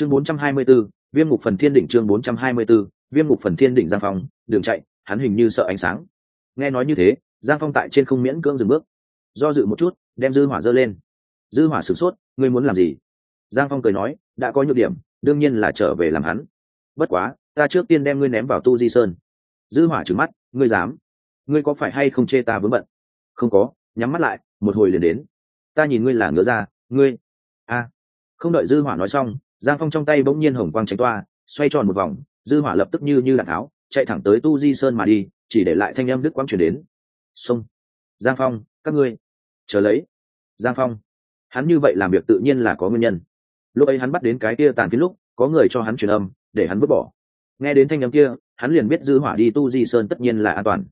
chương 424, viêm ngục phần thiên đỉnh chương 424, viêm ngục phần thiên đỉnh giang phong đường chạy hắn hình như sợ ánh sáng. Nghe nói như thế giang phong tại trên không miễn cưỡng dừng bước. Do dự một chút đem dư hỏa dơ lên. Dư hỏa sửng sốt ngươi muốn làm gì? Giang phong cười nói đã có nhược điểm đương nhiên là trở về làm hắn. Bất quá ta trước tiên đem ngươi ném vào tu di sơn. Dư hỏa trừng mắt ngươi dám? Ngươi có phải hay không chê ta vướng bận? Không có nhắm mắt lại một hồi liền đến. Ta nhìn ngươi là ngứa ra ngươi. A. Không đợi dư hỏa nói xong giang phong trong tay bỗng nhiên hồng quang tránh toa, xoay tròn một vòng, dư hỏa lập tức như như đạn tháo, chạy thẳng tới tu di sơn mà đi, chỉ để lại thanh âm đức quang truyền đến. Xông. Giang phong, các ngươi. Chờ lấy. Giang phong. Hắn như vậy làm việc tự nhiên là có nguyên nhân. Lúc ấy hắn bắt đến cái kia tàn phiến lúc, có người cho hắn truyền âm, để hắn vứt bỏ. Nghe đến thanh âm kia, hắn liền biết dư hỏa đi tu di sơn tất nhiên là an toàn.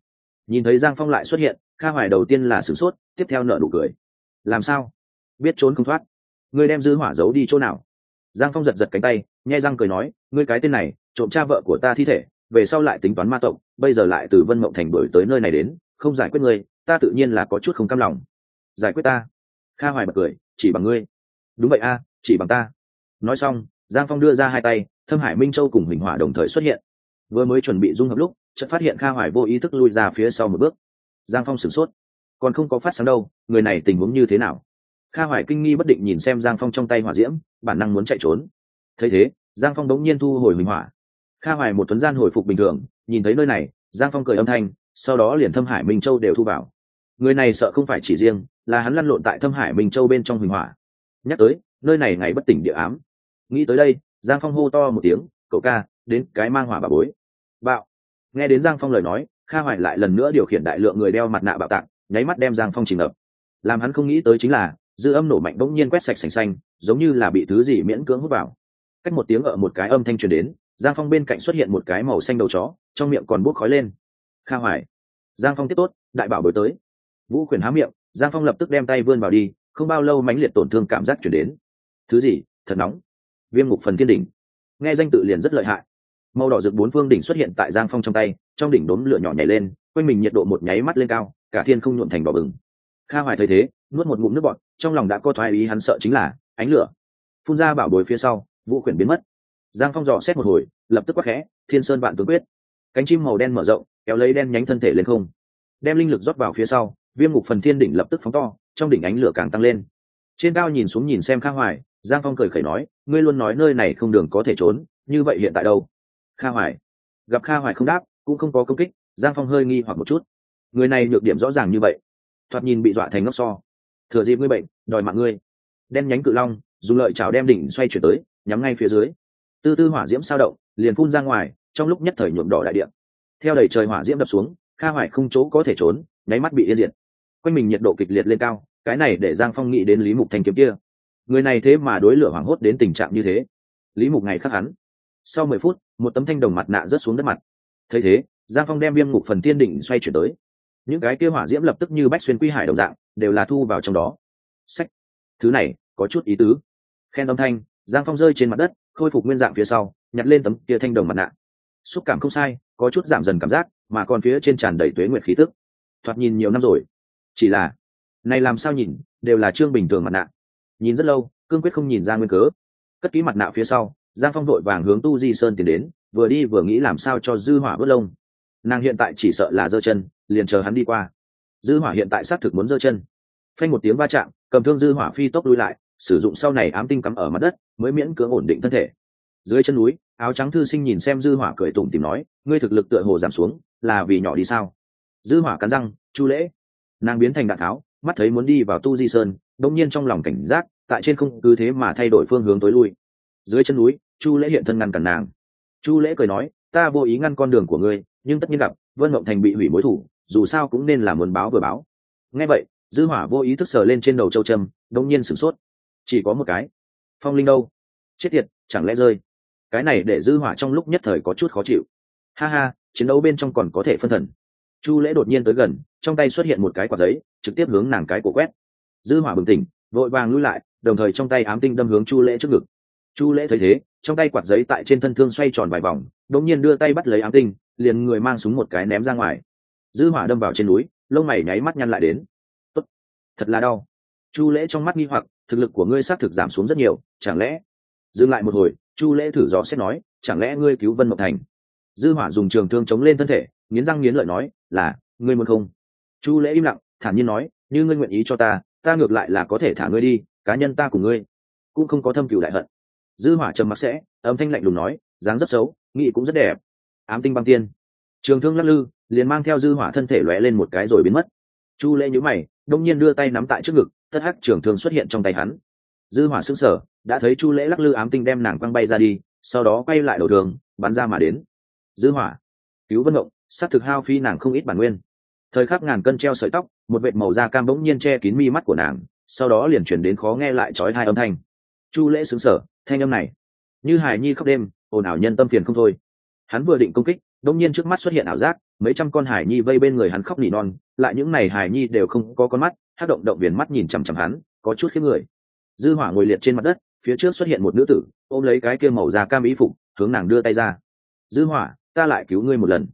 Nhìn thấy giang phong lại xuất hiện, kha hoài đầu tiên là sửng sốt, tiếp theo nợ nụ cười. Làm sao? Biết trốn không thoát. Ngươi đem dư hỏa giấu đi chỗ nào? Giang phong giật giật cánh tay, nhai răng cười nói, ngươi cái tên này, trộm cha vợ của ta thi thể, về sau lại tính toán ma tộc, bây giờ lại từ vân mộng thành đổi tới nơi này đến, không giải quyết ngươi, ta tự nhiên là có chút không cam lòng. Giải quyết ta? Kha hoài bật cười, chỉ bằng ngươi. Đúng vậy a, chỉ bằng ta. Nói xong, giang phong đưa ra hai tay, thâm hải minh châu cùng huỳnh hỏa đồng thời xuất hiện. Vừa mới chuẩn bị dung hợp lúc, chợt phát hiện kha hoài vô ý thức lui ra phía sau một bước. Giang phong sửng sốt. Còn không có phát sáng đâu, người này tình huống như thế nào? Kha hoài kinh nghi bất định nhìn xem giang phong trong tay hỏa diễm, bản năng muốn chạy trốn. Thấy thế, giang phong đống nhiên thu hồi huỳnh hỏa. Kha hoài một tuấn gian hồi phục bình thường, nhìn thấy nơi này, giang phong cười âm thanh, sau đó liền thâm hải minh châu đều thu vào. Người này sợ không phải chỉ riêng, là hắn lăn lộn tại thâm hải minh châu bên trong huỳnh hỏa. Nhắc tới, nơi này ngày bất tỉnh địa ám. Nghĩ tới đây, giang phong hô to một tiếng, cậu ca, đến cái mang hỏa bà bối. Bạo. Nghe đến giang phong lời nói, kha hoài lại lần nữa điều khiển đại lượng người đeo mặt nạ bạo tạc, nháy mắt đem giang phong trình ập làm hắn không nghĩ tới chính là dư âm nổ mạnh bỗng nhiên quét sạch sành xanh, giống như là bị thứ gì miễn cưỡng hút vào. Cách một tiếng ở một cái âm thanh truyền đến, giang phong bên cạnh xuất hiện một cái màu xanh đầu chó, trong miệng còn bút khói lên. Kha hoài, giang phong tiếp tốt, đại bảo bồi tới. Vũ khuyển há miệng, giang phong lập tức đem tay vươn vào đi, không bao lâu mãnh liệt tổn thương cảm giác chuyển đến. Thứ gì, thật nóng. Viêm ngục phần thiên đỉnh. Nghe danh tự liền rất lợi hại. Màu đỏ rực bốn phương đỉnh xuất hiện tại giang phong trong tay, trong đỉnh đốm lửa nhỏ nhảy lên, quanh mình nhiệt độ một nháy mắt lên cao, cả thiên không nhuộn thành đỏ bừng. Kha hoài thấy thế nuốt một ngụm nước bọt, trong lòng đã có thoái ý hắn sợ chính là ánh lửa. Phun ra bảo bối phía sau, vũ quyển biến mất. Giang phong dò xét một hồi, lập tức quắc khẽ, thiên sơn vạn tướng quyết. Cánh chim màu đen mở rộng, kéo lấy đen nhánh thân thể lên không. Đem linh lực rót vào phía sau, viêm ngục phần thiên đỉnh lập tức phóng to, trong đỉnh ánh lửa càng tăng lên. Trên cao nhìn xuống nhìn xem kha hoài, giang phong cười khẩy nói, ngươi luôn nói nơi này không đường có thể trốn, như vậy hiện tại đâu? Kha hoài, gặp kha hoài không đáp, cũng không có công kích, giang phong hơi nghi hoặc một chút. Người này nhược điểm rõ ràng như vậy, thoạt nhìn bị dọa thành ngốc so thừa dịp ngươi bệnh, đòi mạng ngươi. Đen nhánh cự long, dùng lợi chảo đem đỉnh xoay chuyển tới, nhắm ngay phía dưới. Tư tư hỏa diễm sao động, liền phun ra ngoài, trong lúc nhất thời nhuộm đỏ đại điện theo đầy trời hỏa diễm đập xuống, kha hoài không chỗ có thể trốn, nháy mắt bị yên diệt. Quanh mình nhiệt độ kịch liệt lên cao, cái này để giang phong nghĩ đến lý mục thanh kiếm kia. Người này thế mà đối lửa hoảng hốt đến tình trạng như thế. Lý mục ngày khắc hắn. Sau mười phút, một tấm thanh đồng mặt nạ rớt xuống đất mặt. Thấy thế, giang phong đem viêm ngục phần tiên đỉnh xoay chuyển tới. Những cái kia hỏa diễm lập tức như bách xuyên quy hải đồng dạng đều là thu vào trong đó. Sách. Thứ này, có chút ý tứ. Khen âm thanh, giang phong rơi trên mặt đất, khôi phục nguyên dạng phía sau, nhặt lên tấm kia thanh đồng mặt nạ. Xúc cảm không sai, có chút giảm dần cảm giác, mà còn phía trên tràn đầy tuế nguyệt khí tức. Thoạt nhìn nhiều năm rồi. Chỉ là, này làm sao nhìn, đều là trương bình thường mặt nạ. Nhìn rất lâu, cương quyết không nhìn ra nguyên cớ. Cất kỹ mặt nạ phía sau, giang phong đội vàng hướng tu di sơn tiến đến, vừa đi vừa nghĩ làm sao cho dư hỏa bớt lông. Nàng hiện tại chỉ sợ là giơ chân, liền chờ hắn đi qua dư hỏa hiện tại xác thực muốn giơ chân. Phanh một tiếng va chạm, cầm thương dư hỏa phi tốc lui lại, sử dụng sau này ám tinh cắm ở mặt đất, mới miễn cưỡng ổn định thân thể. Dưới chân núi, áo trắng thư sinh nhìn xem dư hỏa cười tủm tìm nói, ngươi thực lực tựa hồ giảm xuống, là vì nhỏ đi sao? Dư hỏa cắn răng, chu lễ. Nàng biến thành đạn tháo, mắt thấy muốn đi vào tu di sơn đông nhiên trong lòng cảnh giác, tại trên không cứ thế mà thay đổi phương hướng tối lui. Dưới chân núi, chu lễ hiện thân ngăn cản nàng. Chu lễ cười nói, ta vô ý ngăn con đường của ngươi, nhưng tất nhiên gặp, vân mộng thành bị hủy mối thủ dù sao cũng nên là muốn báo vừa báo. Nghe vậy, dư hỏa vô ý thức sờ lên trên đầu châu trâm, đông nhiên sửng sốt. Chỉ có một cái. Phong linh đâu? Chết tiệt, chẳng lẽ rơi? Cái này để dư hỏa trong lúc nhất thời có chút khó chịu. Ha ha, chiến đấu bên trong còn có thể phân thần. Chu lễ đột nhiên tới gần, trong tay xuất hiện một cái quả giấy, trực tiếp hướng nàng cái cổ quét. Dư hỏa bừng tỉnh, vội vàng lui lại, đồng thời trong tay ám tinh đâm hướng chu lễ trước ngực. Chu lễ thấy thế, trong tay quạt giấy tại trên thân thương xoay tròn vài vòng, đột nhiên đưa tay bắt lấy ám tinh, liền người mang súng một cái ném ra ngoài dư hỏa đâm vào trên núi, lông mày nháy mắt nhăn lại đến. Tốt. thật là đau. Chu lễ trong mắt nghi hoặc, thực lực của ngươi xác thực giảm xuống rất nhiều, chẳng lẽ? Dừng lại một hồi, chu lễ thử dò xét nói, chẳng lẽ ngươi cứu vân Mộc thành? Dư hỏa dùng trường thương chống lên thân thể, nghiến răng nghiến lợi nói, là, ngươi muốn không? Chu lễ im lặng, thản nhiên nói, như ngươi nguyện ý cho ta ta ngược lại là có thể thả ngươi đi, cá nhân ta cùng ngươi cũng không có thâm cửu đại hận. Dư hỏa trầm mặc sẽ, âm thanh lạnh lùng nói, dáng rất xấu nghị cũng rất đẹp. Ám tinh băng tiên trường thương lắc lư, liền mang theo dư hỏa thân thể lóe lên một cái rồi biến mất. Chu lễ nhíu mày, đông nhiên đưa tay nắm tại trước ngực, tất hắc trường thương xuất hiện trong tay hắn. Dư hỏa sững sờ, đã thấy chu lễ lắc lư ám tinh đem nàng quăng bay ra đi, sau đó quay lại đầu đường, bắn ra mà đến. Dư hỏa, cứu vân động sát thực hao phi nàng không ít bản nguyên. Thời khắc ngàn cân treo sợi tóc, một vệt màu da cam bỗng nhiên che kín mi mắt của nàng, sau đó liền chuyển đến khó nghe lại chói hai âm thanh. Chu lễ sướng sở thanh âm này, như hải nhi khóc đêm, ồn ào nhân tâm phiền không thôi. Hắn vừa định công kích đông nhiên trước mắt xuất hiện ảo giác mấy trăm con hải nhi vây bên người hắn khóc nỉ non lại những này hải nhi đều không có con mắt hát động động viền mắt nhìn chằm chằm hắn có chút khiếp người. Dư hỏa ngồi liệt trên mặt đất phía trước xuất hiện một nữ tử ôm lấy cái kia màu da cam ý phục hướng nàng đưa tay ra. Dư hỏa ta lại cứu ngươi một lần.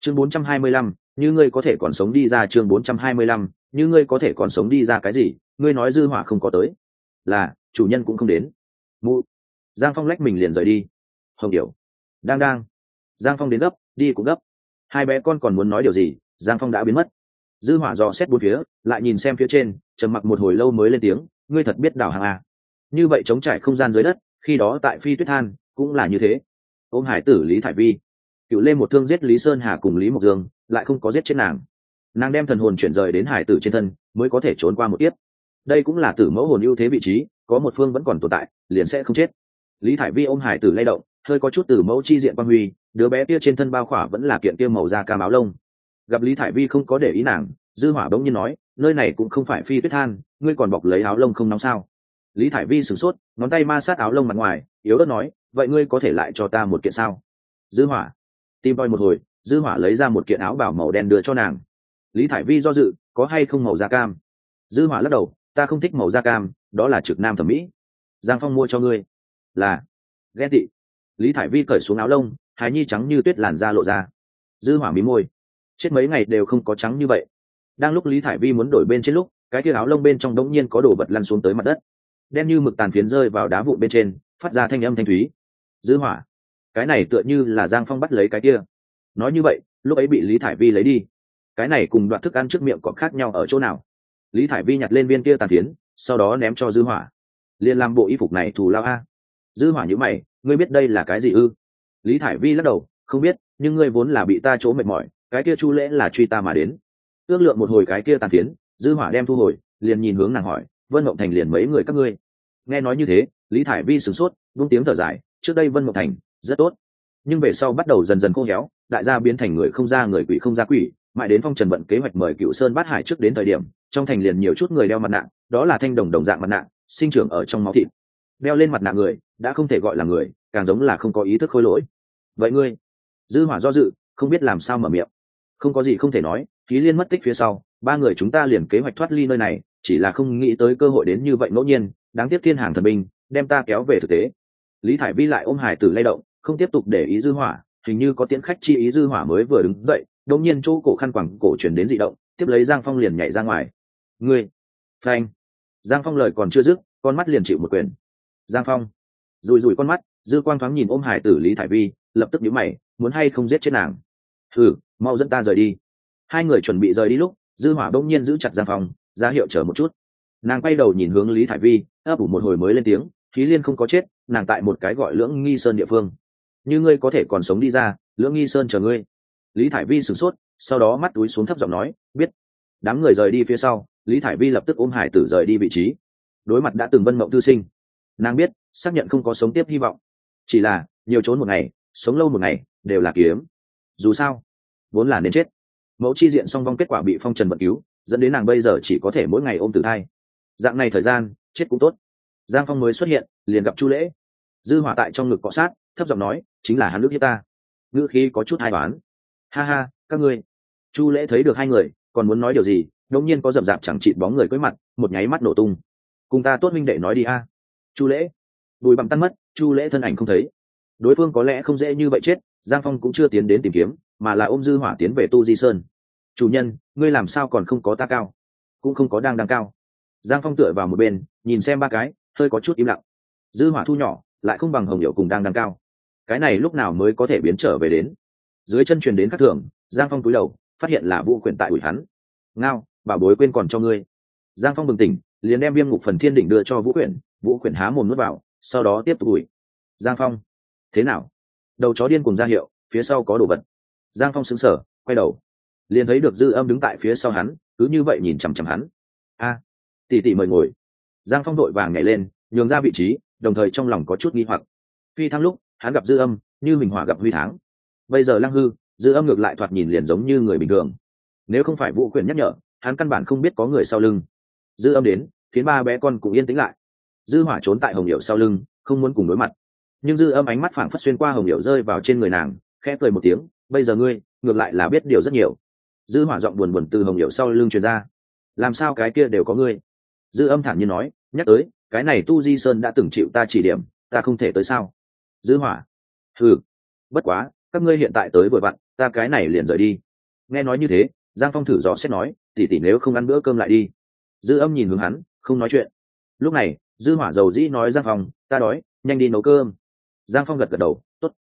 Chương 425, như ngươi có thể còn sống đi ra chương 425, như ngươi có thể còn sống đi ra cái gì ngươi nói dư hỏa không có tới. Là chủ nhân cũng không đến. Mụ. Giang phong lách mình liền rời đi. Hồng điểu. Đang đang. Giang phong đến gấp đi cũng gấp. Hai bé con còn muốn nói điều gì, giang phong đã biến mất. Dư hỏa dò xét bốn phía, lại nhìn xem phía trên, trầm mặc một hồi lâu mới lên tiếng, ngươi thật biết đảo hàng à. như vậy chống trải không gian dưới đất, khi đó tại phi tuyết than, cũng là như thế. Ôm hải tử lý thải vi. Cựu lên một thương giết lý sơn hà cùng lý mộc dương, lại không có giết chết nàng. Nàng đem thần hồn chuyển rời đến hải tử trên thân, mới có thể trốn qua một tiếp đây cũng là tử mẫu hồn ưu thế vị trí, có một phương vẫn còn tồn tại, liền sẽ không chết. Lý thải vi ôm hải tử lay động hơi có chút từ mẫu chi diện quan huy, đứa bé kia trên thân bao khỏa vẫn là kiện kia màu da cam áo lông. Gặp lý thải vi không có để ý nàng, dư hỏa bỗng nhiên nói, nơi này cũng không phải phi tuyết than, ngươi còn bọc lấy áo lông không nóng sao? Lý thải vi sửng sốt, ngón tay ma sát áo lông mặt ngoài, yếu ớt nói, vậy ngươi có thể lại cho ta một kiện sao? Dư hỏa tim voi một hồi, dư hỏa lấy ra một kiện áo bảo màu đen đưa cho nàng. Lý thải vi do dự, có hay không màu da cam? Dư hỏa lắc đầu, ta không thích màu da cam, đó là trực nam thẩm mỹ. Giang phong mua cho ngươi. Là. Ghen tị lý thải vi cởi xuống áo lông, hài nhi trắng như tuyết làn da lộ ra. Dư hỏa mí môi. Chết mấy ngày đều không có trắng như vậy. Đang lúc lý thải vi muốn đổi bên trên lúc, cái kia áo lông bên trong đống nhiên có đồ vật lăn xuống tới mặt đất. Đen như mực tàn phiến rơi vào đá vụn bên trên, phát ra thanh âm thanh thúy. Dư hỏa. Cái này tựa như là giang phong bắt lấy cái kia. Nói như vậy, lúc ấy bị lý thải vi lấy đi. Cái này cùng đoạn thức ăn trước miệng còn khác nhau ở chỗ nào? Lý thải vi nhặt lên viên kia tàn phiến, sau đó ném cho dư hỏa. Liền làm bộ y phục này thù lao a. Dư hỏa nhíu mày ngươi biết đây là cái gì ư? Lý thải vi lắc đầu, không biết, nhưng ngươi vốn là bị ta chỗ mệt mỏi, cái kia chu lễ là truy ta mà đến. Ước lượng một hồi cái kia tàn phiến, dư hỏa đem thu hồi, liền nhìn hướng nàng hỏi, vân mộng thành liền mấy người các ngươi? Nghe nói như thế, lý thải vi sửng sốt, vung tiếng thở dài, trước đây vân mộng thành, rất tốt. Nhưng về sau bắt đầu dần dần khô héo, đại gia biến thành người không ra người quỷ không ra quỷ, mãi đến phong trần vận kế hoạch mời cựu sơn bát hải trước đến thời điểm, trong thành liền nhiều chút người đeo mặt nạ, đó là thanh đồng đồng dạng mặt nạ, sinh trưởng ở trong máu thịt đeo lên mặt nạ người, đã không thể gọi là người, càng giống là không có ý thức khôi lỗi. Vậy ngươi? Dư hỏa do dự, không biết làm sao mở miệng. Không có gì không thể nói khí liên mất tích phía sau, ba người chúng ta liền kế hoạch thoát ly nơi này, chỉ là không nghĩ tới cơ hội đến như vậy ngẫu nhiên, đáng tiếc thiên hàng thần binh, đem ta kéo về thực tế. Lý thải vi lại ôm hải tử lay động, không tiếp tục để ý dư hỏa, hình như có tiễn khách chi ý dư hỏa mới vừa đứng dậy, đột nhiên chỗ cổ khăn quẳng cổ chuyển đến dị động, tiếp lấy giang phong liền nhảy ra ngoài. Ngươi? Phanh. Giang phong lời còn chưa dứt, con mắt liền chịu một quyền giang phong. Rùi rùi con mắt, dư quang thoáng nhìn ôm hải tử lý thải vi, lập tức nhíu mày, muốn hay không giết chết nàng? Thử mau dẫn ta rời đi. Hai người chuẩn bị rời đi lúc, dư hỏa đông nhiên giữ chặt giang phong, ra hiệu chờ một chút. Nàng quay đầu nhìn hướng lý thải vi, ấp ủ một hồi mới lên tiếng khí liên không có chết, nàng tại một cái gọi lưỡng nghi sơn địa phương. Như ngươi có thể còn sống đi ra, lưỡng nghi sơn chờ ngươi. Lý thải vi sửng sốt, sau đó mắt túi xuống thấp giọng nói, biết. Đám người rời đi phía sau, lý thải vi lập tức ôm hải tử rời đi vị trí. Đối mặt đã từng vân mộng tư sinh nàng biết, xác nhận không có sống tiếp hy vọng. Chỉ là, nhiều trốn một ngày, sống lâu một ngày, đều là kiếm dù sao, vốn là nên chết. Mẫu chi diện song vong kết quả bị phong trần vận cứu, dẫn đến nàng bây giờ chỉ có thể mỗi ngày ôm tử thai. Dạng này thời gian, chết cũng tốt. Giang phong mới xuất hiện, liền gặp chu lễ. Dư hỏa tại trong ngực cọ sát, thấp giọng nói, chính là hắn nước hiếp ta. Ngữ khí có chút hai toán ha ha, các ngươi. Chu lễ thấy được hai người, còn muốn nói điều gì, đột nhiên có rậm rạp chẳng chịt bóng người quấy mặt, một nháy mắt nổ tung. Cùng ta tốt minh đệ nói đi a chu lễ. Bùi bằng tan mất chu lễ thân ảnh không thấy. Đối phương có lẽ không dễ như vậy chết giang phong cũng chưa tiến đến tìm kiếm mà là ôm dư hỏa tiến về tu di sơn. Chủ nhân ngươi làm sao còn không có ta cao? Cũng không có đang đang cao. Giang phong tựa vào một bên nhìn xem ba cái hơi có chút im lặng. Dư hỏa thu nhỏ lại không bằng hồng hiệu cùng đang đang cao. Cái này lúc nào mới có thể biến trở về đến? Dưới chân truyền đến các thưởng, giang phong túi đầu phát hiện là vũ quyển tại ủi hắn. Ngao bảo bối quên còn cho ngươi. Giang phong bừng tỉnh liền đem viêm ngục phần thiên đỉnh đưa cho vũ quyển vũ quyển há mồm nuốt vào sau đó tiếp tục ủi. Giang phong thế nào? Đầu chó điên cùng ra hiệu phía sau có đồ vật. Giang phong xứng sở quay đầu. Liền thấy được dư âm đứng tại phía sau hắn cứ như vậy nhìn chằm chằm hắn. A à, tỉ tỉ mời ngồi. Giang phong đội vàng nhảy lên nhường ra vị trí đồng thời trong lòng có chút nghi hoặc. Phi thăng lúc hắn gặp dư âm như mình hỏa gặp huy tháng bây giờ lăng hư dư âm ngược lại thoạt nhìn liền giống như người bình thường. Nếu không phải vũ quyền nhắc nhở hắn căn bản không biết có người sau lưng. Dư âm đến khiến ba bé con cũng yên tĩnh lại dư hỏa trốn tại hồng hiệu sau lưng, không muốn cùng đối mặt. Nhưng dư âm ánh mắt phảng phất xuyên qua hồng hiệu rơi vào trên người nàng, khẽ cười một tiếng, bây giờ ngươi, ngược lại là biết điều rất nhiều. Dư hỏa giọng buồn buồn từ hồng hiệu sau lưng truyền ra. Làm sao cái kia đều có ngươi? Dư âm thản nhiên nói, nhắc tới, cái này tu di sơn đã từng chịu ta chỉ điểm, ta không thể tới sao? Dư hỏa ừ bất quá, các ngươi hiện tại tới vội vặn, ta cái này liền rời đi. Nghe nói như thế, giang phong thử dò xét nói tỉ tỉ nếu không ăn bữa cơm lại đi. Dư âm nhìn hướng hắn, không nói chuyện. Lúc này dư hỏa dầu dĩ nói giang phong, ta đói, nhanh đi nấu cơm. Giang phong gật gật đầu, tốt.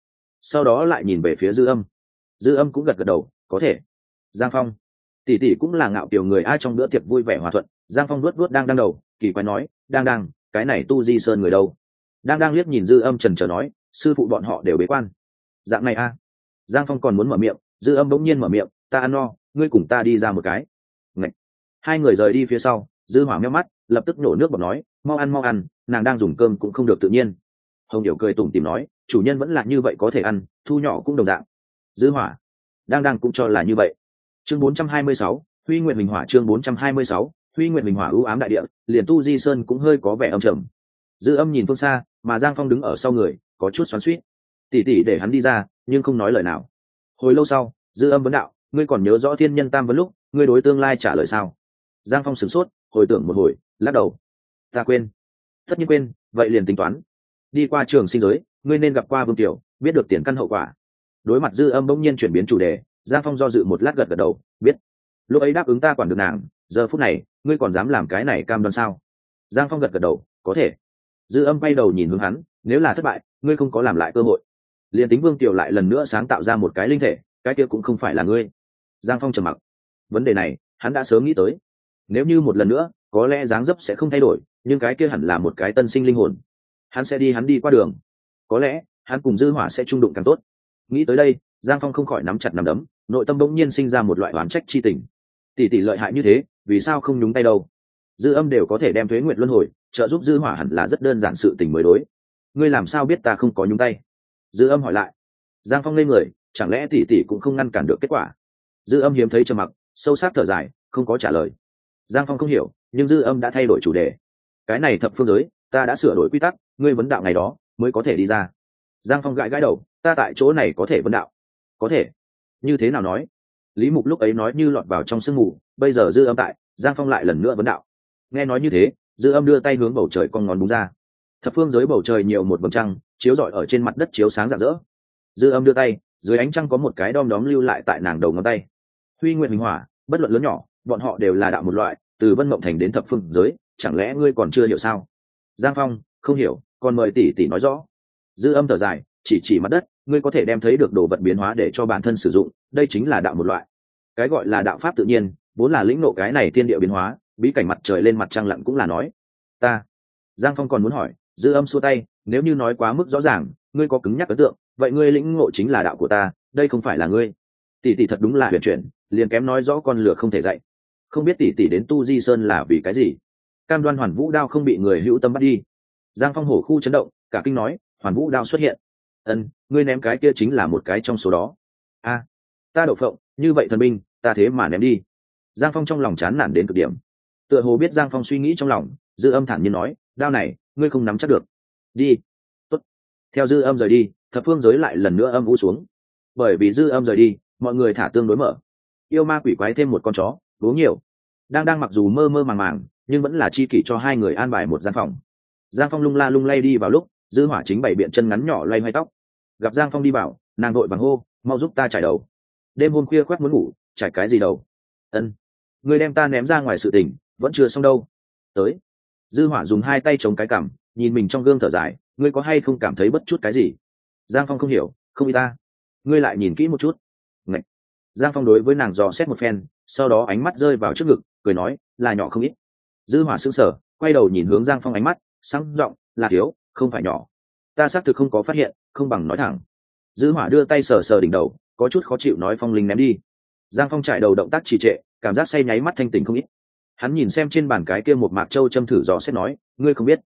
Sau đó lại nhìn về phía dư âm. Dư âm cũng gật gật đầu, có thể. Giang phong, tỷ tỷ cũng là ngạo kiểu người ai trong bữa tiệc vui vẻ hòa thuận. Giang phong luốt luốt đang đang đầu, kỳ quái nói, đang đang, cái này tu di sơn người đâu? Đang đang liếc nhìn dư âm trần trờ nói, sư phụ bọn họ đều bế quan. Dạng này a giang phong còn muốn mở miệng, dư âm bỗng nhiên mở miệng, ta ăn no, ngươi cùng ta đi ra một cái. Ngậy. hai người rời đi phía sau, dư hỏa meo mắt, lập tức nổ nước bọt nói mau ăn mau ăn nàng đang dùng cơm cũng không được tự nhiên. Hồng điểu cười tủm tìm nói chủ nhân vẫn là như vậy có thể ăn thu nhỏ cũng đồng dạng. Dư hỏa đang đang cũng cho là như vậy. Chương 426, huy nguyện bình hỏa chương 426, huy nguyện bình hỏa ưu ám đại địa liền tu di sơn cũng hơi có vẻ âm trầm. Dư âm nhìn phương xa mà giang phong đứng ở sau người có chút xoắn xuýt. Tỉ tỉ để hắn đi ra nhưng không nói lời nào. Hồi lâu sau dư âm vấn đạo ngươi còn nhớ rõ thiên nhân tam vấn lúc ngươi đối tương lai trả lời sao? Giang phong sửng sốt hồi tưởng một hồi lắc đầu ta quên. Tất nhiên quên, vậy liền tính toán. Đi qua trường sinh giới, ngươi nên gặp qua vương tiểu biết được tiền căn hậu quả. Đối mặt dư âm bỗng nhiên chuyển biến chủ đề, giang phong do dự một lát gật gật đầu, biết. Lúc ấy đáp ứng ta quản được nàng, giờ phút này, ngươi còn dám làm cái này cam đoan sao? Giang phong gật gật đầu, có thể. Dư âm bay đầu nhìn hướng hắn, nếu là thất bại, ngươi không có làm lại cơ hội. Liền tính vương tiểu lại lần nữa sáng tạo ra một cái linh thể, cái kia cũng không phải là ngươi. Giang phong trầm mặc. Vấn đề này, hắn đã sớm nghĩ tới. Nếu như một lần nữa có lẽ dáng dấp sẽ không thay đổi, nhưng cái kia hẳn là một cái tân sinh linh hồn. Hắn sẽ đi, hắn đi qua đường. Có lẽ, hắn cùng dư hỏa sẽ trung đụng càng tốt. Nghĩ tới đây, giang phong không khỏi nắm chặt nắm đấm, nội tâm bỗng nhiên sinh ra một loại oán trách chi tình. Tỷ tỷ lợi hại như thế, vì sao không nhúng tay đâu? Dư âm đều có thể đem thuế nguyệt luân hồi trợ giúp dư hỏa hẳn là rất đơn giản sự tình mới đối. Ngươi làm sao biết ta không có nhúng tay? Dư âm hỏi lại. Giang phong lên người, chẳng lẽ tỷ tỷ cũng không ngăn cản được kết quả? Dư âm hiếm thấy trầm mặc, sâu sắc thở dài, không có trả lời. Giang phong không hiểu nhưng dư âm đã thay đổi chủ đề. Cái này thập phương giới, ta đã sửa đổi quy tắc, ngươi vấn đạo ngày đó mới có thể đi ra. Giang phong gãi gãi đầu, ta tại chỗ này có thể vấn đạo. Có thể. Như thế nào nói? Lý mục lúc ấy nói như lọt vào trong sương mù, bây giờ dư âm tại, giang phong lại lần nữa vấn đạo. Nghe nói như thế, dư âm đưa tay hướng bầu trời con ngón đúng ra. Thập phương giới bầu trời nhiều một vầng trăng, chiếu rọi ở trên mặt đất chiếu sáng rạng rỡ. Dư âm đưa tay, dưới ánh trăng có một cái đom đóm lưu lại tại nàng đầu ngón tay. Huy nguyện minh hỏa, bất luận lớn nhỏ, bọn họ đều là đạo một loại từ vân mộng thành đến thập phương giới, chẳng lẽ ngươi còn chưa hiểu sao? Giang phong, không hiểu, còn mời tỷ tỷ nói rõ. Dư âm thở dài, chỉ chỉ mặt đất, ngươi có thể đem thấy được đồ vật biến hóa để cho bản thân sử dụng, đây chính là đạo một loại. Cái gọi là đạo pháp tự nhiên, vốn là lĩnh nộ cái này thiên địa biến hóa, bí cảnh mặt trời lên mặt trăng lặn cũng là nói. Ta. Giang phong còn muốn hỏi, dư âm xua tay, nếu như nói quá mức rõ ràng, ngươi có cứng nhắc ấn tượng, vậy ngươi lĩnh ngộ chính là đạo của ta, đây không phải là ngươi. Tỷ tỷ thật đúng là huyền chuyển, liền kém nói rõ con lửa không thể dạy không biết tỷ tỷ đến tu di sơn là vì cái gì. Cam đoan hoàn vũ đao không bị người hữu tâm bắt đi. Giang phong hổ khu chấn động, cả kinh nói, hoàn vũ đao xuất hiện. Ân ngươi ném cái kia chính là một cái trong số đó. A, ta đậu phộng, như vậy thần binh, ta thế mà ném đi. Giang phong trong lòng chán nản đến cực điểm. Tựa hồ biết giang phong suy nghĩ trong lòng, dư âm thản nhiên nói, đao này, ngươi không nắm chắc được. Đi, Tốt. theo dư âm rời đi, thập phương giới lại lần nữa âm u xuống. Bởi vì dư âm rời đi, mọi người thả tương đối mở. Yêu ma quỷ quái thêm một con chó đố nhiều. Đang đang mặc dù mơ mơ màng màng, nhưng vẫn là chi kỷ cho hai người an bài một gian phòng. Giang phong lung la lung lay đi vào lúc, dư hỏa chính bảy biện chân ngắn nhỏ loay hoay tóc. Gặp giang phong đi vào, nàng đội bằng hô, mau giúp ta trải đầu. Đêm hôm khuya khoác muốn ngủ, trải cái gì đầu? Ân, người đem ta ném ra ngoài sự tình, vẫn chưa xong đâu. Tới. Dư hỏa dùng hai tay chống cái cằm, nhìn mình trong gương thở dài, ngươi có hay không cảm thấy bất chút cái gì? Giang phong không hiểu, không y ta. Ngươi lại nhìn kỹ một chút. Ngậy. giang phong đối với nàng dò xét một phen sau đó ánh mắt rơi vào trước ngực, cười nói, là nhỏ không ít. Dư hỏa sững sờ, quay đầu nhìn hướng giang phong ánh mắt, sáng giọng, là thiếu, không phải nhỏ. Ta xác thực không có phát hiện, không bằng nói thẳng. Dư hỏa đưa tay sờ sờ đỉnh đầu, có chút khó chịu nói, phong linh ném đi. Giang phong trải đầu động tác trì trệ, cảm giác say nháy mắt thanh tỉnh không ít. Hắn nhìn xem trên bàn cái kia một mạc châu châm thử dò xét nói, ngươi không biết.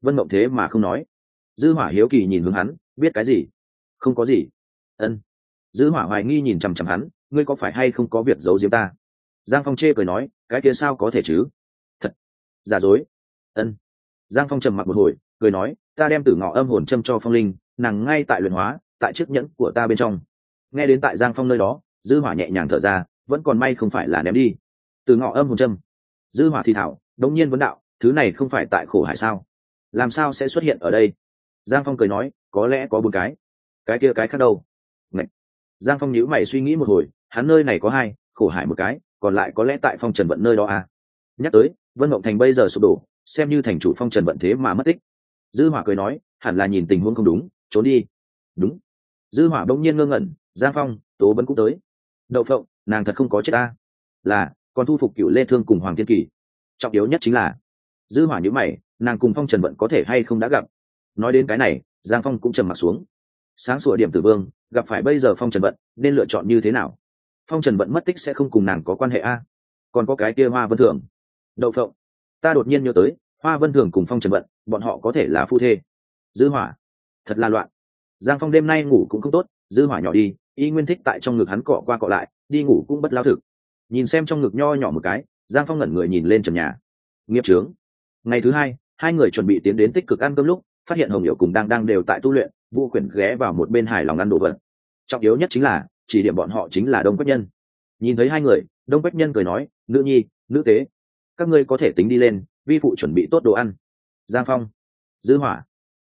Vân mộng thế mà không nói. Dư hỏa hiếu kỳ nhìn hướng hắn, biết cái gì? Không có gì. Ân. Dư hỏa hoài nghi nhìn chằm chằm hắn, ngươi có phải hay không có việc giấu giếm ta? Giang phong chê cười nói, cái kia sao có thể chứ? Thật, giả dối. Ân. Giang phong trầm mặc một hồi, cười nói, ta đem tử ngọ âm hồn châm cho phong linh, nàng ngay tại luyện hóa, tại chiếc nhẫn của ta bên trong. Nghe đến tại giang phong nơi đó, dư hỏa nhẹ nhàng thở ra, vẫn còn may không phải là ném đi. Từ ngọ âm hồn châm. Dư hỏa thì thảo, đống nhiên vấn đạo, thứ này không phải tại khổ hải sao? Làm sao sẽ xuất hiện ở đây? Giang phong cười nói, có lẽ có bốn cái. Cái kia cái khác đâu? Ngậy. giang phong nhíu mày suy nghĩ một hồi, hắn nơi này có hai, khổ hải một cái còn lại có lẽ tại phong trần vận nơi đó à? Nhắc tới, vân mộng thành bây giờ sụp đổ, xem như thành chủ phong trần vận thế mà mất tích. Dư hỏa cười nói, hẳn là nhìn tình huống không đúng, trốn đi. Đúng. Dư hỏa bỗng nhiên ngơ ngẩn, giang phong, tố vẫn cũng tới. Đậu phộng, nàng thật không có chết ta. Là, còn thu phục cựu lê thương cùng hoàng thiên kỳ. Trọng yếu nhất chính là, dư hỏa nhíu mày, nàng cùng phong trần vận có thể hay không đã gặp? Nói đến cái này, giang phong cũng trầm mặt xuống. Sáng sủa điểm tử vương, gặp phải bây giờ phong trần vận, nên lựa chọn như thế nào? Phong trần vận mất tích sẽ không cùng nàng có quan hệ a. Còn có cái kia hoa vân thường đậu phộng. Ta đột nhiên nhớ tới, hoa vân thường cùng phong trần vận, bọn họ có thể là phu thê. Dư hỏa. Thật là loạn. Giang phong đêm nay ngủ cũng không tốt, dư hỏa nhỏ đi, y nguyên thích tại trong ngực hắn cọ qua cọ lại, đi ngủ cũng bất lao thực. Nhìn xem trong ngực nho nhỏ một cái, giang phong ngẩn người nhìn lên trần nhà. Nghiệp trướng ngày thứ hai hai người chuẩn bị tiến đến tích cực ăn cơm lúc, phát hiện hồng hiệu cùng đang đang đều tại tu luyện, vu Quyển ghé vào một bên hài lòng ăn đồ vật. Trọng yếu nhất chính là chỉ điểm bọn họ chính là đông quách nhân. Nhìn thấy hai người, đông quách nhân cười nói, nữ nhi, nữ tế, các ngươi có thể tính đi lên, vi phụ chuẩn bị tốt đồ ăn. Giang phong, dư hỏa,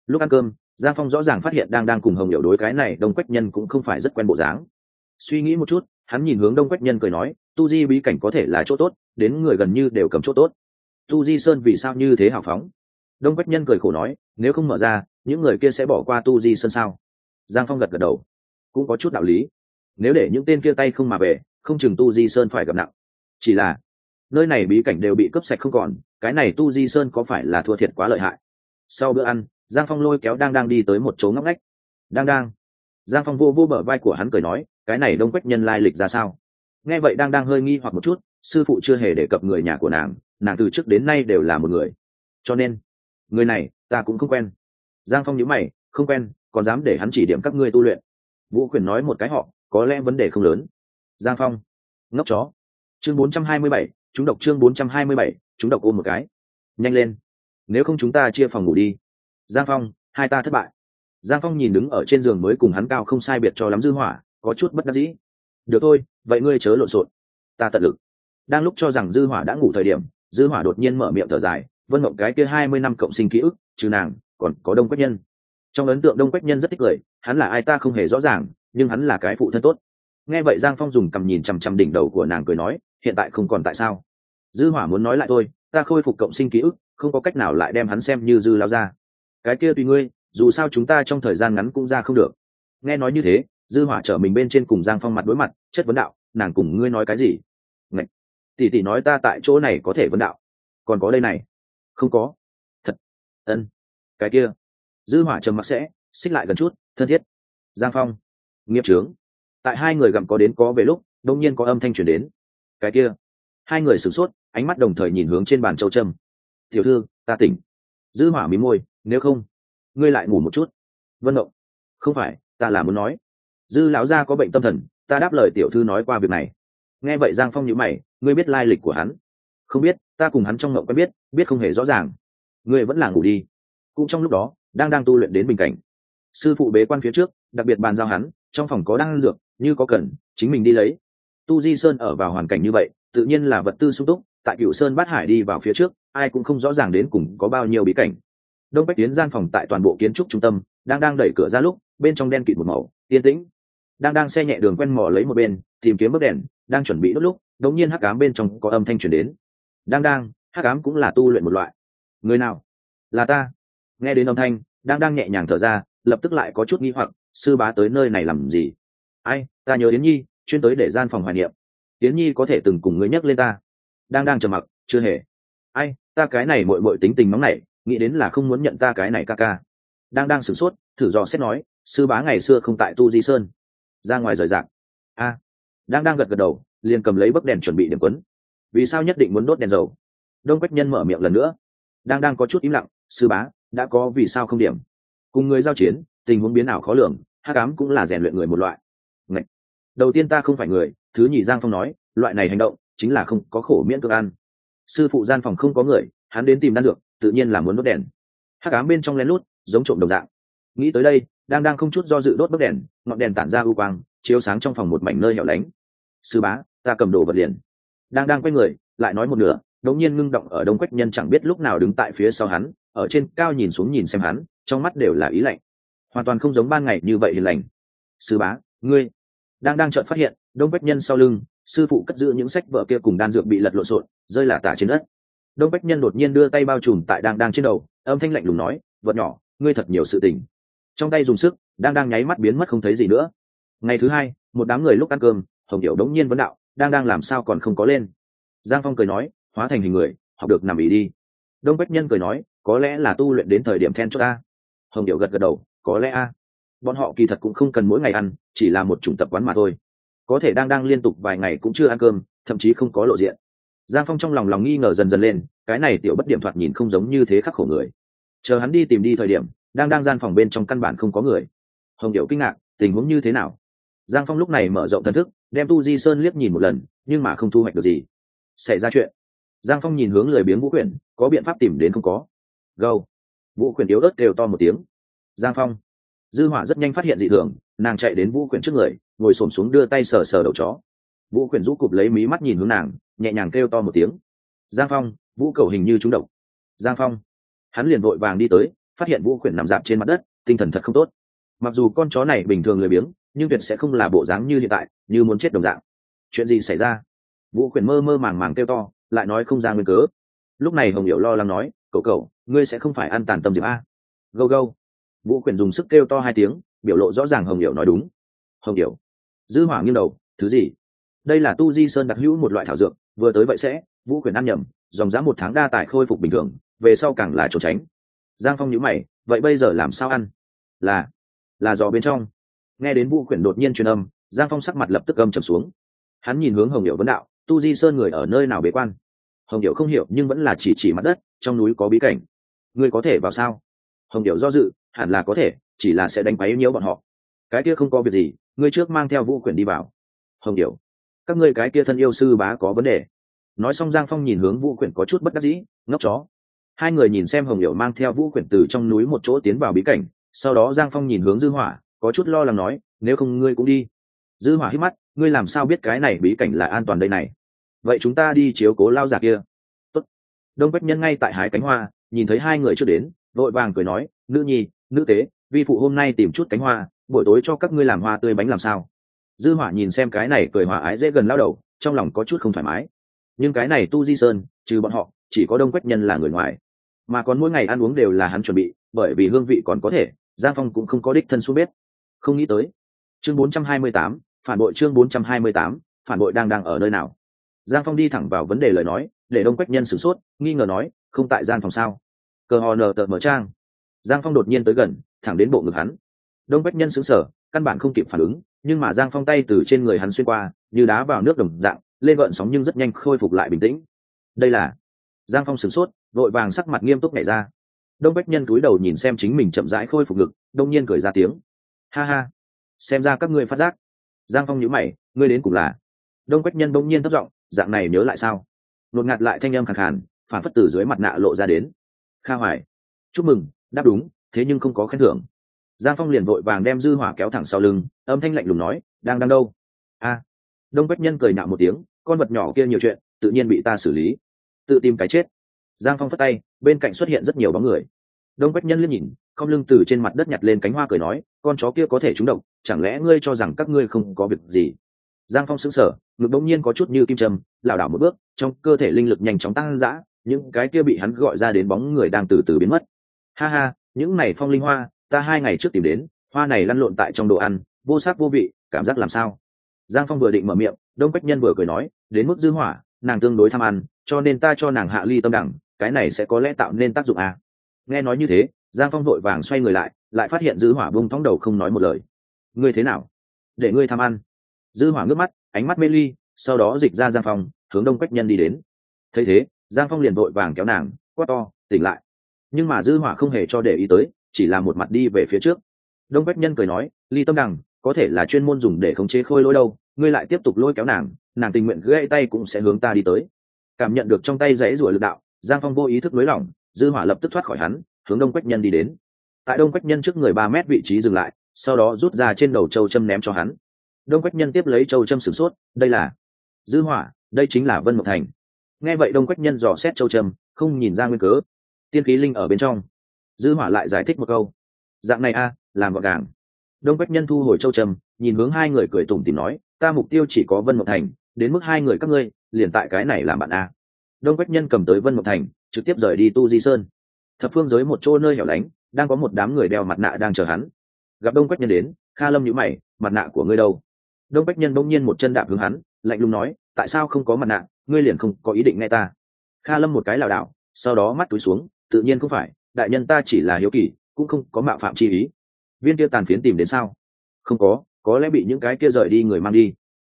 lúc ăn cơm, giang phong rõ ràng phát hiện đang đang cùng hồng hiểu đối cái này đông quách nhân cũng không phải rất quen bộ dáng. Suy nghĩ một chút, hắn nhìn hướng đông quách nhân cười nói, tu di bí cảnh có thể là chỗ tốt, đến người gần như đều cầm chỗ tốt. Tu di sơn vì sao như thế hào phóng? Đông quách nhân cười khổ nói, nếu không mở ra, những người kia sẽ bỏ qua tu di sơn sao? Giang phong gật gật đầu, cũng có chút đạo lý nếu để những tên kia tay không mà về, không chừng tu di sơn phải gặp nặng. Chỉ là, nơi này bí cảnh đều bị cướp sạch không còn, cái này tu di sơn có phải là thua thiệt quá lợi hại? Sau bữa ăn, giang phong lôi kéo đang đang đi tới một chỗ ngóc ngách. Đang đang, giang phong vô vô bờ vai của hắn cười nói, cái này đông quách nhân lai lịch ra sao? Nghe vậy đang đang hơi nghi hoặc một chút, sư phụ chưa hề đề cập người nhà của nàng nàng từ trước đến nay đều là một người. Cho nên, người này, ta cũng không quen. Giang phong nhớ mày, không quen, còn dám để hắn chỉ điểm các ngươi tu luyện. Vũ quyền nói một cái họ có lẽ vấn đề không lớn. Giang phong ngốc chó. Chương 427, chúng độc chương 427, chúng độc ôm một cái. Nhanh lên. Nếu không chúng ta chia phòng ngủ đi. Giang phong hai ta thất bại. Giang phong nhìn đứng ở trên giường mới cùng hắn cao không sai biệt cho lắm dư hỏa có chút bất đắc dĩ. Được thôi vậy ngươi chớ lộn xộn. Ta tận lực. Đang lúc cho rằng dư hỏa đã ngủ thời điểm dư hỏa đột nhiên mở miệng thở dài vân mộng cái kia hai mươi năm cộng sinh ký ức trừ nàng còn có đông quách nhân. Trong ấn tượng đông quách nhân rất thích cười hắn là ai ta không hề rõ ràng nhưng hắn là cái phụ thân tốt. Nghe vậy giang phong dùng cầm nhìn chằm chằm đỉnh đầu của nàng cười nói, hiện tại không còn tại sao? Dư hỏa muốn nói lại thôi, ta khôi phục cộng sinh ký ức, không có cách nào lại đem hắn xem như dư lao ra cái kia tùy ngươi, dù sao chúng ta trong thời gian ngắn cũng ra không được. Nghe nói như thế, dư hỏa trở mình bên trên cùng giang phong mặt đối mặt, chất vấn đạo, nàng cùng ngươi nói cái gì? Ngậy! tỷ tỷ nói ta tại chỗ này có thể vấn đạo. Còn có đây này. Không có. Thật. Ân. Cái kia. Dư hỏa trầm mặc sẽ, xích lại gần chút, thân thiết. Giang phong nghiệp trướng tại hai người gặm có đến có về lúc đông nhiên có âm thanh truyền đến. Cái kia. Hai người sửng sốt, ánh mắt đồng thời nhìn hướng trên bàn châu trâm tiểu thư, ta tỉnh. Dư hỏa mí môi, nếu không, ngươi lại ngủ một chút. Vân động không phải, ta là muốn nói. Dư lão gia có bệnh tâm thần, ta đáp lời tiểu thư nói qua việc này. Nghe vậy giang phong nhíu mày, ngươi biết lai lịch của hắn? Không biết, ta cùng hắn trong ngộng quen biết biết không hề rõ ràng. Ngươi vẫn là ngủ đi. Cũng trong lúc đó, đang đang tu luyện đến bình cảnh. Sư phụ bế quan phía trước, đặc biệt bàn giao hắn trong phòng có đang dược, như có cần, chính mình đi lấy. Tu di sơn ở vào hoàn cảnh như vậy, tự nhiên là vật tư sung túc, tại cựu sơn bát hải đi vào phía trước, ai cũng không rõ ràng đến cùng có bao nhiêu bí cảnh. Đông bách tiến gian phòng tại toàn bộ kiến trúc trung tâm, đang đang đẩy cửa ra lúc, bên trong đen kịt một màu, yên tĩnh. Đang đang xe nhẹ đường quen mò lấy một bên, tìm kiếm bức đèn, đang chuẩn bị đốt lúc đống nhiên hắc ám bên trong có âm thanh chuyển đến. Đang đang, hắc ám cũng là tu luyện một loại. Người nào? Là ta. Nghe đến âm thanh, đang đang nhẹ nhàng thở ra, lập tức lại có chút nghi hoặc sư bá tới nơi này làm gì? Ai, ta nhớ yến nhi, chuyên tới để gian phòng hoài niệm. Yến nhi có thể từng cùng ngươi nhắc lên ta. Đang đang trầm mặc, chưa hề. Ai, ta cái này mội mội tính tình nóng này nghĩ đến là không muốn nhận ta cái này ca ca. Đang đang sửng sốt, thử dò xét nói, sư bá ngày xưa không tại tu di sơn. Ra ngoài rời rạc. A. Đang đang gật gật đầu, liền cầm lấy bấc đèn chuẩn bị điểm quấn. Vì sao nhất định muốn đốt đèn dầu? Đông quách nhân mở miệng lần nữa. Đang đang có chút im lặng, sư bá, đã có vì sao không điểm. Cùng người giao chiến tình huống biến ảo khó lường hát cám cũng là rèn luyện người một loại. Ngậy. đầu tiên ta không phải người, thứ nhì giang phong nói, loại này hành động chính là không có khổ miễn cơ ăn. Sư phụ gian phòng không có người, hắn đến tìm đan dược, tự nhiên là muốn đốt đèn. Hát cám bên trong lén lút, giống trộm đồng dạng. Nghĩ tới đây, đang đang không chút do dự đốt bấc đèn, ngọn đèn tản ra u quang, chiếu sáng trong phòng một mảnh nơi hẻo lánh. Sư bá, ta cầm đồ vật liền. Đang đang quay người, lại nói một nửa đột nhiên ngưng động ở đông quách nhân chẳng biết lúc nào đứng tại phía sau hắn, ở trên cao nhìn xuống nhìn xem hắn, trong mắt đều là ý lạnh hoàn toàn không giống ban ngày như vậy hiền lành. Sư bá, ngươi đang đang chợt phát hiện, đông bách nhân sau lưng, sư phụ cất giữ những sách vợ kia cùng đan dược bị lật lộn xộn, rơi là tả trên đất. Đông bách nhân đột nhiên đưa tay bao trùm tại đang đang trên đầu, âm thanh lạnh lùng nói, vật nhỏ, ngươi thật nhiều sự tình. Trong tay dùng sức, đang đang nháy mắt biến mất không thấy gì nữa. Ngày thứ hai, một đám người lúc ăn cơm, hồng điệu đống nhiên vấn đạo, đang đang làm sao còn không có lên? Giang phong cười nói, hóa thành hình người, học được nằm ý đi. Đông bách nhân cười nói, có lẽ là tu luyện đến thời điểm then cho ta. Hồng điệu gật gật đầu có lẽ a. Bọn họ kỳ thật cũng không cần mỗi ngày ăn, chỉ là một chủng tập quán mà thôi. Có thể đang đang liên tục vài ngày cũng chưa ăn cơm, thậm chí không có lộ diện. Giang phong trong lòng lòng nghi ngờ dần dần lên, cái này tiểu bất điểm thoạt nhìn không giống như thế khắc khổ người. Chờ hắn đi tìm đi thời điểm, đang đang gian phòng bên trong căn bản không có người. Hồng điệu kinh ngạc, tình huống như thế nào? Giang phong lúc này mở rộng thần thức, đem tu di sơn liếc nhìn một lần, nhưng mà không thu hoạch được gì. Xảy ra chuyện. Giang phong nhìn hướng lười biếng vũ quyển, có biện pháp tìm đến không có. Gâu. Vũ quyển yếu ớt đều to một tiếng giang phong. Dư hỏa rất nhanh phát hiện dị thường, nàng chạy đến vũ quyển trước người, ngồi xổm xuống đưa tay sờ sờ đầu chó. Vũ quyển rũ cụp lấy mí mắt nhìn hướng nàng, nhẹ nhàng kêu to một tiếng. Giang phong, vũ cầu hình như trúng độc. Giang phong. Hắn liền vội vàng đi tới, phát hiện vũ quyển nằm dạp trên mặt đất, tinh thần thật không tốt. Mặc dù con chó này bình thường lười biếng, nhưng tuyệt sẽ không là bộ dáng như hiện tại, như muốn chết đồng dạng. Chuyện gì xảy ra? Vũ quyển mơ mơ màng màng kêu to, lại nói không ra nguyên cớ. Lúc này hồng hiểu lo lắng nói, cậu cậu, ngươi sẽ không phải ăn tàn tâm diệp a. Gâu gâu vũ quyển dùng sức kêu to hai tiếng, biểu lộ rõ ràng hồng điệu nói đúng. Hồng điệu dư hỏa nghiêng đầu, thứ gì? Đây là tu di sơn đặc hữu một loại thảo dược, vừa tới vậy sẽ. Vũ quyển ăn nhầm, dòng giá một tháng đa tài khôi phục bình thường, về sau càng là trốn tránh. Giang phong nhíu mày, vậy bây giờ làm sao ăn? Là là do bên trong. Nghe đến vũ quyển đột nhiên truyền âm, giang phong sắc mặt lập tức âm trầm xuống. Hắn nhìn hướng hồng điệu vấn đạo, tu di sơn người ở nơi nào bế quan? Hồng điệu không hiểu, nhưng vẫn là chỉ chỉ mặt đất, trong núi có bí cảnh. Ngươi có thể vào sao? Hồng điệu do dự hẳn là có thể, chỉ là sẽ đánh quấy nhiễu bọn họ. Cái kia không có việc gì, ngươi trước mang theo vũ quyển đi vào. Hồng điểu, các ngươi cái kia thân yêu sư bá có vấn đề. Nói xong giang phong nhìn hướng vũ quyển có chút bất đắc dĩ, ngốc chó. Hai người nhìn xem hồng điểu mang theo vũ quyển từ trong núi một chỗ tiến vào bí cảnh, sau đó giang phong nhìn hướng dư hỏa, có chút lo lắng nói, nếu không ngươi cũng đi. Dư hỏa hít mắt, ngươi làm sao biết cái này bí cảnh là an toàn đây này? Vậy chúng ta đi chiếu cố lao giả kia. Tốt. đông bách nhân ngay tại hái cánh hoa, nhìn thấy hai người chưa đến, vội vàng cười nói, nữ nhi nữ tế vi phụ hôm nay tìm chút cánh hoa buổi tối cho các ngươi làm hoa tươi bánh làm sao? Dư hỏa nhìn xem cái này cười hòa ái dễ gần lao đầu trong lòng có chút không thoải mái. Nhưng cái này tu di sơn trừ bọn họ chỉ có đông quách nhân là người ngoài. Mà còn mỗi ngày ăn uống đều là hắn chuẩn bị bởi vì hương vị còn có thể giang phong cũng không có đích thân xuống bếp. Không nghĩ tới chương 428, phản bội chương 428, phản bội đang đang ở nơi nào? Giang phong đi thẳng vào vấn đề lời nói để đông quách nhân sửng sốt nghi ngờ nói không tại gian phòng sao? Cờ hò nờ tờ mở trang giang phong đột nhiên tới gần, thẳng đến bộ ngực hắn. Đông Bách nhân xứng sở căn bản không kịp phản ứng, nhưng mà giang phong tay từ trên người hắn xuyên qua, như đá vào nước đồng dạng, lên gợn sóng nhưng rất nhanh khôi phục lại bình tĩnh. Đây là giang phong sửng sốt, vội vàng sắc mặt nghiêm túc nhảy ra. Đông bách nhân cúi đầu nhìn xem chính mình chậm rãi khôi phục ngực, đông nhiên cười ra tiếng. Ha ha, xem ra các ngươi phát giác. Giang phong nhíu mày, ngươi đến cùng là? Đông bách nhân Đông nhiên thất giọng, dạng này nhớ lại sao? Nột ngạt lại thanh âm khẳng khàn, phản phất từ dưới mặt nạ lộ ra đến. Kha hoài, chúc mừng đáp đúng, thế nhưng không có khen thưởng. Giang phong liền vội vàng đem dư hỏa kéo thẳng sau lưng, âm thanh lạnh lùng nói, đang đang đâu? A. Đông bách nhân cười nạo một tiếng, con vật nhỏ kia nhiều chuyện, tự nhiên bị ta xử lý. Tự tìm cái chết. Giang phong phất tay, bên cạnh xuất hiện rất nhiều bóng người. Đông bách nhân liếc nhìn, không lưng từ trên mặt đất nhặt lên cánh hoa cười nói, con chó kia có thể trúng độc, chẳng lẽ ngươi cho rằng các ngươi không có việc gì? Giang phong sững sờ, ngực bỗng nhiên có chút như kim trầm lảo đảo một bước, trong cơ thể linh lực nhanh chóng tăng dã, những cái kia bị hắn gọi ra đến bóng người đang từ từ biến mất ha ha, những này phong linh hoa, ta hai ngày trước tìm đến, hoa này lăn lộn tại trong đồ ăn, vô sắc vô vị, cảm giác làm sao? Giang phong vừa định mở miệng, đông quách nhân vừa cười nói, đến mức dư hỏa, nàng tương đối tham ăn, cho nên ta cho nàng hạ ly tâm đẳng, cái này sẽ có lẽ tạo nên tác dụng à. nghe nói như thế, giang phong vội vàng xoay người lại lại phát hiện dư hỏa bung thóng đầu không nói một lời. Ngươi thế nào? Để ngươi tham ăn. Dư hỏa ngước mắt, ánh mắt mê ly, sau đó dịch ra giang phong, hướng đông quách nhân đi đến. Thấy thế, giang phong liền vội vàng kéo nàng, quát to, tỉnh lại nhưng mà dư hỏa không hề cho để ý tới, chỉ là một mặt đi về phía trước. Đông quách nhân cười nói, ly tâm đằng, có thể là chuyên môn dùng để khống chế khôi lỗi đâu, ngươi lại tiếp tục lôi kéo nàng nàng tình nguyện gãy tay cũng sẽ hướng ta đi tới. Cảm nhận được trong tay dãy rủa lực đạo, giang phong vô ý thức lối lỏng, dư hỏa lập tức thoát khỏi hắn, hướng đông quách nhân đi đến. Tại đông quách nhân trước người ba mét vị trí dừng lại, sau đó rút ra trên đầu châu châm ném cho hắn. Đông quách nhân tiếp lấy châu châm sửng sốt, đây là dư hỏa, đây chính là vân mộc thành. Nghe vậy đông quách nhân dò xét châu châm, không nhìn ra nguyên cớ tiên khí linh ở bên trong. Dư hỏa lại giải thích một câu. Dạng này a, làm gọn gàng. Đông quách nhân thu hồi châu trầm, nhìn hướng hai người cười tủm tìm nói, ta mục tiêu chỉ có vân mộc thành, đến mức hai người các ngươi, liền tại cái này làm bạn a. Đông quách nhân cầm tới vân mộc thành, trực tiếp rời đi tu di sơn. Thập phương giới một chỗ nơi hẻo lánh, đang có một đám người đeo mặt nạ đang chờ hắn. Gặp đông quách nhân đến, kha lâm nhíu mày, mặt nạ của ngươi đâu? Đông quách nhân bỗng nhiên một chân đạp hướng hắn, lạnh lùng nói, tại sao không có mặt nạ? Ngươi liền không có ý định nghe ta. Kha lâm một cái lảo đảo, sau đó mắt túi xuống tự nhiên không phải, đại nhân ta chỉ là hiếu kỳ, cũng không có mạo phạm chi ý. Viên kia tàn phiến tìm đến sao? Không có có lẽ bị những cái kia rời đi người mang đi.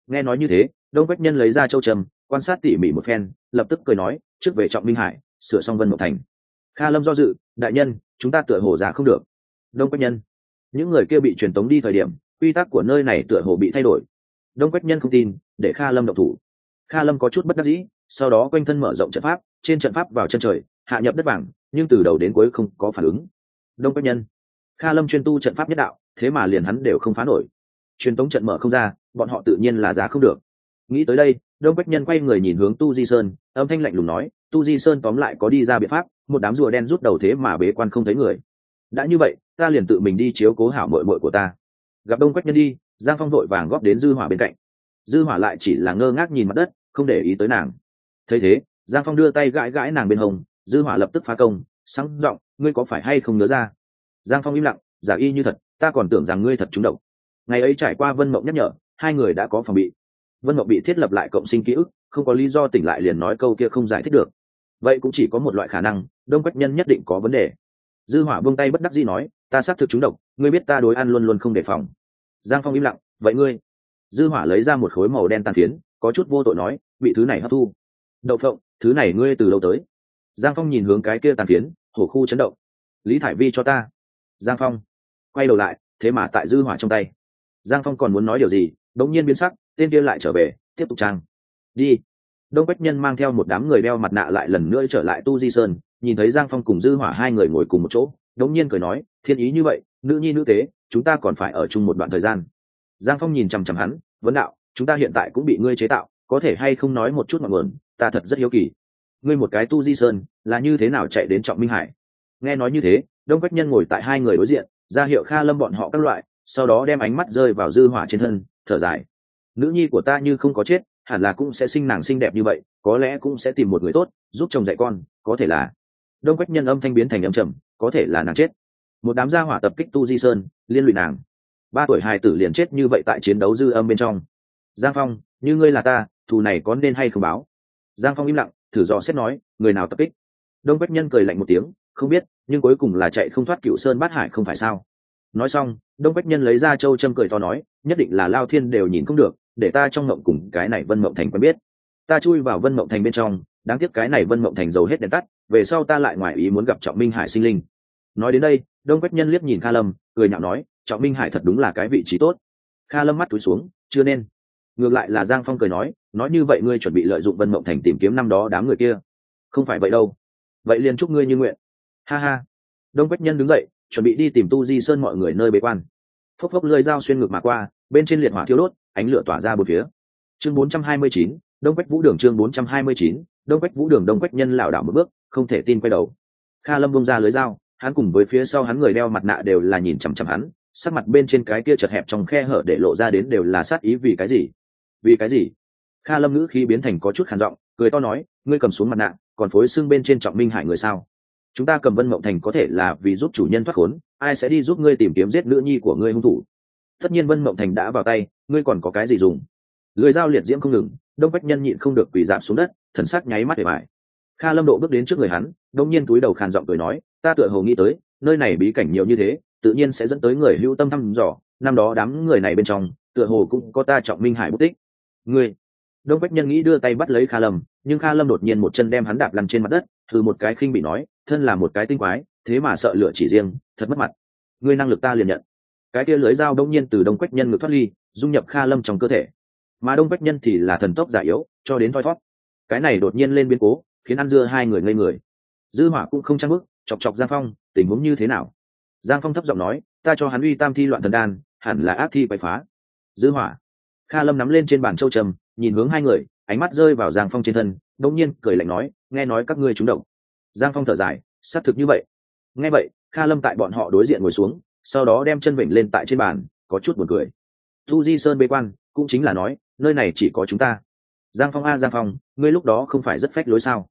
Nghe nói như thế, đông quách nhân lấy ra châu trầm quan sát tỉ mỉ một phen, lập tức cười nói, trước về trọng minh hải, sửa xong vân mộc thành. Kha lâm do dự, đại nhân, chúng ta tựa hồ già không được. Đông quách nhân. Những người kia bị truyền tống đi thời điểm, quy tắc của nơi này tựa hồ bị thay đổi. Đông quách nhân không tin, để kha lâm độc thủ. Kha lâm có chút bất đắc dĩ, sau đó quanh thân mở rộng trận pháp, trên trận pháp vào chân trời hạ nhập đất vàng, nhưng từ đầu đến cuối không có phản ứng. Đông bách nhân. Kha lâm chuyên tu trận pháp nhất đạo, thế mà liền hắn đều không phá nổi. Truyền tống trận mở không ra, bọn họ tự nhiên là giá không được. Nghĩ tới đây, đông bách nhân quay người nhìn hướng tu di sơn, âm thanh lạnh lùng nói, tu di sơn tóm lại có đi ra biện pháp, một đám rùa đen rút đầu thế mà bế quan không thấy người. Đã như vậy, ta liền tự mình đi chiếu cố hảo mội mội của ta. Gặp đông quách nhân đi, giang phong vội vàng góp đến dư hỏa bên cạnh. Dư hỏa lại chỉ là ngơ ngác nhìn mặt đất, không để ý tới nàng. Thấy thế, giang phong đưa tay gãi gãi nàng bên hông dư hỏa lập tức phá công, sáng giọng, ngươi có phải hay không nhớ ra? Giang phong im lặng, giả y như thật, ta còn tưởng rằng ngươi thật trúng độc. Ngày ấy trải qua vân mộng nhắc nhở, hai người đã có phòng bị. Vân mộng bị thiết lập lại cộng sinh ký ức, không có lý do tỉnh lại liền nói câu kia không giải thích được. Vậy cũng chỉ có một loại khả năng, đông quách nhân nhất định có vấn đề. Dư hỏa buông tay bất đắc dĩ nói, ta xác thực trúng độc, ngươi biết ta đối ăn luôn luôn không đề phòng. Giang phong im lặng, vậy ngươi? Dư hỏa lấy ra một khối màu đen tàn phiến, có chút vô tội nói, bị thứ này hấp thu. Đậu phộng, thứ này ngươi từ lâu tới giang phong nhìn hướng cái kia tàn phiến, hổ khu chấn động. Lý thải vi cho ta. Giang phong quay đầu lại, thế mà tại dư hỏa trong tay. Giang phong còn muốn nói điều gì, đống nhiên biến sắc, tên kia lại trở về, tiếp tục trang. Đi. Đông bách nhân mang theo một đám người đeo mặt nạ lại lần nữa trở lại tu di sơn, nhìn thấy giang phong cùng dư hỏa hai người ngồi cùng một chỗ, đống nhiên cười nói, thiên ý như vậy, nữ nhi nữ tế, chúng ta còn phải ở chung một đoạn thời gian. Giang phong nhìn chằm chằm hắn, vấn đạo, chúng ta hiện tại cũng bị ngươi chế tạo, có thể hay không nói một chút mọi nguồn, ta thật rất hiếu kỳ ngươi một cái tu di sơn, là như thế nào chạy đến trọng minh hải? Nghe nói như thế, đông quách nhân ngồi tại hai người đối diện, ra hiệu kha lâm bọn họ các loại, sau đó đem ánh mắt rơi vào dư hỏa trên thân, thở dài. Nữ nhi của ta như không có chết, hẳn là cũng sẽ sinh nàng xinh đẹp như vậy, có lẽ cũng sẽ tìm một người tốt, giúp chồng dạy con, có thể là. Đông quách nhân âm thanh biến thành âm trầm, có thể là nàng chết. Một đám gia hỏa tập kích tu di sơn, liên lụy nàng. Ba tuổi hài tử liền chết như vậy tại chiến đấu dư âm bên trong. Giang phong, như ngươi là ta, thù này có nên hay không báo? Giang phong im lặng thử dò xét nói, người nào tập kích? Đông bách nhân cười lạnh một tiếng, không biết, nhưng cuối cùng là chạy không thoát cựu sơn bát hải không phải sao? Nói xong, đông bách nhân lấy ra châu châm cười to nói, nhất định là lao thiên đều nhìn không được, để ta trong mộng cùng cái này vân mộng thành quen biết. Ta chui vào vân mộng thành bên trong, đáng tiếc cái này vân mộng thành dầu hết đèn tắt, về sau ta lại ngoài ý muốn gặp trọng minh hải sinh linh. Nói đến đây, đông bách nhân liếc nhìn kha lâm, cười nhạo nói, trọng minh hải thật đúng là cái vị trí tốt. Kha lâm mắt túi xuống, chưa nên ngược lại là giang phong cười nói nói như vậy ngươi chuẩn bị lợi dụng vân mộng thành tìm kiếm năm đó đám người kia. Không phải vậy đâu. Vậy liền chúc ngươi như nguyện. Ha ha. Đông quách nhân đứng dậy chuẩn bị đi tìm tu di sơn mọi người nơi bế quan. Phốc phốc lơi dao xuyên ngược mà qua bên trên liệt hỏa thiếu đốt ánh lửa tỏa ra một phía. Chương 429, đông quách vũ đường chương 429, đông quách vũ đường đông quách nhân lảo đảo một bước không thể tin quay đầu. Kha lâm bông ra lưới dao hắn cùng với phía sau hắn người đeo mặt nạ đều là nhìn chằm chằm hắn sắc mặt bên trên cái kia chật hẹp trong khe hở để lộ ra đến đều là sát ý vì cái gì? Vì cái gì? Kha lâm ngữ khi biến thành có chút khản giọng, cười to nói, ngươi cầm xuống mặt nạ, còn phối xương bên trên trọng minh hải người sao? Chúng ta cầm vân mộng thành có thể là vì giúp chủ nhân thoát khốn, ai sẽ đi giúp ngươi tìm kiếm giết nữ nhi của ngươi hung thủ? Tất nhiên vân mộng thành đã vào tay, ngươi còn có cái gì dùng? Lưới dao liệt diễm không ngừng, đông bách nhân nhịn không được quỳ giảm xuống đất, thần sắc nháy mắt để bài kha lâm độ bước đến trước người hắn, đông nhiên túi đầu khàn giọng cười nói, ta tựa hồ nghĩ tới, nơi này bí cảnh nhiều như thế, tự nhiên sẽ dẫn tới người hữu tâm thăm dò, năm đó đám người này bên trong, tựa hồ cũng có ta trọng minh hải bút tích ngươi. Đông bách nhân nghĩ đưa tay bắt lấy kha lâm, nhưng kha lâm đột nhiên một chân đem hắn đạp lăn trên mặt đất từ một cái khinh bị nói, thân là một cái tinh quái, thế mà sợ lửa chỉ riêng, thật mất mặt. Ngươi năng lực ta liền nhận. Cái kia lưới dao đông nhiên từ đông quách nhân ngược thoát ly, dung nhập kha lâm trong cơ thể. Mà đông quách nhân thì là thần tốc giả yếu, cho đến thoi thoát cái này đột nhiên lên biến cố, khiến ăn dưa hai người ngây người. Dư hỏa cũng không trang bức chọc chọc giang phong, tình huống như thế nào? Giang phong thấp giọng nói, ta cho hắn uy tam thi loạn thần đan, hẳn là ác thi quậy phá. Dư hỏa kha lâm nắm lên trên bàn châu trầm nhìn hướng hai người, ánh mắt rơi vào giang phong trên thân đông nhiên cười lạnh nói, nghe nói các ngươi trúng động giang phong thở dài, xác thực như vậy. Nghe vậy, kha lâm tại bọn họ đối diện ngồi xuống, sau đó đem chân vịnh lên tại trên bàn, có chút buồn cười. Tu di sơn bế quan, cũng chính là nói, nơi này chỉ có chúng ta. Giang phong, a giang phong, ngươi lúc đó không phải rất phách lối sao?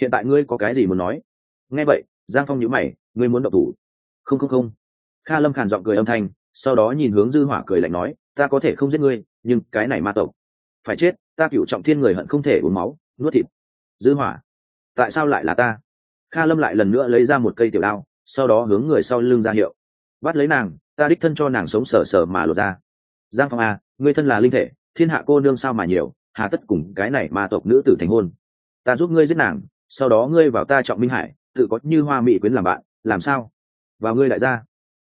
Hiện tại ngươi có cái gì muốn nói? Nghe vậy, giang phong nhíu mày, ngươi muốn động thủ? Không không không. Kha lâm khàn giọng cười âm thanh, sau đó nhìn hướng dư hỏa cười lạnh nói, ta có thể không giết ngươi nhưng cái này ma tộc, phải chết, ta cựu trọng thiên người hận không thể uống máu, nuốt thịt, dư hỏa. Tại sao lại là ta? Kha lâm lại lần nữa lấy ra một cây tiểu đao, sau đó hướng người sau lưng ra hiệu. Bắt lấy nàng, ta đích thân cho nàng sống sờ sờ mà lột ra. Giang phong a người ngươi thân là linh thể, thiên hạ cô nương sao mà nhiều, hà tất cùng cái này ma tộc nữ tử thành hôn. Ta giúp ngươi giết nàng, sau đó ngươi vào ta trọng minh hải, tự có như hoa mỹ quyến làm bạn, làm sao? Vào ngươi lại ra.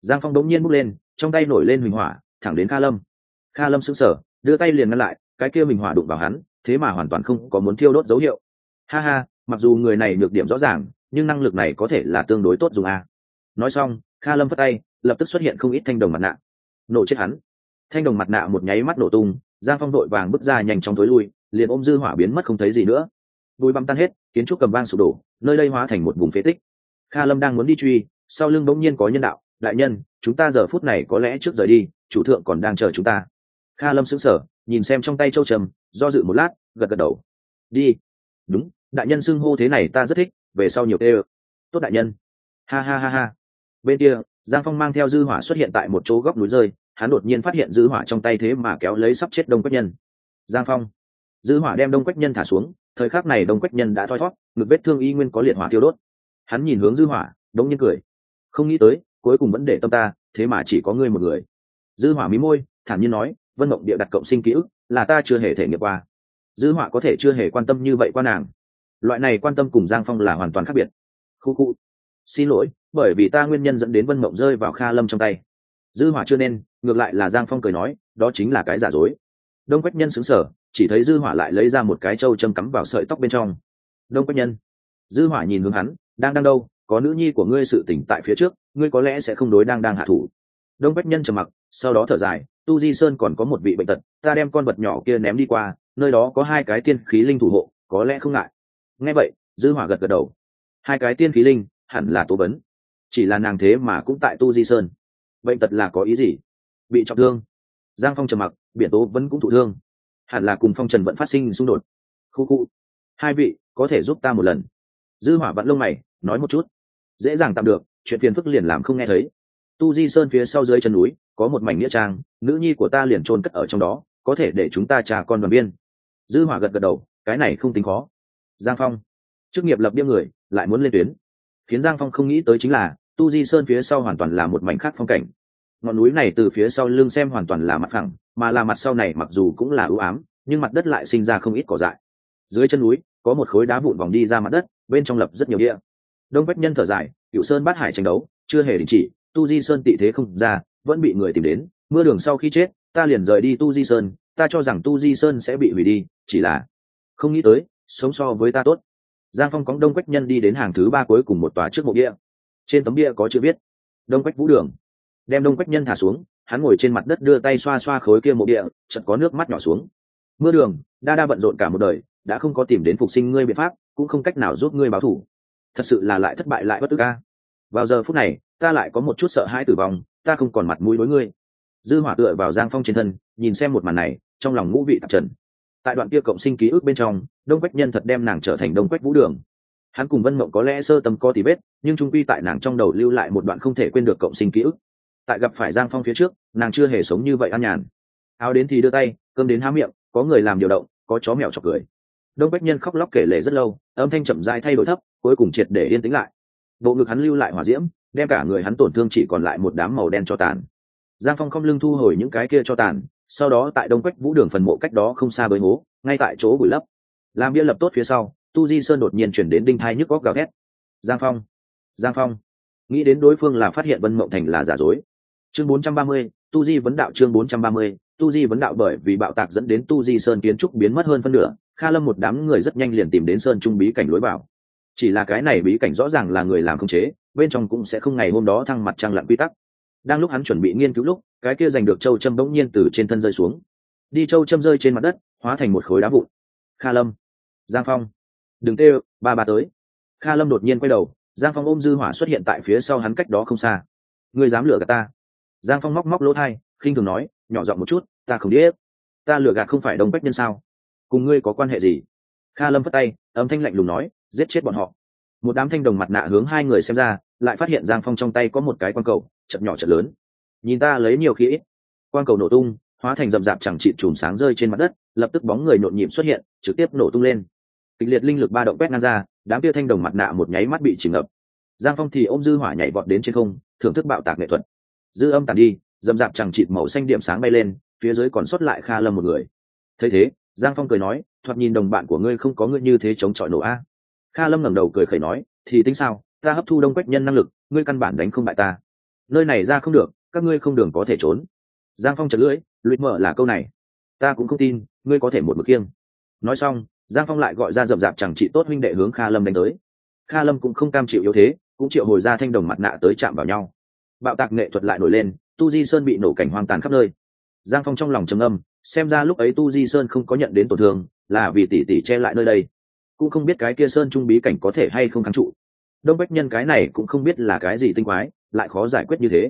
Giang phong đống nhiên bước lên, trong tay nổi lên huỳnh hỏa, thẳng đến kha lâm kha lâm sững sờ, đưa tay liền ngăn lại, cái kia mình hỏa đụng vào hắn, thế mà hoàn toàn không có muốn thiêu đốt dấu hiệu. Ha ha, mặc dù người này nhược điểm rõ ràng, nhưng năng lực này có thể là tương đối tốt dùng a. Nói xong, kha lâm phất tay, lập tức xuất hiện không ít thanh đồng mặt nạ. Nổ chết hắn. Thanh đồng mặt nạ một nháy mắt nổ tung, giang phong đội vàng bước ra nhanh chóng tối lui, liền ôm dư hỏa biến mất không thấy gì nữa. Bùi băm tan hết, kiến trúc cầm vang sụp đổ, nơi đây hóa thành một vùng phế tích. Kha lâm đang muốn đi truy, sau lưng bỗng nhiên có nhân đạo, đại nhân, chúng ta giờ phút này có lẽ trước rời đi, chủ thượng còn đang chờ chúng ta kha lâm sững sờ, nhìn xem trong tay châu trầm, do dự một lát, gật gật đầu. Đi. Đúng, đại nhân xưng hô thế này ta rất thích, về sau nhiều tê ơ. Tốt đại nhân. Ha ha ha ha. Bên kia, giang phong mang theo dư hỏa xuất hiện tại một chỗ góc núi rơi, hắn đột nhiên phát hiện dư hỏa trong tay thế mà kéo lấy sắp chết đông quách nhân. Giang phong. Dư hỏa đem đông quách nhân thả xuống, thời khắc này đông quách nhân đã thoi thoát ngực vết thương y nguyên có liệt hỏa tiêu đốt. Hắn nhìn hướng dư hỏa, đống nhiên cười. Không nghĩ tới, cuối cùng vẫn để tâm ta, thế mà chỉ có ngươi một người. Dư hỏa mí môi, thản nhiên nói vân mộng địa đặt cộng sinh ký ức, là ta chưa hề thể nghiệm qua. Dư họa có thể chưa hề quan tâm như vậy qua nàng. Loại này quan tâm cùng giang phong là hoàn toàn khác biệt. Khu khu. Xin lỗi, bởi vì ta nguyên nhân dẫn đến vân mộng rơi vào kha lâm trong tay. Dư hỏa chưa nên, ngược lại là giang phong cười nói, đó chính là cái giả dối. Đông quách nhân xứng sở chỉ thấy dư hỏa lại lấy ra một cái trâu châm cắm vào sợi tóc bên trong. Đông quách nhân. Dư hỏa nhìn hướng hắn, đang đang đâu, có nữ nhi của ngươi sự tỉnh tại phía trước, ngươi có lẽ sẽ không đối đang đang hạ thủ. Đông quách nhân trầm mặc sau đó thở dài, tu di sơn còn có một vị bệnh tật, ta đem con vật nhỏ kia ném đi qua, nơi đó có hai cái tiên khí linh thủ hộ, có lẽ không ngại. Nghe vậy, dư hỏa gật gật đầu. Hai cái tiên khí linh, hẳn là tố vấn. Chỉ là nàng thế mà cũng tại tu di sơn. Bệnh tật là có ý gì? Bị trọng thương. Giang phong trầm mặc, biển tố vẫn cũng thụ thương. Hẳn là cùng phong trần vẫn phát sinh xung đột. Khu khu. Hai vị, có thể giúp ta một lần. Dư hỏa vẫn lông mày, nói một chút. Dễ dàng tạm được, chuyện phiền phức liền làm không nghe thấy tu di sơn phía sau dưới chân núi, có một mảnh nghĩa trang, nữ nhi của ta liền trôn cất ở trong đó, có thể để chúng ta trả con đoàn viên. Dư hỏa gật gật đầu, cái này không tính khó. Giang phong. Chức nghiệp lập bia người, lại muốn lên tuyến. Khiến giang phong không nghĩ tới chính là, tu di sơn phía sau hoàn toàn là một mảnh khác phong cảnh. Ngọn núi này từ phía sau lưng xem hoàn toàn là mặt phẳng, mà là mặt sau này mặc dù cũng là ưu ám, nhưng mặt đất lại sinh ra không ít cỏ dại. Dưới chân núi, có một khối đá vụn vòng đi ra mặt đất, bên trong lập rất nhiều địa. Đông bách nhân thở dài cựu sơn bát hải tranh đấu, chưa hề đình chỉ tu di sơn tị thế không ra, vẫn bị người tìm đến, mưa đường sau khi chết, ta liền rời đi tu di sơn, ta cho rằng tu di sơn sẽ bị hủy đi, chỉ là không nghĩ tới, sống so với ta tốt. Giang phong cóng đông quách nhân đi đến hàng thứ ba cuối cùng một tòa trước mộ bia. Trên tấm bia có chữ viết, đông quách vũ đường. Đem đông quách nhân thả xuống, hắn ngồi trên mặt đất đưa tay xoa xoa khối kia mộ địa chợt có nước mắt nhỏ xuống. Mưa đường, đa đa bận rộn cả một đời, đã không có tìm đến phục sinh ngươi biện pháp, cũng không cách nào giúp ngươi báo thủ. Thật sự là lại thất bại lại bất tức ca. Vào giờ phút này ta lại có một chút sợ hãi tử vong, ta không còn mặt mũi đối ngươi. Dư hỏa tựa vào giang phong trên thân, nhìn xem một màn này, trong lòng ngũ vị tạp trần. Tại đoạn kia cộng sinh ký ức bên trong, đông quách nhân thật đem nàng trở thành đông quách vũ đường. Hắn cùng vân mộng có lẽ sơ tâm có tí vết, nhưng trung quy tại nàng trong đầu lưu lại một đoạn không thể quên được cộng sinh ký ức. Tại gặp phải giang phong phía trước, nàng chưa hề sống như vậy an nhàn. Áo đến thì đưa tay, cơm đến há miệng, có người làm điều động, có chó mèo chọc cười. Đông bách nhân khóc lóc kể lể rất lâu, âm thanh chậm dai thay đổi thấp, cuối cùng triệt để yên tĩnh lại. Bộ ngực hắn lưu lại hỏa diễm đem cả người hắn tổn thương chỉ còn lại một đám màu đen cho tàn. Giang phong không lưng thu hồi những cái kia cho tàn sau đó tại đông quách vũ đường phần mộ cách đó không xa bới hố ngay tại chỗ bụi lấp. Làm bia lập tốt phía sau tu di sơn đột nhiên chuyển đến đinh thai nhức góc gào ghét giang phong giang phong nghĩ đến đối phương là phát hiện vân mộng thành là giả dối. Chương 430, tu di vấn đạo chương 430, tu di vấn đạo bởi vì bạo tạc dẫn đến tu di sơn kiến trúc biến mất hơn phân nửa kha lâm một đám người rất nhanh liền tìm đến sơn trung bí cảnh lối vào. Chỉ là cái này bí cảnh rõ ràng là người làm không chế bên trong cũng sẽ không ngày hôm đó thăng mặt trăng lặn quy tắc. Đang lúc hắn chuẩn bị nghiên cứu lúc, cái kia giành được châu châm bỗng nhiên từ trên thân rơi xuống. Đi châu châm rơi trên mặt đất, hóa thành một khối đá vụn. Kha lâm, giang phong. Đừng tê ba ba tới. Kha lâm đột nhiên quay đầu, giang phong ôm dư hỏa xuất hiện tại phía sau hắn cách đó không xa. Ngươi dám lừa gạt ta? Giang phong móc móc lỗ thai, khinh thường nói, nhỏ giọng một chút, ta không biết. Ta lừa gạt không phải đông bách nhân sao? Cùng ngươi có quan hệ gì? Kha lâm phất tay, âm thanh lạnh lùng nói, giết chết bọn họ một đám thanh đồng mặt nạ hướng hai người xem ra, lại phát hiện giang phong trong tay có một cái quan cầu, chật nhỏ chật lớn. Nhìn ta lấy nhiều khí ít. Quan cầu nổ tung, hóa thành rậm rạp chẳng trị chùm sáng rơi trên mặt đất, lập tức bóng người nhộn nhịp xuất hiện, trực tiếp nổ tung lên. Kịch liệt linh lực ba động quét ngang ra, đám kia thanh đồng mặt nạ một nháy mắt bị chìm ngập. Giang phong thì ôm dư hỏa nhảy vọt đến trên không, thưởng thức bạo tạc nghệ thuật. Dư âm tàn đi, rậm rạp chẳng chịt màu xanh điểm sáng bay lên, phía dưới còn xuất lại kha lâm một người. Thấy thế, giang phong cười nói, thoạt nhìn đồng bạn của ngươi không có ngươi như thế chống chọi nổ a kha lâm ngẩng đầu cười khẩy nói, thì tính sao? Ta hấp thu đông quách nhân năng lực, ngươi căn bản đánh không bại ta. Nơi này ra không được, các ngươi không đường có thể trốn. Giang phong chật lưỡi lụy mở là câu này. Ta cũng không tin, ngươi có thể một mực kiêng nói xong, giang phong lại gọi ra rậm rạp chẳng trị tốt huynh đệ hướng kha lâm đánh tới. Kha lâm cũng không cam chịu yếu thế, cũng triệu hồi ra thanh đồng mặt nạ tới chạm vào nhau. Bạo tạc nghệ thuật lại nổi lên, tu di sơn bị nổ cảnh hoang tàn khắp nơi. Giang phong trong lòng trầm âm xem ra lúc ấy tu di sơn không có nhận đến tổn thương, là vì tỷ tỷ che lại nơi đây cũng không biết cái kia sơn trung bí cảnh có thể hay không kháng trụ. Đông bách nhân cái này cũng không biết là cái gì tinh quái, lại khó giải quyết như thế.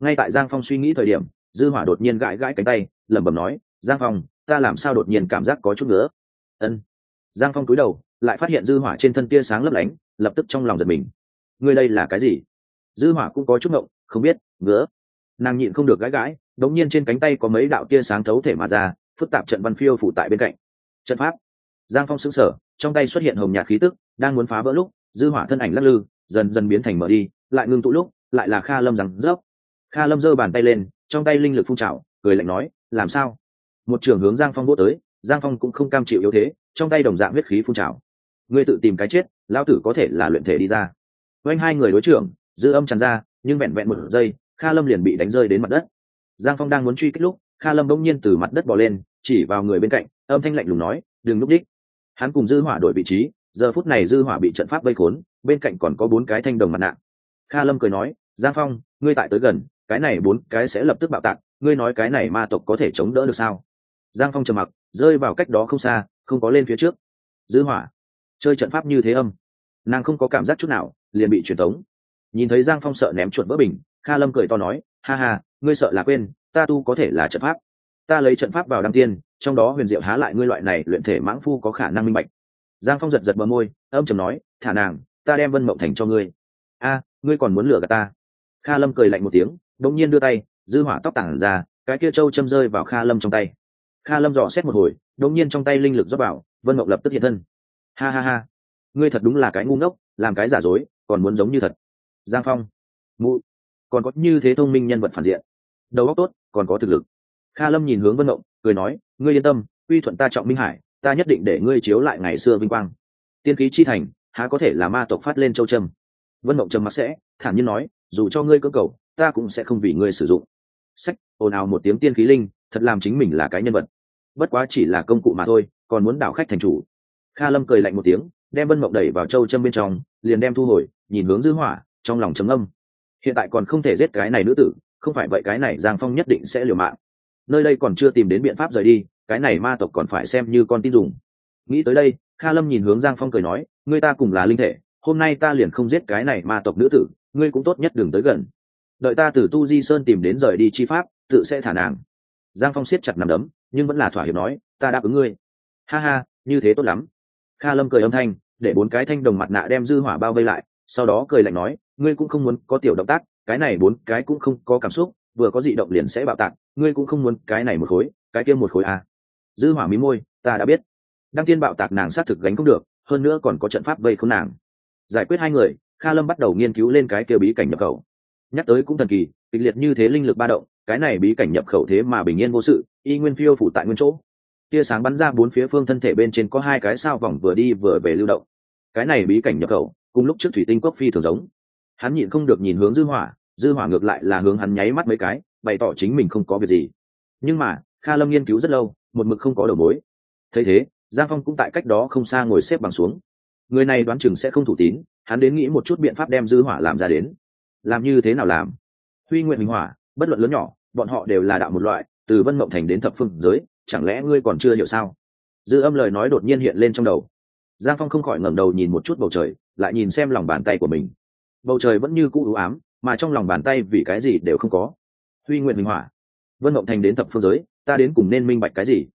Ngay tại giang phong suy nghĩ thời điểm, dư hỏa đột nhiên gãi gãi cánh tay, lẩm bẩm nói, giang phong, ta làm sao đột nhiên cảm giác có chút nữa ân. Giang phong cúi đầu, lại phát hiện dư hỏa trên thân tia sáng lấp lánh, lập tức trong lòng giật mình. Ngươi đây là cái gì? Dư hỏa cũng có chút ngộng, không biết, ngứa. Nàng nhịn không được gãi gãi đống nhiên trên cánh tay có mấy đạo tia sáng thấu thể mà ra, phức tạp trận văn phiêu phủ tại bên cạnh. Trận pháp giang phong sững sờ, trong tay xuất hiện hồng nhạt khí tức, đang muốn phá vỡ lúc, dư hỏa thân ảnh lắc lư, dần dần biến thành mở đi, lại ngưng tụ lúc, lại là kha lâm rằng dốc kha lâm giơ bàn tay lên, trong tay linh lực phun trào, cười lạnh nói, làm sao? Một trường hướng giang phong vô tới, giang phong cũng không cam chịu yếu thế, trong tay đồng dạng huyết khí phun trào. Ngươi tự tìm cái chết, lão tử có thể là luyện thể đi ra. Quanh hai người đối trưởng, dư âm tràn ra, nhưng vẹn vẹn một giây, kha lâm liền bị đánh rơi đến mặt đất. Giang phong đang muốn truy kích lúc, kha lâm bỗng nhiên từ mặt đất bỏ lên, chỉ vào người bên cạnh, âm thanh lạnh lùng nói, đừng núp đích hắn cùng dư hỏa đổi vị trí, giờ phút này dư hỏa bị trận pháp vây khốn, bên cạnh còn có bốn cái thanh đồng mặt nạ. Kha lâm cười nói, giang phong, ngươi tại tới gần, cái này bốn cái sẽ lập tức bạo tạc, ngươi nói cái này ma tộc có thể chống đỡ được sao? Giang phong trầm mặc, rơi vào cách đó không xa, không có lên phía trước. Dư hỏa, chơi trận pháp như thế âm. Nàng không có cảm giác chút nào, liền bị truyền tống. Nhìn thấy giang phong sợ ném chuột vỡ bình, kha lâm cười to nói, ha ha, ngươi sợ là quên, ta tu có thể là trận pháp. Ta lấy trận pháp vào đăng tiên trong đó huyền diệu há lại ngươi loại này luyện thể mãng phu có khả năng minh bạch. Giang phong giật giật bờ môi, âm chầm nói, thả nàng, ta đem vân mộng thành cho ngươi. A, ngươi còn muốn lừa gạt ta? Kha lâm cười lạnh một tiếng đống nhiên đưa tay, dư hỏa tóc tản ra, cái kia trâu châm rơi vào kha lâm trong tay. Kha lâm dò xét một hồi đống nhiên trong tay linh lực dốc vào, vân mộng lập tức hiện thân. Ha ha ha, ngươi thật đúng là cái ngu ngốc, làm cái giả dối, còn muốn giống như thật. Giang phong, mụ, còn có như thế thông minh nhân vật phản diện. Đầu óc tốt, còn có thực lực. Kha lâm nhìn hướng vân mộng cười nói, ngươi yên tâm uy thuận ta trọng minh hải, ta nhất định để ngươi chiếu lại ngày xưa vinh quang. Tiên khí chi thành, há có thể là ma tộc phát lên châu trâm vân mộng trầm mặc sẽ, thản nhiên nói, dù cho ngươi cơ cầu, ta cũng sẽ không vì ngươi sử dụng. Sách, ồn ào một tiếng tiên khí linh, thật làm chính mình là cái nhân vật. Bất quá chỉ là công cụ mà thôi, còn muốn đảo khách thành chủ. Kha lâm cười lạnh một tiếng, đem vân mộng đẩy vào châu châm bên trong, liền đem thu hồi, nhìn hướng dư hỏa, trong lòng trầm âm hiện tại còn không thể giết cái này nữ tử, không phải vậy cái này giang phong nhất định sẽ liều mạng nơi đây còn chưa tìm đến biện pháp rời đi, cái này ma tộc còn phải xem như con tin dùng. Nghĩ tới đây, kha lâm nhìn hướng giang phong cười nói, ngươi ta cùng là linh thể, hôm nay ta liền không giết cái này ma tộc nữ tử, ngươi cũng tốt nhất đừng tới gần. Đợi ta từ tu di sơn tìm đến rời đi chi pháp, tự sẽ thả nàng. Giang phong siết chặt nằm đấm, nhưng vẫn là thỏa hiệp nói, ta đáp ứng ngươi. Ha ha, như thế tốt lắm. Kha lâm cười âm thanh, để bốn cái thanh đồng mặt nạ đem dư hỏa bao vây lại, sau đó cười lạnh nói, ngươi cũng không muốn có tiểu động tác, cái này bốn cái cũng không có cảm xúc vừa có dị động liền sẽ bạo tạc, ngươi cũng không muốn cái này một khối, cái kia một khối à. dư hỏa mí môi, ta đã biết. Đăng tiên bạo tạc nàng sát thực gánh không được, hơn nữa còn có trận pháp vây không nàng. Giải quyết hai người, kha lâm bắt đầu nghiên cứu lên cái kia bí cảnh nhập khẩu. Nhắc tới cũng thần kỳ, kịch liệt như thế linh lực ba động, cái này bí cảnh nhập khẩu thế mà bình yên vô sự, y nguyên phiêu phủ tại nguyên chỗ. Tia sáng bắn ra bốn phía phương thân thể bên trên có hai cái sao vòng vừa đi vừa về lưu động. Cái này bí cảnh nhập khẩu, cùng lúc trước thủy tinh cốc phi thường giống. Hắn nhịn không được nhìn hướng dư hỏa dư hỏa ngược lại là hướng hắn nháy mắt mấy cái, bày tỏ chính mình không có việc gì. Nhưng mà, kha lâm nghiên cứu rất lâu, một mực không có đầu mối. Thấy thế, giang phong cũng tại cách đó không xa ngồi xếp bằng xuống. Người này đoán chừng sẽ không thủ tín, hắn đến nghĩ một chút biện pháp đem dư hỏa làm ra đến. Làm như thế nào làm? Huy nguyện minh hỏa, bất luận lớn nhỏ, bọn họ đều là đạo một loại, từ vân mộng thành đến thập phương giới, chẳng lẽ ngươi còn chưa hiểu sao? Dư âm lời nói đột nhiên hiện lên trong đầu. Giang phong không khỏi ngẩng đầu nhìn một chút bầu trời, lại nhìn xem lòng bàn tay của mình. Bầu trời vẫn như cũ ưu ám mà trong lòng bàn tay vì cái gì đều không có. Huy nguyện minh hỏa vân mộng thành đến thập phương giới, ta đến cùng nên minh bạch cái gì?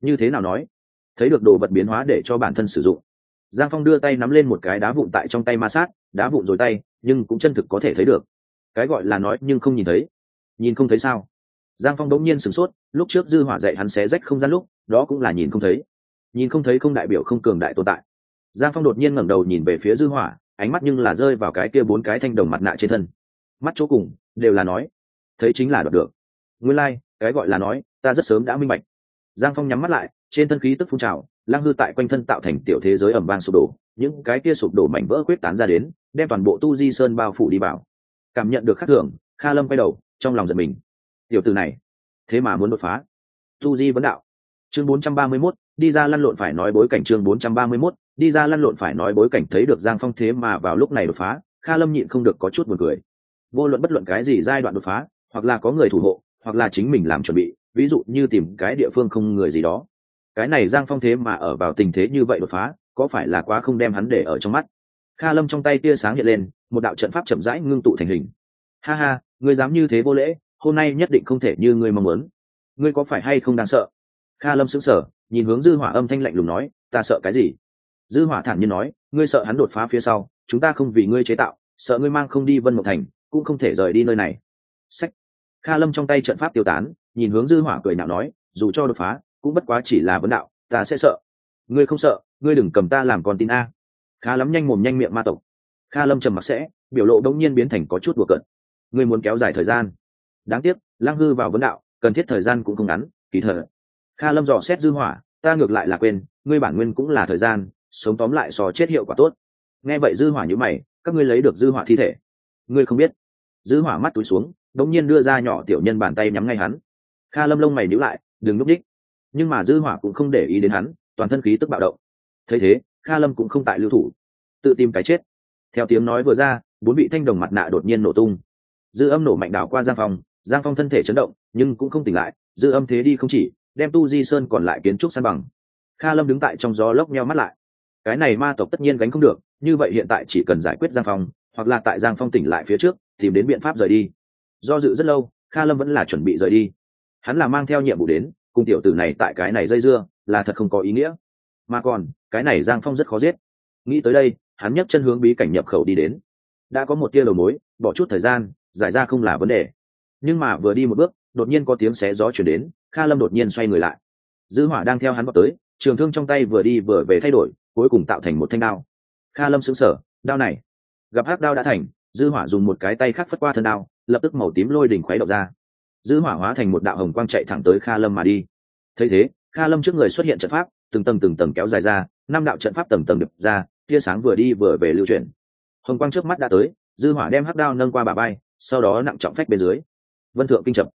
Như thế nào nói? Thấy được đồ vật biến hóa để cho bản thân sử dụng. Giang phong đưa tay nắm lên một cái đá vụn tại trong tay ma sát, đá vụn rồi tay, nhưng cũng chân thực có thể thấy được. Cái gọi là nói nhưng không nhìn thấy. Nhìn không thấy sao? Giang phong đống nhiên sửng sốt, lúc trước dư hỏa dạy hắn xé rách không gian lúc, đó cũng là nhìn không thấy. Nhìn không thấy không đại biểu không cường đại tồn tại. Giang phong đột nhiên ngẩng đầu nhìn về phía dư hỏa, ánh mắt nhưng là rơi vào cái kia bốn cái thanh đồng mặt nạ trên thân mắt chỗ cùng đều là nói thấy chính là đoạt được. Nguyên lai like, cái gọi là nói ta rất sớm đã minh bạch. Giang phong nhắm mắt lại trên thân khí tức phun trào lang hư tại quanh thân tạo thành tiểu thế giới ẩm vang sụp đổ những cái kia sụp đổ mảnh vỡ quyết tán ra đến đem toàn bộ tu di sơn bao phủ đi vào. Cảm nhận được khắc thường kha lâm quay đầu trong lòng giật mình. Tiểu từ này thế mà muốn đột phá. Tu di vấn đạo. Chương 431, đi ra lăn lộn phải nói bối cảnh chương 431, đi ra lăn lộn phải nói bối cảnh thấy được giang phong thế mà vào lúc này đột phá kha lâm nhịn không được có chút buồn cười vô luận bất luận cái gì giai đoạn đột phá, hoặc là có người thủ hộ, hoặc là chính mình làm chuẩn bị, ví dụ như tìm cái địa phương không người gì đó. Cái này giang phong thế mà ở vào tình thế như vậy đột phá, có phải là quá không đem hắn để ở trong mắt? Kha lâm trong tay tia sáng hiện lên, một đạo trận pháp chậm rãi ngưng tụ thành hình. Ha ha, ngươi dám như thế vô lễ, hôm nay nhất định không thể như ngươi mong muốn. Ngươi có phải hay không đáng sợ? Kha lâm sững sờ, nhìn hướng dư hỏa âm thanh lạnh lùng nói, ta sợ cái gì? Dư hỏa thản nhiên nói, ngươi sợ hắn đột phá phía sau, chúng ta không vì ngươi chế tạo, sợ ngươi mang không đi vân mộng thành cũng không thể rời đi nơi này. Sách. Kha lâm trong tay trận pháp tiêu tán, nhìn hướng dư hỏa cười nhạo nói, dù cho đột phá, cũng bất quá chỉ là vấn đạo, ta sẽ sợ. Ngươi không sợ, ngươi đừng cầm ta làm con tin a. Khá lắm nhanh mồm nhanh miệng ma tộc. Kha lâm trầm mặc sẽ, biểu lộ đống nhiên biến thành có chút bừa cận ngươi muốn kéo dài thời gian. Đáng tiếc lang hư vào vấn đạo, cần thiết thời gian cũng không ngắn, kỳ thờ kha lâm dò xét dư hỏa, ta ngược lại là quên, ngươi bản nguyên cũng là thời gian, sống tóm lại so chết hiệu quả tốt. Nghe vậy dư hỏa như mày, các ngươi lấy được dư hỏa thi thể. Ngươi không biết dư hỏa mắt túi xuống đống nhiên đưa ra nhỏ tiểu nhân bàn tay nhắm ngay hắn. Kha lâm lông mày nhíu lại, đừng núp đích nhưng mà dư hỏa cũng không để ý đến hắn, toàn thân khí tức bạo động. Thấy thế, kha lâm cũng không tại lưu thủ, tự tìm cái chết. Theo tiếng nói vừa ra, bốn vị thanh đồng mặt nạ đột nhiên nổ tung. Dư âm nổ mạnh đảo qua giang phong giang phong thân thể chấn động, nhưng cũng không tỉnh lại, dư âm thế đi không chỉ, đem tu di sơn còn lại kiến trúc san bằng. Kha lâm đứng tại trong gió lốc nheo mắt lại. Cái này ma tộc tất nhiên gánh không được, như vậy hiện tại chỉ cần giải quyết giang phong hoặc là tại giang phong tỉnh lại phía trước, tìm đến biện pháp rời đi. Do dự rất lâu, kha lâm vẫn là chuẩn bị rời đi. Hắn là mang theo nhiệm vụ đến, cùng tiểu tử này tại cái này dây dưa, là thật không có ý nghĩa. Mà còn, cái này giang phong rất khó giết. Nghĩ tới đây, hắn nhấc chân hướng bí cảnh nhập khẩu đi đến. Đã có một tia đầu mối, bỏ chút thời gian, giải ra không là vấn đề. Nhưng mà vừa đi một bước, đột nhiên có tiếng xé gió chuyển đến, kha lâm đột nhiên xoay người lại. Dư hỏa đang theo hắn vào tới, trường thương trong tay vừa đi vừa về thay đổi, cuối cùng tạo thành một thanh đao. Kha lâm sững sờ, đao này gặp hắc đao đã thành, dư hỏa dùng một cái tay khác phất qua thân đao, lập tức màu tím lôi đỉnh khuấy động ra. Dư hỏa hóa thành một đạo hồng quang chạy thẳng tới kha lâm mà đi. Thấy thế, kha lâm trước người xuất hiện trận pháp, từng tầng từng tầng kéo dài ra, năm đạo trận pháp tầng tầng đập ra, tia sáng vừa đi vừa về lưu chuyển. Hồng quang trước mắt đã tới, dư hỏa đem hắc đao nâng qua bà bay sau đó nặng trọng phách bên dưới. Vân thượng kinh chập.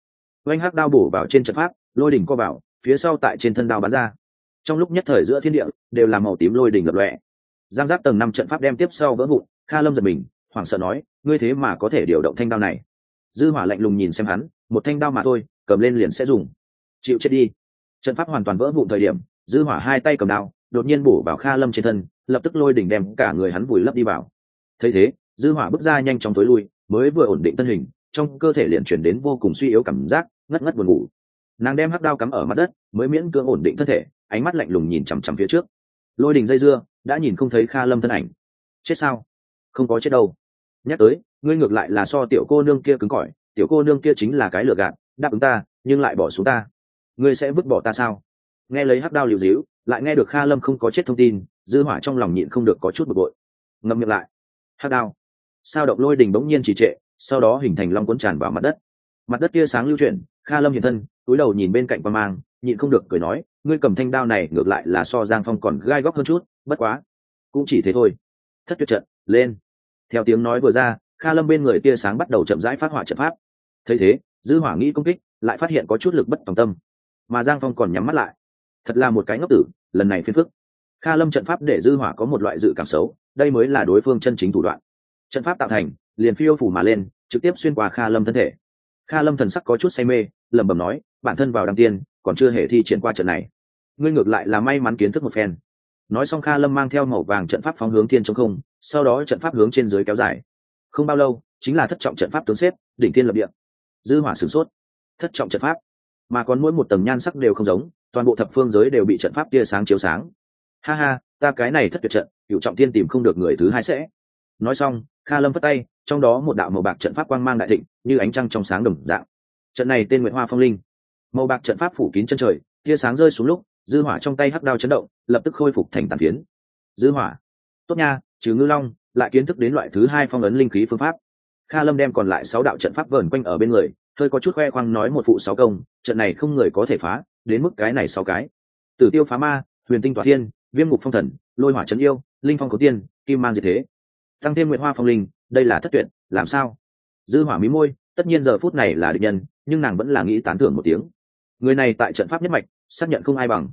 Oanh hắc đao bổ vào trên trận pháp, lôi đỉnh co vào, phía sau tại trên thân đao bắn ra. Trong lúc nhất thời giữa thiên địa, đều là màu tím lôi đỉnh lập lòe giang giáp tầng năm trận pháp đem tiếp sau vỡ vụn, kha lâm giật mình, hoảng sợ nói, ngươi thế mà có thể điều động thanh đao này? Dư hỏa lạnh lùng nhìn xem hắn, một thanh đao mà thôi, cầm lên liền sẽ dùng. Chịu chết đi. Trận pháp hoàn toàn vỡ vụn thời điểm, dư hỏa hai tay cầm đao, đột nhiên bổ vào kha lâm trên thân, lập tức lôi đỉnh đem cả người hắn vùi lấp đi vào. Thấy thế, dư hỏa bước ra nhanh chóng tối lui, mới vừa ổn định thân hình, trong cơ thể liền chuyển đến vô cùng suy yếu cảm giác, ngất ngất buồn ngủ. Nàng đem hắc đao cắm ở mặt đất, mới miễn cưỡng ổn định thân thể, ánh mắt lạnh lùng nhìn chằm chằm phía trước. Lôi đình dây dưa đã nhìn không thấy kha lâm thân ảnh. Chết sao? Không có chết đâu. Nhắc tới, ngươi ngược lại là so tiểu cô nương kia cứng cỏi, tiểu cô nương kia chính là cái lừa gạt, đáp ứng ta, nhưng lại bỏ xuống ta. Ngươi sẽ vứt bỏ ta sao? Nghe lấy hắc đao liều díu lại nghe được kha lâm không có chết thông tin, dư hỏa trong lòng nhịn không được có chút bực bội. Ngậm miệng lại. Hắc đao. Sao động lôi đình bỗng nhiên trì trệ, sau đó hình thành long cuốn tràn vào mặt đất. Mặt đất kia sáng lưu chuyển, kha lâm hiện thân, túi đầu nhìn bên cạnh qua mang, nhịn không được cười nói, ngươi cầm thanh đao này ngược lại là so giang phong còn gai góc hơn chút bất quá, cũng chỉ thế thôi. Thất tuyệt trận, lên. Theo tiếng nói vừa ra, kha lâm bên người tia sáng bắt đầu chậm rãi phát hỏa trận pháp. Thấy thế, dư hỏa nghĩ công kích, lại phát hiện có chút lực bất tòng tâm. Mà giang phong còn nhắm mắt lại. Thật là một cái ngốc tử, lần này phiền phức. Kha lâm trận pháp để dư hỏa có một loại dự cảm xấu, đây mới là đối phương chân chính thủ đoạn. Trận pháp tạo thành, liền phiêu phủ mà lên, trực tiếp xuyên qua kha lâm thân thể. Kha lâm thần sắc có chút say mê, lẩm bẩm nói, bản thân vào đăng tiên, còn chưa hề thi triển qua trận này. Ngươi ngược lại là may mắn kiến thức một phen nói xong kha lâm mang theo màu vàng trận pháp phóng hướng thiên trong không, sau đó trận pháp hướng trên dưới kéo dài. Không bao lâu, chính là thất trọng trận pháp tướng xếp, đỉnh thiên lập địa. Dư hỏa sửng sốt. Thất trọng trận pháp. Mà còn mỗi một tầng nhan sắc đều không giống, toàn bộ thập phương giới đều bị trận pháp tia sáng chiếu sáng. Ha ha, ta cái này thất tuyệt trận cựu trọng tiên tìm không được người thứ hai sẽ. Nói xong, kha lâm phất tay, trong đó một đạo màu bạc trận pháp quang mang đại thịnh, như ánh trăng trong sáng đồng dạng. Trận này tên nguyệt hoa phong linh. Màu bạc trận pháp phủ kín chân trời, tia sáng rơi xuống lúc dư hỏa trong tay hắc đao chấn động, lập tức khôi phục thành tàn phiến. Dư hỏa. Tốt nha, trừ ngư long, lại kiến thức đến loại thứ hai phong ấn linh khí phương pháp. Kha lâm đem còn lại sáu đạo trận pháp vờn quanh ở bên người, hơi có chút khoe khoang nói một phụ sáu công, trận này không người có thể phá, đến mức cái này sáu cái. Tử tiêu phá ma, huyền tinh tỏa thiên, viêm ngục phong thần, lôi hỏa trấn yêu, linh phong cổ tiên, kim mang diệt thế. Tăng thêm nguyện hoa phong linh, đây là thất tuyệt, làm sao? Dư hỏa mí môi, tất nhiên giờ phút này là địch nhân, nhưng nàng vẫn là nghĩ tán thưởng một tiếng. Người này tại trận pháp nhất mạch xác nhận không ai bằng.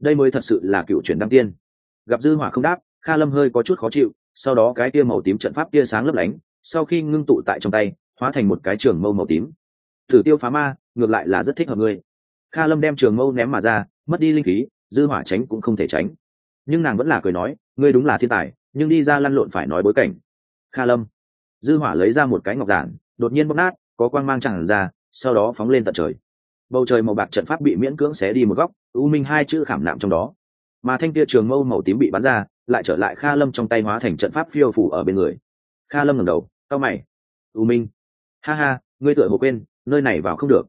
Đây mới thật sự là cựu chuyển đăng tiên. Gặp dư hỏa không đáp, kha lâm hơi có chút khó chịu, sau đó cái tia màu tím trận pháp tia sáng lấp lánh, sau khi ngưng tụ tại trong tay, hóa thành một cái trường mâu màu tím. Thử tiêu phá ma, ngược lại là rất thích hợp ngươi. Kha lâm đem trường mâu ném mà ra, mất đi linh khí, dư hỏa tránh cũng không thể tránh. Nhưng nàng vẫn là cười nói, ngươi đúng là thiên tài, nhưng đi ra lăn lộn phải nói bối cảnh. Kha lâm, dư hỏa lấy ra một cái ngọc giản, đột nhiên bóc nát, có quang mang chẳng ra, sau đó phóng lên tận trời bầu trời màu bạc trận pháp bị miễn cưỡng xé đi một góc, u minh hai chữ khảm nạm trong đó. Mà thanh kia trường mâu màu tím bị bắn ra, lại trở lại kha lâm trong tay hóa thành trận pháp phiêu phủ ở bên người. Kha lâm ngẩng đầu cao mày. U minh. Ha ha, ngươi tựa hồ quên, nơi này vào không được.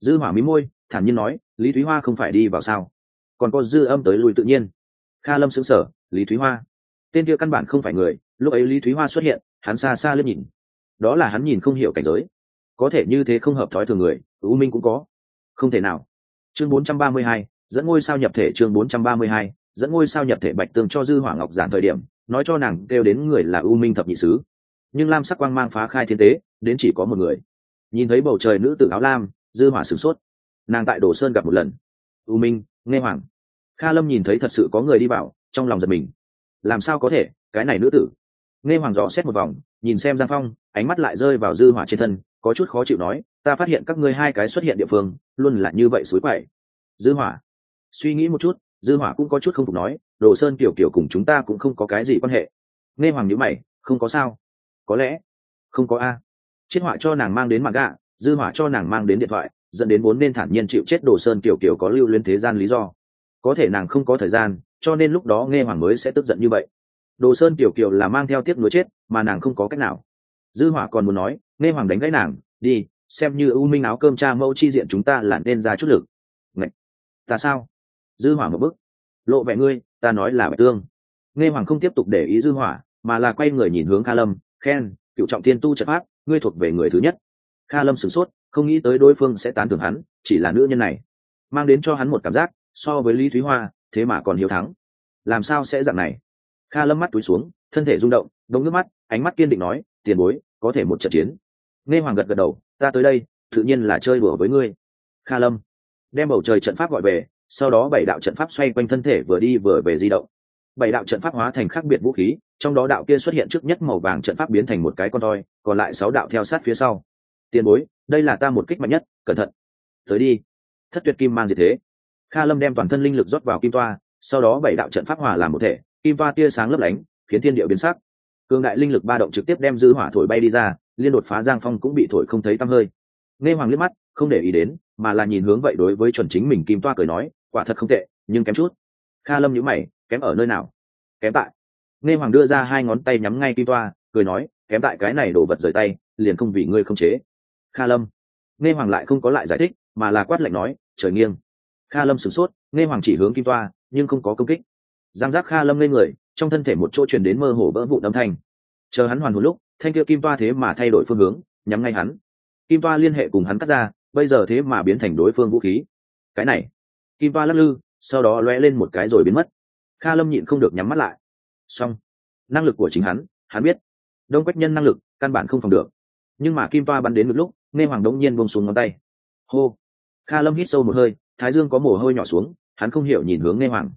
Dư hỏa mí môi, thản nhiên nói, lý thúy hoa không phải đi vào sao? Còn có dư âm tới lùi tự nhiên. Kha lâm sững sờ, lý thúy hoa. Tên kia căn bản không phải người, lúc ấy lý thúy hoa xuất hiện, hắn xa xa lướt nhìn. Đó là hắn nhìn không hiểu cảnh giới. Có thể như thế không hợp thói thường người, u minh cũng có không thể nào. Chương 432, dẫn ngôi sao nhập thể chương 432, dẫn ngôi sao nhập thể bạch tương cho dư hỏa ngọc giản thời điểm nói cho nàng kêu đến người là u minh thập nhị sứ. Nhưng lam sắc quang mang phá khai thiên tế đến chỉ có một người. Nhìn thấy bầu trời nữ tử áo lam dư hỏa sửng sốt. Nàng tại đồ sơn gặp một lần. U minh nghe hoàng. Kha lâm nhìn thấy thật sự có người đi vào trong lòng giật mình. Làm sao có thể? Cái này nữ tử. Nghe hoàng dò xét một vòng nhìn xem giang phong ánh mắt lại rơi vào dư hỏa trên thân có chút khó chịu nói ta phát hiện các ngươi hai cái xuất hiện địa phương, luôn là như vậy suối quậy. Dư hỏa, suy nghĩ một chút, dư hỏa cũng có chút không phục nói, đồ sơn kiểu kiểu cùng chúng ta cũng không có cái gì quan hệ. Nghe hoàng nhíu mày, không có sao. Có lẽ, không có a. Chiết họa cho nàng mang đến mặt gạ, dư hỏa cho nàng mang đến điện thoại, dẫn đến vốn nên thản nhiên chịu chết đồ sơn kiểu kiểu có lưu luyến thế gian lý do. Có thể nàng không có thời gian, cho nên lúc đó nghe hoàng mới sẽ tức giận như vậy. Đồ sơn kiểu kiểu là mang theo tiếc nuối chết, mà nàng không có cách nào. Dư hỏa còn muốn nói, nghe hoàng đánh gãy nàng, đi xem như u minh áo cơm cha mẫu chi diện chúng ta là nên ra chút lực. Ngậy! ta sao? Dư hỏa một bức lộ vẻ ngươi, ta nói là bạch tương. Nghe hoàng không tiếp tục để ý dư hỏa, mà là quay người nhìn hướng kha lâm, khen, cựu trọng thiên tu trận pháp, ngươi thuộc về người thứ nhất. Kha lâm sửng sốt, không nghĩ tới đối phương sẽ tán thưởng hắn, chỉ là nữ nhân này, mang đến cho hắn một cảm giác, so với lý thúy hoa, thế mà còn hiếu thắng. Làm sao sẽ dạng này? Kha lâm mắt túi xuống, thân thể rung động, đống nước mắt, ánh mắt kiên định nói, tiền bối, có thể một trận chiến. Nghe hoàng gật gật đầu ta tới đây, tự nhiên là chơi đùa với ngươi. Kha lâm đem bầu trời trận pháp gọi về, sau đó bảy đạo trận pháp xoay quanh thân thể vừa đi vừa về di động. Bảy đạo trận pháp hóa thành khác biệt vũ khí, trong đó đạo kia xuất hiện trước nhất màu vàng trận pháp biến thành một cái con toi, còn lại sáu đạo theo sát phía sau. Tiền bối, đây là ta một kích mạnh nhất, cẩn thận. Tới đi. Thất tuyệt kim mang gì thế? Kha lâm đem toàn thân linh lực rót vào kim toa, sau đó bảy đạo trận pháp hòa làm một thể, kim toa tia sáng lấp lánh, khiến thiên địa biến sắc cường đại linh lực ba động trực tiếp đem dư hỏa thổi bay đi ra, liên đột phá giang phong cũng bị thổi không thấy tăm hơi. Nghe hoàng liếc mắt, không để ý đến, mà là nhìn hướng vậy đối với chuẩn chính mình kim toa cười nói, quả thật không tệ, nhưng kém chút. Kha lâm nhíu mày, kém ở nơi nào? Kém tại. Nghe hoàng đưa ra hai ngón tay nhắm ngay kim toa, cười nói, kém tại cái này đổ vật rời tay, liền không vì ngươi không chế. Kha lâm. Nghe hoàng lại không có lại giải thích, mà là quát lạnh nói, trời nghiêng. Kha lâm sửng sốt, nghe hoàng chỉ hướng kim toa, nhưng không có công kích. Giang giác kha lâm lên người trong thân thể một chỗ truyền đến mơ hồ vỡ vụ âm thanh. Chờ hắn hoàn hồn lúc, thanh kia kim toa thế mà thay đổi phương hướng, nhắm ngay hắn. Kim toa liên hệ cùng hắn cắt ra, bây giờ thế mà biến thành đối phương vũ khí. Cái này, kim toa lắc lư, sau đó lóe lên một cái rồi biến mất. Kha lâm nhịn không được nhắm mắt lại. Xong, năng lực của chính hắn hắn biết. Đông quách nhân năng lực, căn bản không phòng được. Nhưng mà kim toa bắn đến một lúc, nghe hoàng đống nhiên buông xuống ngón tay. Hô. Kha lâm hít sâu một hơi, thái dương có mồ hôi nhỏ xuống, hắn không hiểu nhìn hướng nghe hoàng.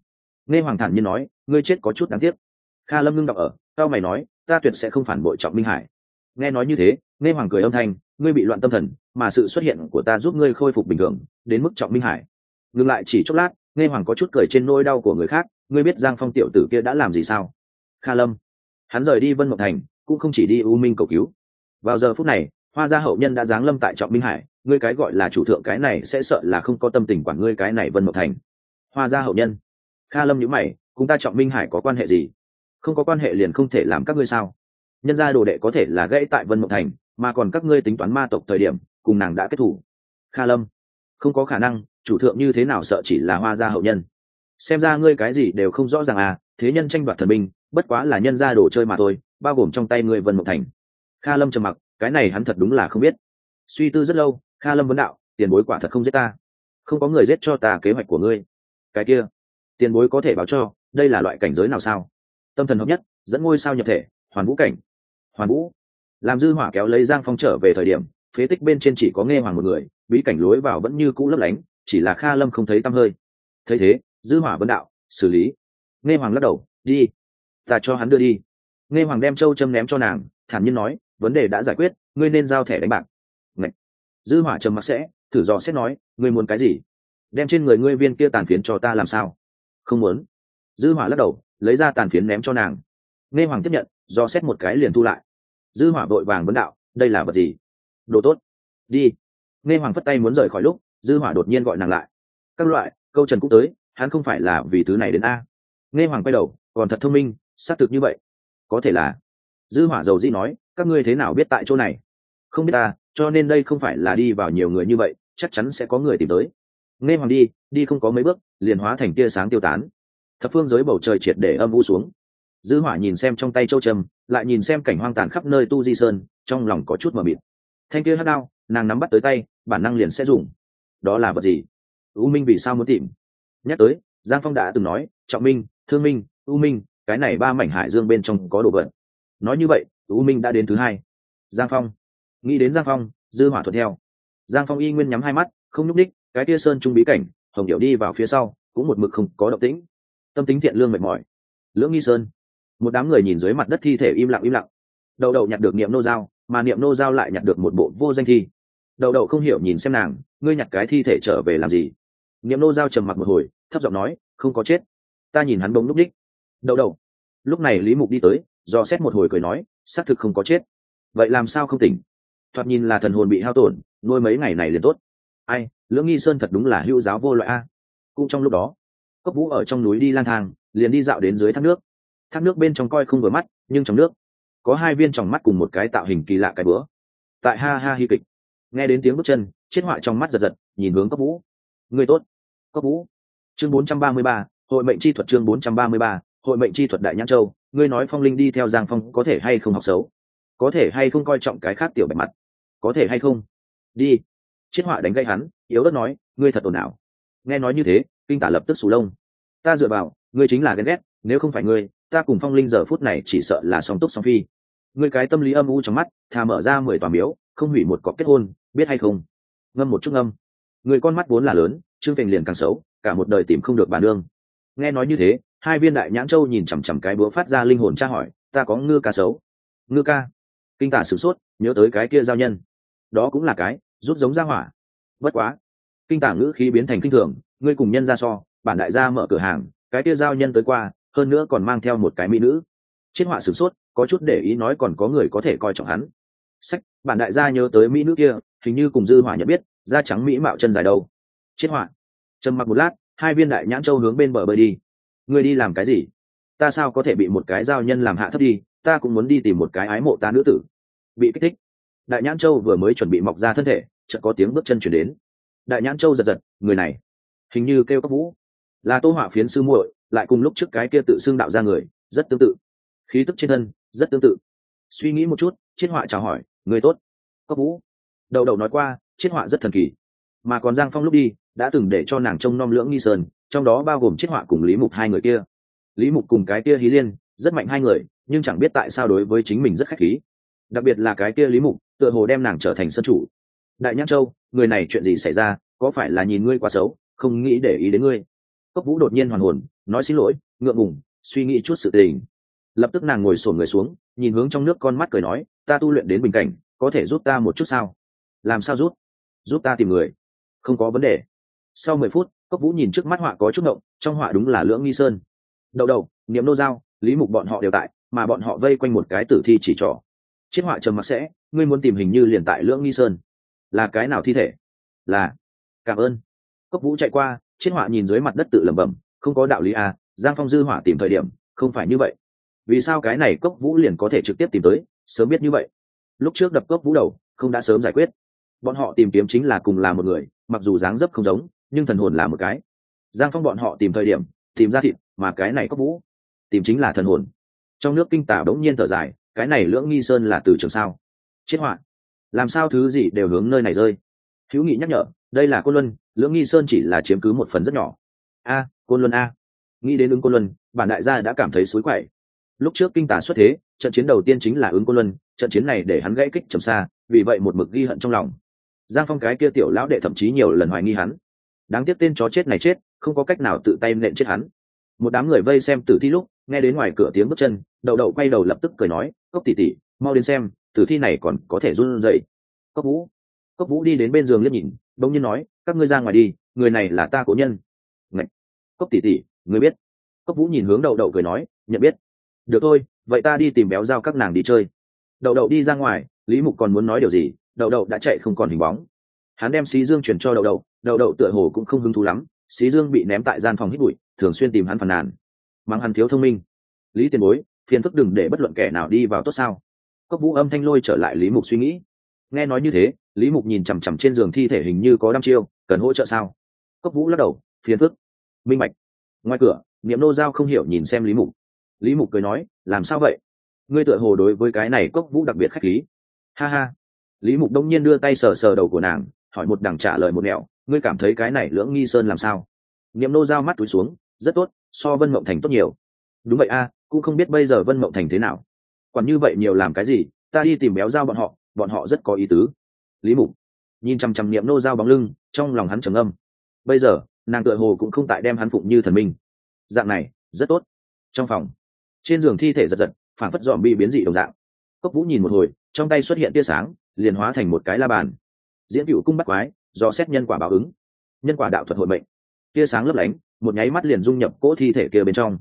Nghe hoàng thản nhiên nói ngươi chết có chút đáng tiếc. Kha lâm ngưng đọc ở tao mày nói, ta tuyệt sẽ không phản bội trọng minh hải. Nghe nói như thế, nghe hoàng cười âm thanh, ngươi bị loạn tâm thần, mà sự xuất hiện của ta giúp ngươi khôi phục bình thường, đến mức trọng minh hải. Ngừng lại chỉ chốc lát, nghe hoàng có chút cười trên nỗi đau của người khác, ngươi biết giang phong tiểu tử kia đã làm gì sao? Kha lâm, hắn rời đi vân Mộc thành, cũng không chỉ đi u minh cầu cứu. Vào giờ phút này, hoa gia hậu nhân đã giáng lâm tại trọng minh hải, ngươi cái gọi là chủ thượng cái này sẽ sợ là không có tâm tình quản ngươi cái này vân Mộc thành. Hoa gia hậu nhân, kha lâm nhữ mày cùng ta trọng minh hải có quan hệ gì? Không có quan hệ liền không thể làm các ngươi sao? Nhân gia đồ đệ có thể là gãy tại vân mộng thành, mà còn các ngươi tính toán ma tộc thời điểm, cùng nàng đã kết thủ. Kha lâm, không có khả năng, chủ thượng như thế nào sợ chỉ là hoa gia hậu nhân? Xem ra ngươi cái gì đều không rõ ràng à thế nhân tranh đoạt thần binh bất quá là nhân gia đồ chơi mà thôi, bao gồm trong tay ngươi vân mộng thành. Kha lâm trầm mặc, cái này hắn thật đúng là không biết. Suy tư rất lâu, kha lâm vấn đạo, tiền bối quả thật không giết ta. Không có người giết cho ta kế hoạch của ngươi. Cái kia, tiền bối có thể báo cho đây là loại cảnh giới nào sao? Tâm thần hợp nhất, dẫn ngôi sao nhập thể, hoàn vũ cảnh. Hoàn vũ. Làm dư hỏa kéo lấy giang phong trở về thời điểm, phế tích bên trên chỉ có nghe hoàng một người, bí cảnh lối vào vẫn như cũ lấp lánh, chỉ là kha lâm không thấy tăm hơi. Thấy thế, dư hỏa vấn đạo, xử lý. Nghe hoàng lắc đầu, đi, ta cho hắn đưa đi. Nghe hoàng đem châu châm ném cho nàng, thản nhiên nói, vấn đề đã giải quyết, ngươi nên giao thẻ đánh bạc. Ngậy. dư hỏa trầm mặc sẽ, thử dò xét nói, ngươi muốn cái gì? Đem trên người ngươi viên kia tàn phiến cho ta làm sao? Không muốn dư hỏa lắc đầu, lấy ra tàn phiến ném cho nàng. Nghe hoàng tiếp nhận, do xét một cái liền thu lại. Dư hỏa vội vàng vấn đạo, đây là vật gì? Đồ tốt. Đi. Nghe hoàng phất tay muốn rời khỏi lúc, dư hỏa đột nhiên gọi nàng lại. Các loại, câu trần cũng tới, hắn không phải là vì thứ này đến a. Nghe hoàng quay đầu, còn thật thông minh, xác thực như vậy. Có thể là. Dư hỏa dầu dĩ nói, các ngươi thế nào biết tại chỗ này? Không biết ta, cho nên đây không phải là đi vào nhiều người như vậy, chắc chắn sẽ có người tìm tới. Nghe hoàng đi đi không có mấy bước, liền hóa thành tia sáng tiêu tán thập phương giới bầu trời triệt để âm u xuống. Dư hỏa nhìn xem trong tay châu trầm lại nhìn xem cảnh hoang tàn khắp nơi tu di sơn, trong lòng có chút mờ mịt. Thanh kia hắc đao, nàng nắm bắt tới tay, bản năng liền sẽ dùng. Đó là vật gì? U minh vì sao muốn tìm? Nhắc tới, giang phong đã từng nói, trọng minh, thương minh, u minh, cái này ba mảnh hải dương bên trong có đồ vật. Nói như vậy, u minh đã đến thứ hai. Giang phong. Nghĩ đến giang phong, dư hỏa thuận theo. Giang phong y nguyên nhắm hai mắt, không nhúc đích cái tia sơn trung bí cảnh, hồng điệu đi vào phía sau, cũng một mực không có động tĩnh tâm tính thiện lương mệt mỏi. Lưỡng nghi sơn. Một đám người nhìn dưới mặt đất thi thể im lặng im lặng. Đầu đầu nhặt được niệm nô giao mà niệm nô giao lại nhặt được một bộ vô danh thi. Đầu đầu không hiểu nhìn xem nàng, ngươi nhặt cái thi thể trở về làm gì? Niệm nô giao trầm mặc một hồi, thấp giọng nói, không có chết. Ta nhìn hắn bỗng lúc đích. Đầu đầu. Lúc này lý mục đi tới, do xét một hồi cười nói, xác thực không có chết. Vậy làm sao không tỉnh? Thoạt nhìn là thần hồn bị hao tổn, nuôi mấy ngày này liền tốt. Ai, lưỡng nghi sơn thật đúng là hữu giáo vô loại a. Cũng trong lúc đó cốc vũ ở trong núi đi lang thang liền đi dạo đến dưới thác nước. Thác nước bên trong coi không vừa mắt nhưng trong nước có hai viên tròng mắt cùng một cái tạo hình kỳ lạ cái bữa tại ha ha hi kịch nghe đến tiếng bước chân chết họa trong mắt giật giật nhìn hướng cốc vũ người tốt cốc vũ chương 433, hội mệnh chi thuật chương 433, hội mệnh chi thuật đại nhãn châu. Ngươi nói phong linh đi theo giang phong có thể hay không học xấu? Có thể hay không coi trọng cái khác tiểu bạch mặt? Có thể hay không? Đi. Chiết họa đánh gây hắn yếu đất nói ngươi thật ồn ào. Nghe nói như thế kinh tả lập tức sù lông. Ta dựa vào, ngươi chính là ghen ghét, nếu không phải ngươi, ta cùng phong linh giờ phút này chỉ sợ là song túc song phi. Ngươi cái tâm lý âm u trong mắt, thà mở ra mười tòa miếu, không hủy một cọc kết hôn, biết hay không? Ngâm một chút ngâm. Người con mắt vốn là lớn trương phình liền càng xấu, cả một đời tìm không được bà nương. Nghe nói như thế, hai viên đại nhãn châu nhìn chằm chằm cái búa phát ra linh hồn tra hỏi, ta có ngư ca xấu? Ngư ca? Kinh tả sửng sốt, nhớ tới cái kia giao nhân. Đó cũng là cái, rút giống ra hỏa. Bất quá. Kinh tả ngữ khí biến thành kinh thường ngươi cùng nhân ra so, bản đại gia mở cửa hàng, cái kia giao nhân tới qua, hơn nữa còn mang theo một cái mỹ nữ. Chiết họa sửng sốt, có chút để ý nói còn có người có thể coi trọng hắn. Sách, bản đại gia nhớ tới mỹ nữ kia, hình như cùng dư hỏa nhận biết, da trắng mỹ mạo chân dài đâu chiết họa. Trầm mặc một lát, hai viên đại nhãn châu hướng bên bờ bơi đi. Ngươi đi làm cái gì? Ta sao có thể bị một cái giao nhân làm hạ thấp đi? Ta cũng muốn đi tìm một cái ái mộ ta nữ tử. Bị kích thích. Đại nhãn châu vừa mới chuẩn bị mọc ra thân thể, chợt có tiếng bước chân chuyển đến. Đại nhãn châu giật giật, người này hình như kêu các vũ. Là tô họa phiến sư muội, lại cùng lúc trước cái kia tự xưng đạo ra người, rất tương tự. Khí tức trên thân, rất tương tự. Suy nghĩ một chút, chiết họa chào hỏi, người tốt. Cấp vũ. Đầu đầu nói qua, chiết họa rất thần kỳ. Mà còn giang phong lúc đi, đã từng để cho nàng trông nom lưỡng nghi sơn, trong đó bao gồm chiết họa cùng lý mục hai người kia. Lý mục cùng cái kia hí liên, rất mạnh hai người, nhưng chẳng biết tại sao đối với chính mình rất khách khí. Đặc biệt là cái kia lý mục, tựa hồ đem nàng trở thành sân chủ. Đại nhãn châu, người này chuyện gì xảy ra? Có phải là nhìn ngươi quá xấu? Không nghĩ để ý đến ngươi. Cốc vũ đột nhiên hoàn hồn, nói xin lỗi, ngượng ngùng, suy nghĩ chút sự tình. Lập tức nàng ngồi sổn người xuống, nhìn hướng trong nước con mắt cười nói, ta tu luyện đến bình cảnh, có thể giúp ta một chút sao? Làm sao giúp? Giúp ta tìm người. Không có vấn đề. Sau mười phút, cốc vũ nhìn trước mắt họa có chút động, trong họa đúng là lưỡng nghi sơn. Đậu đầu niệm nô giao, lý mục bọn họ đều tại, mà bọn họ vây quanh một cái tử thi chỉ trỏ. Chiếc họa trầm mặc sẽ, ngươi muốn tìm hình như liền tại lưỡng nghi sơn. Là cái nào thi thể? Là. Cảm ơn cốc vũ chạy qua chiếc họa nhìn dưới mặt đất tự lẩm bẩm, không có đạo lý à giang phong dư hỏa tìm thời điểm, không phải như vậy. Vì sao cái này cốc vũ liền có thể trực tiếp tìm tới, sớm biết như vậy. Lúc trước đập cốc vũ đầu, không đã sớm giải quyết. Bọn họ tìm kiếm chính là cùng là một người, mặc dù dáng dấp không giống, nhưng thần hồn là một cái. Giang phong bọn họ tìm thời điểm, tìm ra thịt, mà cái này cốc vũ, tìm chính là thần hồn. Trong nước kinh tả đống nhiên thở dài, cái này lưỡng nghi sơn là từ trường sao? Chết họa. Làm sao thứ gì đều hướng nơi này rơi? Hữu nghị nhắc nhở, đây là côn luân, lưỡng nghi sơn chỉ là chiếm cứ một phần rất nhỏ. A, côn luân a. Nghĩ đến ứng côn luân, bản đại gia đã cảm thấy xối quậy. Lúc trước kinh tả xuất thế, trận chiến đầu tiên chính là ứng côn luân, trận chiến này để hắn gãy kích trầm xa, vì vậy một mực ghi hận trong lòng. Giang phong cái kia tiểu lão đệ thậm chí nhiều lần hoài nghi hắn. Đáng tiếc tên chó chết này chết, không có cách nào tự tay nện chết hắn. Một đám người vây xem tử thi lúc, nghe đến ngoài cửa tiếng bước chân, đậu đậu quay đầu lập tức cười nói, cốc tỉ tỉ mau đến xem, tử thi này còn có thể run dậy cốc vũ cốc vũ đi đến bên giường liếc nhìn bỗng nhiên nói các ngươi ra ngoài đi người này là ta cố nhân. Ngạch, cốc tỉ tỉ người biết. Cốc vũ nhìn hướng đậu đậu cười nói nhận biết. Được thôi vậy ta đi tìm béo dao các nàng đi chơi. Đậu đậu đi ra ngoài lý mục còn muốn nói điều gì đậu đậu đã chạy không còn hình bóng. Hắn đem xí dương chuyển cho đậu đậu đậu đậu tựa hồ cũng không hứng thú lắm xí dương bị ném tại gian phòng hít bụi thường xuyên tìm hắn phàn nàn. Mang hắn thiếu thông minh. Lý tiền bối phiền phức đừng để bất luận kẻ nào đi vào tốt sao? Cốc vũ âm thanh lôi trở lại lý mục suy nghĩ. Nghe nói như thế lý mục nhìn chằm chằm trên giường thi thể hình như có đăm chiêu, cần hỗ trợ sao? Cốc vũ lắc đầu, phiền phức. Minh mạch. ngoài cửa, niệm nô giao không hiểu nhìn xem lý mục. Lý mục cười nói, làm sao vậy? Ngươi tựa hồ đối với cái này cốc vũ đặc biệt khách khí. Ha ha. Lý mục đông nhiên đưa tay sờ sờ đầu của nàng, hỏi một đằng trả lời một mẹo ngươi cảm thấy cái này lưỡng nghi sơn làm sao? Niệm nô giao mắt túi xuống, rất tốt, so vân mộng thành tốt nhiều. Đúng vậy a, cũng không biết bây giờ vân mộng thành thế nào. Còn như vậy nhiều làm cái gì, ta đi tìm béo dao bọn họ bọn họ rất có ý tứ lý mục nhìn chằm chằm niệm nô dao bóng lưng, trong lòng hắn trầm âm bây giờ, nàng tựa hồ cũng không tại đem hắn phụng như thần minh. Dạng này, rất tốt. Trong phòng, trên giường thi thể giật giật phản phất dọn bị biến dị đồng dạng. Cốc vũ nhìn một hồi, trong tay xuất hiện tia sáng, liền hóa thành một cái la bàn. Diễn cựu cung bắt quái, do xét nhân quả báo ứng. Nhân quả đạo thuật hội mệnh. Tia sáng lấp lánh, một nháy mắt liền dung nhập cỗ thi thể kia bên trong.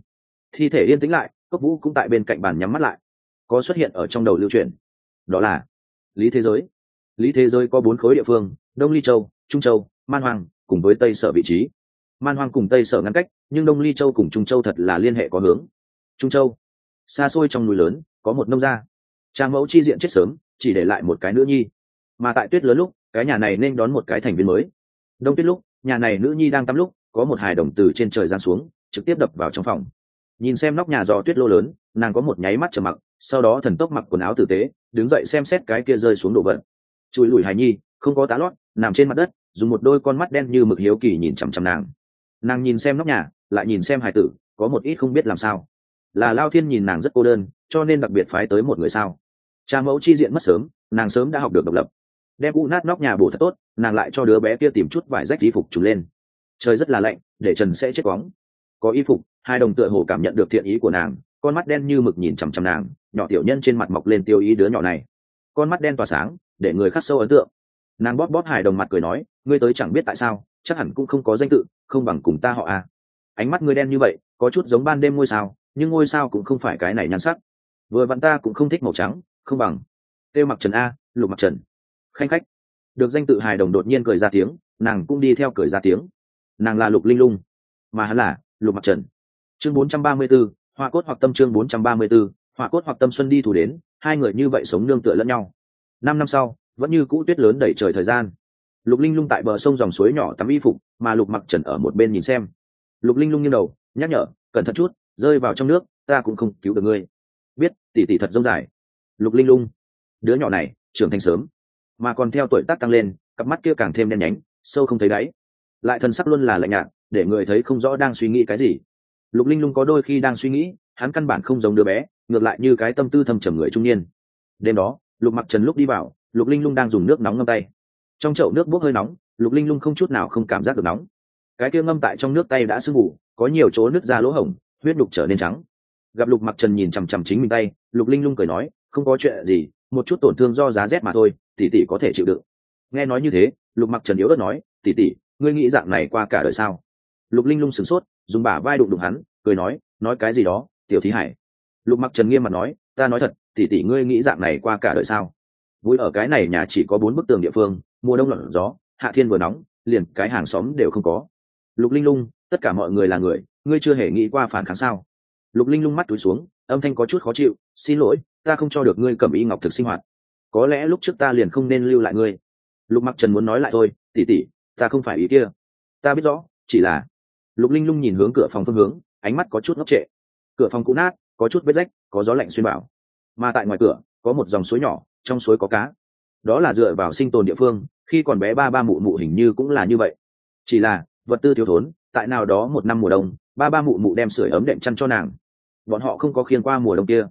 Thi thể yên tĩnh lại, cốc vũ cũng tại bên cạnh bàn nhắm mắt lại. Có xuất hiện ở trong đầu lưu truyền. Đó là lý thế giới lý thế giới có bốn khối địa phương, đông ly châu, trung châu, man hoàng cùng với tây sở vị trí. Man hoàng cùng tây sở ngăn cách, nhưng đông ly châu cùng trung châu thật là liên hệ có hướng. Trung châu, xa xôi trong núi lớn, có một nông gia. Cha mẫu chi diện chết sớm, chỉ để lại một cái nữ nhi. Mà tại tuyết lớn lúc, cái nhà này nên đón một cái thành viên mới. Đông tuyết lúc, nhà này nữ nhi đang tắm lúc, có một hài đồng từ trên trời giáng xuống, trực tiếp đập vào trong phòng. Nhìn xem nóc nhà giò tuyết lô lớn, nàng có một nháy mắt trầm mặc, sau đó thần tốc mặc quần áo tử tế, đứng dậy xem xét cái kia rơi xuống đổ vật chùi lùi hài nhi, không có tá lót, nằm trên mặt đất, dùng một đôi con mắt đen như mực hiếu kỳ nhìn chằm chằm nàng. Nàng nhìn xem nóc nhà, lại nhìn xem hài tử, có một ít không biết làm sao. Là lao thiên nhìn nàng rất cô đơn, cho nên đặc biệt phái tới một người sao. Cha mẫu chi diện mất sớm, nàng sớm đã học được độc lập. Đem u nát nóc nhà bổ thật tốt, nàng lại cho đứa bé kia tìm chút vải rách y phục trùng lên. Trời rất là lạnh, để trần sẽ chết cóng có y phục, hai đồng tựa hồ cảm nhận được thiện ý của nàng, con mắt đen như mực nhìn chằm chằm nàng, nhỏ tiểu nhân trên mặt mọc lên tiêu ý đứa nhỏ này. Con mắt đen tỏa sáng để người khắc sâu ấn tượng. Nàng bóp bóp hài đồng mặt cười nói ngươi tới chẳng biết tại sao chắc hẳn cũng không có danh tự không bằng cùng ta họ à. ánh mắt ngươi đen như vậy có chút giống ban đêm ngôi sao nhưng ngôi sao cũng không phải cái này nhan sắc. Vừa vặn ta cũng không thích màu trắng không bằng. Têu mặc trần a lục mặc trần. Khanh khách. Được danh tự hài đồng đột nhiên cười ra tiếng nàng cũng đi theo cười ra tiếng. Nàng là lục linh lung mà hắn là lục mặc trần. Chương 434, hoa cốt hoặc tâm chương bốn trăm ba mươi 434, hoa cốt hoặc tâm xuân đi thủ đến hai người như vậy sống nương tựa lẫn nhau năm năm sau, vẫn như cũ tuyết lớn đẩy trời thời gian. Lục linh lung tại bờ sông dòng suối nhỏ tắm y phục, mà lục mặc trần ở một bên nhìn xem. Lục linh lung nghiêng đầu, nhắc nhở, cẩn thận chút, rơi vào trong nước, ta cũng không cứu được ngươi. Biết tỉ tỉ thật rông dài. Lục linh lung, đứa nhỏ này, trưởng thành sớm, mà còn theo tuổi tác tăng lên, cặp mắt kia càng thêm đen nhánh, sâu không thấy đáy. Lại thần sắc luôn là lạnh nhạt, để người thấy không rõ đang suy nghĩ cái gì. Lục linh lung có đôi khi đang suy nghĩ, hắn căn bản không giống đứa bé, ngược lại như cái tâm tư thầm trầm người trung niên. Đêm đó lục mặc trần lúc đi vào, lục linh lung đang dùng nước nóng ngâm tay. Trong chậu nước bốc hơi nóng, lục linh lung không chút nào không cảm giác được nóng. Cái kia ngâm tại trong nước tay đã sưng mù có nhiều chỗ nước ra lỗ hổng, huyết đục trở nên trắng. Gặp lục mặc trần nhìn chằm chằm chính mình tay, lục linh lung cười nói, không có chuyện gì, một chút tổn thương do giá rét mà thôi, tỷ tỷ có thể chịu đựng. Nghe nói như thế, lục mặc trần yếu ớt nói, tỷ tỷ, ngươi nghĩ dạng này qua cả đời sao? Lục linh lung sửng sốt, dùng bả vai đụng đụng hắn, cười nói nói cái gì đó, tiểu thí hải. Lục mặc trần nghiêm mặt nói, ta nói thật tỷ tỷ ngươi nghĩ dạng này qua cả đời sao? Vui ở cái này nhà chỉ có bốn bức tường địa phương, mùa đông lạnh gió, hạ thiên vừa nóng, liền cái hàng xóm đều không có. Lục linh lung, tất cả mọi người là người, ngươi chưa hề nghĩ qua phản kháng sao? Lục linh lung mắt túi xuống, âm thanh có chút khó chịu, xin lỗi, ta không cho được ngươi cầm y ngọc thực sinh hoạt. Có lẽ lúc trước ta liền không nên lưu lại ngươi. Lục mặc trần muốn nói lại thôi tỉ tỉ ta không phải ý kia. Ta biết rõ, chỉ là lục linh lung nhìn hướng cửa phòng phương hướng, ánh mắt có chút ngốc trệ. Cửa phòng cũ nát, có chút vết rách, có gió lạnh xuyên bảo mà tại ngoài cửa, có một dòng suối nhỏ, trong suối có cá. Đó là dựa vào sinh tồn địa phương, khi còn bé ba ba mụ mụ hình như cũng là như vậy. Chỉ là, vật tư thiếu thốn, tại nào đó một năm mùa đông, ba ba mụ mụ đem sưởi ấm đệm chăn cho nàng. Bọn họ không có khiên qua mùa đông kia.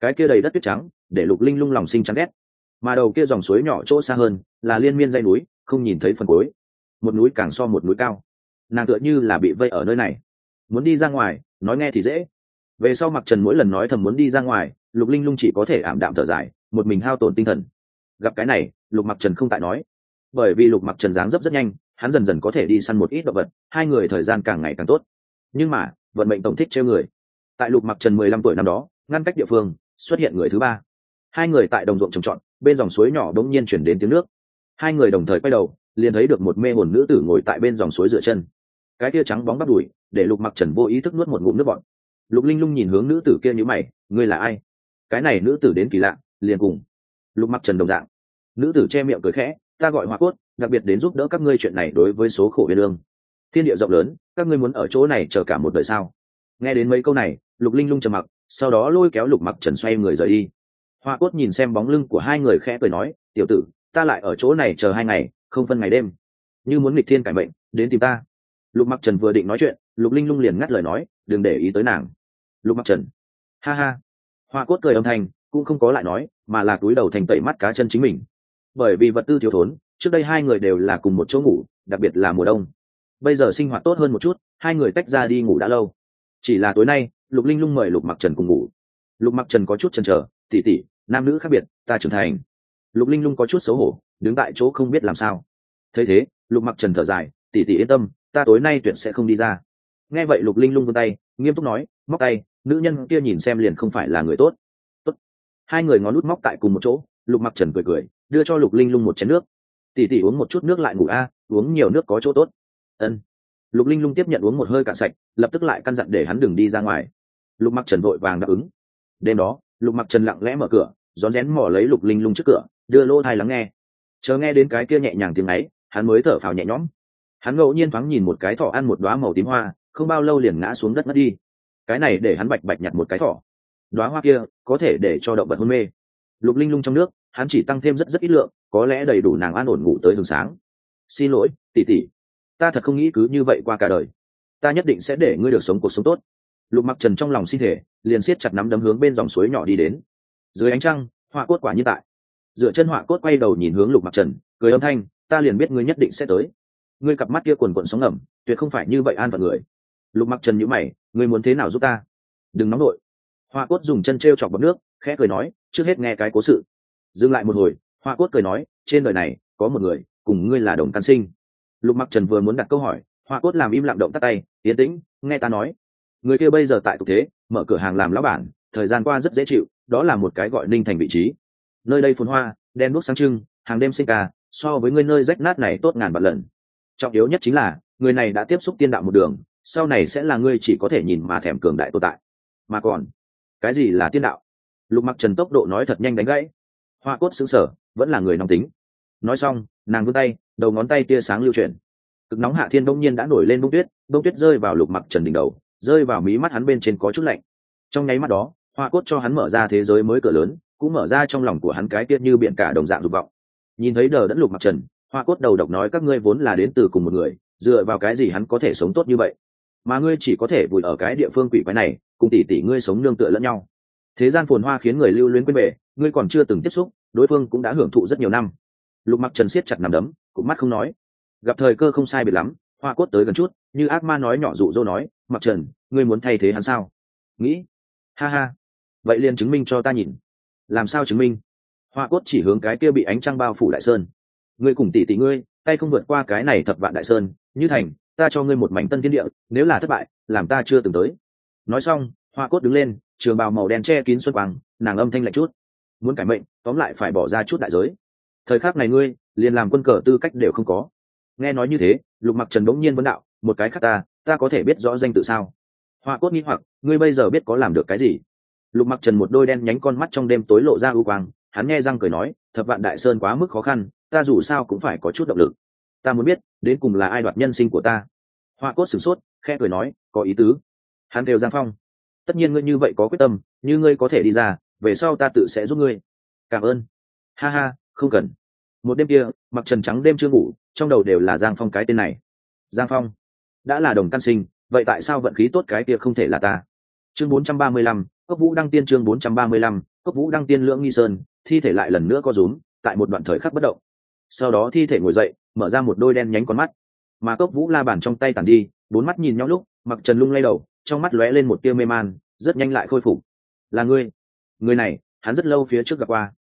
Cái kia đầy đất tuyết trắng, để lục linh lung lòng sinh chán ghét. Mà đầu kia dòng suối nhỏ chỗ xa hơn, là liên miên dây núi, không nhìn thấy phần cuối. Một núi càng so một núi cao. Nàng tựa như là bị vây ở nơi này. Muốn đi ra ngoài, nói nghe thì dễ. Về sau mặc trần mỗi lần nói thầm muốn đi ra ngoài lục linh lung chỉ có thể ảm đạm thở dài, một mình hao tổn tinh thần. Gặp cái này, lục mặc trần không tại nói. Bởi vì lục mặc trần dáng dấp rất nhanh, hắn dần dần có thể đi săn một ít động vật, hai người thời gian càng ngày càng tốt. Nhưng mà, vận mệnh tổng thích treo người. Tại lục mặc trần mười lăm tuổi năm đó, ngăn cách địa phương, xuất hiện người thứ ba. Hai người tại đồng ruộng trồng trọt, bên dòng suối nhỏ đ nhiên chuyển đến tiếng nước. Hai người đồng thời quay đầu, liền thấy được một mê hồn nữ tử ngồi tại bên dòng suối dựa chân. Cái tia trắng bóng bắt đùi để lục mặc trần vô ý thức nuốt một ngụm nước bọn lục linh lung nhìn hướng nữ tử kia như mày, ngươi là ai? Cái này nữ tử đến kỳ lạ, liền cùng lục mặc trần đồng dạng. Nữ tử che miệng cười khẽ, ta gọi hoa cốt, đặc biệt đến giúp đỡ các ngươi chuyện này đối với số khổ biên lương. Thiên địa rộng lớn, các ngươi muốn ở chỗ này chờ cả một đời sao? Nghe đến mấy câu này, lục linh lung trầm mặc, sau đó lôi kéo lục mặc trần xoay người rời đi. Hoa cốt nhìn xem bóng lưng của hai người khẽ cười nói, tiểu tử, ta lại ở chỗ này chờ hai ngày, không phân ngày đêm. Như muốn nghịch thiên cải mệnh, đến tìm ta. Lục mặc trần vừa định nói chuyện, lục linh lung liền ngắt lời nói, đừng để ý tới nàng. Lục mặc trần, ha ha hoa cốt cười âm thanh, cũng không có lại nói, mà là túi đầu thành tẩy mắt cá chân chính mình. Bởi vì vật tư thiếu thốn, trước đây hai người đều là cùng một chỗ ngủ, đặc biệt là mùa đông. Bây giờ sinh hoạt tốt hơn một chút, hai người tách ra đi ngủ đã lâu. Chỉ là tối nay, lục linh lung mời lục mặc trần cùng ngủ. Lục mặc trần có chút chần chờ tỉ tỉ nam nữ khác biệt, ta trưởng thành. Lục linh lung có chút xấu hổ, đứng tại chỗ không biết làm sao. Thấy thế, lục mặc trần thở dài tỉ tỉ yên tâm, ta tối nay tuyển sẽ không đi ra. Nghe vậy lục linh lung vươn tay, nghiêm túc nói, móc tay nữ nhân kia nhìn xem liền không phải là người tốt. Tốt. Hai người ngón nút móc tại cùng một chỗ, lục mặc trần cười cười, đưa cho lục linh lung một chén nước. Tỉ tỉ uống một chút nước lại ngủ a, uống nhiều nước có chỗ tốt. Ân. Lục linh lung tiếp nhận uống một hơi cạn sạch, lập tức lại căn dặn để hắn đừng đi ra ngoài. Lục mặc trần vội vàng đáp ứng. Đêm đó, lục mặc trần lặng lẽ mở cửa, rón rén mò lấy lục linh lung trước cửa, đưa lô thai lắng nghe. Chờ nghe đến cái kia nhẹ nhàng tiếng ấy, hắn mới thở phào nhẹ nhõm. Hắn ngẫu nhiên thoáng nhìn một cái thỏ ăn một đoá màu tím hoa, không bao lâu liền ngã xuống đất mất đi cái này để hắn bạch bạch nhặt một cái thỏ. Đoá hoa kia có thể để cho động vật hôn mê. Lục linh lung trong nước, hắn chỉ tăng thêm rất rất ít lượng, có lẽ đầy đủ nàng an ổn ngủ tới đường sáng. Xin lỗi tỉ tỉ ta thật không nghĩ cứ như vậy qua cả đời. Ta nhất định sẽ để ngươi được sống cuộc sống tốt. Lục mặc trần trong lòng xin thể liền siết chặt nắm đấm hướng bên dòng suối nhỏ đi đến. Dưới ánh trăng họa cốt quả như tại. Dựa chân họa cốt quay đầu nhìn hướng lục mặc trần, cười âm thanh, ta liền biết ngươi nhất định sẽ tới. Ngươi cặp mắt kia quần quần sóng ngầm, tuyệt không phải như vậy an phận người lục mặc trần nhữ mày, ngươi muốn thế nào giúp ta? Đừng nóng đội Hoa cốt dùng chân t r e o chọc bọc nước, khẽ cười nói, trước hết nghe cái cố sự. Dừng lại một hồi, Hoa cốt cười nói, trên đời này, có một người, cùng ngươi là đồng căn sinh. Lục mặc trần vừa muốn đặt câu hỏi, Hoa cốt làm im lặng động tắt tay tiến tĩnh, nghe ta nói. Người kia bây giờ tại tục thế, mở cửa hàng làm lão bản, thời gian qua rất dễ chịu, đó là một cái gọi ninh thành vị trí. Nơi đây phồn hoa, đen đuốc sáng trưng, hàng đêm sinh ca, so với ngươi nơi rách nát này tốt ngàn vạn lần. Trọng yếu nhất chính là, người này đã tiếp xúc tiên đạo một đường sau này sẽ là ngươi chỉ có thể nhìn mà thèm cường đại tồn tại. Mà còn, cái gì là tiên đạo? Lục mặc trần tốc độ nói thật nhanh đánh gãy. Hoa cốt xứng sở, vẫn là người nóng tính. Nói xong, nàng vươn tay, đầu ngón tay tia sáng lưu chuyển. Cực nóng hạ thiên bỗng nhiên đã nổi lên bông tuyết bông tuyết rơi vào lục mặc trần đỉnh đầu, rơi vào mí mắt hắn bên trên có chút lạnh. Trong nháy mắt đó, hoa cốt cho hắn mở ra thế giới mới cửa lớn, cũng mở ra trong lòng của hắn cái tiết như biện cả đồng dạng dục vọng. Nhìn thấy đờ đẫn lục mặc trần, hoa cốt đầu độc nói các ngươi vốn là đến từ cùng một người, dựa vào cái gì hắn có thể sống tốt như vậy? Mà ngươi chỉ có thể vùi ở cái địa phương quỷ quái này, cùng tỷ tỷ ngươi sống nương tựa lẫn nhau. Thế gian phồn hoa khiến người lưu luyến quên bể ngươi còn chưa từng tiếp xúc, đối phương cũng đã hưởng thụ rất nhiều năm. Lục mặc trần siết chặt nằm đấm cũng mắt không nói. Gặp thời cơ không sai biệt lắm, hoa cốt tới gần chút, như ác ma nói nhỏ dụ dỗ nói, mặc trần, ngươi muốn thay thế hắn sao? Nghĩ, ha ha, vậy liền chứng minh cho ta nhìn. Làm sao chứng minh? Hoa cốt chỉ hướng cái kia bị ánh trăng bao phủ đại sơn. Ngươi cùng tỷ tỷ ngươi, tay không vượt qua cái này thập vạn đại sơn, như thành ta cho ngươi một mảnh tân thiên địa, nếu là thất bại, làm ta chưa từng tới. Nói xong, hoa cốt đứng lên, trường bào màu đen che kín xuân quang, nàng âm thanh lạnh chút. Muốn cải mệnh, tóm lại phải bỏ ra chút đại giới. Thời khắc này ngươi, liền làm quân cờ tư cách đều không có. Nghe nói như thế, lục mặc trần bỗng nhiên vấn đạo, một cái khác ta ta có thể biết rõ danh tự sao? Hoa cốt nghĩ hoặc, ngươi bây giờ biết có làm được cái gì? Lục mặc trần một đôi đen nhánh con mắt trong đêm tối lộ ra ưu quang, hắn nghe răng cười nói, thập vạn đại sơn quá mức khó khăn, ta dù sao cũng phải có chút động lực ta muốn biết đến cùng là ai đoạt nhân sinh của ta? Hoa cốt sửng sốt khe cười nói có ý tứ. Hắn đều giang phong. Tất nhiên ngươi như vậy có quyết tâm như ngươi có thể đi ra về sau ta tự sẽ giúp ngươi. Cảm ơn. Ha ha không cần. Một đêm kia mặc trần trắng đêm chưa ngủ trong đầu đều là giang phong cái tên này. Giang phong đã là đồng căn sinh vậy tại sao vận khí tốt cái kia không thể là ta? Chương 435, cốc vũ đăng tiên chương 435, cốc vũ đăng tiên lưỡng nghi sơn thi thể lại lần nữa có rúm tại một đoạn thời khắc bất động sau đó thi thể ngồi dậy, mở ra một đôi đen nhánh con mắt. Mà cốc vũ la bàn trong tay tàn đi, bốn mắt nhìn nhau lúc, mặc trần lung lay đầu, trong mắt lóe lên một tia mê man, rất nhanh lại khôi phục. Là ngươi. Người này, hắn rất lâu phía trước gặp qua.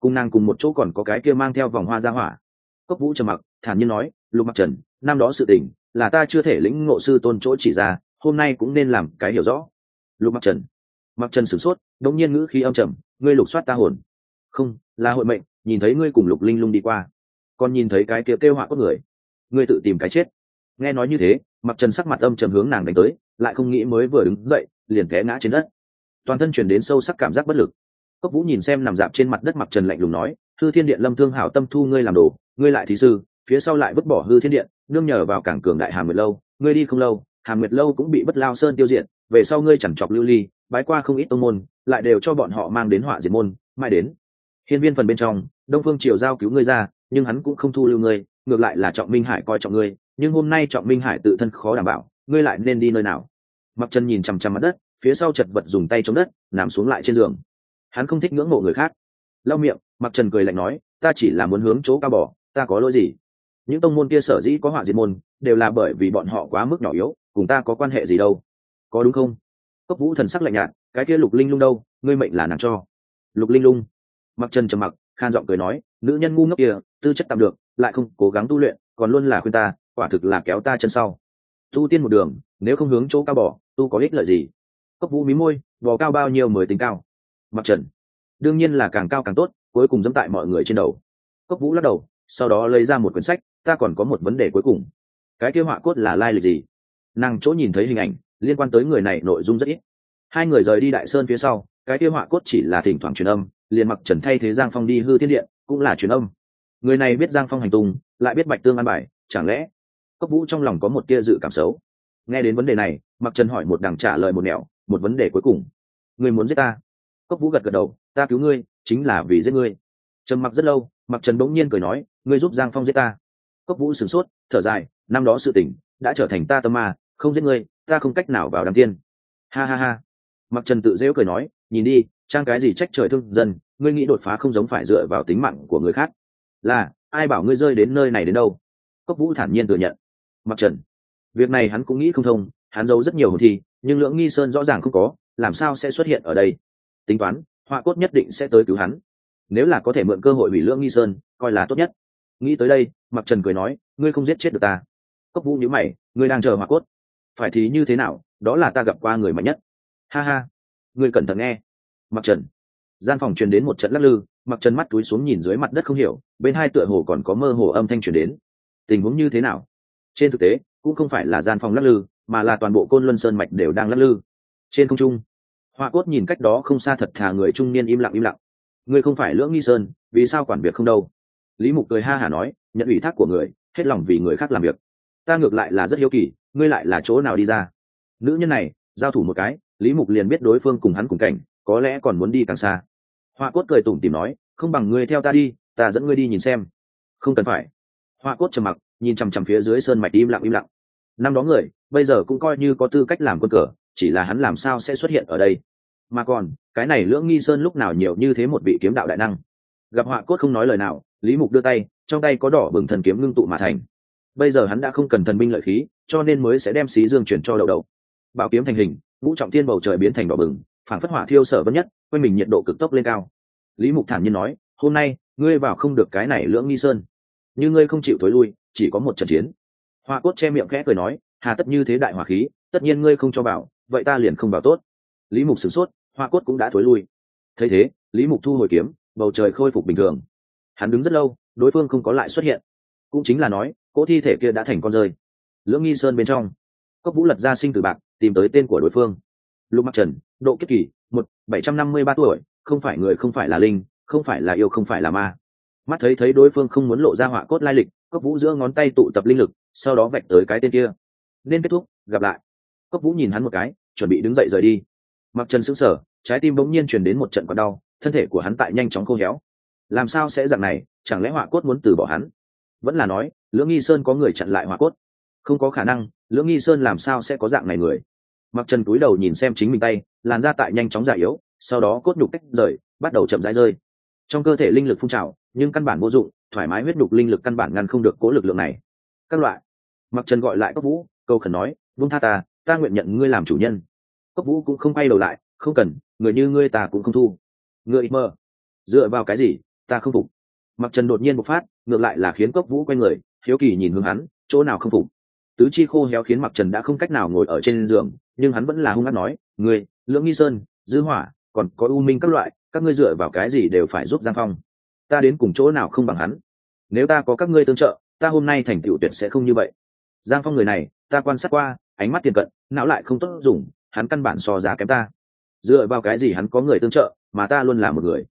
Cùng nàng cùng một chỗ còn có cái kia mang theo vòng hoa ra hỏa. Cốc vũ trầm mặc, thản nhiên nói, lục mặc trần, năm đó sự tình, là ta chưa thể lĩnh ngộ sư tôn chỗ chỉ ra, hôm nay cũng nên làm cái hiểu rõ. Lục mặc trần. Mặc trần sửng sốt, đống nhiên ngữ khí âm trầm, ngươi lục soát ta hồn. Không, là hội mệnh, nhìn thấy ngươi cùng lục linh lung đi qua còn nhìn thấy cái kia kêu họa cốt người. Ngươi tự tìm cái chết. Nghe nói như thế, mặc trần sắc mặt âm trầm hướng nàng đánh tới, lại không nghĩ mới vừa đứng dậy, liền té ngã trên đất. Toàn thân chuyển đến sâu sắc cảm giác bất lực. Cốc vũ nhìn xem nằm dạp trên mặt đất mặc trần lạnh lùng nói, hư thiên điện lâm thương hảo tâm thu ngươi làm đồ, ngươi lại thí sư, phía sau lại vứt bỏ hư thiên điện, nương nhờ vào cảng cường đại hà nguyệt lâu, ngươi đi không lâu hà nguyệt lâu cũng bị bất lao sơn tiêu diệt, về sau ngươi chẳng chọc lưu ly, bái qua không ít tông môn, lại đều cho bọn họ mang đến họa diệt môn, mai đến. Hiên viên phần bên trong, đông phương triều giao cứu ngươi ra nhưng hắn cũng không thu lưu ngươi, ngược lại là trọng minh hải coi trọng ngươi, nhưng hôm nay trọng minh hải tự thân khó đảm bảo, ngươi lại nên đi nơi nào? Mặc chân nhìn chằm chằm mặt đất, phía sau chật vật dùng tay chống đất, nằm xuống lại trên giường. Hắn không thích ngưỡng mộ người khác. Lau miệng, mặc trần cười lạnh nói, ta chỉ là muốn hướng chỗ cao bỏ ta có lỗi gì? Những tông môn kia sở dĩ có họa diệt môn, đều là bởi vì bọn họ quá mức nhỏ yếu, cùng ta có quan hệ gì đâu. Có đúng không? Cốc vũ thần sắc lạnh nhạt, cái kia lục linh lung đâu? Ngươi mệnh là nàng cho. Lục linh lung? Mặc trần trầm mặc khan giọng cười nói, nữ nhân ngu ngốc kia, tư chất tạm được, lại không cố gắng tu luyện, còn luôn là khuyên ta, quả thực là kéo ta chân sau. Tu tiên một đường, nếu không hướng chỗ cao bỏ, tu có ích lợi gì? Cốc vũ mí môi, bò cao bao nhiêu mới tính cao? Mặc trần. Đương nhiên là càng cao càng tốt, cuối cùng dẫm tại mọi người trên đầu. Cốc vũ lắc đầu, sau đó lấy ra một quyển sách, ta còn có một vấn đề cuối cùng. Cái kia họa cốt là lai lịch gì? Nàng chỗ nhìn thấy hình ảnh, liên quan tới người này nội dung rất ít. Hai người rời đi đại sơn phía sau, cái kia họa cốt chỉ là thỉnh thoảng truyền âm liền mặc trần thay thế giang phong đi hư thiên điện, cũng là truyền âm. Người này biết giang phong hành tung, lại biết bạch tương an bài, chẳng lẽ cốc vũ trong lòng có một tia dự cảm xấu? Nghe đến vấn đề này mặc trần hỏi một đằng trả lời một nẻo, một vấn đề cuối cùng. Người muốn giết ta? Cốc vũ gật gật đầu, ta cứu ngươi, chính là vì giết ngươi. Trầm mặc rất lâu mặc trần bỗng nhiên cười nói, ngươi giúp giang phong giết ta. Cốc vũ sửng sốt, thở dài, năm đó sự tỉnh đã trở thành ta tâm ma, không giết ngươi, ta không cách nào vào đàm tiên. Ha ha ha. Mặc trần tự dễu cười nói, nhìn đi trang cái gì trách trời thương dân, ngươi nghĩ đột phá không giống phải dựa vào tính mạng của người khác. Là, ai bảo ngươi rơi đến nơi này đến đâu? Cốc vũ thản nhiên thừa nhận. Mặc trần, việc này hắn cũng nghĩ không thông, hắn giấu rất nhiều hồn thi, nhưng lưỡng nghi sơn rõ ràng không có, làm sao sẽ xuất hiện ở đây? Tính toán, họa cốt nhất định sẽ tới cứu hắn. Nếu là có thể mượn cơ hội hủy lưỡng nghi sơn, coi là tốt nhất. Nghĩ tới đây, mặc trần cười nói, ngươi không giết chết được ta. Cốc vũ nhữ mày, ngươi đang chờ họa cốt. Phải thì như thế nào, đó là ta gặp qua người mạnh nhất. Ha ha. Ngươi cẩn thận nghe mặc trần. Gian phòng truyền đến một trận lắc lư, mặc trần mắt túi xuống nhìn dưới mặt đất không hiểu, bên hai tựa hồ còn có mơ hồ âm thanh truyền đến. Tình huống như thế nào? Trên thực tế, cũng không phải là gian phòng lắc lư, mà là toàn bộ côn luân sơn mạch đều đang lắc lư. Trên không trung, hoa cốt nhìn cách đó không xa thật thà người trung niên im lặng im lặng. Ngươi không phải lưỡng nghi sơn, vì sao quản việc không đâu? Lý mục cười ha hả nói, nhận ủy thác của người, hết lòng vì người khác làm việc. Ta ngược lại là rất hiếu kỳ, ngươi lại là chỗ nào đi ra? Nữ nhân này, giao thủ một cái, lý mục liền biết đối phương cùng hắn cùng cảnh có lẽ còn muốn đi càng xa. Hoa cốt cười tủm tìm nói, không bằng ngươi theo ta đi, ta dẫn ngươi đi nhìn xem. Không cần phải. Hoa cốt trầm mặc, nhìn chằm chằm phía dưới sơn mạch im lặng im lặng. Năm đó người, bây giờ cũng coi như có tư cách làm quân cờ, chỉ là hắn làm sao sẽ xuất hiện ở đây? Mà còn, cái này lưỡng nghi sơn lúc nào nhiều như thế một vị kiếm đạo đại năng? Gặp họa cốt không nói lời nào, lý mục đưa tay, trong tay có đỏ bừng thần kiếm ngưng tụ mà thành. Bây giờ hắn đã không cần thần binh lợi khí, cho nên mới sẽ đem xí dương chuyển cho đậu đậu bảo kiếm thành hình, ngũ trọng tiên bầu trời biến thành đỏ bừng phản phất hỏa thiêu sở vân nhất, quanh mình nhiệt độ cực tốc lên cao. Lý mục thản nhiên nói, hôm nay, ngươi vào không được cái này lưỡng nghi sơn. Như ngươi không chịu thối lui, chỉ có một trận chiến. Hoa cốt che miệng khẽ cười nói, hà tất như thế đại hỏa khí, tất nhiên ngươi không cho vào, vậy ta liền không vào tốt. Lý mục sửng sốt, hoa cốt cũng đã thối lui. Thấy thế, lý mục thu hồi kiếm, bầu trời khôi phục bình thường. Hắn đứng rất lâu, đối phương không có lại xuất hiện. Cũng chính là nói, cỗ thi thể kia đã thành con rơi. Lưỡng nghi sơn bên trong, cốc vũ lật ra sinh tử bạc, tìm tới tên của đối phương lục mặc trần, độ kiếp kỳ, một, bảy trăm năm mươi ba tuổi, không phải người không phải là linh, không phải là yêu không phải là ma. Mắt thấy thấy đối phương không muốn lộ ra họa cốt lai lịch, cốc vũ giữa ngón tay tụ tập linh lực, sau đó vạch tới cái tên kia. Nên kết thúc, gặp lại. Cốc vũ nhìn hắn một cái, chuẩn bị đứng dậy rời đi. Mặc trần sững sờ, trái tim bỗng nhiên truyền đến một trận còn đau, thân thể của hắn tại nhanh chóng khô héo. Làm sao sẽ dạng này, chẳng lẽ họa cốt muốn từ bỏ hắn? Vẫn là nói, lưỡng nghi sơn có người chặn lại họa cốt. Không có khả năng, lưỡng nghi sơn làm sao sẽ có dạng này người? Mặc trần túi đầu nhìn xem chính mình tay, làn da tại nhanh chóng già yếu, sau đó cốt nhục tách rời, bắt đầu chậm rãi rơi. Trong cơ thể linh lực phun trào, nhưng căn bản vô dụng, thoải mái huyết nhục linh lực căn bản ngăn không được cố lực lượng này. Các loại. Mặc trần gọi lại cốc vũ câu khẩn nói vung tha ta ta nguyện nhận ngươi làm chủ nhân. Cốc vũ cũng không quay đầu lại, không cần, người như ngươi ta cũng không thu. Ngươi mơ. Dựa vào cái gì? Ta không phục. Mặc trần đột nhiên bộc phát, ngược lại là khiến cốc vũ quay người, hiếu kỳ nhìn hướng hắn, chỗ nào không phục? Tứ chi khô héo khiến mặc trần đã không cách nào ngồi ở trên giường, nhưng hắn vẫn là hung hát nói, ngươi, lưỡng nghi sơn, dư hỏa, còn có u minh các loại, các ngươi dựa vào cái gì đều phải giúp giang phong? Ta đến cùng chỗ nào không bằng hắn? Nếu ta có các ngươi tương trợ, ta hôm nay thành tựu tuyệt sẽ không như vậy. Giang phong người này, ta quan sát qua, ánh mắt tiền cận, não lại không tốt dùng, hắn căn bản so giá kém ta. Dựa vào cái gì hắn có người tương trợ, mà ta luôn là một người?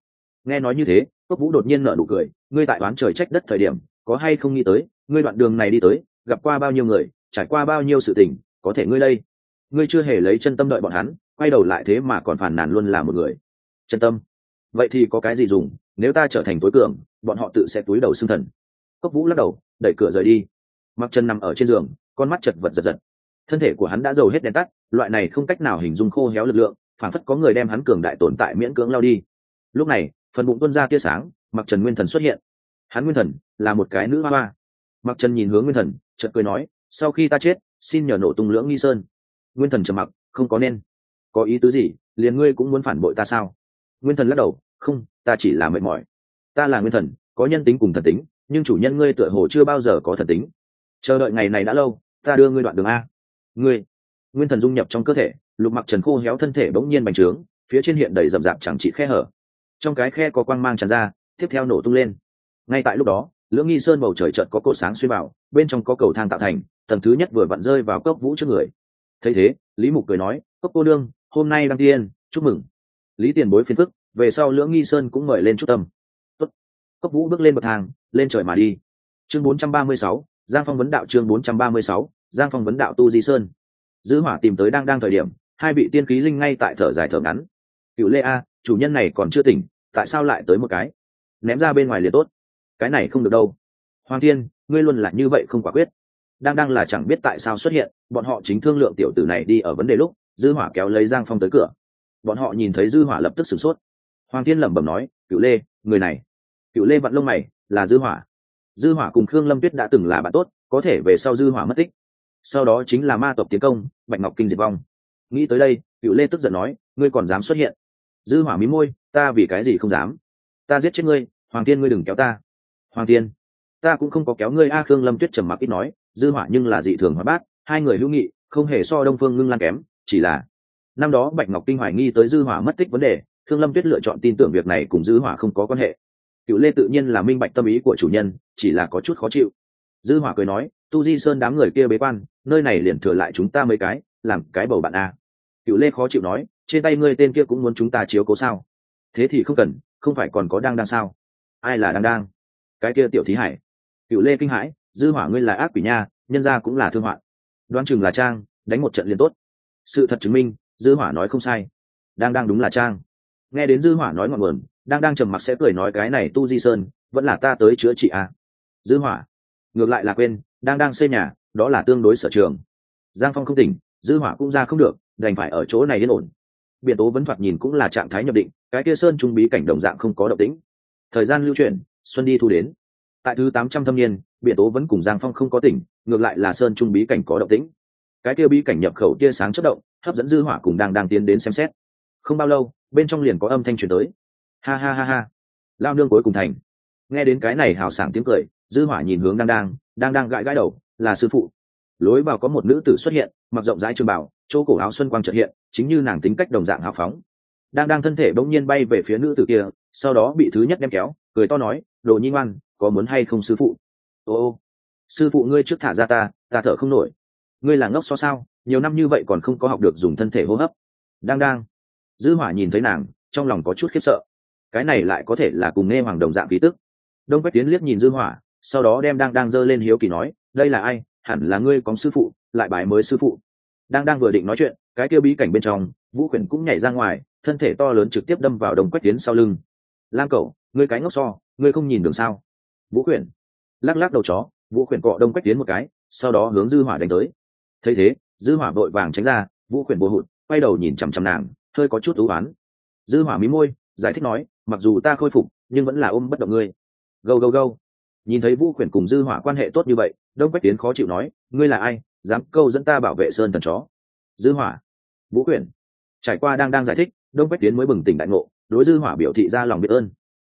Nghe nói như thế, cốc vũ đột nhiên nở nụ cười, ngươi tại đoán trời trách đất thời điểm, có hay không nghĩ tới, ngươi đoạn đường này đi tới, gặp qua bao nhiêu người trải qua bao nhiêu sự tình, có thể ngươi đây. Ngươi chưa hề lấy chân tâm đợi bọn hắn, quay đầu lại thế mà còn phản nàn luôn là một người. Chân tâm. Vậy thì có cái gì dùng? Nếu ta trở thành tối cường, bọn họ tự sẽ túi đầu xương thần. Cốc vũ lắc đầu, đẩy cửa rời đi. Mặc chân nằm ở trên giường, con mắt chật vật giật giật. Thân thể của hắn đã giàu hết đèn tắt, loại này không cách nào hình dung khô héo lực lượng, phản phất có người đem hắn cường đại tồn tại miễn cưỡng lao đi. Lúc này, phần bụng tuân ra tia sáng, mặc trần nguyên thần xuất hiện. Hắn nguyên thần là một cái nữ hoa hoa. Mặc trần nhìn hướng nguyên thần, chợt cười nói sau khi ta chết, xin nhờ nổ tung lưỡng nghi sơn. Nguyên thần trầm mặc, không có nên. Có ý tứ gì, liền ngươi cũng muốn phản bội ta sao? Nguyên thần lắc đầu, không, ta chỉ là mệt mỏi. Ta là nguyên thần, có nhân tính cùng thần tính, nhưng chủ nhân ngươi tựa hồ chưa bao giờ có thần tính. Chờ đợi ngày này đã lâu, ta đưa ngươi đoạn đường a. Ngươi. Nguyên thần dung nhập trong cơ thể, lục mặc trần khô héo thân thể bỗng nhiên bành trướng, phía trên hiện đầy rậm rạp chẳng trị khe hở. Trong cái khe có quang mang tràn ra, tiếp theo nổ tung lên. Ngay tại lúc đó, lưỡng nghi sơn bầu trời chợt có cột sáng xuyên vào, bên trong có cầu thang tạo thành tầng thứ nhất vừa vặn rơi vào cốc vũ trước người. Thấy thế lý mục cười nói cốc cô đương hôm nay đăng tiên chúc mừng. Lý tiền bối phiền phức về sau lưỡng nghi sơn cũng mời lên chút tâm. Tốt. cốc vũ bước lên bậc thang lên trời mà đi. Chương 436, giang phong vấn đạo chương 436, giang phong vấn đạo tu di sơn. Giữ hỏa tìm tới đang đang thời điểm hai vị tiên khí linh ngay tại thở dài thở ngắn. Cựu lê a chủ nhân này còn chưa tỉnh tại sao lại tới một cái? Ném ra bên ngoài liền tốt. Cái này không được đâu. Hoàng thiên ngươi luôn là như vậy không quả quyết đang đang là chẳng biết tại sao xuất hiện, bọn họ chính thương lượng tiểu tử này đi ở vấn đề lúc, dư hỏa kéo lấy giang phong tới cửa. Bọn họ nhìn thấy dư hỏa lập tức sửng sốt. Hoàng thiên lẩm bẩm nói cựu lê, người này. Cựu lê vặn lông mày, là dư hỏa. Dư hỏa cùng khương lâm tuyết đã từng là bạn tốt, có thể về sau dư hỏa mất tích. Sau đó chính là ma tộc tiến công, bạch ngọc kinh diệt vong. Nghĩ tới đây cựu lê tức giận nói, ngươi còn dám xuất hiện? Dư hỏa mí môi, ta vì cái gì không dám? Ta giết chết ngươi, hoàng thiên ngươi đừng kéo ta. Hoàng thiên, ta cũng không có kéo ngươi. A khương lâm tuyết trầm mặc ít nói dư hỏa nhưng là dị thường hóa bát, hai người hữu nghị, không hề so đông phương ngưng lan kém, chỉ là năm đó bạch ngọc kinh hoài nghi tới dư hỏa mất tích vấn đề, Thương lâm tuyết lựa chọn tin tưởng việc này cùng dư hỏa không có quan hệ. Cựu lê tự nhiên là minh bạch tâm ý của chủ nhân, chỉ là có chút khó chịu. Dư hỏa cười nói, tu di sơn đám người kia bế quan, nơi này liền thừa lại chúng ta mấy cái, làm cái bầu bạn a. Cựu lê khó chịu nói, trên tay ngươi tên kia cũng muốn chúng ta chiếu cố sao? Thế thì không cần, không phải còn có đang đang sao? Ai là đang đang? Cái kia tiểu thí hải. Cựu lê kinh hãi dư hỏa ngươi là ác quỷ nha, nhân gia cũng là thương hoạn. Đoán chừng là trang, đánh một trận liền tốt. Sự thật chứng minh, dư hỏa nói không sai. Đang đang đúng là trang. Nghe đến dư hỏa nói ngọn nguồn, đang đang trầm mặc sẽ cười nói cái này tu di sơn, vẫn là ta tới chữa trị à. dư hỏa. Ngược lại là quên, đang đang xây nhà, đó là tương đối sở trường. Giang phong không tỉnh, dư hỏa cũng ra không được, đành phải ở chỗ này yên ổn. Biển tố vẫn thoạt nhìn cũng là trạng thái nhập định, cái kia sơn trung bí cảnh đồng dạng không có động tĩnh. Thời gian lưu chuyển, xuân đi thu đến. Tại thứ tám trăm thâm niên biển tố vẫn cùng giang phong không có tỉnh, ngược lại là sơn trung bí cảnh có động tĩnh. Cái kia bí cảnh nhập khẩu tia sáng chất động, hấp dẫn dư hỏa cùng đang đang tiến đến xem xét. Không bao lâu, bên trong liền có âm thanh truyền tới. Ha ha ha ha. Lao nương cuối cùng thành. Nghe đến cái này hào sảng tiếng cười, dư hỏa nhìn hướng đang đang đang đang gãi gãi đầu, là sư phụ. Lối vào có một nữ tử xuất hiện, mặc rộng rãi trường bảo, chỗ cổ áo xuân quang trợ hiện, chính như nàng tính cách đồng dạng hào phóng. Đang đang thân thể bỗng nhiên bay về phía nữ tử kia, sau đó bị thứ nhất đem kéo, cười to nói, đồ nhi ngoan, có muốn hay không sư phụ? Ô ô. Sư phụ ngươi trước thả ra ta ta thở không nổi. Ngươi là ngốc so sao? Nhiều năm như vậy còn không có học được dùng thân thể hô hấp. Đang đang. Dư hỏa nhìn thấy nàng, trong lòng có chút khiếp sợ. Cái này lại có thể là cùng nghe hoàng đồng dạng ký tức. Đông quách tiến liếc nhìn dư hỏa, sau đó đem đang đang dơ lên hiếu kỳ nói, đây là ai? Hẳn là ngươi có sư phụ, lại bài mới sư phụ. Đang đang vừa định nói chuyện, cái kia bí cảnh bên trong, vũ khuyển cũng nhảy ra ngoài, thân thể to lớn trực tiếp đâm vào đông quách tiến sau lưng. Lam cẩu ngươi cái ngốc so, ngươi không nhìn đường sao? Vũ khuyển lắc lắc đầu chó, vũ khuyển cọ đông quách tiến một cái, sau đó hướng dư hỏa đánh tới. Thấy thế, dư hỏa vội vàng tránh ra, vũ khuyển bùa hụt, quay đầu nhìn chằm chằm nàng, hơi có chút ưu oán. Dư hỏa mí môi, giải thích nói, mặc dù ta khôi phục, nhưng vẫn là ôm bất động ngươi. Gâu gâu gâu. Nhìn thấy vũ khuyển cùng dư hỏa quan hệ tốt như vậy, đông quách tiến khó chịu nói, ngươi là ai? Dám câu dẫn ta bảo vệ sơn thần chó? Dư hỏa. Vũ khuyển. Trải qua đang đang giải thích, đông quách tiến mới bừng tỉnh đại ngộ, đối dư hỏa biểu thị ra lòng biết ơn.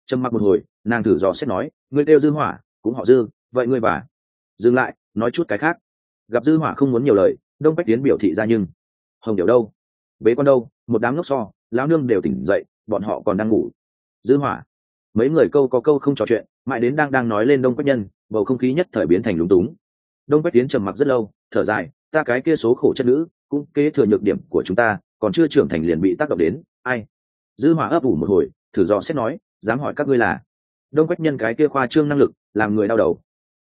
Trầm mặc một hồi, nàng thử dò xét nói, ngươi kêu dư hỏa cũng họ dư, vậy ngươi và? Dừng lại, nói chút cái khác. Gặp dư hỏa không muốn nhiều lời, đông Bách tiến biểu thị ra nhưng, hồng điệu đâu? Bế con đâu? Một đám ngốc so, lão nương đều tỉnh dậy, bọn họ còn đang ngủ. Dư hỏa, mấy người câu có câu không trò chuyện, mãi đến đang đang nói lên đông quách nhân, bầu không khí nhất thời biến thành lúng túng. Đông quách tiến trầm mặc rất lâu, thở dài, ta cái kia số khổ chất nữ, cũng kế thừa nhược điểm của chúng ta, còn chưa trưởng thành liền bị tác động đến, ai? Dư hỏa ấp ủ một hồi, thử do xét nói, dám hỏi các ngươi là đông quách nhân cái kia khoa trương năng lực, làm người đau đầu.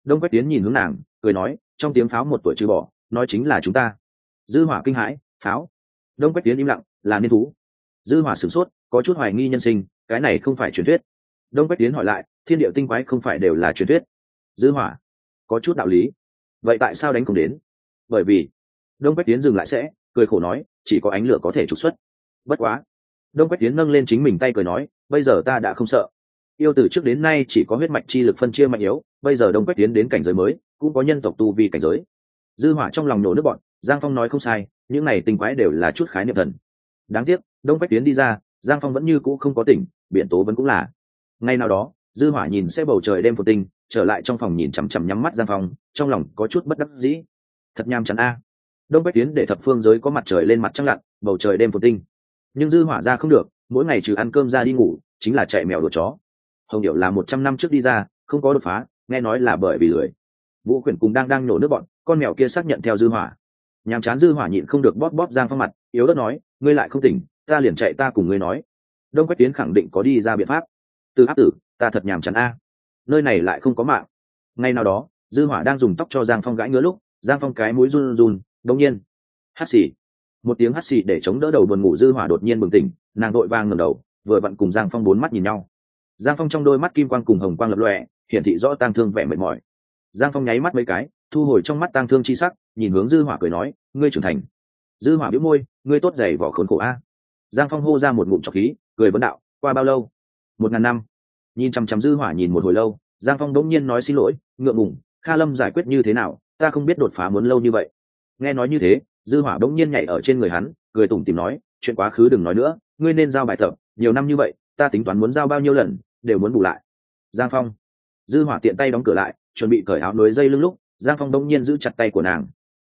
Đông quách tiến nhìn hướng nàng, cười nói, trong tiếng pháo một tuổi trừ bỏ, nói chính là chúng ta. Dư hỏa kinh hãi, pháo. Đông quách tiến im lặng, là niên thú. Dư hỏa sửng sốt, có chút hoài nghi nhân sinh, cái này không phải truyền thuyết. Đông quách tiến hỏi lại, thiên địa tinh quái không phải đều là truyền thuyết. Dư hỏa. Có chút đạo lý. Vậy tại sao đánh cùng đến? Bởi vì, đông quách tiến dừng lại sẽ, cười khổ nói, chỉ có ánh lửa có thể trục xuất. Bất quá. Đông quách tiến nâng lên chính mình tay cười nói, bây giờ ta đã không sợ yêu từ trước đến nay chỉ có huyết mạch chi lực phân chia mạnh yếu, bây giờ đông quách tiến đến cảnh giới mới, cũng có nhân tộc tu vì cảnh giới. Dư hỏa trong lòng nổ nước bọn, giang phong nói không sai, những này tình quái đều là chút khái niệm thần. Đáng tiếc, đông quách tiến đi ra, giang phong vẫn như cũ không có tỉnh biện tố vẫn cũng là. Ngay nào đó, dư hỏa nhìn xe bầu trời đêm phồn tinh, trở lại trong phòng nhìn chằm chằm nhắm mắt giang phong, trong lòng có chút bất đắc dĩ. Thật nham chắn a. Đông Bách tiến để thập phương giới có mặt trời lên mặt trăng lặn, bầu trời đêm phồn tinh. Nhưng dư hỏa ra không được, mỗi ngày trừ ăn cơm ra đi ngủ, chính là chạy mèo đuổi chó hồng điệu là một trăm năm trước đi ra, không có đột phá, nghe nói là bởi vì lười. Vũ khuyển cùng đang đang nổ nước bọn, con mèo kia xác nhận theo dư hỏa. Nhàm chán dư hỏa nhịn không được bóp bóp giang phong mặt, yếu đất nói, ngươi lại không tỉnh, ta liền chạy ta cùng ngươi nói. Đông quách tiến khẳng định có đi ra biện pháp. Từ áp tử, ta thật nhàm chán a. Nơi này lại không có mạng. Ngay nào đó, dư hỏa đang dùng tóc cho giang phong gãi ngứa lúc, giang phong cái mũi run run đông nhiên, hắt xì. Một tiếng hắt xì để chống đỡ đầu buồn ngủ dư hỏa đột nhiên bừng tỉnh, nàng đội vang ngẩng đầu, vừa vặn cùng giang phong bốn mắt nhìn nhau giang phong trong đôi mắt kim quang cùng hồng quang lập lòe, hiển thị rõ tang thương vẻ mệt mỏi. Giang phong nháy mắt mấy cái, thu hồi trong mắt tang thương chi sắc, nhìn hướng dư hỏa cười nói, ngươi trưởng thành. Dư hỏa bĩu môi, ngươi tốt dày vỏ khốn khổ a. Giang phong hô ra một ngụm trọc khí, cười vấn đạo, qua bao lâu? Một ngàn năm. Nhìn chăm chăm dư hỏa nhìn một hồi lâu, giang phong đỗng nhiên nói, xin lỗi, ngượng ngùng, kha lâm giải quyết như thế nào, ta không biết đột phá muốn lâu như vậy. Nghe nói như thế, dư hỏa đỗng nhiên nhảy ở trên người hắn, cười tủm tỉm nói, chuyện quá khứ đừng nói nữa, ngươi nên giao bài tập, nhiều năm như vậy ta tính toán muốn giao bao nhiêu lần, đều muốn bù lại. Giang phong. Dư hỏa tiện tay đóng cửa lại, chuẩn bị cởi áo nối dây lưng lúc, giang phong đông nhiên giữ chặt tay của nàng.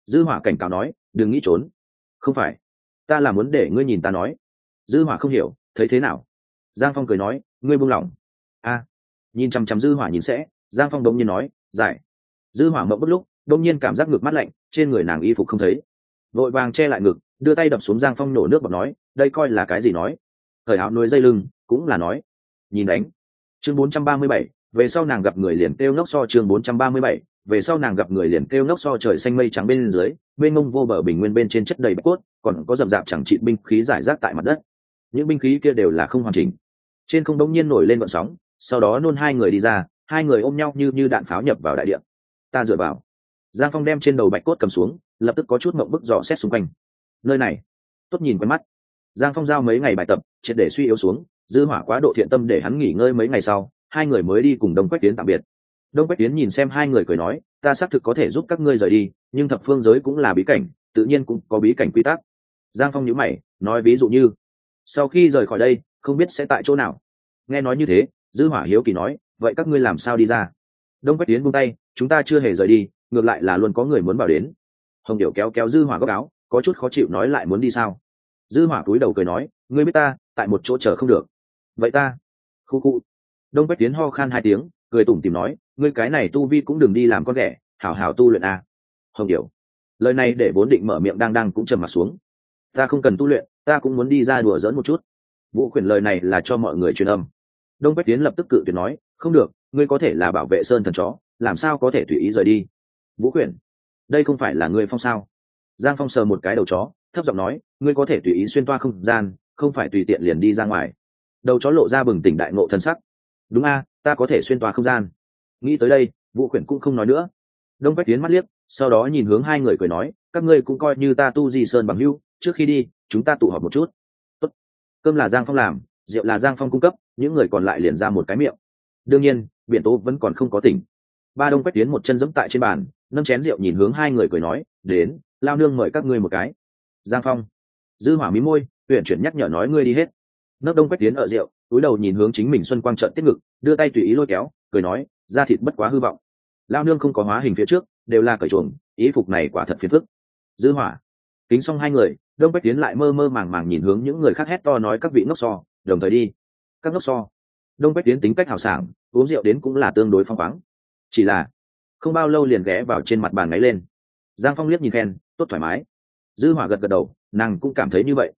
Dư hỏa cảnh cáo nói, đừng nghĩ trốn. Không phải, ta là muốn để ngươi nhìn ta nói. Dư hỏa không hiểu, thấy thế nào? Giang phong cười nói, ngươi buông lỏng. A. Nhìn chăm chăm dư hỏa nhìn sẽ, giang phong đông nhiên nói, giải. Dư hỏa mộng bất lúc đông nhiên cảm giác ngực mắt lạnh, trên người nàng y phục không thấy. Vội vàng che lại ngực, đưa tay đập xuống giang phong nổ nước bọt nói, đây coi là cái gì nói? Thời áo nuôi dây lưng cũng là nói. Nhìn đánh. Chương 437, về sau nàng gặp người liền kêu ngốc so chương 437, về sau nàng gặp người liền kêu ngốc so trời xanh mây trắng bên dưới bên ngông vô bờ bình nguyên bên trên chất đầy bạch cốt còn có rậm rạp chẳng trị binh khí giải rác tại mặt đất. Những binh khí kia đều là không hoàn chỉnh. Trên không đống nhiên nổi lên vận sóng sau đó nôn hai người đi ra hai người ôm nhau như như đạn pháo nhập vào đại điện ta dựa vào. Giang phong đem trên đầu bạch cốt cầm xuống lập tức có chút mộng bức dò xét xung quanh. Nơi này. Tốt nhìn quen mắt. Giang phong giao mấy ngày bài tập triệt để suy yếu xuống dư hỏa quá độ thiện tâm để hắn nghỉ ngơi mấy ngày sau, hai người mới đi cùng đông quách tiến tạm biệt. Đông quách tiến nhìn xem hai người cười nói, ta xác thực có thể giúp các ngươi rời đi, nhưng thập phương giới cũng là bí cảnh, tự nhiên cũng có bí cảnh quy tắc. Giang phong nhíu mày, nói ví dụ như, sau khi rời khỏi đây, không biết sẽ tại chỗ nào. Nghe nói như thế, dư hỏa hiếu kỳ nói, vậy các ngươi làm sao đi ra? Đông quách tiến buông tay, chúng ta chưa hề rời đi, ngược lại là luôn có người muốn vào đến. Hồng điệu kéo kéo dư hỏa góc áo, có chút khó chịu nói lại muốn đi sao? Dư hỏa cúi đầu cười nói, ngươi biết ta, tại một chỗ chờ không được vậy ta? Khu khu. Đông quách tiến ho khan hai tiếng cười tủm tìm nói ngươi cái này tu vi cũng đừng đi làm con ghẻ hảo hảo tu luyện a. À. hồng hiểu, lời này để vốn định mở miệng đang đang cũng trầm mặt xuống. Ta không cần tu luyện ta cũng muốn đi ra đùa dỡn một chút. Vũ khuyển lời này là cho mọi người truyền âm. Đông quách tiến lập tức cự tuyệt nói không được ngươi có thể là bảo vệ sơn thần chó làm sao có thể tùy ý rời đi? Vũ khuyển. Đây không phải là ngươi phong sao? Giang phong sờ một cái đầu chó thấp giọng nói ngươi có thể tùy ý xuyên toa không gian không phải tùy tiện liền đi ra ngoài đầu chó lộ ra bừng tỉnh đại ngộ thân sắc. Đúng a, ta có thể xuyên toa không gian. Nghĩ tới đây, vũ khuyển cũng không nói nữa. Đông quách tiến mắt liếc, sau đó nhìn hướng hai người cười nói, các ngươi cũng coi như ta tu di sơn bằng hưu trước khi đi, chúng ta tụ họp một chút. Tốt. cơm là giang phong làm, rượu là giang phong cung cấp, những người còn lại liền ra một cái miệng. Đương nhiên, biển tố vẫn còn không có tỉnh. Ba đông quách tiến một chân dẫm tại trên bàn, nâng chén rượu nhìn hướng hai người cười nói, đến, lao nương mời các ngươi một cái. Giang phong. Dư hỏa mí môi huyện chuyển nhắc nhở nói, ngươi đi hết nấc đông quách tiến ở rượu, túi đầu nhìn hướng chính mình xuân quang trận tiết ngực, đưa tay tùy ý lôi kéo, cười nói, da thịt bất quá hư vọng. Lao nương không có hóa hình phía trước, đều là cởi chuồng, ý phục này quả thật phiền phức. Dư hỏa, kính xong hai người, đông quách tiến lại mơ mơ màng màng nhìn hướng những người khác hét to nói các vị ngốc so, đồng thời đi. Các ngốc so? Đông quách tiến tính cách hào sảng, uống rượu đến cũng là tương đối phong khoáng. Chỉ là, không bao lâu liền ghé vào trên mặt bàn ngáy lên. Giang phong liếc nhìn khen, tốt thoải mái. Dư hỏa gật gật đầu, nàng cũng cảm thấy như vậy.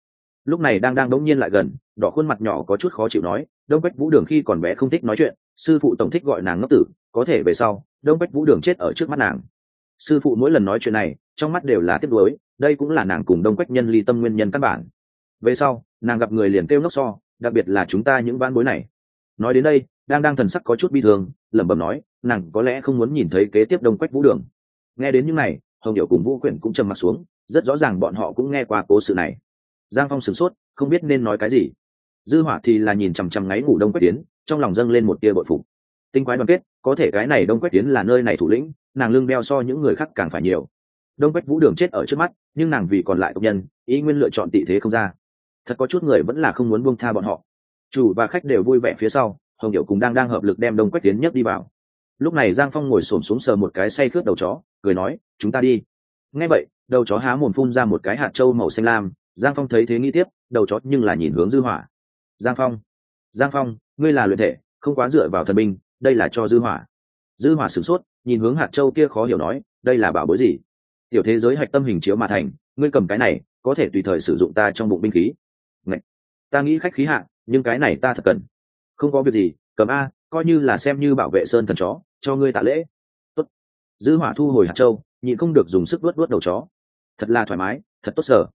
Lúc này đang đang đống nhiên lại gần đỏ khuôn mặt nhỏ có chút khó chịu nói, đông Bách vũ đường khi còn bé không thích nói chuyện, sư phụ tổng thích gọi nàng ngốc tử, có thể về sau, đông Bách vũ đường chết ở trước mắt nàng. Sư phụ mỗi lần nói chuyện này, trong mắt đều là tiếc nuối, đây cũng là nàng cùng đông quách nhân ly tâm nguyên nhân căn bản. Về sau, nàng gặp người liền kêu ngốc so, đặc biệt là chúng ta những vãn bối này. Nói đến đây, đang đang thần sắc có chút bi thương, lẩm bẩm nói, nàng có lẽ không muốn nhìn thấy kế tiếp đông quách vũ đường. Nghe đến những này, hồng điệu cùng vũ quyển cũng trầm m ặ t xuống, rất rõ ràng bọn họ cũng nghe qua cố sự này. Giang phong sửng sốt, không biết nên nói cái gì dư hỏa thì là nhìn chằm chằm ngáy ngủ đông quách tiến trong lòng dâng lên một tia bội phục. Tinh quái đoàn kết, có thể cái này đông quách tiến là nơi này thủ lĩnh, nàng lương đeo so những người khác càng phải nhiều. Đông quách vũ đường chết ở trước mắt, nhưng nàng vì còn lại công nhân, ý nguyên lựa chọn tị thế không ra. Thật có chút người vẫn là không muốn buông tha bọn họ. Chủ và khách đều vui vẻ phía sau, hồng điệu cùng đang đang hợp lực đem đông quách tiến nhất đi vào. Lúc này giang phong ngồi xổm xuống sờ một cái say khướt đầu chó, cười nói, chúng ta đi. Nghe vậy, đầu chó há mồm phun ra một cái hạt trâu màu xanh lam, giang phong thấy thế nghĩ tiếp, đầu chó nhưng là nhìn hướng dư hỏa giang phong. Giang phong, ngươi là luyện thể, không quá dựa vào thần binh, đây là cho dư hỏa. Dư hỏa sửng sốt, nhìn hướng hạt châu kia khó hiểu nói, đây là bảo bối gì? Tiểu thế giới hạch tâm hình chiếu mà thành, ngươi cầm cái này, có thể tùy thời sử dụng ta trong bụng binh khí. Ngậy! ta nghĩ khách khí hạ, nhưng cái này ta thật cần. Không có việc gì, cầm a, coi như là xem như bảo vệ sơn thần chó, cho ngươi tạ lễ. Tốt. Dư hỏa thu hồi hạt châu, nhịn không được dùng sức luốt luốt đầu chó. Thật là thoải mái, thật tốt sở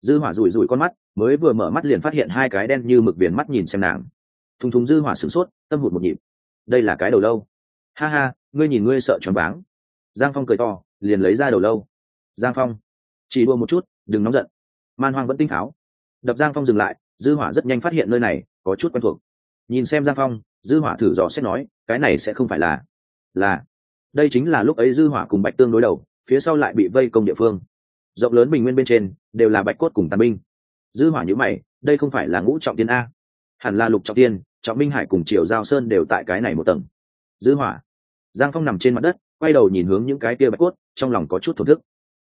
dư hỏa rủi rủi con mắt mới vừa mở mắt liền phát hiện hai cái đen như mực biển mắt nhìn xem nàng. Thùng thùng dư hỏa sửng sốt, tâm hụt một nhịp. Đây là cái đầu lâu. Ha ha, ngươi nhìn ngươi sợ choáng váng. Giang phong cười to, liền lấy ra đầu lâu. Giang phong, chỉ đua một chút, đừng nóng giận. Man hoang vẫn tinh tháo. đập giang phong dừng lại, dư hỏa rất nhanh phát hiện nơi này có chút quen thuộc. Nhìn xem giang phong, dư hỏa thử dò xét nói, cái này sẽ không phải là là, đây chính là lúc ấy dư hỏa cùng bạch tương đối đầu, phía sau lại bị vây công địa phương. Rộng lớn bình nguyên bên trên, đều là bạch cốt cùng tàn binh dư hỏa nhíu mày, đây không phải là ngũ trọng tiên a. Hẳn là lục trọng tiên, trọng minh hải cùng triều giao sơn đều tại cái này một tầng. Dư hỏa. Giang phong nằm trên mặt đất, quay đầu nhìn hướng những cái kia bạch cốt, trong lòng có chút thổn thức.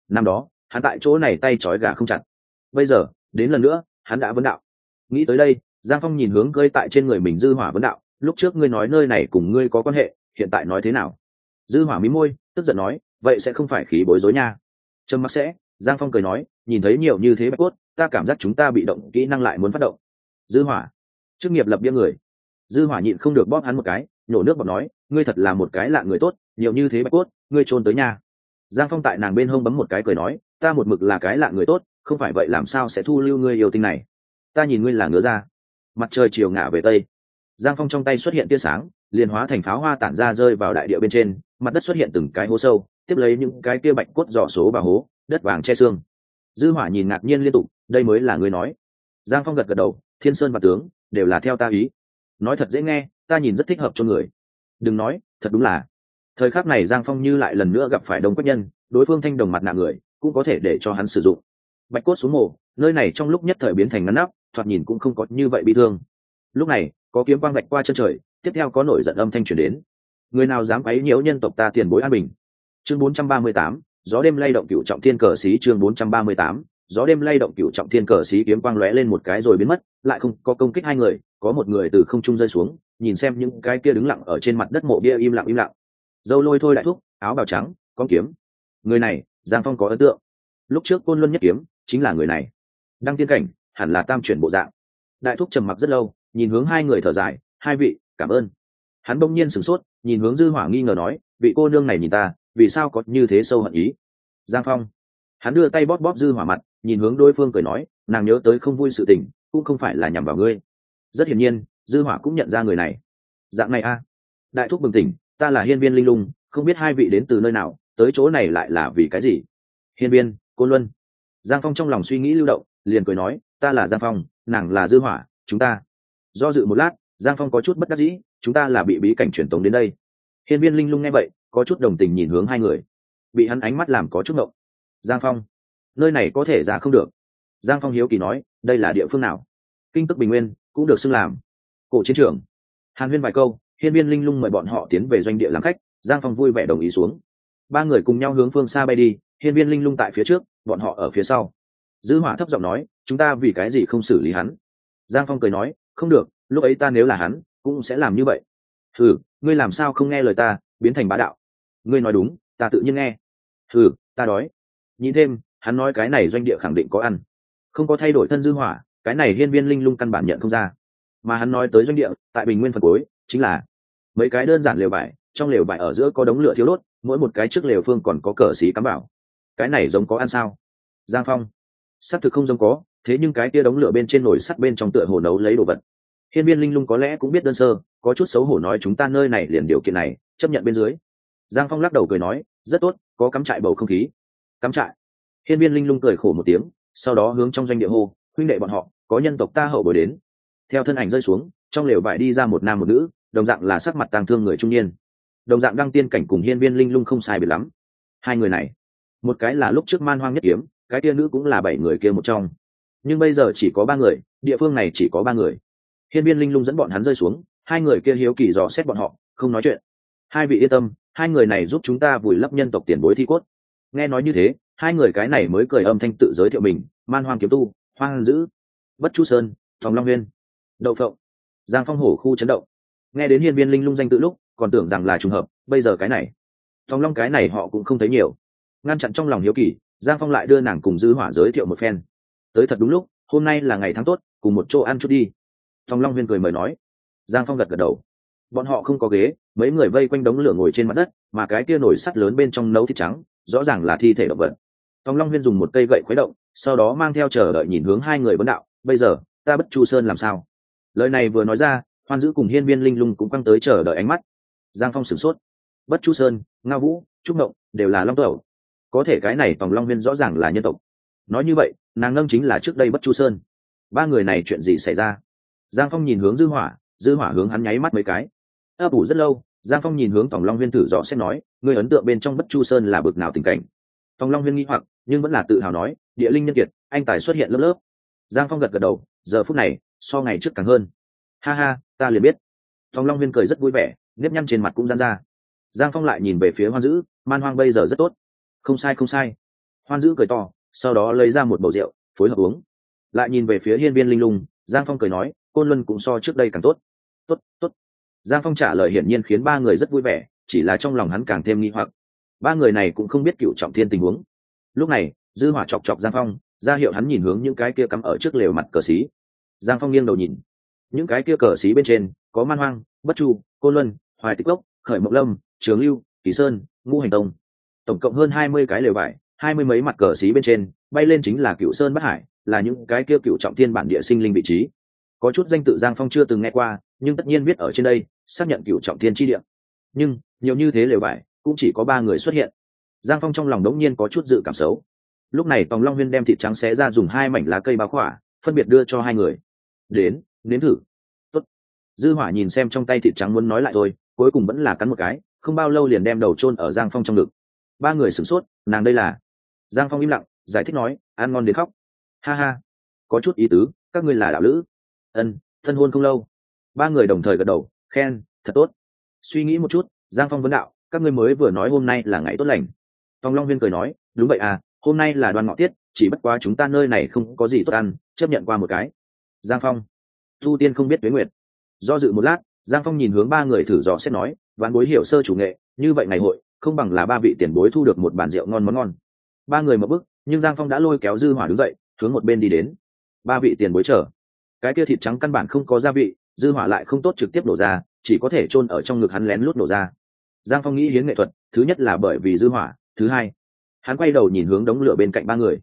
Năm đó, hắn tại chỗ này tay trói gà không chặt. Bây giờ, đến lần nữa, hắn đã vấn đạo. Nghĩ tới đây, giang phong nhìn hướng cơi tại trên người mình dư hỏa vấn đạo, lúc trước ngươi nói nơi này cùng ngươi có quan hệ, hiện tại nói thế nào? Dư hỏa mí môi, tức giận nói, vậy sẽ không phải khí bối rối nha. Trâm mắc sẽ, giang phong cười nói, nhìn thấy nhiều như thế bạch cốt ta cảm giác chúng ta bị động, kỹ năng lại muốn phát động. Dư hỏa. Chức nghiệp lập bia người. Dư hỏa nhịn không được bóp hắn một cái nhổ nước bọt nói, ngươi thật là một cái lạ người tốt, nhiều như thế bạch cốt, ngươi trôn tới nhà. Giang phong tại nàng bên hông bấm một cái cười nói, ta một mực là cái lạ người tốt, không phải vậy làm sao sẽ thu lưu ngươi yêu tinh này? Ta nhìn ngươi là ngứa ra mặt trời chiều ngả về tây. Giang phong trong tay xuất hiện tia sáng, liền hóa thành pháo hoa tản ra rơi vào đại địa bên trên, mặt đất xuất hiện từng cái hố sâu, tiếp lấy những cái kia bạch cốt giỏ số và hố, đất vàng che xương. Dư hỏa nhìn ngạc nhiên liên tục đây mới là ngươi nói. Giang phong gật gật đầu thiên sơn và tướng đều là theo ta ý. Nói thật dễ nghe ta nhìn rất thích hợp cho người. Đừng nói thật đúng là. Thời khắc này giang phong như lại lần nữa gặp phải đông quách nhân đối phương thanh đồng mặt nạ người cũng có thể để cho hắn sử dụng. Bạch cốt xuống mồ nơi này trong lúc nhất thời biến thành ngắn nắp thoạt nhìn cũng không có như vậy bị thương. Lúc này có kiếm quang gạch qua chân trời tiếp theo có nổi giận âm thanh truyền đến. Người nào dám quấy nhiễu nhân tộc ta tiền bối an bình? Chương 438, gió đêm lay động cựu trọng thiên cờ xí chương 438, gió đêm lay động cựu trọng thiên cờ xí kiếm quang lóe lên một cái rồi biến mất, lại không có công kích hai người, có một người từ không trung rơi xuống, nhìn xem những cái kia đứng lặng ở trên mặt đất mộ bia im lặng im lặng. Dâu lôi thôi đại thúc, áo bào trắng, con kiếm. Người này, giang phong có ấn tượng. Lúc trước côn luân nhất kiếm, chính là người này. Đăng tiên cảnh, hẳn là tam chuyển bộ dạng. Đại thúc trầm mặc rất lâu, nhìn hướng hai người thở dài, hai vị, cảm ơn. Hắn bỗng nhiên sửng sốt, nhìn hướng dư hỏa nghi ngờ nói, vị cô nương này nhìn ta, vì sao có như thế sâu hận ý? Giang phong. Hắn đưa tay bóp bóp dư hỏa mặt nhìn hướng đối phương cười nói, nàng nhớ tới không vui sự tình, cũng không phải là nhằm vào ngươi. Rất hiển nhiên, dư hỏa cũng nhận ra người này. Dạng này a. Đại thúc bừng tỉnh, ta là hiên viên linh lung, không biết hai vị đến từ nơi nào, tới chỗ này lại là vì cái gì? Hiên viên cô luân. Giang phong trong lòng suy nghĩ lưu động, liền cười nói, ta là giang phong, nàng là dư hỏa, chúng ta. Do dự một lát, giang phong có chút bất đắc dĩ, chúng ta là bị bí cảnh truyền tống đến đây. Hiên viên linh lung nghe vậy, có chút đồng tình nhìn hướng hai người. Bị hắn ánh mắt làm có chút ngộng. Giang phong nơi này có thể ra không được. Giang phong hiếu kỳ nói, đây là địa phương nào? Kinh tức bình nguyên, cũng được xưng làm. Cổ chiến trường. Hàn huyên vài câu, hiên viên linh lung mời bọn họ tiến về doanh địa làm khách, giang phong vui vẻ đồng ý xuống. Ba người cùng nhau hướng phương xa bay đi, hiên viên linh lung tại phía trước, bọn họ ở phía sau. Dư hỏa thấp giọng nói, chúng ta vì cái gì không xử lý hắn? Giang phong cười nói, không được, lúc ấy ta nếu là hắn, cũng sẽ làm như vậy. Thử ngươi làm sao không nghe lời ta, biến thành bá đạo? Ngươi nói đúng, ta tự nhiên nghe. Thử ta đói. Nhìn thêm hắn nói cái này doanh địa khẳng định có ăn. Không có thay đổi thân dư hỏa, cái này hiên viên linh lung căn bản nhận không ra. Mà hắn nói tới doanh địa, tại bình nguyên phần cuối, chính là mấy cái đơn giản lều vải, trong lều vải ở giữa có đống lửa thiếu đốt, mỗi một cái trước lều phương còn có cờ xí cắm vào. Cái này giống có ăn sao? Giang phong s ắ c thực không giống có, thế nhưng cái kia đống lửa bên trên nồi sắt bên trong tựa hồ nấu lấy đồ vật. Hiên viên linh lung có lẽ cũng biết đơn sơ, có chút xấu hổ nói chúng ta nơi này liền điều kiện này, chấp nhận bên dưới. Giang phong lắc đầu cười nói, rất tốt, có cắm trại bầu không khí. Cắm trại? Hiên viên linh lung cười khổ một tiếng, sau đó hướng trong doanh địa hô, huynh đệ bọn họ, có nhân tộc ta hậu bồi đến. Theo thân ảnh rơi xuống, trong lều vải đi ra một nam một nữ, đồng dạng là sắc mặt tàng thương người trung niên. Đồng dạng đăng tiên cảnh cùng hiên viên linh lung không sai biệt lắm. Hai người này, một cái là lúc trước man hoang nhất kiếm, cái kia nữ cũng là bảy người kia một trong. Nhưng bây giờ chỉ có ba người, địa phương này chỉ có ba người. Hiên viên linh lung dẫn bọn hắn rơi xuống, hai người kia hiếu kỳ dò xét bọn họ, không nói chuyện. Hai vị yên tâm, hai người này giúp chúng ta vùi lấp nhân tộc tiền bối thi cốt. Nghe nói như thế hai người cái này mới cười âm thanh tự giới thiệu mình, man hoang kiếm tu, hoang dữ, bất chu sơn, thòng long huyên, đậu phộng, giang phong hổ khu chấn động. Nghe đến hiên viên linh lung danh tự lúc, còn tưởng rằng là trùng hợp, bây giờ cái này, thòng long cái này họ cũng không thấy nhiều. Ngăn chặn trong lòng hiếu kỳ, giang phong lại đưa nàng cùng dư hỏa giới thiệu một phen. Tới thật đúng lúc, hôm nay là ngày tháng tốt, cùng một chỗ ăn chút đi. Thòng long huyên cười mời nói. Giang phong gật gật đầu. Bọn họ không có ghế, mấy người vây quanh đống lửa ngồi trên mặt đất, mà cái kia nổi sắt lớn bên trong nấu thịt trắng, rõ ràng là thi thể động vật tòng long huyên dùng một cây gậy khuấy động, sau đó mang theo chờ đợi nhìn hướng hai người vấn đạo, bây giờ, ta bất chu sơn làm sao? Lời này vừa nói ra, hoan dữ cùng hiên viên linh lung cũng quăng tới chờ đợi ánh mắt. Giang phong sửng sốt. Bất chu sơn nga vũ, trúc mộng đều là long tẩu. Có thể cái này tòng long huyên rõ ràng là nhân tộc. Nói như vậy, nàng nâng chính là trước đây bất chu sơn. Ba người này chuyện gì xảy ra? Giang phong nhìn hướng dư hỏa dư hỏa hướng hắn nháy mắt mấy cái. Ấp ủ rất lâu, giang phong nhìn hướng tòng long huyên thử rõ xét nói người ấn tượng bên trong bất chu sơn là bực nào tình cảnh? Tòng long huyên nghi hoặc, nhưng vẫn là tự hào nói, địa linh nhân kiệt, anh tài xuất hiện lớp lớp. Giang phong gật gật đầu, giờ phút này, so ngày trước càng hơn. Ha ha, ta liền biết. Tòng long huyên cười rất vui vẻ, nếp nhăn trên mặt cũng gian ra. Giang phong lại nhìn về phía hoan dữ, man hoang bây giờ rất tốt. Không sai không sai. Hoan dữ cười to, sau đó lấy ra một bầu rượu, phối hợp uống. Lại nhìn về phía hiên viên linh lung, giang phong cười nói, côn luân cũng so trước đây càng tốt. Tốt tốt. Giang phong trả lời hiển nhiên khiến ba người rất vui vẻ, chỉ là trong lòng hắn càng thêm nghi hoặc ba người này cũng không biết cựu trọng thiên tình huống. Lúc này, dư hỏa chọc chọc giang phong, ra hiệu hắn nhìn hướng những cái kia cắm ở trước lều mặt cờ xí. Giang phong nghiêng đầu nhìn. Những cái kia cờ xí bên trên, có man hoang, bất chu côn luân, hoài tích lốc, khởi mộc lâm, trường lưu, kỳ sơn, ngũ hành tông. Tổng cộng hơn hai mươi cái lều vải, hai mươi mấy mặt cờ xí bên trên, bay lên chính là cựu sơn bắc hải, là những cái kia cựu trọng thiên bản địa sinh linh vị trí. Có chút danh tự giang phong chưa từng nghe qua, nhưng tất nhiên biết ở trên đây, xác nhận cựu trọng thiên tri địa. Nhưng, nhiều như thế lều vải cũng chỉ có ba người xuất hiện. Giang phong trong lòng đống nhiên có chút dự cảm xấu. Lúc này tòng long huyên đem thịt trắng xé ra dùng hai mảnh lá cây báo khỏa, phân biệt đưa cho hai người. Đến, nếm thử. Tốt. dư hỏa nhìn xem trong tay thịt trắng muốn nói lại thôi, cuối cùng vẫn là cắn một cái, không bao lâu liền đem đầu chôn ở giang phong trong ngực. Ba người sửng sốt, nàng đây là? Giang phong im lặng, giải thích nói, ăn ngon đến khóc. Ha ha, có chút ý tứ, các ngươi là đạo lữ. Ân, thân hôn không lâu. Ba người đồng thời gật đầu, khen, thật tốt. Suy nghĩ một chút, giang phong vấn đạo các ngươi mới vừa nói hôm nay là ngày tốt lành. Tòng long huyên cười nói, đúng vậy à hôm nay là đoàn ngọ tiết, chỉ bất quá chúng ta nơi này không có gì tốt ăn, chấp nhận qua một cái. Giang phong. Thu tiên không biết tuế nguyệt. Do dự một lát, giang phong nhìn hướng ba người thử dò xét nói, ván bối hiểu sơ chủ nghệ, như vậy ngày hội, không bằng là ba vị tiền bối thu được một bàn rượu ngon món ngon. Ba người mập bức nhưng giang phong đã lôi kéo dư hỏa đứng dậy, hướng một bên đi đến. Ba vị tiền bối chờ. Cái kia thịt trắng căn bản không có gia vị, dư hỏa lại không tốt trực tiếp nổ ra, chỉ có thể chôn ở trong ngực hắn lén lút nổ ra giang phong nghĩ hiến nghệ thuật, thứ nhất là bởi vì dư hỏa, thứ hai, hắn quay đầu nhìn hướng đống lửa bên cạnh ba người.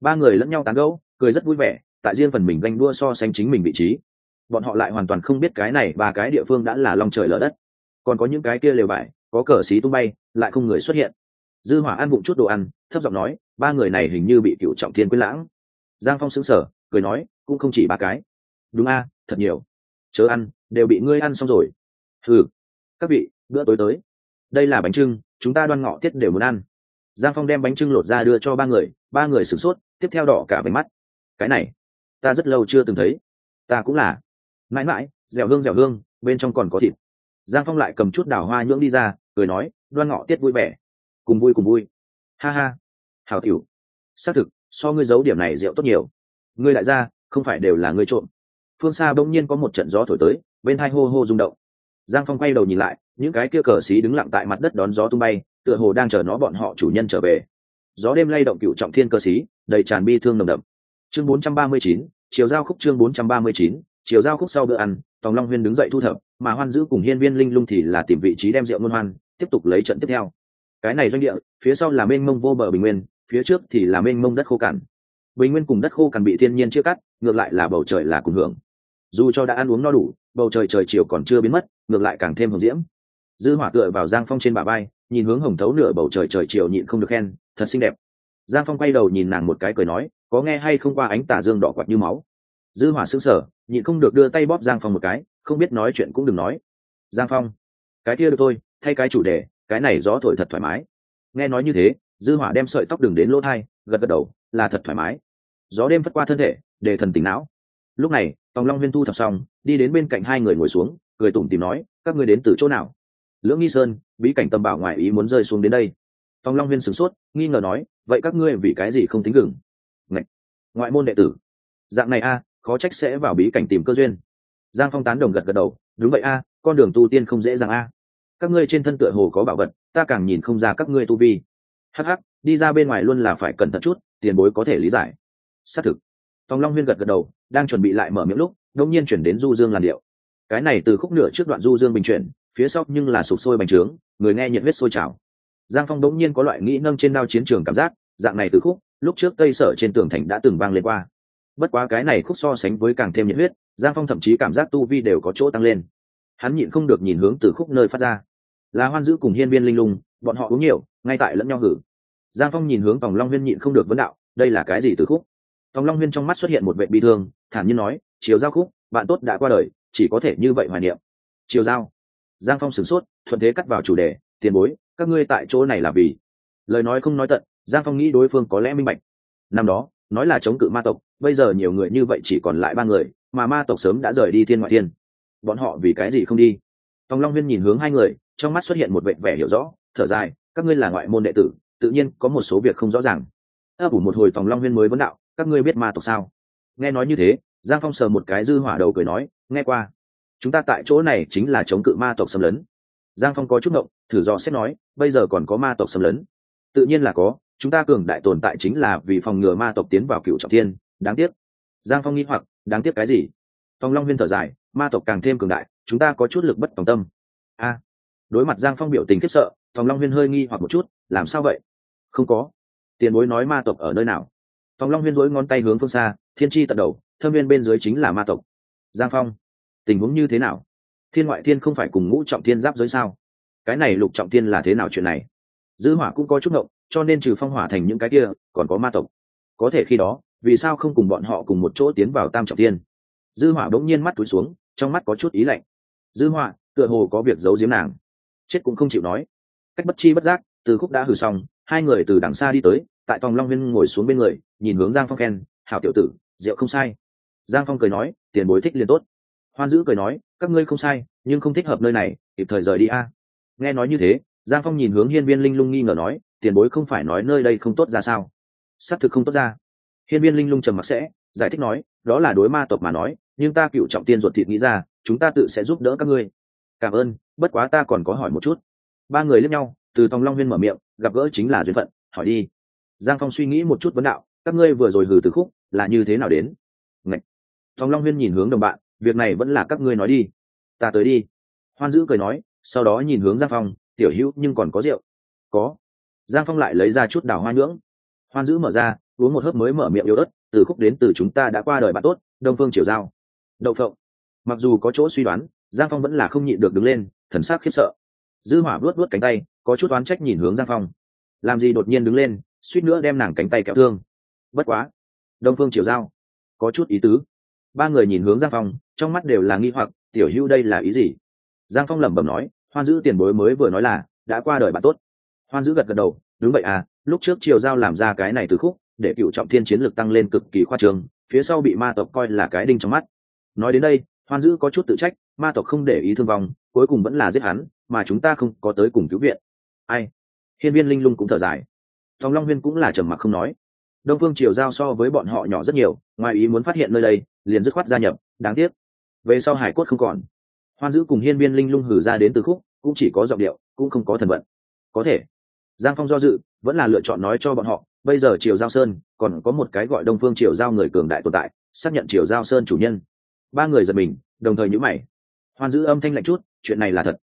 Ba người lẫn nhau tán gẫu, cười rất vui vẻ, tại riêng phần mình ganh đua so sánh chính mình vị trí. Bọn họ lại hoàn toàn không biết cái này và cái địa phương đã là lòng trời lở đất. Còn có những cái kia lều vải, có cờ xí tung bay, lại không người xuất hiện. Dư hỏa ăn bụng chút đồ ăn, thấp giọng nói, ba người này hình như bị cựu trọng thiên quyết lãng. Giang phong sững sờ, cười nói, cũng không chỉ ba cái. Đúng a, thật nhiều. Chớ ăn, đều bị ngươi ăn xong rồi. Ừ các vị, bữa tối tới đây là bánh trưng, chúng ta đoan ngọ tiết đều muốn ăn. Giang phong đem bánh trưng lột ra đưa cho ba người ba người sửng sốt, tiếp theo đỏ cả bánh mắt. Cái này, ta rất lâu chưa từng thấy. Ta cũng là. Mãi mãi, dẻo hương dẻo hương, bên trong còn có thịt. Giang phong lại cầm chút đào hoa nhưỡng đi ra, cười nói, đoan ngọ tiết vui vẻ. Cùng vui cùng vui. Ha ha. Hào tiểu. Xác thực, so ngươi giấu điểm này rượu tốt nhiều. Ngươi lại ra không phải đều là ngươi trộm. Phương xa bỗng nhiên có một trận gió thổi tới, bên hai hô hô rung động. Giang phong quay đầu nhìn lại những cái kia cờ xí đứng lặng tại mặt đất đón gió tung bay tựa hồ đang chờ nó bọn họ chủ nhân trở về. Gió đêm lay động cựu trọng thiên cờ xí đầy tràn bi thương nồng đậm. Chương 439, chiều giao khúc chương 439, chiều giao khúc sau bữa ăn tòng long huyên đứng dậy thu thập mà hoan giữ cùng hiên viên linh lung thì là tìm vị trí đem rượu ngôn hoan tiếp tục lấy trận tiếp theo. Cái này doanh địa phía sau là mênh mông vô bờ bình nguyên phía trước thì là mênh mông đất khô cằn. Bình nguyên cùng đất khô cằn bị thiên nhiên chia cắt ngược lại là bầu trời là cùng hưởng. Dù cho đã ăn uống no đủ bầu trời trời chiều còn chưa biến mất ngược lại càng thêm hồng diễm dư hỏa tựa vào giang phong trên bả vai, nhìn hướng hồng thấu nửa bầu trời trời chiều nhịn không được khen, thật xinh đẹp. Giang phong quay đầu nhìn nàng một cái cười nói, có nghe hay không qua ánh tà dương đỏ quạt như máu. Dư hỏa sững sờ, nhịn không được đưa tay bóp giang phong một cái, không biết nói chuyện cũng đừng nói. Giang phong, cái kia được thôi, thay cái chủ đề, cái này gió thổi thật thoải mái. Nghe nói như thế, dư hỏa đem sợi tóc đừng đến lỗ thai, gật gật đầu, là thật thoải mái. Gió đêm phất qua thân thể, để thần tỉnh não. Lúc này, tòng long huyên thu thập xong, đi đến bên cạnh hai người ngồi xuống, cười tủm tìm nói, các ngươi đến từ chỗ nào? Lưỡng nghi sơn, bí cảnh tâm bảo ngoại ý muốn rơi xuống đến đây. Tòng long huyên sửng sốt, nghi ngờ nói, vậy các ngươi vì cái gì không tính gừng? Ngạch! ngoại môn đệ tử. Dạng này a, khó trách sẽ vào bí cảnh tìm cơ duyên. Giang phong tán đồng gật gật đầu, đúng vậy a, con đường tu tiên không dễ dàng a. Các ngươi trên thân tựa hồ có bảo vật, ta càng nhìn không ra các ngươi tu vi. Hh đi ra bên ngoài luôn là phải cẩn thận chút, tiền bối có thể lý giải. Xác thực. Tòng long huyên gật gật đầu, đang chuẩn bị lại mở miệng lúc đông nhiên chuyển đến du dương làn điệu. Cái này từ khúc nửa trước đoạn du dương bình chuyển phía sau nhưng là sụp sôi bành trướng, người nghe nhiệt huyết sôi trào. Giang phong đống nhiên có loại nghĩ nâng trên đao chiến trường cảm giác, dạng này từ khúc, lúc trước cây sở trên tường thành đã từng vang lên qua. Bất quá cái này khúc so sánh với càng thêm nhiệt huyết, giang phong thậm chí cảm giác tu vi đều có chỗ tăng lên. Hắn nhịn không được nhìn hướng từ khúc nơi phát ra. Là hoan dữ cùng hiên viên linh lung, bọn họ uống nhiều, ngay tại lẫn nhau hử. Giang phong nhìn hướng vòng long huyên nhịn không được vấn đạo, đây là cái gì từ khúc? Tòng long huyên trong mắt xuất hiện một vệ bi thương, thản nhiên nói chiều giao khúc, bạn tốt đã qua đời, chỉ có thể như vậy hoài niệm. Chiều giao? Giang phong sửng sốt, thuận thế cắt vào chủ đề, tiền bối, các ngươi tại chỗ này là vì? Lời nói không nói tận, giang phong nghĩ đối phương có lẽ minh bạch. Năm đó, nói là chống cự ma tộc, bây giờ nhiều người như vậy chỉ còn lại ba người, mà ma tộc sớm đã rời đi thiên ngoại thiên. Bọn họ vì cái gì không đi? Tòng long huyên nhìn hướng hai người, trong mắt xuất hiện một vẻ vẻ hiểu rõ, thở dài, các ngươi là ngoại môn đệ tử, tự nhiên có một số việc không rõ ràng. Ấp ủ một hồi tòng long huyên mới vấn đạo, các ngươi biết ma tộc sao? Nghe nói như thế, giang phong sờ một cái dư hỏa đầu cười nói, nghe qua chúng ta tại chỗ này chính là chống cự ma tộc xâm lấn. Giang phong có chút động thử dò xét nói, bây giờ còn có ma tộc xâm lấn? Tự nhiên là có, chúng ta cường đại tồn tại chính là vì phòng ngừa ma tộc tiến vào cựu trọng thiên. Đáng tiếc. Giang phong nghĩ hoặc, đáng tiếc cái gì? Phong long huyên thở dài, ma tộc càng thêm cường đại, chúng ta có chút lực bất tòng tâm. A. Đối mặt giang phong biểu tình khiếp sợ, phong long huyên hơi nghi hoặc một chút, làm sao vậy? Không có. Tiền bối nói ma tộc ở nơi nào? Phong long huyên dối ngón tay hướng phương xa, thiên tri tận đầu, thâm viên bên dưới chính là ma tộc. Giang phong tình huống như thế nào? Thiên ngoại thiên không phải cùng ngũ trọng thiên giáp giới sao? Cái này lục trọng thiên là thế nào chuyện này? Dư hỏa cũng có chút ngộng, cho nên trừ phong hỏa thành những cái kia, còn có ma tộc. Có thể khi đó, vì sao không cùng bọn họ cùng một chỗ tiến vào tam trọng thiên? Dư hỏa đống nhiên mắt túi xuống, trong mắt có chút ý lạnh. Dư hỏa, tựa hồ có việc giấu giếm nàng. Chết cũng không chịu nói. Cách bất chi bất giác, từ khúc đã hử xong, hai người từ đằng xa đi tới, tại phòng long viên ngồi xuống bên người, nhìn hướng giang phong khen, hảo tiểu tử, rượu không sai. Giang phong cười nói, tiền bối thích liền tốt hoan dữ cười nói, các ngươi không sai, nhưng không thích hợp nơi này, kịp thời rời đi a. Nghe nói như thế, giang phong nhìn hướng hiên viên linh lung nghi ngờ nói, tiền bối không phải nói nơi đây không tốt ra sao? Xác thực không tốt ra. Hiên viên linh lung trầm mặc sẽ, giải thích nói, đó là đối ma tộc mà nói, nhưng ta cựu trọng tiên ruột thịt nghĩ ra, chúng ta tự sẽ giúp đỡ các ngươi. Cảm ơn, bất quá ta còn có hỏi một chút. Ba người lướt nhau, từ tòng long huyên mở miệng, gặp gỡ chính là duyên phận, hỏi đi. Giang phong suy nghĩ một chút vấn đạo, các ngươi vừa rồi hừ từ khúc, là như thế nào đến? Ngạch. tòng long huyên nhìn hướng đồng bạn việc này vẫn là các ngươi nói đi. Ta tới đi. Hoan dữ cười nói, sau đó nhìn hướng giang phong, tiểu hữu, nhưng còn có rượu. Có. Giang phong lại lấy ra chút đào hoa nhưỡng. Hoan dữ mở ra, uống một hớp mới mở miệng yếu ớt, từ khúc đến từ chúng ta đã qua đời bạn tốt, đông phương triều giao. Đậu phộng. Mặc dù có chỗ suy đoán, giang phong vẫn là không nhịn được đứng lên, thần sắc khiếp sợ. Dư hỏa vuốt vuốt cánh tay, có chút oán trách nhìn hướng giang phong. Làm gì đột nhiên đứng lên, suýt nữa đem nàng cánh tay kéo thương. Bất quá, đông phương triều giao, có chút ý tứ ba người nhìn hướng giang phong, trong mắt đều là nghi hoặc, tiểu hưu đây là ý gì? Giang phong lẩm bẩm nói, hoan dữ tiền bối mới vừa nói là, đã qua đời bạn tốt. Hoan dữ gật gật đầu, đúng vậy à lúc trước triều giao làm ra cái này từ khúc, để cựu trọng thiên chiến lực tăng lên cực kỳ khoa trường phía sau bị ma tộc coi là cái đinh trong mắt. Nói đến đây, hoan dữ có chút tự trách, ma tộc không để ý thương vong, cuối cùng vẫn là giết hắn, mà chúng ta không có tới cùng cứu viện. Ai? Hiên viên linh lung cũng thở dài. Thòng long huyên cũng là trầm mặc không nói. Đông phương triều giao so với bọn họ nhỏ rất nhiều, ngoài ý muốn phát hiện nơi đây liền dứt khoát gia nhập, đáng tiếc. Về sau hải cốt không còn. Hoan dữ cùng hiên viên linh lung hử ra đến từ khúc, cũng chỉ có giọng điệu, cũng không có thần vận. Có thể, giang phong do dự, vẫn là lựa chọn nói cho bọn họ, bây giờ triều giao sơn, còn có một cái gọi đông phương triều giao người cường đại tồn tại, xác nhận triều giao sơn chủ nhân. Ba người giật mình, đồng thời nhữ mày. Hoan Dữ âm thanh lạnh chút, chuyện này là thật.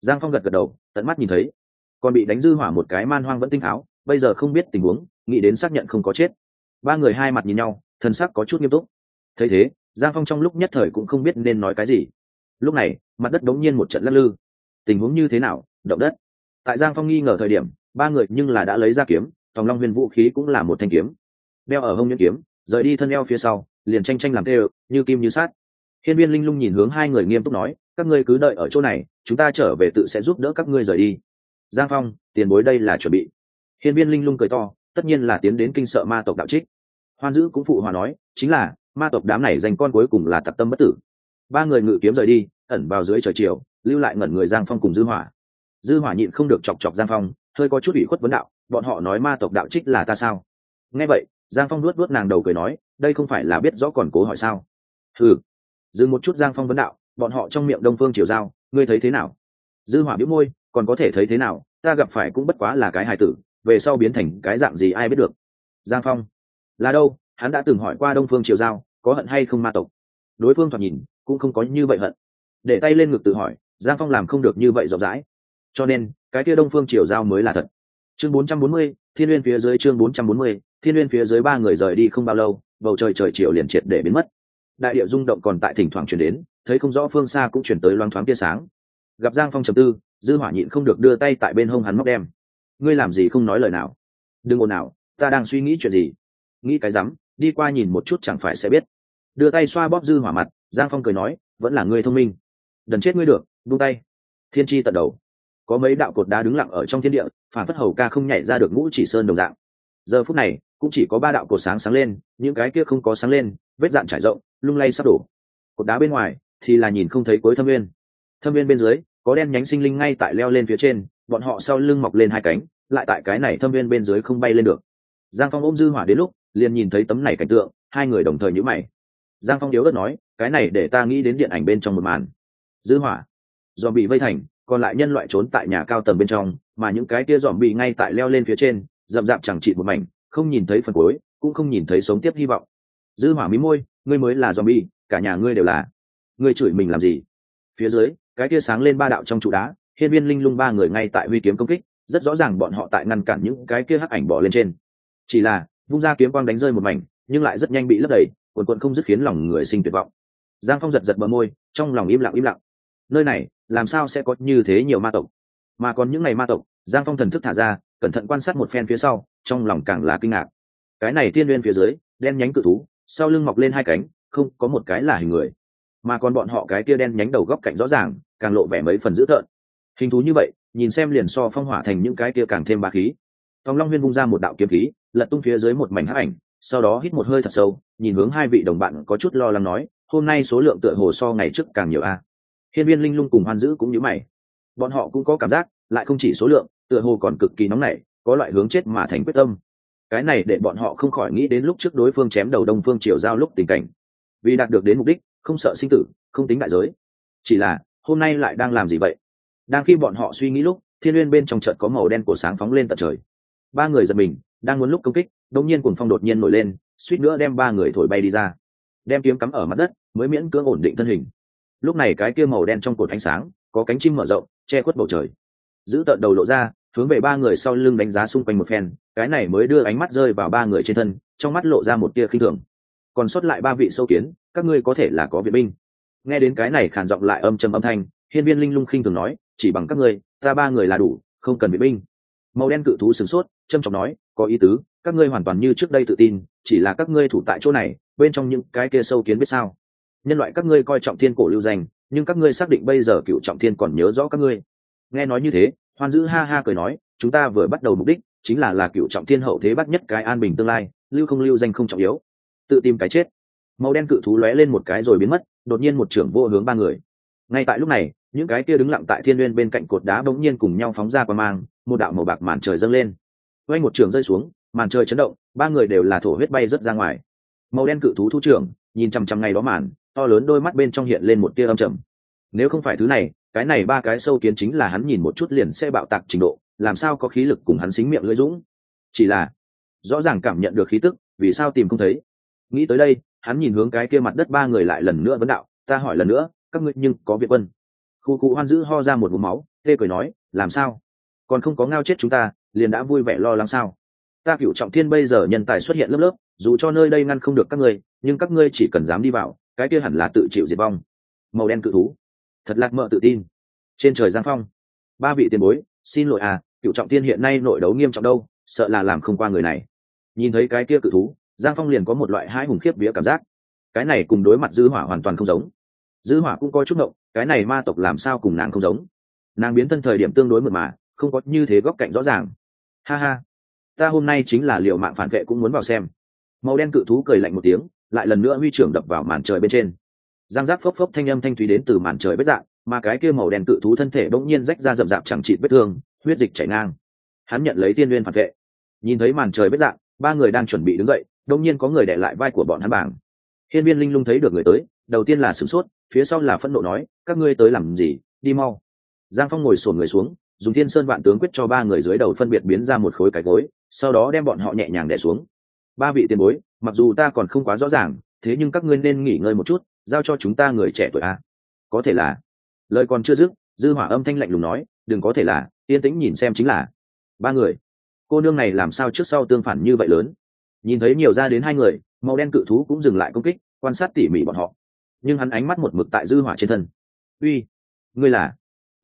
Giang phong gật gật đầu, tận mắt nhìn thấy. Còn bị đánh dư hỏa một cái man hoang vẫn tinh tháo, bây giờ không biết tình huống, nghĩ đến xác nhận không có chết. Ba người hai mặt nhìn nhau thân sắc có chút nghiêm túc thấy thế, giang phong trong lúc nhất thời cũng không biết nên nói cái gì. Lúc này, mặt đất đống nhiên một trận lắc lư. Tình huống như thế nào? Động đất. Tại giang phong nghi ngờ thời điểm, ba người nhưng là đã lấy ra kiếm, tòng long huyền vũ khí cũng là một thanh kiếm. Đeo ở hông nhuyễn kiếm, rời đi thân eo phía sau, liền tranh tranh làm tê, như kim như sát hiên viên linh lung nhìn hướng hai người nghiêm túc nói, các ngươi cứ đợi ở chỗ này, chúng ta trở về tự sẽ giúp đỡ các ngươi rời đi. Giang phong, tiền bối đây là chuẩn bị. Hiên viên linh lung cười to, tất nhiên là tiến đến kinh sợ ma tộc đạo trích. Hoan dữ cũng phụ hòa nói, chính là ma tộc đám này dành con cuối cùng là tặc tâm bất tử. Ba người ngự kiếm rời đi, ẩn vào dưới trời chiều, lưu lại ngẩn người giang phong cùng dư hỏa. Dư hỏa nhịn không được chọc chọc giang phong, hơi có chút ủy khuất vấn đạo, bọn họ nói ma tộc đạo trích là ta sao? Nghe vậy, giang phong luốt luốt nàng đầu cười nói, đây không phải là biết rõ còn cố hỏi sao? Ừ dừng một chút giang phong vấn đạo, bọn họ trong miệng đông phương triều giao, ngươi thấy thế nào? Dư hỏa bĩu môi, còn có thể thấy thế nào? Ta gặp phải cũng bất quá là cái hài tử, về sau biến thành cái dạng gì ai biết được? Giang phong, là đâu? Hắn đã từng hỏi qua đông phương triều giao có hận hay không ma tộc. Đối phương thoạt nhìn cũng không có như vậy hận. Để tay lên ngực tự hỏi giang phong làm không được như vậy rộng rãi. Cho nên cái kia đông phương triều giao mới là thật. Chương 440, thiên nguyên phía dưới chương 440, thiên nguyên phía dưới ba người rời đi không bao lâu bầu trời trời chiều liền triệt để biến mất. Đại điệu rung động còn tại thỉnh thoảng chuyển đến thấy không rõ phương xa cũng chuyển tới loáng thoáng tia sáng. Gặp giang phong trầm tư dư hỏa nhịn không được đưa tay tại bên hông hắn móc đem. Ngươi làm gì không nói lời nào? Đừng ồn nào ta đang suy nghĩ chuyện gì? Nghĩ cái rắm đi qua nhìn một chút chẳng phải sẽ biết đưa tay xoa bóp dư hỏa mặt, giang phong cười nói, vẫn là ngươi thông minh. Đần chết ngươi được, buông tay. Thiên tri tận đầu. Có mấy đạo cột đá đứng lặng ở trong thiên địa, phản phất hầu ca không nhảy ra được ngũ chỉ sơn đồng dạng. Giờ phút này, cũng chỉ có ba đạo cột sáng sáng lên, những cái kia không có sáng lên, vết dạn trải rộng, lung lay sắp đổ. Cột đá bên ngoài thì là nhìn không thấy cuối thâm viên thâm viên bên dưới, có đen nhánh sinh linh ngay tại leo lên phía trên, bọn họ sau lưng mọc lên hai cánh, lại tại cái này thâm viên bên dưới không bay lên được. Giang phong ôm dư hỏa đến lúc, liền nhìn thấy tấm này cảnh tượng, hai người đồng thời nhíu mày giang phong yếu đất nói, cái này để ta nghĩ đến điện ảnh bên trong một màn. Dư hỏa. Dòm bị vây thành, còn lại nhân loại trốn tại nhà cao tầng bên trong, mà những cái kia dòm bị ngay tại leo lên phía trên, rậm rạp chẳng trị một mảnh, không nhìn thấy phần cuối, cũng không nhìn thấy sống tiếp hy vọng. Dư hỏa mí môi, ngươi mới là zombie, cả nhà ngươi đều là. Ngươi chửi mình làm gì? Phía dưới, cái kia sáng lên ba đạo trong trụ đá, hiên viên linh lung ba người ngay tại huy kiếm công kích, rất rõ ràng bọn họ tại ngăn cản những cái kia hắc ảnh bỏ lên trên. Chỉ là, vung ra kiếm quang đánh rơi một mảnh, nhưng lại rất nhanh bị lấp đầy quần quần không dứt khiến lòng người sinh tuyệt vọng. Giang phong giật giật bờ môi, trong lòng im lặng im lặng. Nơi này, làm sao sẽ có như thế nhiều ma tộc? Mà còn những ngày ma tộc, giang phong thần thức thả ra, cẩn thận quan sát một phen phía sau, trong lòng càng là kinh ngạc. Cái này tiên liên phía dưới, đen nhánh cự thú, sau lưng mọc lên hai cánh, không có một cái là hình người. Mà còn bọn họ cái kia đen nhánh đầu góc cạnh rõ ràng, càng lộ vẻ mấy phần dữ tợn. Hình thú như vậy, nhìn xem liền so phong hỏa thành những cái kia càng thêm ba khí. Tòng long huyên vung ra một đạo kiếm khí, lật tung phía dưới một mảnh hắc ảnh sau đó hít một hơi thật sâu, nhìn hướng hai vị đồng bạn có chút lo lắng nói, hôm nay số lượng tựa hồ so ngày trước càng nhiều a. Hiên viên linh lung cùng hoan dữ cũng như mày. Bọn họ cũng có cảm giác, lại không chỉ số lượng, tựa hồ còn cực kỳ nóng nảy, có loại hướng chết mà thành quyết tâm. Cái này để bọn họ không khỏi nghĩ đến lúc trước đối phương chém đầu đông phương triều giao lúc tình cảnh. Vì đạt được đến mục đích, không sợ sinh tử, không tính đại giới. Chỉ là, hôm nay lại đang làm gì vậy? Đang khi bọn họ suy nghĩ lúc, thiên n g u y ê n bên trong trận có màu đen của sáng phóng lên tận trời. Ba người giật mình, đang muốn lúc công kích đông nhiên cùng phong đột nhiên nổi lên, suýt nữa đem ba người thổi bay đi ra. Đem kiếm cắm ở mặt đất, mới miễn cưỡng ổn định thân hình. Lúc này cái kia màu đen trong cột ánh sáng, có cánh chim mở rộng, che khuất bầu trời. Giữ tợn đầu lộ ra, hướng về ba người sau lưng đánh giá xung quanh một phen, cái này mới đưa ánh mắt rơi vào ba người trên thân, trong mắt lộ ra một tia khinh thường. Còn sót lại ba vị sâu kiến, các ngươi có thể là có viện binh. Nghe đến cái này khản giọng lại âm trầm âm thanh, hiên viên linh lung khinh thường nói, chỉ bằng các ngươi, ta ba người là đủ, không cần viện binh. Màu đen cự thú sửng sốt trâm trọng nói, có ý tứ các ngươi hoàn toàn như trước đây tự tin, chỉ là các ngươi thủ tại chỗ này, bên trong những cái kia sâu kiến biết sao? Nhân loại các ngươi coi trọng thiên cổ lưu danh, nhưng các ngươi xác định bây giờ cựu trọng thiên còn nhớ rõ các ngươi. Nghe nói như thế, hoan dữ ha ha cười nói, chúng ta vừa bắt đầu mục đích chính là là cựu trọng thiên hậu thế bắt nhất cái an bình tương lai, lưu không lưu danh không trọng yếu. Tự tìm cái chết. Màu đen cự thú lóe lên một cái rồi biến mất, đột nhiên một trưởng vô hướng ba người. Ngay tại lúc này, những cái kia đứng lặng tại thiên n bên cạnh cột đá bỗng nhiên cùng nhau phóng ra qua mang, một đạo màu bạc màn trời dâng lên. Quay một trường rơi xuống màn trời chấn động, ba người đều là thổ huyết bay rớt ra ngoài. Màu đen cự thú thu trưởng, nhìn chằm chằm ngay đó màn, to lớn đôi mắt bên trong hiện lên một tia âm trầm. Nếu không phải thứ này, cái này ba cái sâu kiến chính là hắn nhìn một chút liền sẽ bạo tạc trình độ, làm sao có khí lực cùng hắn xính miệng lưỡi dũng? Chỉ là, rõ ràng cảm nhận được khí tức, vì sao tìm không thấy? Nghĩ tới đây, hắn nhìn hướng cái kia mặt đất ba người lại lần nữa vấn đạo, ta hỏi lần nữa, các ngươi nhưng có việc quân. Khu cụ hoan dữ ho ra một vùng máu, tê cười nói, làm sao? Còn không có ngao chết chúng ta, liền đã vui vẻ lo lắng sao? Ta cựu trọng thiên bây giờ nhân tài xuất hiện lớp lớp, dù cho nơi đây ngăn không được các ngươi, nhưng các ngươi chỉ cần dám đi vào, cái kia hẳn là tự chịu diệt vong. Màu đen cự thú. Thật lạc mợ tự tin. Trên trời giang phong. Ba vị tiền bối, xin lỗi à cựu trọng thiên hiện nay nội đấu nghiêm trọng đâu, sợ là làm không qua người này. Nhìn thấy cái kia cự thú, giang phong liền có một loại hai hùng khiếp vía cảm giác. Cái này cùng đối mặt dư hỏa hoàn toàn không giống. Dư hỏa cũng có chút động cái này ma tộc làm sao cùng nàng không giống. Nàng biến thân thời điểm tương đối mượt mà, không có như thế góc cạnh rõ ràng. Ha ha ta hôm nay chính là liệu mạng phản vệ cũng muốn vào xem. Màu đen cự thú cười lạnh một tiếng, lại lần nữa huy trưởng đập vào màn trời bên trên. Giang giáp phốc phốc thanh âm thanh thúy đến từ màn trời vết dạng, mà cái kia màu đen cự thú thân thể bỗng nhiên rách ra rậm rạp chẳng trị vết thương, huyết dịch chảy ngang. Hắn nhận lấy tiên nguyên phản vệ. Nhìn thấy màn trời vết dạng, ba người đang chuẩn bị đứng dậy đông nhiên có người để lại vai của bọn hắn bảng. Hiên viên linh lung thấy được người tới, đầu tiên là sửng sốt, phía sau là phẫn nộ nói, các ngươi tới làm gì? Đi mau. Giang phong ngồi sổn người xuống dùng thiên sơn vạn tướng quyết cho ba người dưới đầu phân biệt biến ra một khối cái gối, sau đó đem bọn họ nhẹ nhàng đẻ xuống. Ba vị tiền bối, mặc dù ta còn không quá rõ ràng, thế nhưng các ngươi nên nghỉ ngơi một chút, giao cho chúng ta người trẻ tuổi a. Có thể là. Lời còn chưa dứt, dư hỏa âm thanh lạnh lùng nói, đừng có thể là, yên tĩnh nhìn xem chính là. Ba người. Cô nương này làm sao trước sau tương phản như vậy lớn? Nhìn thấy nhiều ra đến hai người, màu đen cự thú cũng dừng lại công kích, quan sát tỉ mỉ bọn họ. Nhưng hắn ánh mắt một mực tại dư hỏa trên thân. Uy, ngươi là?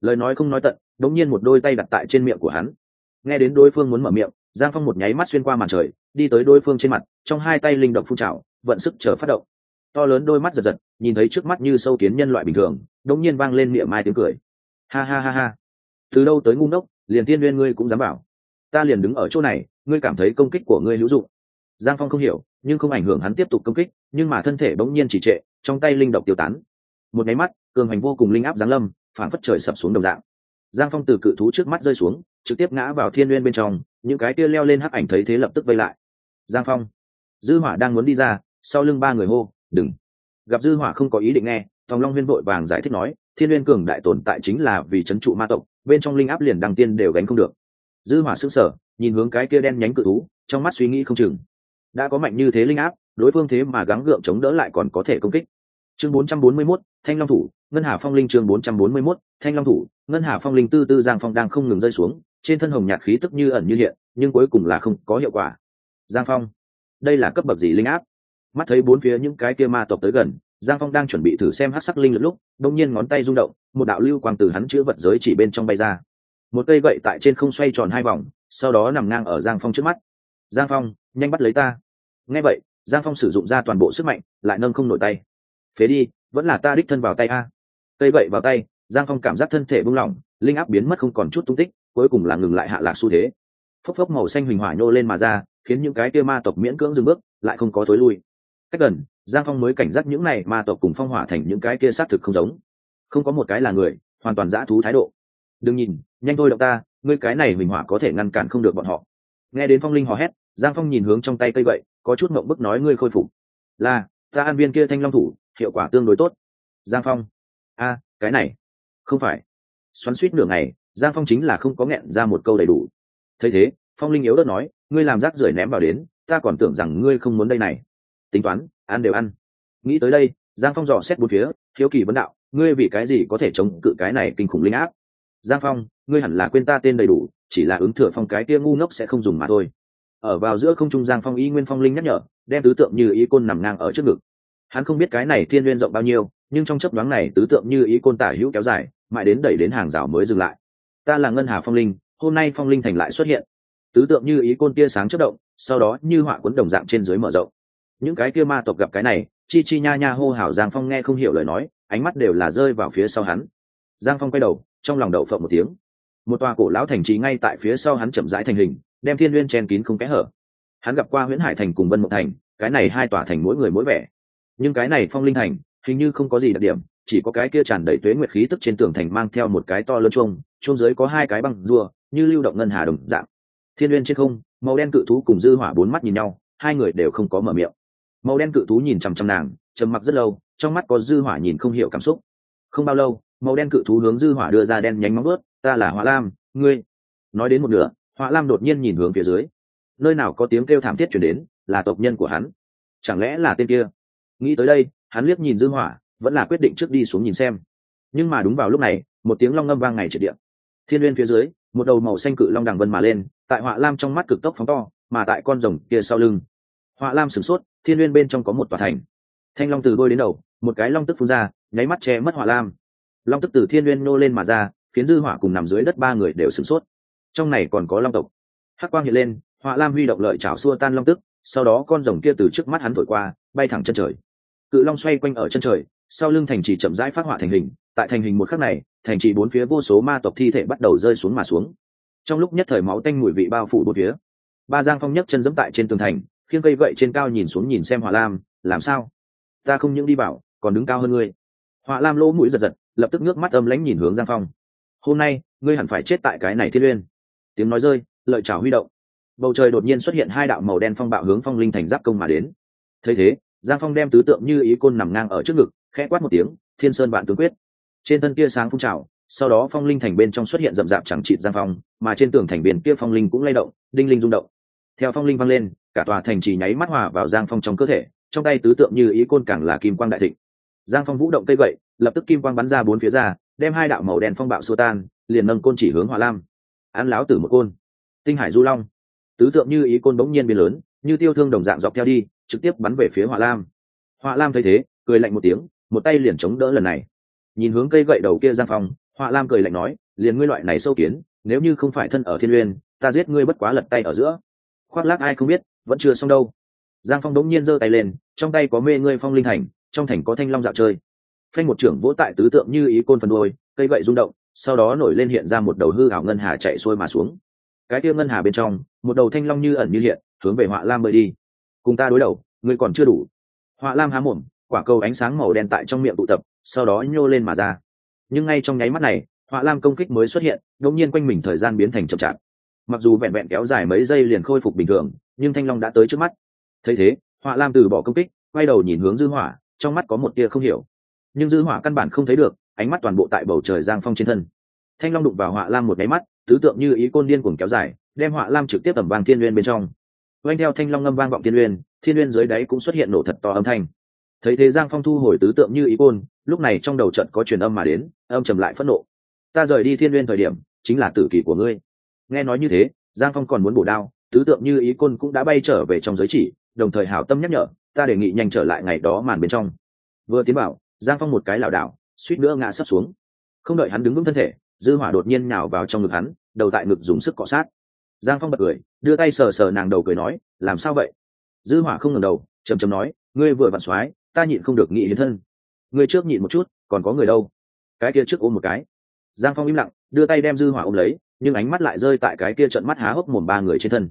Lời nói không nói tận đống nhiên một đôi tay đặt tại trên miệng của hắn. Nghe đến đối phương muốn mở miệng, giang phong một nháy mắt xuyên qua màn trời, đi tới đối phương trên mặt, trong hai tay linh động phun trào, vận sức chờ phát động. To lớn đôi mắt giật giật, nhìn thấy trước mắt như sâu kiến nhân loại bình thường đống nhiên vang lên miệng mai tiếng cười. Ha ha ha ha. Từ đâu tới ngu ngốc, liền tiên nguyên ngươi cũng dám bảo. Ta liền đứng ở chỗ này, ngươi cảm thấy công kích của ngươi hữu dụng. Giang phong không hiểu, nhưng không ảnh hưởng hắn tiếp tục công kích, nhưng mà thân thể bỗng nhiên chỉ trệ, trong tay linh độc tiêu tán. Một nháy mắt, cường hành vô cùng linh áp giáng lâm phảng phất trời sập xuống đồng dạng. Giang phong từ cự thú trước mắt rơi xuống trực tiếp ngã vào thiên Nguyên bên trong những cái kia leo lên hắc ảnh thấy thế lập tức vây lại. Giang phong dư hỏa đang muốn đi ra sau lưng ba người hô đừng. Gặp dư hỏa không có ý định nghe thòng long huyên vội vàng giải thích nói thiên Nguyên cường đại tồn tại chính là vì chấn trụ ma tộc bên trong linh áp liền đăng tiên đều gánh không được. Dư hỏa sững sờ nhìn hướng cái kia đen nhánh cự thú trong mắt suy nghĩ không chừng. Đã có mạnh như thế linh áp đối phương thế mà gắng gượng chống đỡ lại còn có thể công kích. Chương 441, thanh long thủ ngân hà phong linh chương 441, thanh long thủ ngân hà phong linh tư tư giang phong đang không ngừng rơi xuống trên thân hồng nhạt khí tức như ẩn như hiện nhưng cuối cùng là không có hiệu quả. Giang phong đây là cấp bậc gì linh áp? Mắt thấy bốn phía những cái kia ma tộc tới gần giang phong đang chuẩn bị thử xem hát sắc linh lực lúc đông nhiên ngón tay rung động một đạo lưu quang từ hắn chữ vật giới chỉ bên trong bay ra. Một cây gậy tại trên không xoay tròn hai vòng sau đó nằm ngang ở giang phong trước mắt. Giang phong nhanh bắt lấy ta. Nghe vậy giang phong sử dụng ra toàn bộ sức mạnh lại nâng không nổi tay. Phế đi vẫn là ta đích thân vào tay a cây gậy vào tay, giang phong cảm giác thân thể buông lỏng, linh áp biến mất không còn chút tung tích, cuối cùng là ngừng lại hạ lạc xu thế. Phốc phốc màu xanh huỳnh hỏa nhô lên mà ra, khiến những cái kia ma tộc miễn cưỡng dừng bước, lại không có thối lui. Cách gần, giang phong mới cảnh giác những này ma tộc cùng phong hỏa thành những cái kia xác thực không giống. Không có một cái là người, hoàn toàn dã thú thái độ. Đừng nhìn, nhanh thôi động ta, ngươi cái này huỳnh hỏa có thể ngăn cản không được bọn họ. Nghe đến phong linh hò hét, giang phong nhìn hướng trong tay cây gậy, có chút mộng bức nói, ngươi khôi phục. Là, ta an viên kia thanh long thủ, hiệu quả tương đối tốt. Giang phong a, cái này. Không phải. Xoắn suýt nửa ngày, giang phong chính là không có nghẹn ra một câu đầy đủ. Thấy thế, phong linh yếu đất nói, ngươi làm rác rưởi ném vào đến, ta còn tưởng rằng ngươi không muốn đây này. Tính toán, ăn đều ăn. Nghĩ tới đây, giang phong dò xét bốn phía, thiếu kỳ vấn đạo, ngươi vì cái gì có thể chống cự cái này kinh khủng linh áp giang phong, ngươi hẳn là quên ta tên đầy đủ, chỉ là ứng thừa phong cái kia ngu ngốc sẽ không dùng mà thôi. Ở vào giữa không trung giang phong y nguyên phong linh nhắc nhở, đem tứ tượng như ý côn nằm ngang ở trước ngực. Hắn không biết cái này thiên n rộng bao nhiêu nhưng trong chấp đoán này tứ tượng như ý côn tả hữu kéo dài, mãi đến đẩy đến hàng rào mới dừng lại. Ta là ngân hà phong linh, hôm nay phong linh thành lại xuất hiện. Tứ tượng như ý côn tia sáng chất động, sau đó như họa cuốn đồng dạng trên dưới mở rộng. Những cái kia ma tộc gặp cái này, chi chi nha nha hô hào giang phong nghe không hiểu lời nói, ánh mắt đều là rơi vào phía sau hắn. Giang phong quay đầu, trong lòng đậu phộng một tiếng. Một tòa cổ lão thành trì ngay tại phía sau hắn chậm rãi thành hình, đem thiên nguyên chen kín không kẽ hở. Hắn gặp qua nguyễn hải thành cùng vân mộc thành, cái này hai tòa thành mỗi người mỗi vẻ. Nhưng cái này phong linh thành hình như không có gì đặc điểm, chỉ có cái kia tràn đầy tuế nguyệt khí tức trên tường thành mang theo một cái to lớn chuông chuông dưới có hai cái băng rùa, như lưu động ngân hà đồng dạng. Thiên uyên trên không, màu đen cự thú cùng dư hỏa bốn mắt nhìn nhau, hai người đều không có mở miệng. Màu đen cự thú nhìn chằm chằm nàng, trầm mặc rất lâu, trong mắt có dư hỏa nhìn không hiểu cảm xúc. Không bao lâu, màu đen cự thú hướng dư hỏa đưa ra đen nhánh móng ướt ta là hỏa lam, ngươi. Nói đến một nửa, hỏa lam đột nhiên nhìn hướng phía dưới. Nơi nào có tiếng kêu thảm thiết truyền đến, là tộc nhân của hắn. Chẳng lẽ là tên kia? Nghĩ tới đây hắn liếc nhìn dư hỏa, vẫn là quyết định trước đi xuống nhìn xem. Nhưng mà đúng vào lúc này, một tiếng long ngâm vang ngày triệt điện thiên Nguyên phía dưới, một đầu màu xanh cự long đằng vân mà lên, tại họa lam trong mắt cực tốc phóng to, mà tại con rồng kia sau lưng. Họa lam sửng sốt, thiên Nguyên bên trong có một tòa thành. Thanh long từ đôi đến đầu, một cái long tức phun ra, nháy mắt che mất họa lam. Long tức từ thiên Nguyên nô lên mà ra, khiến dư hỏa cùng nằm dưới đất ba người đều sửng sốt. Trong này còn có long tộc. Hắc quang hiện lên, họa lam huy động lợi chảo xua tan long tức, sau đó con rồng kia từ trước mắt hắn thổi qua, bay thẳng chân trời cự long xoay quanh ở chân trời, sau lưng thành trì chậm rãi phát họa thành hình, tại thành hình một khắc này, thành trì bốn phía vô số ma tộc thi thể bắt đầu rơi xuống mà xuống. Trong lúc nhất thời máu tanh mùi vị bao phủ bốn phía. Ba giang phong nhấc chân dẫm tại trên tường thành, khiêng cây gậy trên cao nhìn xuống nhìn xem hỏa lam, làm sao? Ta không những đi bảo, còn đứng cao hơn ngươi. Hỏa lam lỗ mũi giật giật, lập tức nước mắt âm lãnh nhìn hướng giang phong. Hôm nay, ngươi hẳn phải chết tại cái này thiên uyên. Tiếng nói rơi, lợi chảo huy động. Bầu trời đột nhiên xuất hiện hai đạo màu đen phong bạo hướng phong linh thành giáp công mà đến. Thấy thế giang phong đem tứ tượng như ý côn nằm ngang ở trước ngực, khẽ quát một tiếng, thiên sơn vạn tướng quyết. Trên thân kia sáng phun trào, sau đó phong linh thành bên trong xuất hiện rậm rạp chẳng trịt giang phong, mà trên tường thành biển kia phong linh cũng lay động, đinh linh rung động. Theo phong linh văng lên, cả tòa thành chỉ nháy mắt hòa vào giang phong trong cơ thể, trong tay tứ tượng như ý côn càng là kim quang đại thịnh. Giang phong vũ động cây gậy, lập tức kim quang bắn ra bốn phía ra, đem hai đạo màu đen phong bạo xô tan, liền nâng côn chỉ hướng hỏa lam. Án láo tử một côn. Tinh hải du long. Tứ tượng như ý côn bỗng nhiên biến lớn, như tiêu thương đồng dạng dọc theo đi trực tiếp bắn về phía họa lam. Họa lam thấy thế, cười lạnh một tiếng, một tay liền chống đỡ lần này. Nhìn hướng cây gậy đầu kia giang phong, họa lam cười lạnh nói, liền ngươi loại này sâu kiến, nếu như không phải thân ở thiên uyên ta giết ngươi bất quá lật tay ở giữa. Khoác lác ai không biết, vẫn chưa xong đâu. Giang phong đống nhiên giơ tay lên, trong tay có mê ngươi phong linh thành, trong thành có thanh long dạo chơi. Phanh một trưởng vỗ tại tứ tượng như ý côn phần đôi cây gậy rung động, sau đó nổi lên hiện ra một đầu hư hảo ngân hà chạy xuôi mà xuống. Cái kia ngân hà bên trong, một đầu thanh long như ẩn như hiện, hướng về họa lam bơi đi cùng ta đối đầu, ngươi còn chưa đủ. Họa lam há mồm, quả cầu ánh sáng màu đen tại trong miệng tụ tập, sau đó nhô lên mà ra. Nhưng ngay trong nháy mắt này, họa lam công kích mới xuất hiện, đột nhiên quanh mình thời gian biến thành chậm chạp. Mặc dù vẹn vẹn kéo dài mấy giây liền khôi phục bình thường, nhưng thanh long đã tới trước mắt. Thấy thế, họa lam từ bỏ công kích, quay đầu nhìn hướng dư hỏa, trong mắt có một tia không hiểu. Nhưng dư hỏa căn bản không thấy được, ánh mắt toàn bộ tại bầu trời giang phong trên thân. Thanh long đụng vào họa lam một cái mắt, tứ tượng như ý côn điên cuồng kéo dài, đem họa lam trực tiếp tầm vang thiên uyên bên trong oanh theo thanh long ngâm vang vọng thiên uyên thiên uyên dưới đáy cũng xuất hiện nổ thật to âm thanh. Thấy thế giang phong thu hồi tứ tượng như ý côn, lúc này trong đầu trận có truyền âm mà đến, âm trầm lại phẫn nộ. Ta rời đi thiên uyên thời điểm, chính là tử kỷ của ngươi. Nghe nói như thế, giang phong còn muốn bổ đao, tứ tượng như ý côn cũng đã bay trở về trong giới chỉ, đồng thời hảo tâm nhắc nhở, ta đề nghị nhanh trở lại ngày đó màn bên trong. Vừa tiến bảo giang phong một cái lảo đảo, suýt nữa ngã sấp xuống. Không đợi hắn đứng vững thân thể, dư hỏa đột nhiên nhào vào trong ngực hắn, đầu tại ngực dùng sức cọ sát giang phong bật cười, đưa tay sờ sờ nàng đầu cười nói, làm sao vậy? Dư hỏa không ngẩng đầu chầm chầm nói, ngươi vừa vặn xoái, ta nhịn không được nghị hiến thân. Ngươi trước nhịn một chút, còn có người đâu? Cái kia trước ôm một cái. Giang phong im lặng, đưa tay đem dư hỏa ôm lấy, nhưng ánh mắt lại rơi tại cái kia trận mắt há hốc mồm ba người trên thân.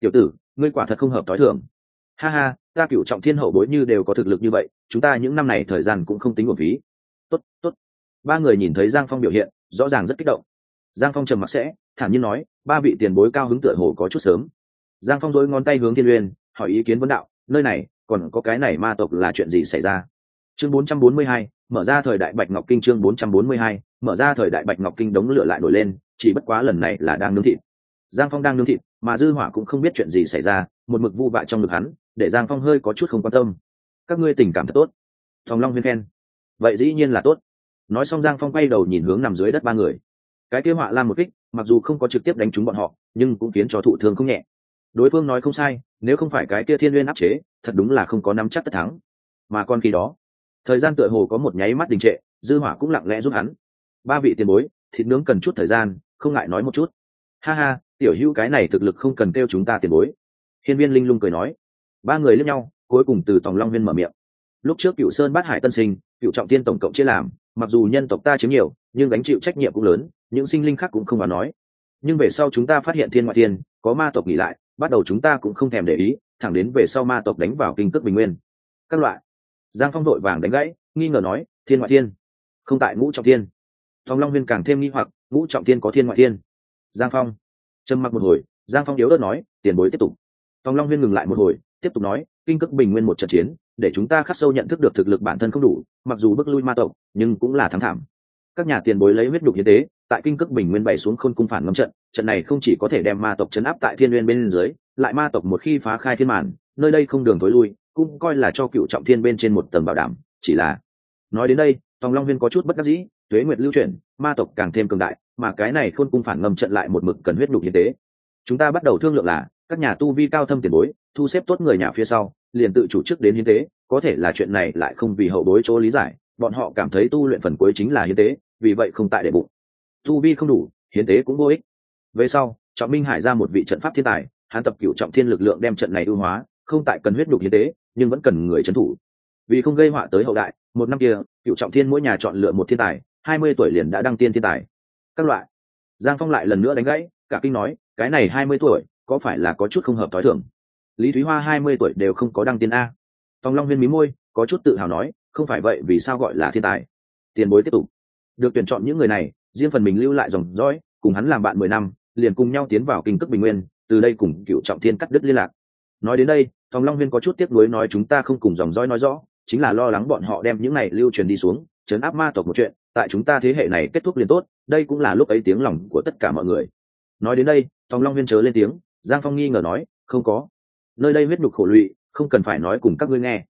Tiểu tử, ngươi quả thật không hợp thói thường. Ha ha, ta cựu trọng thiên hậu bối như đều có thực lực như vậy, chúng ta những năm này thời gian cũng không tính một phí tốt tốt. Ba người nhìn thấy giang phong biểu hiện, rõ ràng rất kích động. Giang phong trầm mặc sẽ, thản nhiên nói ba vị tiền bối cao hứng tựa hồ có chút sớm. Giang phong dối ngón tay hướng thiên uyên hỏi ý kiến vấn đạo nơi này còn có cái này ma tộc là chuyện gì xảy ra? Chương 442, mở ra thời đại bạch ngọc kinh chương 442, mở ra thời đại bạch ngọc kinh đống lửa lại nổi lên chỉ bất quá lần này là đang nướng thịt. Giang phong đang nướng thịt mà dư hỏa cũng không biết chuyện gì xảy ra một mực vu vạ trong ngực hắn để giang phong hơi có chút không quan tâm. Các ngươi tình cảm thật tốt. Thòng long huyên khen. Vậy dĩ nhiên là tốt. Nói xong giang phong quay đầu nhìn hướng nằm dưới đất ba người cái kia họa lan một kích, mặc dù không có trực tiếp đánh trúng bọn họ, nhưng cũng khiến cho thụ thương không nhẹ. Đối phương nói không sai, nếu không phải cái kia thiên nguyên áp chế, thật đúng là không có nắm chắc tất thắng. Mà còn khi đó, thời gian tựa hồ có một nháy mắt đình trệ, dư hỏa cũng lặng lẽ giúp hắn. Ba vị tiền bối, thịt nướng cần chút thời gian, không ngại nói một chút. Ha ha, tiểu hữu cái này thực lực không cần kêu chúng ta tiền bối. Hiên viên linh lung cười nói. Ba người liếc nhau, cuối cùng từ tòng long viên mở miệng. Lúc trước cựu sơn bát hải tân sinh, cựu trọng tiên tổng cộng chia làm, mặc dù nhân tộc ta chiếm nhiều, nhưng gánh chịu trách nhiệm cũng lớn những sinh linh khác cũng không vào nói. Nhưng về sau chúng ta phát hiện thiên ngoại thiên, có ma tộc nghỉ lại, bắt đầu chúng ta cũng không thèm để ý, thẳng đến về sau ma tộc đánh vào kinh cước bình nguyên. Các loại. Giang phong đội vàng đánh gãy, nghi ngờ nói, thiên ngoại thiên? Không tại ngũ trọng thiên. Thong long huyên càng thêm nghi hoặc, ngũ trọng thiên có thiên ngoại thiên? Giang phong trầm mặc một hồi, giang phong yếu ớt nói, tiền bối tiếp tục. Thong long huyên ngừng lại một hồi, tiếp tục nói, kinh cước bình nguyên một trận chiến, để chúng ta khắc sâu nhận thức được thực lực bản thân không đủ, mặc dù bước lui ma tộc, nhưng cũng là thắng thảm. Các nhà tiền bối lấy huyết đục hiến tế tại kinh cước bình nguyên bày xuống khôn cung phản ngâm trận trận này không chỉ có thể đem ma tộc chấn áp tại thiên nguyên bên dưới, lại ma tộc một khi phá khai thiên màn, nơi đây không đường tối lui, cũng coi là cho cựu trọng thiên bên trên một tầng bảo đảm, chỉ là, nói đến đây, tòng long viên có chút bất đắc dĩ, tuế nguyệt lưu chuyển, ma tộc càng thêm cường đại, mà cái này khôn cung phản ngâm trận lại một mực cần huyết nhục hiến tế. Chúng ta bắt đầu thương lượng là, các nhà tu vi cao thâm tiền bối, thu xếp tốt người nhà phía sau, liền tự chủ chức đến hiến tế, có thể là chuyện này lại không vì hậu bối chỗ lý giải, bọn họ cảm thấy tu luyện phần cuối chính là hiến tế, vì vậy không tại đệ bụng tu vi không đủ, hiến tế cũng vô ích. Về sau, trọng minh hải ra một vị trận pháp thiên tài, hắn tập cựu trọng thiên lực lượng đem trận này ưu hóa, không tại cần huyết đục hiến tế, nhưng vẫn cần người trấn thủ. Vì không gây họa tới hậu đại, một năm kia cựu trọng thiên mỗi nhà chọn lựa một thiên tài, hai mươi tuổi liền đã đăng tiên thiên tài. Các loại. Giang phong lại lần nữa đánh gãy, cả kinh nói, cái này hai mươi tuổi, có phải là có chút không hợp t h i thưởng lý thúy hoa hai mươi tuổi đều không có đăng tiên a. Tòng long huyên mí môi, có chút tự hào nói, không phải vậy vì sao gọi là thiên tài? Tiền bối tiếp tục. Được tuyển chọn những người này riêng phần mình lưu lại dòng dõi, cùng hắn làm bạn mười năm, liền cùng nhau tiến vào kinh cước bình nguyên, từ đây cùng cựu trọng thiên cắt đứt liên lạc. Nói đến đây thòng long huyên có chút tiếc nuối nói chúng ta không cùng dòng dõi nói rõ, chính là lo lắng bọn họ đem những này lưu truyền đi xuống chấn áp ma tộc một chuyện, tại chúng ta thế hệ này kết thúc liền tốt, đây cũng là lúc ấy tiếng lòng của tất cả mọi người. Nói đến đây thòng long huyên chớ lên tiếng, giang phong nghi ngờ nói, không có. Nơi đây huyết nhục khổ lụy, không cần phải nói cùng các ngươi nghe.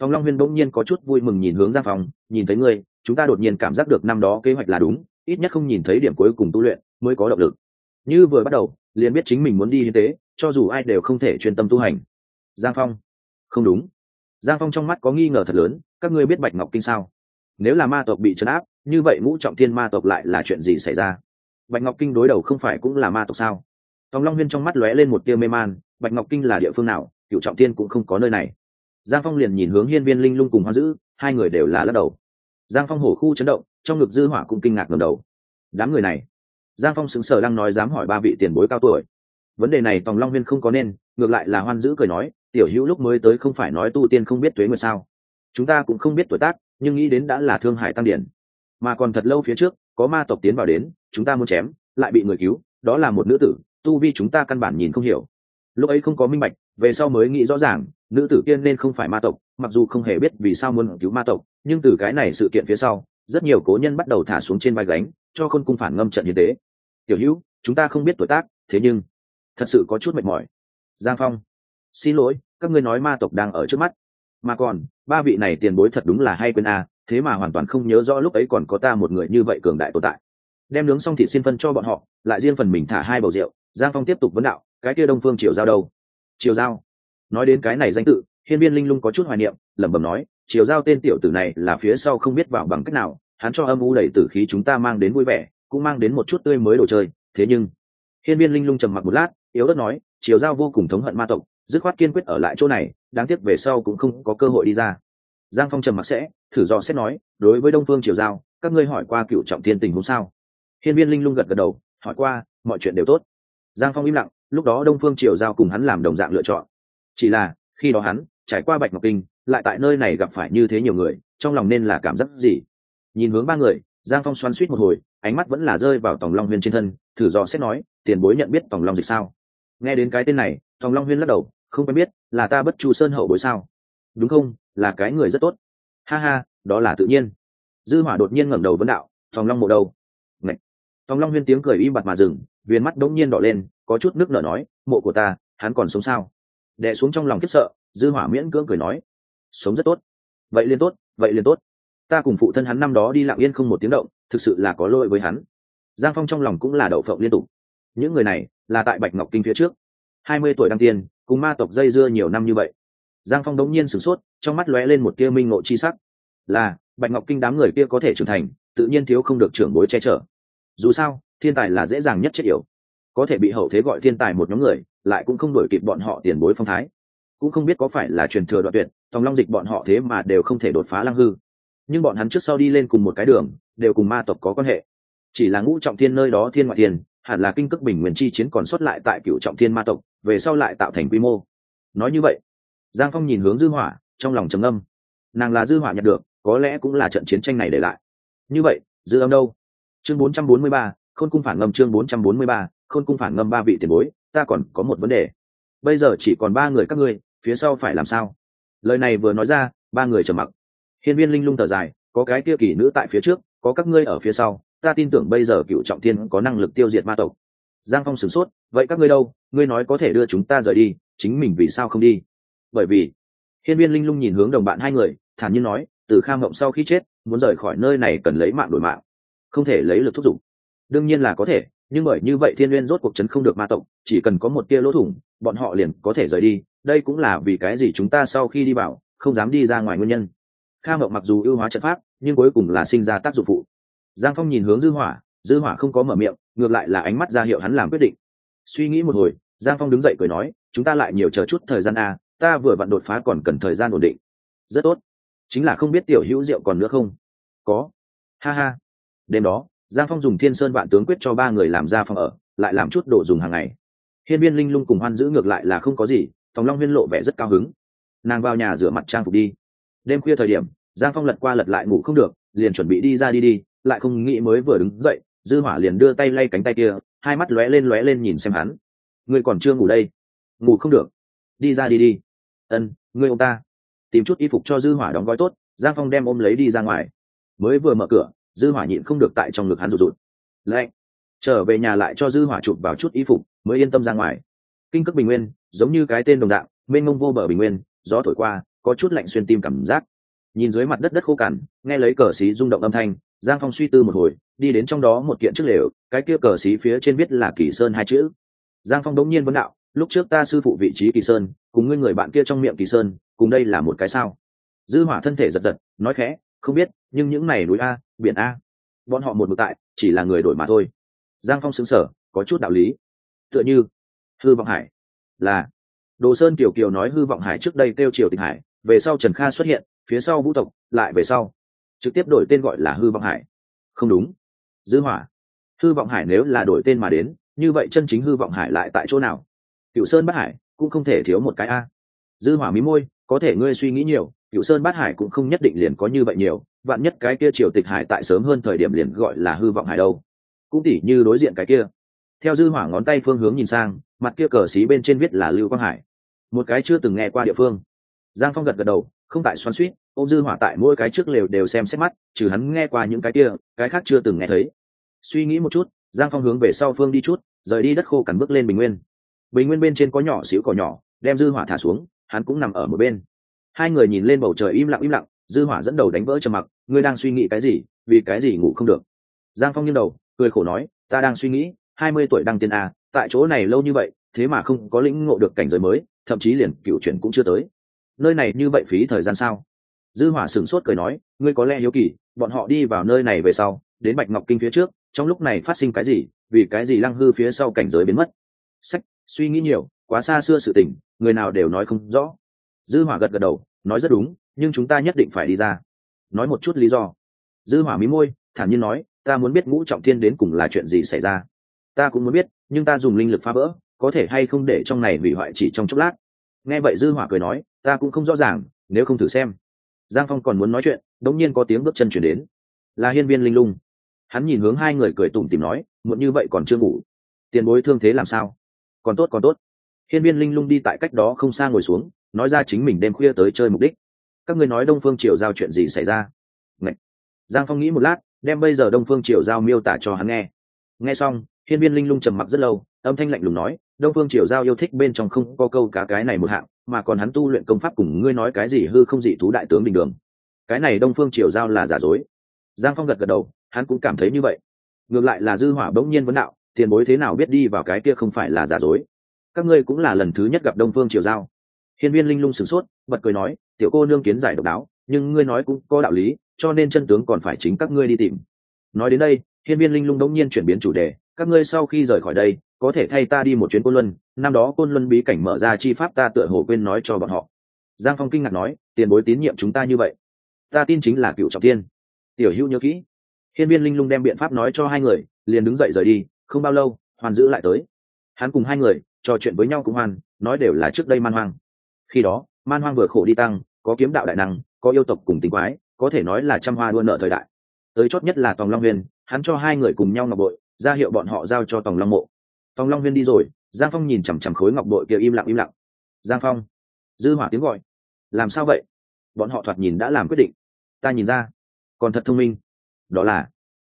Thòng long huyên bỗng nhiên có chút vui mừng nhìn hướng giang phong, nhìn thấy ngươi, chúng ta đột nhiên cảm giác được năm đó kế hoạch là đúng ít nhất không nhìn thấy điểm cuối cùng tu luyện mới có động lực. Như vừa bắt đầu, liền biết chính mình muốn đi như thế, cho dù ai đều không thể chuyên tâm tu hành. Giang phong. Không đúng. Giang phong trong mắt có nghi ngờ thật lớn, các ngươi biết bạch ngọc kinh sao? Nếu là ma tộc bị trấn áp, như vậy ngũ trọng thiên ma tộc lại là chuyện gì xảy ra? Bạch ngọc kinh đối đầu không phải cũng là ma tộc sao? Tòng long huyên trong mắt lóe lên một tia mê man, bạch ngọc kinh là địa phương nào cựu trọng thiên cũng không có nơi này. Giang phong liền nhìn hướng hiên viên linh lung cùng hoa dữ, hai người đều là lắc đầu. Giang phong hổ khu chấn động trong ngực dư hỏa cũng kinh ngạc ngẩng đầu. Đám người này, giang phong sững sờ đang nói dám hỏi ba vị tiền bối cao tuổi. Vấn đề này tòng long huyên không có nên, ngược lại là hoan dữ cười nói, tiểu hữu lúc mới tới không phải nói tu tiên không biết tuế nguyệt sao? Chúng ta cũng không biết tuổi tác, nhưng nghĩ đến đã là thương hải tăng điển. Mà còn thật lâu phía trước, có ma tộc tiến vào đến, chúng ta muốn chém, lại bị người cứu, đó là một nữ tử, tu vi chúng ta căn bản nhìn không hiểu. Lúc ấy không có minh bạch, về sau mới nghĩ rõ ràng, nữ tử tiên nên không phải ma tộc, mặc dù không hề biết vì sao muốn cứu ma tộc, nhưng từ cái này sự kiện phía sau rất nhiều cố nhân bắt đầu thả xuống trên vai gánh, cho khôn cung phản ngâm trận như thế tiểu hữu, chúng ta không biết tuổi tác, thế nhưng thật sự có chút mệt mỏi. Giang phong, xin lỗi, các ngươi nói ma tộc đang ở trước mắt. Mà còn, ba vị này tiền bối thật đúng là hay quên a, thế mà hoàn toàn không nhớ rõ lúc ấy còn có ta một người như vậy cường đại tồn tại. Đem nướng xong thịt xin phân cho bọn họ, lại riêng phần mình thả hai bầu rượu. Giang phong tiếp tục vấn đạo, cái kia đông phương triều giao đâu? Triều giao? Nói đến cái này danh tự, hiên viên linh lung có chút hoài niệm, lẩm bẩm nói triều giao tên tiểu tử này là phía sau không biết vào bằng cách nào, hắn cho âm u đầy tử khí chúng ta mang đến vui vẻ, cũng mang đến một chút tươi mới đồ chơi, thế nhưng, hiên viên linh lung trầm mặc một lát, yếu đất nói, triều giao vô cùng thống hận ma tộc, dứt khoát kiên quyết ở lại chỗ này, đáng tiếc về sau cũng không có cơ hội đi ra. Giang phong trầm mặc sẽ, thử do xét nói, đối với đông phương triều giao, các ngươi hỏi qua cựu trọng thiên tình huống sao? Hiên viên linh lung gật gật đầu, hỏi qua, mọi chuyện đều tốt. Giang phong im lặng, lúc đó đông phương triều giao cùng hắn làm đồng dạng lựa chọn. Chỉ là, khi đó hắn trải qua bạch ngọc kinh lại tại nơi này gặp phải như thế nhiều người, trong lòng nên là cảm giác gì? Nhìn hướng ba người, giang phong xoắn suýt một hồi, ánh mắt vẫn là rơi vào tòng long huyên trên thân, thử dò xét nói, tiền bối nhận biết tòng long dịch sao? Nghe đến cái tên này, tòng long huyên lắc đầu, không quen biết, là ta bất chu sơn hậu bối sao? Đúng không? Là cái người rất tốt. Ha ha, đó là tự nhiên. Dư hỏa đột nhiên ngẩng đầu vấn đạo, tòng long mộ đầu Ngậy. tòng long huyên tiếng cười im bặt mà dừng viên mắt đống nhiên đỏ lên, có chút nước nở nói, mộ của ta, hắn còn sống sao? Đè xuống trong lòng khiếp sợ, dư hỏa miễn cưỡng cười nói sống rất tốt. Vậy liền tốt, vậy liền tốt. Ta cùng phụ thân hắn năm đó đi lặng yên không một tiếng động, thực sự là có lỗi với hắn. Giang phong trong lòng cũng là đậu phộng liên tục. Những người này là tại bạch ngọc kinh phía trước. Hai mươi tuổi đăng tiên, cùng ma tộc dây dưa nhiều năm như vậy. Giang phong đống nhiên sửng sốt, trong mắt lóe lên một tia minh ngộ chi sắc. Là, bạch ngọc kinh đám người kia có thể trưởng thành, tự nhiên thiếu không được trưởng bối che chở. Dù sao, thiên tài là dễ dàng nhất chết yểu. Có thể bị hậu thế gọi thiên tài một nhóm người, lại cũng không đổi kịp bọn họ tiền bối phong thái. Cũng không biết có phải là truyền thừa đoạn tuyệt tòng long dịch bọn họ thế mà đều không thể đột phá lăng hư. Nhưng bọn hắn trước sau đi lên cùng một cái đường đều cùng ma tộc có quan hệ. Chỉ là ngũ trọng thiên nơi đó thiên ngoại thiên hẳn là kinh cước bình nguyên chi chiến còn xuất lại tại cựu trọng thiên ma tộc về sau lại tạo thành quy mô. Nói như vậy giang phong nhìn hướng dư hỏa trong lòng trầm âm nàng là dư hỏa nhận được có lẽ cũng là trận chiến tranh này để lại. Như vậy dư âm đâu? Chương 443, khôn cung phản ngâm chương 443, khôn cung phản ngâm ba vị tiền bối ta còn có một vấn đề. Bây giờ chỉ còn ba người các ngươi phía sau phải làm sao? Lời này vừa nói ra, ba người trầm mặc. Hiên viên linh lung thở dài, có cái kia kỳ nữ tại phía trước, có các ngươi ở phía sau, ta tin tưởng bây giờ cựu trọng thiên có năng lực tiêu diệt ma tộc. Giang phong sửng sốt, vậy các ngươi đâu? Ngươi nói có thể đưa chúng ta rời đi, chính mình vì sao không đi? Bởi vì, hiên viên linh lung nhìn hướng đồng bạn hai người, thản nhiên nói, từ kham mộng sau khi chết, muốn rời khỏi nơi này cần lấy mạng đổi mạng. Không thể lấy lực thúc giục. Đương nhiên là có thể, nhưng bởi như vậy thiên n rốt cuộc chấn không được ma tộc, chỉ cần có một tia lỗ thủng, bọn họ liền có thể rời đi đây cũng là vì cái gì chúng ta sau khi đi vào, không dám đi ra ngoài nguyên nhân. Kha mộng mặc dù ưu hóa trận pháp, nhưng cuối cùng là sinh ra tác dụng phụ. Giang phong nhìn hướng dư hỏa dư hỏa không có mở miệng, ngược lại là ánh mắt ra hiệu hắn làm quyết định. Suy nghĩ một hồi, giang phong đứng dậy cười nói, chúng ta lại nhiều chờ chút thời gian a, ta vừa vặn đột phá còn cần thời gian ổn định. Rất tốt. Chính là không biết tiểu hữu rượu còn nữa không? Có. Ha ha. Đêm đó, giang phong dùng thiên sơn vạn tướng quyết cho ba người làm ra phòng ở, lại làm chút đồ dùng hàng ngày. Hiên viên linh lung cùng hoan giữ ngược lại là không có gì tòng long huyên lộ vẻ rất cao hứng. Nàng vào nhà rửa mặt trang phục đi. Đêm khuya thời điểm, giang phong lật qua lật lại ngủ không được, liền chuẩn bị đi ra đi đi, lại không nghĩ mới vừa đứng dậy, dư hỏa liền đưa tay lay cánh tay kia, hai mắt lóe lên lóe lên nhìn xem hắn. Ngươi còn chưa ngủ đây. Ngủ không được. Đi ra đi đi. Ân, ngươi ông ta. Tìm chút y phục cho dư hỏa đóng gói tốt, giang phong đem ôm lấy đi ra ngoài. Mới vừa mở cửa, dư hỏa nhịn không được tại trong ngực hắn rụt rụt. Lạnh. Trở về nhà lại cho dư hỏa chụp vào chút y phục, mới yên tâm ra ngoài. Kinh cước bình nguyên giống như cái tên đồng dạng, mênh mông vô bờ bình nguyên, gió thổi qua, có chút lạnh xuyên tim cảm giác. Nhìn dưới mặt đất đất khô cằn, nghe lấy cờ xí rung động âm thanh, giang phong suy tư một hồi, đi đến trong đó một kiện trước lều, cái kia cờ xí phía trên viết là kỳ sơn hai chữ. Giang phong đống nhiên vấn đạo, lúc trước ta sư phụ vị trí kỳ sơn, cùng ngươi người bạn kia trong miệng kỳ sơn, cùng đây là một cái sao? Dư hỏa thân thể giật giật, nói khẽ, không biết, nhưng những này núi a, biển a, bọn họ một mực tại, chỉ là người đổi mà thôi. Giang phong xứng sở có chút đạo lý. Tựa như, hư vọng hải là, đồ sơn kiều kiều nói hư vọng hải trước đây kêu triều tịch hải, về sau trần kha xuất hiện, phía sau vũ tộc, lại về sau. Trực tiếp đổi tên gọi là hư vọng hải. Không đúng. Dư hỏa. Hư vọng hải nếu là đổi tên mà đến, như vậy chân chính hư vọng hải lại tại chỗ nào? Cựu sơn bát hải cũng không thể thiếu một cái a. Dư hỏa mí môi, có thể ngươi suy nghĩ nhiều cựu sơn bát hải cũng không nhất định liền có như vậy nhiều, vạn nhất cái kia triều tịch hải tại sớm hơn thời điểm liền gọi là hư vọng hải đâu. Cũng tỉ như đối diện cái kia theo dư hỏa ngón tay phương hướng nhìn sang, mặt kia cờ xí bên trên viết là lưu quang hải. Một cái chưa từng nghe qua địa phương. Giang phong gật gật đầu, không tại xoắn suýt ô dư hỏa tại mỗi cái trước lều đều xem xét mắt, trừ hắn nghe qua những cái kia, cái khác chưa từng nghe thấy. Suy nghĩ một chút, giang phong hướng về sau phương đi chút, rời đi đất khô cằn bước lên bình nguyên. Bình nguyên bên trên có nhỏ xíu cỏ nhỏ, đem dư hỏa thả xuống, hắn cũng nằm ở một bên. Hai người nhìn lên bầu trời im lặng im lặng, dư hỏa dẫn đầu đánh vỡ trầm mặc, ngươi đang suy nghĩ cái gì? Vì cái gì ngủ không được? Giang phong nghiêng đầu, cười khổ nói, ta đang suy nghĩ hai mươi tuổi đăng tiên a, tại chỗ này lâu như vậy, thế mà không có lĩnh ngộ được cảnh giới mới, thậm chí liền cựu chuyển cũng chưa tới. Nơi này như vậy phí thời gian sao? Dư hỏa sửng sốt cười nói, ngươi có lẽ hiếu kỳ, bọn họ đi vào nơi này về sau, đến bạch ngọc kinh phía trước, trong lúc này phát sinh cái gì, vì cái gì lăng hư phía sau cảnh giới biến mất? Sách, suy nghĩ nhiều, quá xa xưa sự tình, người nào đều nói không rõ. Dư hỏa gật gật đầu, nói rất đúng, nhưng chúng ta nhất định phải đi ra. Nói một chút lý do. Dư hỏa mí môi, thản nhiên nói, ta muốn biết ngũ trọng thiên đến cùng là chuyện gì xảy ra ta cũng muốn biết, nhưng ta dùng linh lực phá vỡ, có thể hay không để trong này hủy hoại chỉ trong chốc lát? Nghe vậy dư hỏa cười nói, ta cũng không rõ ràng, nếu không thử xem. Giang phong còn muốn nói chuyện, đống nhiên có tiếng bước chân chuyển đến. Là hiên viên linh lung. Hắn nhìn hướng hai người cười tủm tìm nói, muộn như vậy còn chưa ngủ. Tiền bối thương thế làm sao? Còn tốt còn tốt. Hiên viên linh lung đi tại cách đó không xa ngồi xuống, nói ra chính mình đêm khuya tới chơi mục đích. Các ngươi nói đông phương triều giao chuyện gì xảy ra? Ngậy. giang phong nghĩ một lát, đem bây giờ đông phương triều giao miêu tả cho hắn nghe. Nghe xong hiên viên linh lung trầm mặc rất lâu, âm thanh lạnh lùng nói, đông phương triều giao yêu thích bên trong không có câu cá cái này một hạng, mà còn hắn tu luyện công pháp cùng ngươi nói cái gì hư không dị thú đại tướng bình đường cái này đông phương triều giao là giả dối. Giang phong gật gật đầu, hắn cũng cảm thấy như vậy. Ngược lại là dư hỏa bỗng nhiên vấn đạo, tiền bối thế nào biết đi vào cái kia không phải là giả dối? Các ngươi cũng là lần thứ nhất gặp đông phương triều giao. Hiên viên linh lung sửng sốt, bật cười nói, tiểu cô nương kiến giải độc đáo, nhưng ngươi nói cũng có đạo lý, cho nên chân tướng còn phải chính các ngươi đi tìm. Nói đến đây, hiên viên linh lung đống nhiên chuyển biến chủ đề các ngươi sau khi rời khỏi đây, có thể thay ta đi một chuyến côn luân, năm đó côn luân bí cảnh mở ra chi pháp ta tựa hồ quên nói cho bọn họ. Giang phong kinh ngạc nói, tiền bối tín nhiệm chúng ta như vậy. Ta tin chính là cựu trọng tiên tiểu hữu nhớ kỹ. Hiên viên linh lung đem biện pháp nói cho hai người, liền đứng dậy rời đi, không bao lâu, hoàn giữ lại tới. Hắn cùng hai người, trò chuyện với nhau cũng hoàn, nói đều là trước đây man hoang. Khi đó, man hoang vừa khổ đi tăng, có kiếm đạo đại năng, có yêu tộc cùng tính quái, có thể nói là trăm hoa đua nợ thời đại. Tới chót nhất là tòng long huyền, hắn cho hai người cùng nhau ngọc bội ra hiệu bọn họ giao cho tòng long mộ. Tòng long huyên đi rồi, giang phong nhìn chằm chằm khối ngọc bội kia im lặng im lặng. Giang phong, dư hỏa tiếng gọi. Làm sao vậy? Bọn họ thoạt nhìn đã làm quyết định. Ta nhìn ra, còn thật thông minh. Đó là,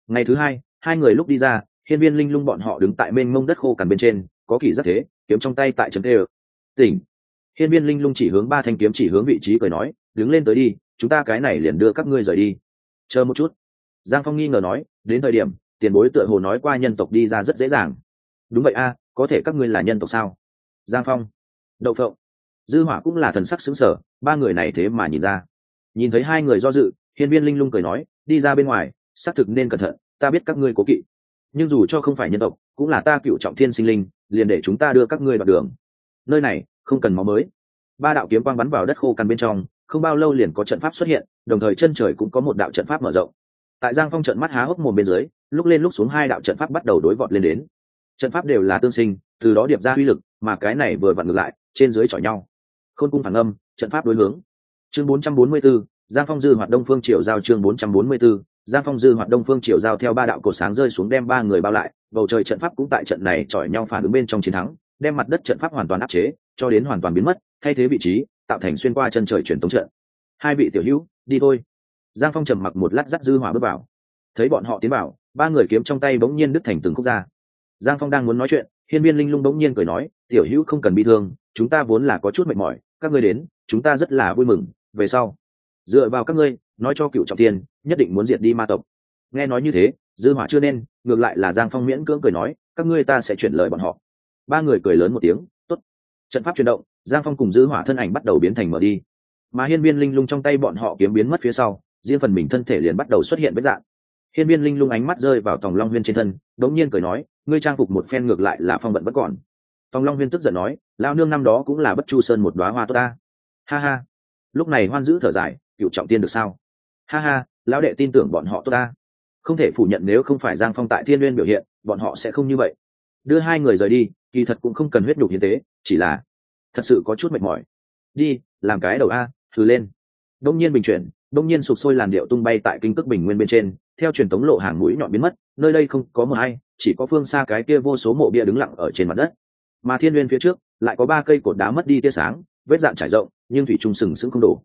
ngày thứ hai hai người lúc đi ra, hiên viên linh lung bọn họ đứng tại bên mông đất khô cằn bên trên, có kỳ rất thế, kiếm trong tay tại chấm tê tỉnh. Hiên viên linh lung chỉ hướng ba thanh kiếm chỉ hướng vị trí cười nói, đứng lên tới đi, chúng ta cái này liền đưa các ngươi rời đi. Chờ một chút. Giang phong nghi ngờ nói, đến thời điểm tiền bối tựa hồ nói qua nhân tộc đi ra rất dễ dàng. Đúng vậy a, có thể các ngươi là nhân tộc sao? Giang phong, đậu phộng, dư hỏa cũng là thần sắc xứng sở ba người này thế mà nhìn ra. Nhìn thấy hai người do dự, hiên viên linh lung cười nói, đi ra bên ngoài, xác thực nên cẩn thận, ta biết các ngươi cố kỵ. Nhưng dù cho không phải nhân tộc, cũng là ta cựu trọng thiên sinh linh, liền để chúng ta đưa các ngươi vào đường. Nơi này, không cần máu mới. Ba đạo kiếm quang bắn vào đất khô cằn bên trong, không bao lâu liền có trận pháp xuất hiện, đồng thời chân trời cũng có một đạo trận pháp mở rộng. Tại giang phong trận mắt há hốc mồm bên dưới lúc lên lúc xuống hai đạo trận pháp bắt đầu đối vọt lên đến. Trận pháp đều là tương sinh từ đó điệp ra uy lực mà cái này vừa vặn ngược lại trên dưới chọi nhau. Khôn cung phản âm trận pháp đối hướng. Chương 444, giang phong dư hoạt đông phương triều giao chương 444, giang phong dư hoạt đông phương triều giao theo ba đạo cổ sáng rơi xuống đem ba người bao lại bầu trời trận pháp cũng tại trận này chọi nhau phản ứng bên trong chiến thắng đem mặt đất trận pháp hoàn toàn áp chế cho đến hoàn toàn biến mất thay thế vị trí tạo thành xuyên qua chân trời truyền tống trận. Hai vị tiểu hữu đi thôi. Giang phong trầm mặc một lát dắt dư hỏa bước vào. Thấy bọn họ tiến vào ba người kiếm trong tay bỗng nhiên đứt thành từng khúc ra. Giang phong đang muốn nói chuyện, hiên viên linh lung bỗng nhiên cười nói, tiểu hữu không cần bị thương, chúng ta vốn là có chút mệt mỏi, các ngươi đến, chúng ta rất là vui mừng, về sau, dựa vào các ngươi, nói cho cựu trọng tiên, nhất định muốn diệt đi ma tộc. Nghe nói như thế, dư hỏa chưa nên, ngược lại là giang phong miễn cưỡng cười nói, các ngươi ta sẽ chuyển lời bọn họ. Ba người cười lớn một tiếng, tốt. Trận pháp chuyển động, giang phong cùng dư hỏa thân ảnh bắt đầu biến thành mở đi. Mà hiên viên linh lung trong tay bọn họ kiếm biến mất phía sau, riêng phần mình thân thể liền bắt đầu xuất hiện vết dạng hiên viên linh lung ánh mắt rơi vào tòng long huyên trên thân đống nhiên cười nói, ngươi trang phục một phen ngược lại là phong vận bất còn. Tòng long huyên tức giận nói lao nương năm đó cũng là bất chu sơn một đoá hoa tốt ta. Ha ha. Lúc này hoan giữ thở dài, cựu trọng tiên được sao? Ha ha, lão đệ tin tưởng bọn họ tốt ta. Không thể phủ nhận nếu không phải giang phong tại thiên n biểu hiện, bọn họ sẽ không như vậy. Đưa hai người rời đi, kỳ thật cũng không cần huyết nhục hiến tế chỉ là thật sự có chút mệt mỏi. Đi, làm cái đầu a, thử lên. Đông nhiên bình chuyển đông nhiên sụp sôi làn điệu tung bay tại kinh tức bình nguyên bên trên theo truyền thống lộ hàng mũi nhọn biến mất, nơi đây không có mờ hay chỉ có phương xa cái kia vô số mộ bia đứng lặng ở trên mặt đất. Mà thiên nguyên phía trước, lại có ba cây cột đá mất đi tia sáng, vết dạn trải rộng, nhưng thủy trung sừng sững không đủ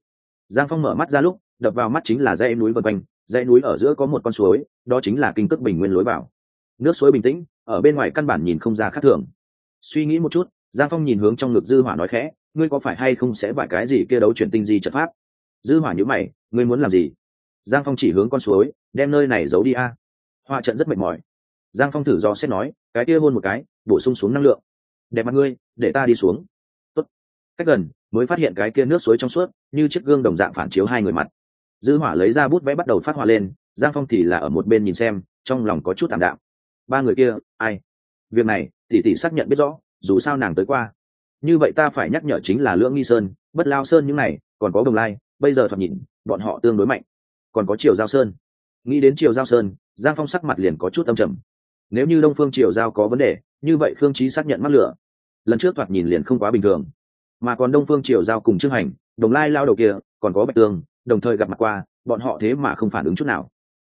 giang phong mở mắt ra lúc, đập vào mắt chính là dãy núi vân quanh, dãy núi ở giữa có một con suối, đó chính là kinh cực bình nguyên lối vào. Nước suối bình tĩnh, ở bên ngoài căn bản nhìn không ra khác thường. Suy nghĩ một chút, giang phong nhìn hướng trong ngực dư hỏa nói khẽ, ngươi có phải hay không sẽ vài cái gì kia đấu chuyển tinh di trận pháp? Dư hỏa nhíu mày, ngươi muốn làm gì? Giang phong chỉ hướng con suối, đem nơi này giấu đi a. Họa trận rất mệt mỏi. Giang phong thử do xét nói, cái kia hôn một cái, bổ sung xuống năng lượng. Đẹp mặt ngươi, để ta đi xuống. Tốt. cách gần, mới phát hiện cái kia nước suối trong suốt, như chiếc gương đồng dạng phản chiếu hai người mặt. Dư hỏa lấy ra bút vẽ bắt đầu phát họa lên, giang phong thì là ở một bên nhìn xem, trong lòng có chút tạm đạm. Ba người kia, ai? Việc này, tỷ tỷ xác nhận biết rõ, dù sao nàng tới qua. Như vậy ta phải nhắc nhở chính là lưỡng nghi sơn, bất lao sơn những này, còn có đồng lai, bây giờ thoạt nhìn, bọn họ tương đối mạnh còn có triều giao sơn. Nghĩ đến triều giao sơn, giang phong sắc mặt liền có chút âm trầm. Nếu như đông phương triều giao có vấn đề, như vậy khương trí xác nhận mắc lửa. Lần trước thoạt nhìn liền không quá bình thường. Mà còn đông phương triều giao cùng trương hành, đồng lai lao đầu kia, còn có bạch tường, đồng thời gặp mặt qua, bọn họ thế mà không phản ứng chút nào.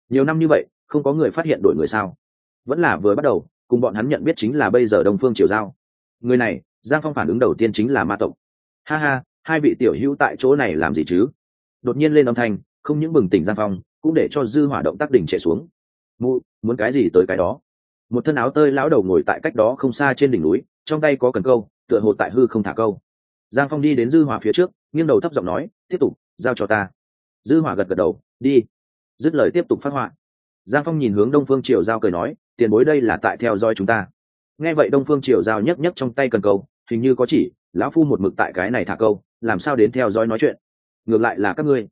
Nhiều năm như vậy, không có người phát hiện đổi người sao. Vẫn là vừa bắt đầu, cùng bọn hắn nhận biết chính là bây giờ đông phương triều giao. Người này, giang phong phản ứng đầu tiên chính là ma tộc. Ha ha, hai vị tiểu hữu tại chỗ này làm gì chứ? Đột nhiên lên âm thanh không những bừng tỉnh giang phong, cũng để cho dư hỏa động tác đỉnh chạy xuống. Mụ, muốn cái gì tới cái đó? Một thân áo tơi lão đầu ngồi tại cách đó không xa trên đỉnh núi, trong tay có cần câu, tựa hồ tại hư không thả câu. Giang phong đi đến dư hỏa phía trước, nghiêng đầu thấp giọng nói, tiếp tục, giao cho ta. Dư hỏa gật gật đầu, đi. Dứt lời tiếp tục phát họa. Giang phong nhìn hướng đông phương triều giao cười nói, tiền bối đây là tại theo dõi chúng ta. Nghe vậy đông phương triều giao nhấc nhấc trong tay cần câu, hình như có chỉ, lão phu một mực tại cái này thả câu, làm sao đến theo dõi nói chuyện? Ngược lại là các ngươi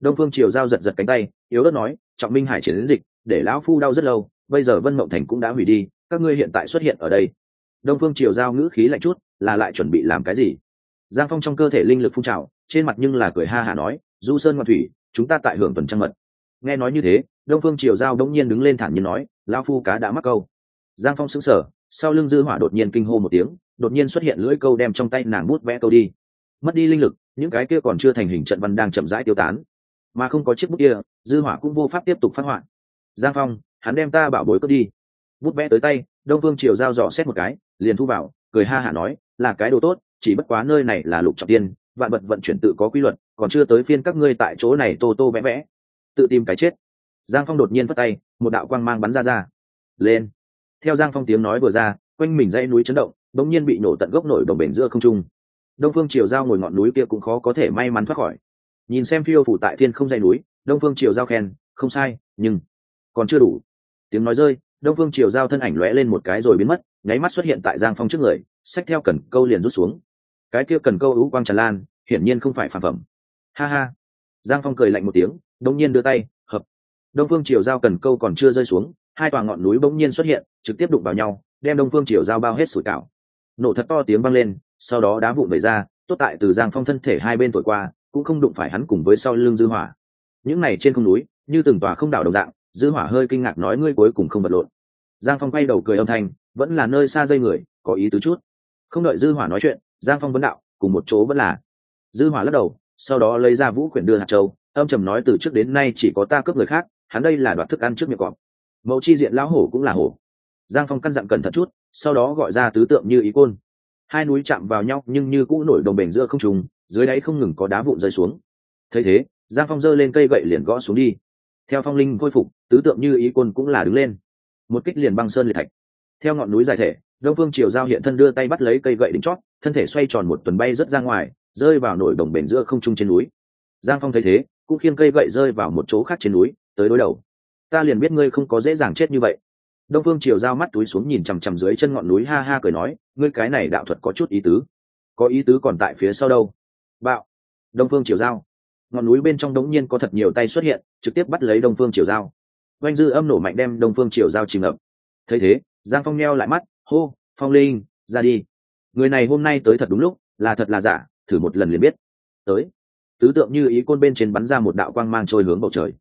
đông phương triều giao giật giật cánh tay, yếu ớt nói, trọng minh hải chiến đến dịch, để lão phu đau rất lâu, bây giờ vân mộng thành cũng đã hủy đi, các ngươi hiện tại xuất hiện ở đây. Đông phương triều giao ngữ khí lạnh chút, là lại chuẩn bị làm cái gì? Giang phong trong cơ thể linh lực phun trào, trên mặt nhưng là cười ha hả nói, du sơn ngoan thủy, chúng ta tại hưởng tuần trăng mật. Nghe nói như thế, đông phương triều giao đống nhiên đứng lên thản nhiên nói, lão phu cá đã mắc câu. Giang phong sững sờ, sau lưng dư hỏa đột nhiên kinh hô một tiếng, đột nhiên xuất hiện lưỡi câu đem trong tay nàng bút vẽ câu đi. Mất đi linh lực, những cái kia còn chưa thành hình trận văn đang chậm rãi tiêu tán mà không có chiếc bút kia, dư hỏa cũng vô pháp tiếp tục phát họa. Giang phong, hắn đem ta bảo bối cướp đi. Bút vẽ tới tay, đông phương triều giao dò xét một cái, liền thu vào, cười ha hả nói, là cái đồ tốt, chỉ bất quá nơi này là lục trọng tiên, vạn vật vận chuyển tự có quy luật, còn chưa tới phiên các ngươi tại chỗ này tô tô vẽ vẽ. Tự tìm cái chết. Giang phong đột nhiên phất tay, một đạo quang mang bắn ra ra. Lên. Theo giang phong tiếng nói vừa ra, quanh mình dãy núi chấn động bỗng nhiên bị nổ tận gốc nổi đồng bể giữa không trung. Đông phương triều giao ngồi ngọn núi kia cũng khó có thể may mắn thoát khỏi nhìn xem phiêu phủ tại thiên không dây núi, đông phương triều giao khen, không sai, nhưng còn chưa đủ. Tiếng nói rơi, đông phương triều giao thân ảnh lóe lên một cái rồi biến mất, nháy mắt xuất hiện tại giang phong trước người, xách theo cần câu liền rút xuống. Cái kia cần câu ú quang tràn lan, hiển nhiên không phải phản phẩm. Ha ha. Giang phong cười lạnh một tiếng đông nhiên đưa tay, hợp. Đông phương triều giao cần câu còn chưa rơi xuống, hai tòa ngọn núi bỗng nhiên xuất hiện, trực tiếp đụng vào nhau, đem đông phương triều giao bao hết sủi cảo. Nổ thật to tiếng vang lên, sau đó đá vụn về ra, tốt tại từ giang phong thân thể hai bên thổi qua cũng không đụng phải hắn cùng với sau lưng dư hỏa. Những này trên không núi, như từng tòa không đảo đồng dạng, dư hỏa hơi kinh ngạc nói ngươi cuối cùng không vật lộn giang phong quay đầu cười âm thanh, vẫn là nơi xa dây người, có ý tứ chút. Không đợi dư hỏa nói chuyện, giang phong vấn đạo, cùng một chỗ vẫn là. Dư hỏa lắc đầu, sau đó lấy ra vũ quyển đưa hạt châu, âm trầm nói từ trước đến nay chỉ có ta cướp người khác, hắn đây là đoạt thức ăn trước miệng cọp. Mẫu chi diện lão hổ cũng là hổ. Giang phong căn dặn cẩn thận chút, sau đó gọi ra tứ tượng như ý côn hai núi chạm vào nhau nhưng như cũ nổi đồng bền giữa không trùng dưới đáy không ngừng có đá vụn rơi xuống. Thấy thế, giang phong giơ lên cây gậy liền gõ xuống đi. Theo phong linh khôi phục, tứ tượng như ý quân cũng là đứng lên. Một kích liền băng sơn liệt thạch. Theo ngọn núi dài thể, đông phương triều giao hiện thân đưa tay bắt lấy cây gậy đính chót, thân thể xoay tròn một tuần bay rất ra ngoài, rơi vào nổi đồng bền giữa không trung trên núi. Giang phong thấy thế, cũng khiêng cây gậy rơi vào một chỗ khác trên núi, tới đối đầu. Ta liền biết ngươi không có dễ dàng chết như vậy đông phương triều giao mắt túi xuống nhìn chằm chằm dưới chân ngọn núi ha ha cười nói, ngươi cái này đạo thuật có chút ý tứ. Có ý tứ còn tại phía sau đâu. Bạo. Đông phương triều giao. Ngọn núi bên trong đống nhiên có thật nhiều tay xuất hiện, trực tiếp bắt lấy đông phương triều giao. Oanh dư âm nổ mạnh đem đông phương triều giao chìm ngập. Thấy thế, giang phong neo lại mắt, hô, phong linh, ra đi. Người này hôm nay tới thật đúng lúc, là thật là giả, thử một lần liền biết. Tới. Tứ tượng như ý côn bên trên bắn ra một đạo quang mang trôi hướng bầu trời.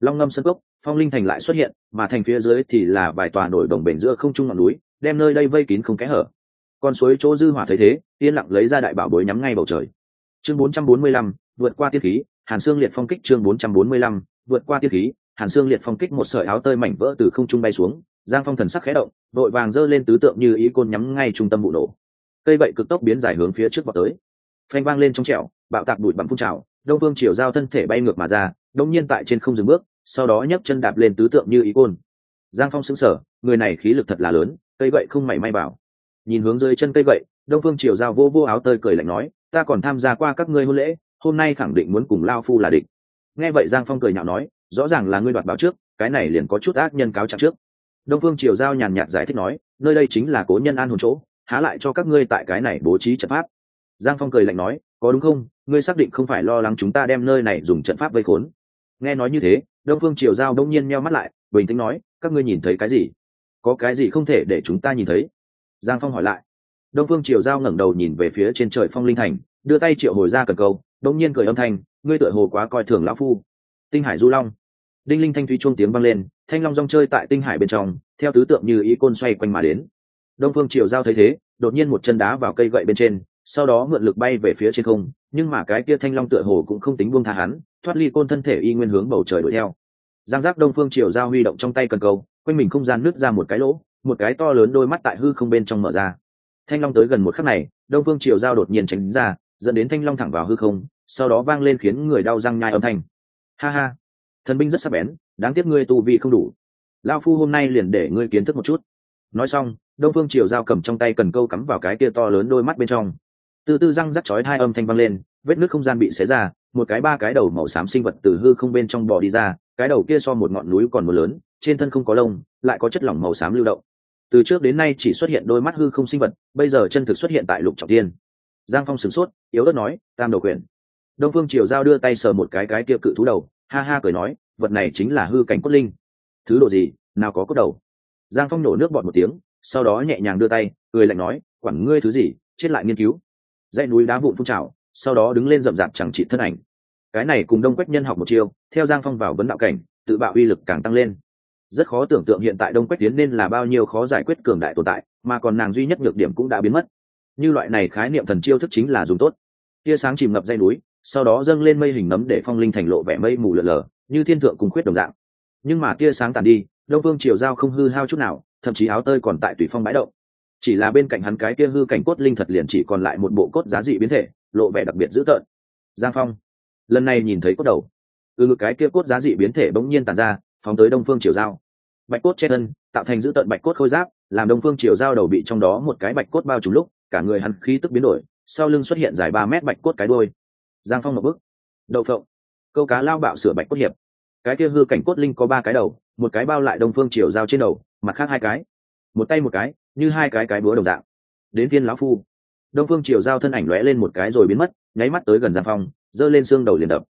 Long ngâm sân cốc phong linh thành lại xuất hiện mà thành phía dưới thì là vài tòa nổi đồng bể giữa không trung ngọn núi đem nơi đây vây kín không kẽ hở. Con suối chỗ dư hỏa thấy thế yên lặng lấy ra đại bảo bối nhắm ngay bầu trời. Chương 445, vượt qua tiết khí hàn xương liệt phong kích chương 445, vượt qua tiết khí hàn xương liệt phong kích một sợi áo tơi mảnh vỡ từ không trung bay xuống giang phong thần sắc khẽ động đội vàng giơ lên tứ tượng như ý côn nhắm ngay trung tâm vụ nổ. Cây vậy cực tốc biến dài hướng phía trước vào tới. Phanh vang lên trong trẻo bạo tạc bụi bặm phun trào đông phương triều giao thân thể bay ngược mà ra đông nhiên tại trên không dừng bước sau đó nhấc chân đạp lên tứ tượng như ý côn. Giang phong sững sờ, người này khí lực thật là lớn, cây gậy không mảy may bảo nhìn hướng dưới chân cây gậy, đông phương triều giao vô vô áo tơi cười lạnh nói, ta còn tham gia qua các ngươi hôn lễ, hôm nay khẳng định muốn cùng lao phu là địch. Nghe vậy giang phong cười nhạo nói, rõ ràng là ngươi đoạt báo trước, cái này liền có chút ác nhân cáo trạng trước. Đông phương triều giao nhàn nhạt giải thích nói, nơi đây chính là cố nhân an hồn chỗ, há lại cho các ngươi tại cái này bố trí trận pháp. Giang phong cười lạnh nói, có đúng không? Ngươi xác định không phải lo lắng chúng ta đem nơi này dùng trận pháp vây khốn nghe nói như thế, đông phương triều giao đông nhiên meo mắt lại, bình tĩnh nói, các ngươi nhìn thấy cái gì? Có cái gì không thể để chúng ta nhìn thấy? Giang phong hỏi lại. Đông phương triều giao ngẩng đầu nhìn về phía trên trời phong linh thành, đưa tay triệu hồi ra cần câu, đông nhiên cười âm thanh, ngươi tựa hồ quá coi thường lão phu. Tinh hải du long. Đinh linh thanh thúy chuông tiếng vang lên, thanh long rong chơi tại tinh hải bên trong, theo tứ tượng như ý côn xoay quanh mà đến. Đông phương triều giao thấy thế, đột nhiên một chân đá vào cây gậy bên trên, sau đó mượn lực bay về phía trên không, nhưng mà cái kia thanh long tựa hồ cũng không tính buông tha hắn thoát ly côn thân thể y nguyên hướng bầu trời đuổi theo. Giang giác đông phương triều giao huy động trong tay cần câu quanh mình không gian nứt ra một cái lỗ, một cái to lớn đôi mắt tại hư không bên trong mở ra. Thanh long tới gần một khắc này, đông phương triều giao đột nhiên tránh ra, dẫn đến thanh long thẳng vào hư không, sau đó vang lên khiến người đau răng nhai âm thanh. Ha ha, thần binh rất sắc bén, đáng tiếc ngươi tu vi không đủ. Lao phu hôm nay liền để ngươi kiến thức một chút. Nói xong, đông phương triều giao cầm trong tay cần câu cắm vào cái kia to lớn đôi mắt bên trong. Từ từ răng rắc chói hai âm thanh vang lên, vết nước không gian bị xé ra một cái ba cái đầu màu xám sinh vật từ hư không bên trong bò đi ra, cái đầu kia so một ngọn núi còn một lớn, trên thân không có lông, lại có chất lỏng màu xám lưu động. Từ trước đến nay chỉ xuất hiện đôi mắt hư không sinh vật, bây giờ chân thực xuất hiện tại lục trọng tiên giang phong sửng sốt, yếu đất nói, tam đầu quyền. Đông phương triều giao đưa tay sờ một cái cái kia cự thú đầu, ha ha cười nói, vật này chính là hư cảnh cốt linh. Thứ đồ gì? Nào có cốt đầu? Giang phong nổ nước bọt một tiếng, sau đó nhẹ nhàng đưa tay, cười lạnh nói, quản ngươi thứ gì, chết lại nghiên cứu. Dãy núi đá vụn phun trào sau đó đứng lên rậm rạp chẳng trị thân ảnh. Cái này cùng đông quách nhân học một chiêu, theo giang phong vào vấn đạo cảnh, tự bạo uy lực càng tăng lên. Rất khó tưởng tượng hiện tại đông quách tiến nên là bao nhiêu khó giải quyết cường đại tồn tại, mà còn nàng duy nhất nhược điểm cũng đã biến mất. Như loại này khái niệm thần chiêu thức chính là dùng tốt. Tia sáng chìm ngập dây núi, sau đó dâng lên mây hình nấm để phong linh thành lộ vẻ mây mù lờ lờ như thiên thượng cùng khuyết đồng dạng. Nhưng mà tia sáng tàn đi, đông vương triều giao không hư hao chút nào, thậm chí áo tơi còn tại tùy phong bãi động chỉ là bên cạnh hắn cái kia hư cảnh cốt linh thật liền chỉ còn lại một bộ cốt giá dị biến thể lộ vẻ đặc biệt dữ tợn. Giang phong, lần này nhìn thấy cốt đầu. Từ ngực cái kia cốt giá dị biến thể bỗng nhiên tàn ra, phóng tới đông phương triều giao. Bạch cốt che thân, tạo thành dữ tợn bạch cốt khôi giáp, làm đông phương triều giao đầu bị trong đó một cái bạch cốt bao trùm lúc, cả người hắn khí tức biến đổi, sau lưng xuất hiện dài ba mét bạch cốt cái đôi giang phong một bức đậu phộng. Câu cá lao bạo sửa bạch cốt hiệp. Cái kia hư cảnh cốt linh có ba cái đầu, một cái bao lại đông phương triều giao trên đầu, mặt khác hai cái. Một tay một cái, như hai cái cái búa đồng dạng. Đến viên lão phu đông phương triều giao thân ảnh lóe lên một cái rồi biến mất, nháy mắt tới gần giang phong, giơ lên xương đầu liền đập.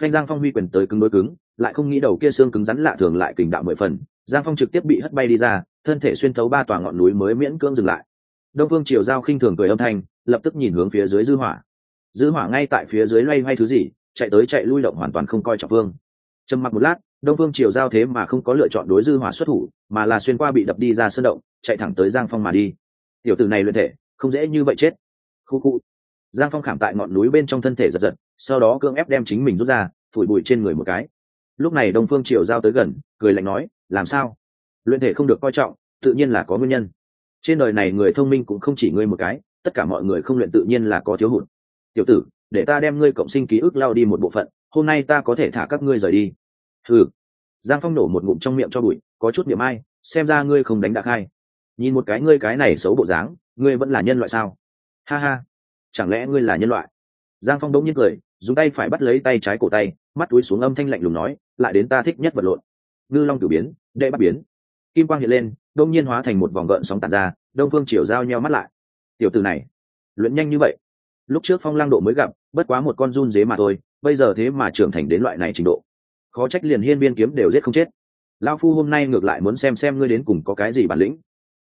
Phanh giang phong huy quyền tới cứng đối cứng, lại không nghĩ đầu kia xương cứng rắn lạ thường lại kình đạo mười phần, giang phong trực tiếp bị hất bay đi ra, thân thể xuyên thấu ba tòa ngọn núi mới miễn cưỡng dừng lại. Đông phương triều giao khinh thường cười âm thanh, lập tức nhìn hướng phía dưới dư hỏa. Dư hỏa ngay tại phía dưới loay hoay thứ gì, chạy tới chạy lui động hoàn toàn không coi trọng phương trầm mặc một lát, đông phương triều giao thế mà không có lựa chọn đối dư hỏa xuất thủ, mà là xuyên qua bị đập đi ra sân động, chạy thẳng tới giang phong mà đi. Tiểu tử này luyện thể, không dễ như vậy chết khu khu. Giang phong khảm tại ngọn núi bên trong thân thể giật giật, sau đó cưỡng ép đem chính mình rút ra, phủi bụi trên người một cái. Lúc này đông phương triều giao tới gần, cười lạnh nói, làm sao? Luyện thể không được coi trọng, tự nhiên là có nguyên nhân. Trên đời này người thông minh cũng không chỉ ngươi một cái, tất cả mọi người không luyện tự nhiên là có thiếu hụt. Tiểu tử, để ta đem ngươi cộng sinh ký ức lao đi một bộ phận, hôm nay ta có thể thả các ngươi rời đi. Ừ giang phong nổ một ngụm trong miệng cho bụi, có chút miệng ai, xem ra ngươi không đánh đạc hay nhìn một cái ngươi cái này xấu bộ dáng, ngươi vẫn là nhân loại sao? Ha ha, chẳng lẽ ngươi là nhân loại? Giang phong đống nhiên cười, dùng tay phải bắt lấy tay trái cổ tay, mắt túi xuống âm thanh lạnh lùng nói, lại đến ta thích nhất vật lộn. Ngư long cử biến, đệ bắt biến. Kim quang hiện lên đông nhiên hóa thành một vòng gợn sóng tàn ra, đông phương triều giao nheo mắt lại. Tiểu từ này, luyện nhanh như vậy. Lúc trước phong lang độ mới gặp, bất quá một con run dế mà thôi, bây giờ thế mà trưởng thành đến loại này trình độ. Khó trách liền hiên biên kiếm đều giết không chết. Lao phu hôm nay ngược lại muốn xem xem ngươi đến cùng có cái gì bản lĩnh.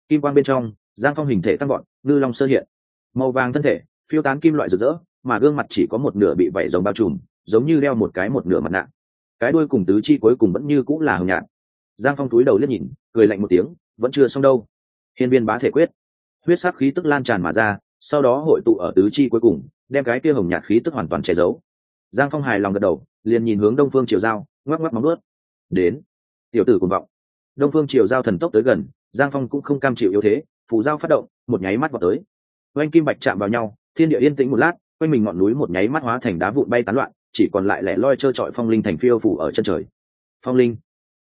Kim quang bên trong, giang phong hình thể tăng gọn ngư long sơ hiện màu vàng thân thể, phiêu tán kim loại rực rỡ, mà gương mặt chỉ có một nửa bị vẩy giống bao trùm, giống như đeo một cái một nửa mặt nạ. Cái đuôi cùng tứ chi cuối cùng vẫn như cũng là hồng nhạt. Giang phong túi đầu liếc nhìn, cười lạnh một tiếng, vẫn chưa xong đâu. Hiên viên bá thể quyết. Huyết sắc khí tức lan tràn mà ra, sau đó hội tụ ở tứ chi cuối cùng, đem cái kia hồng nhạt khí tức hoàn toàn che giấu. Giang phong hài lòng gật đầu, liền nhìn hướng đông phương triều giao, ngoắc ngoắc móng ướt đến. Tiểu tử cùng vọng. Đông phương triều giao thần tốc tới gần, giang phong cũng không cam chịu yếu thế phủ giao phát động, một nháy mắt vào tới oanh kim bạch chạm vào nhau, thiên địa yên tĩnh một lát, quanh mình ngọn núi một nháy mắt hóa thành đá vụn bay tán loạn, chỉ còn lại lẻ loi trơ trọi phong linh thành phiêu phủ ở chân trời. Phong linh.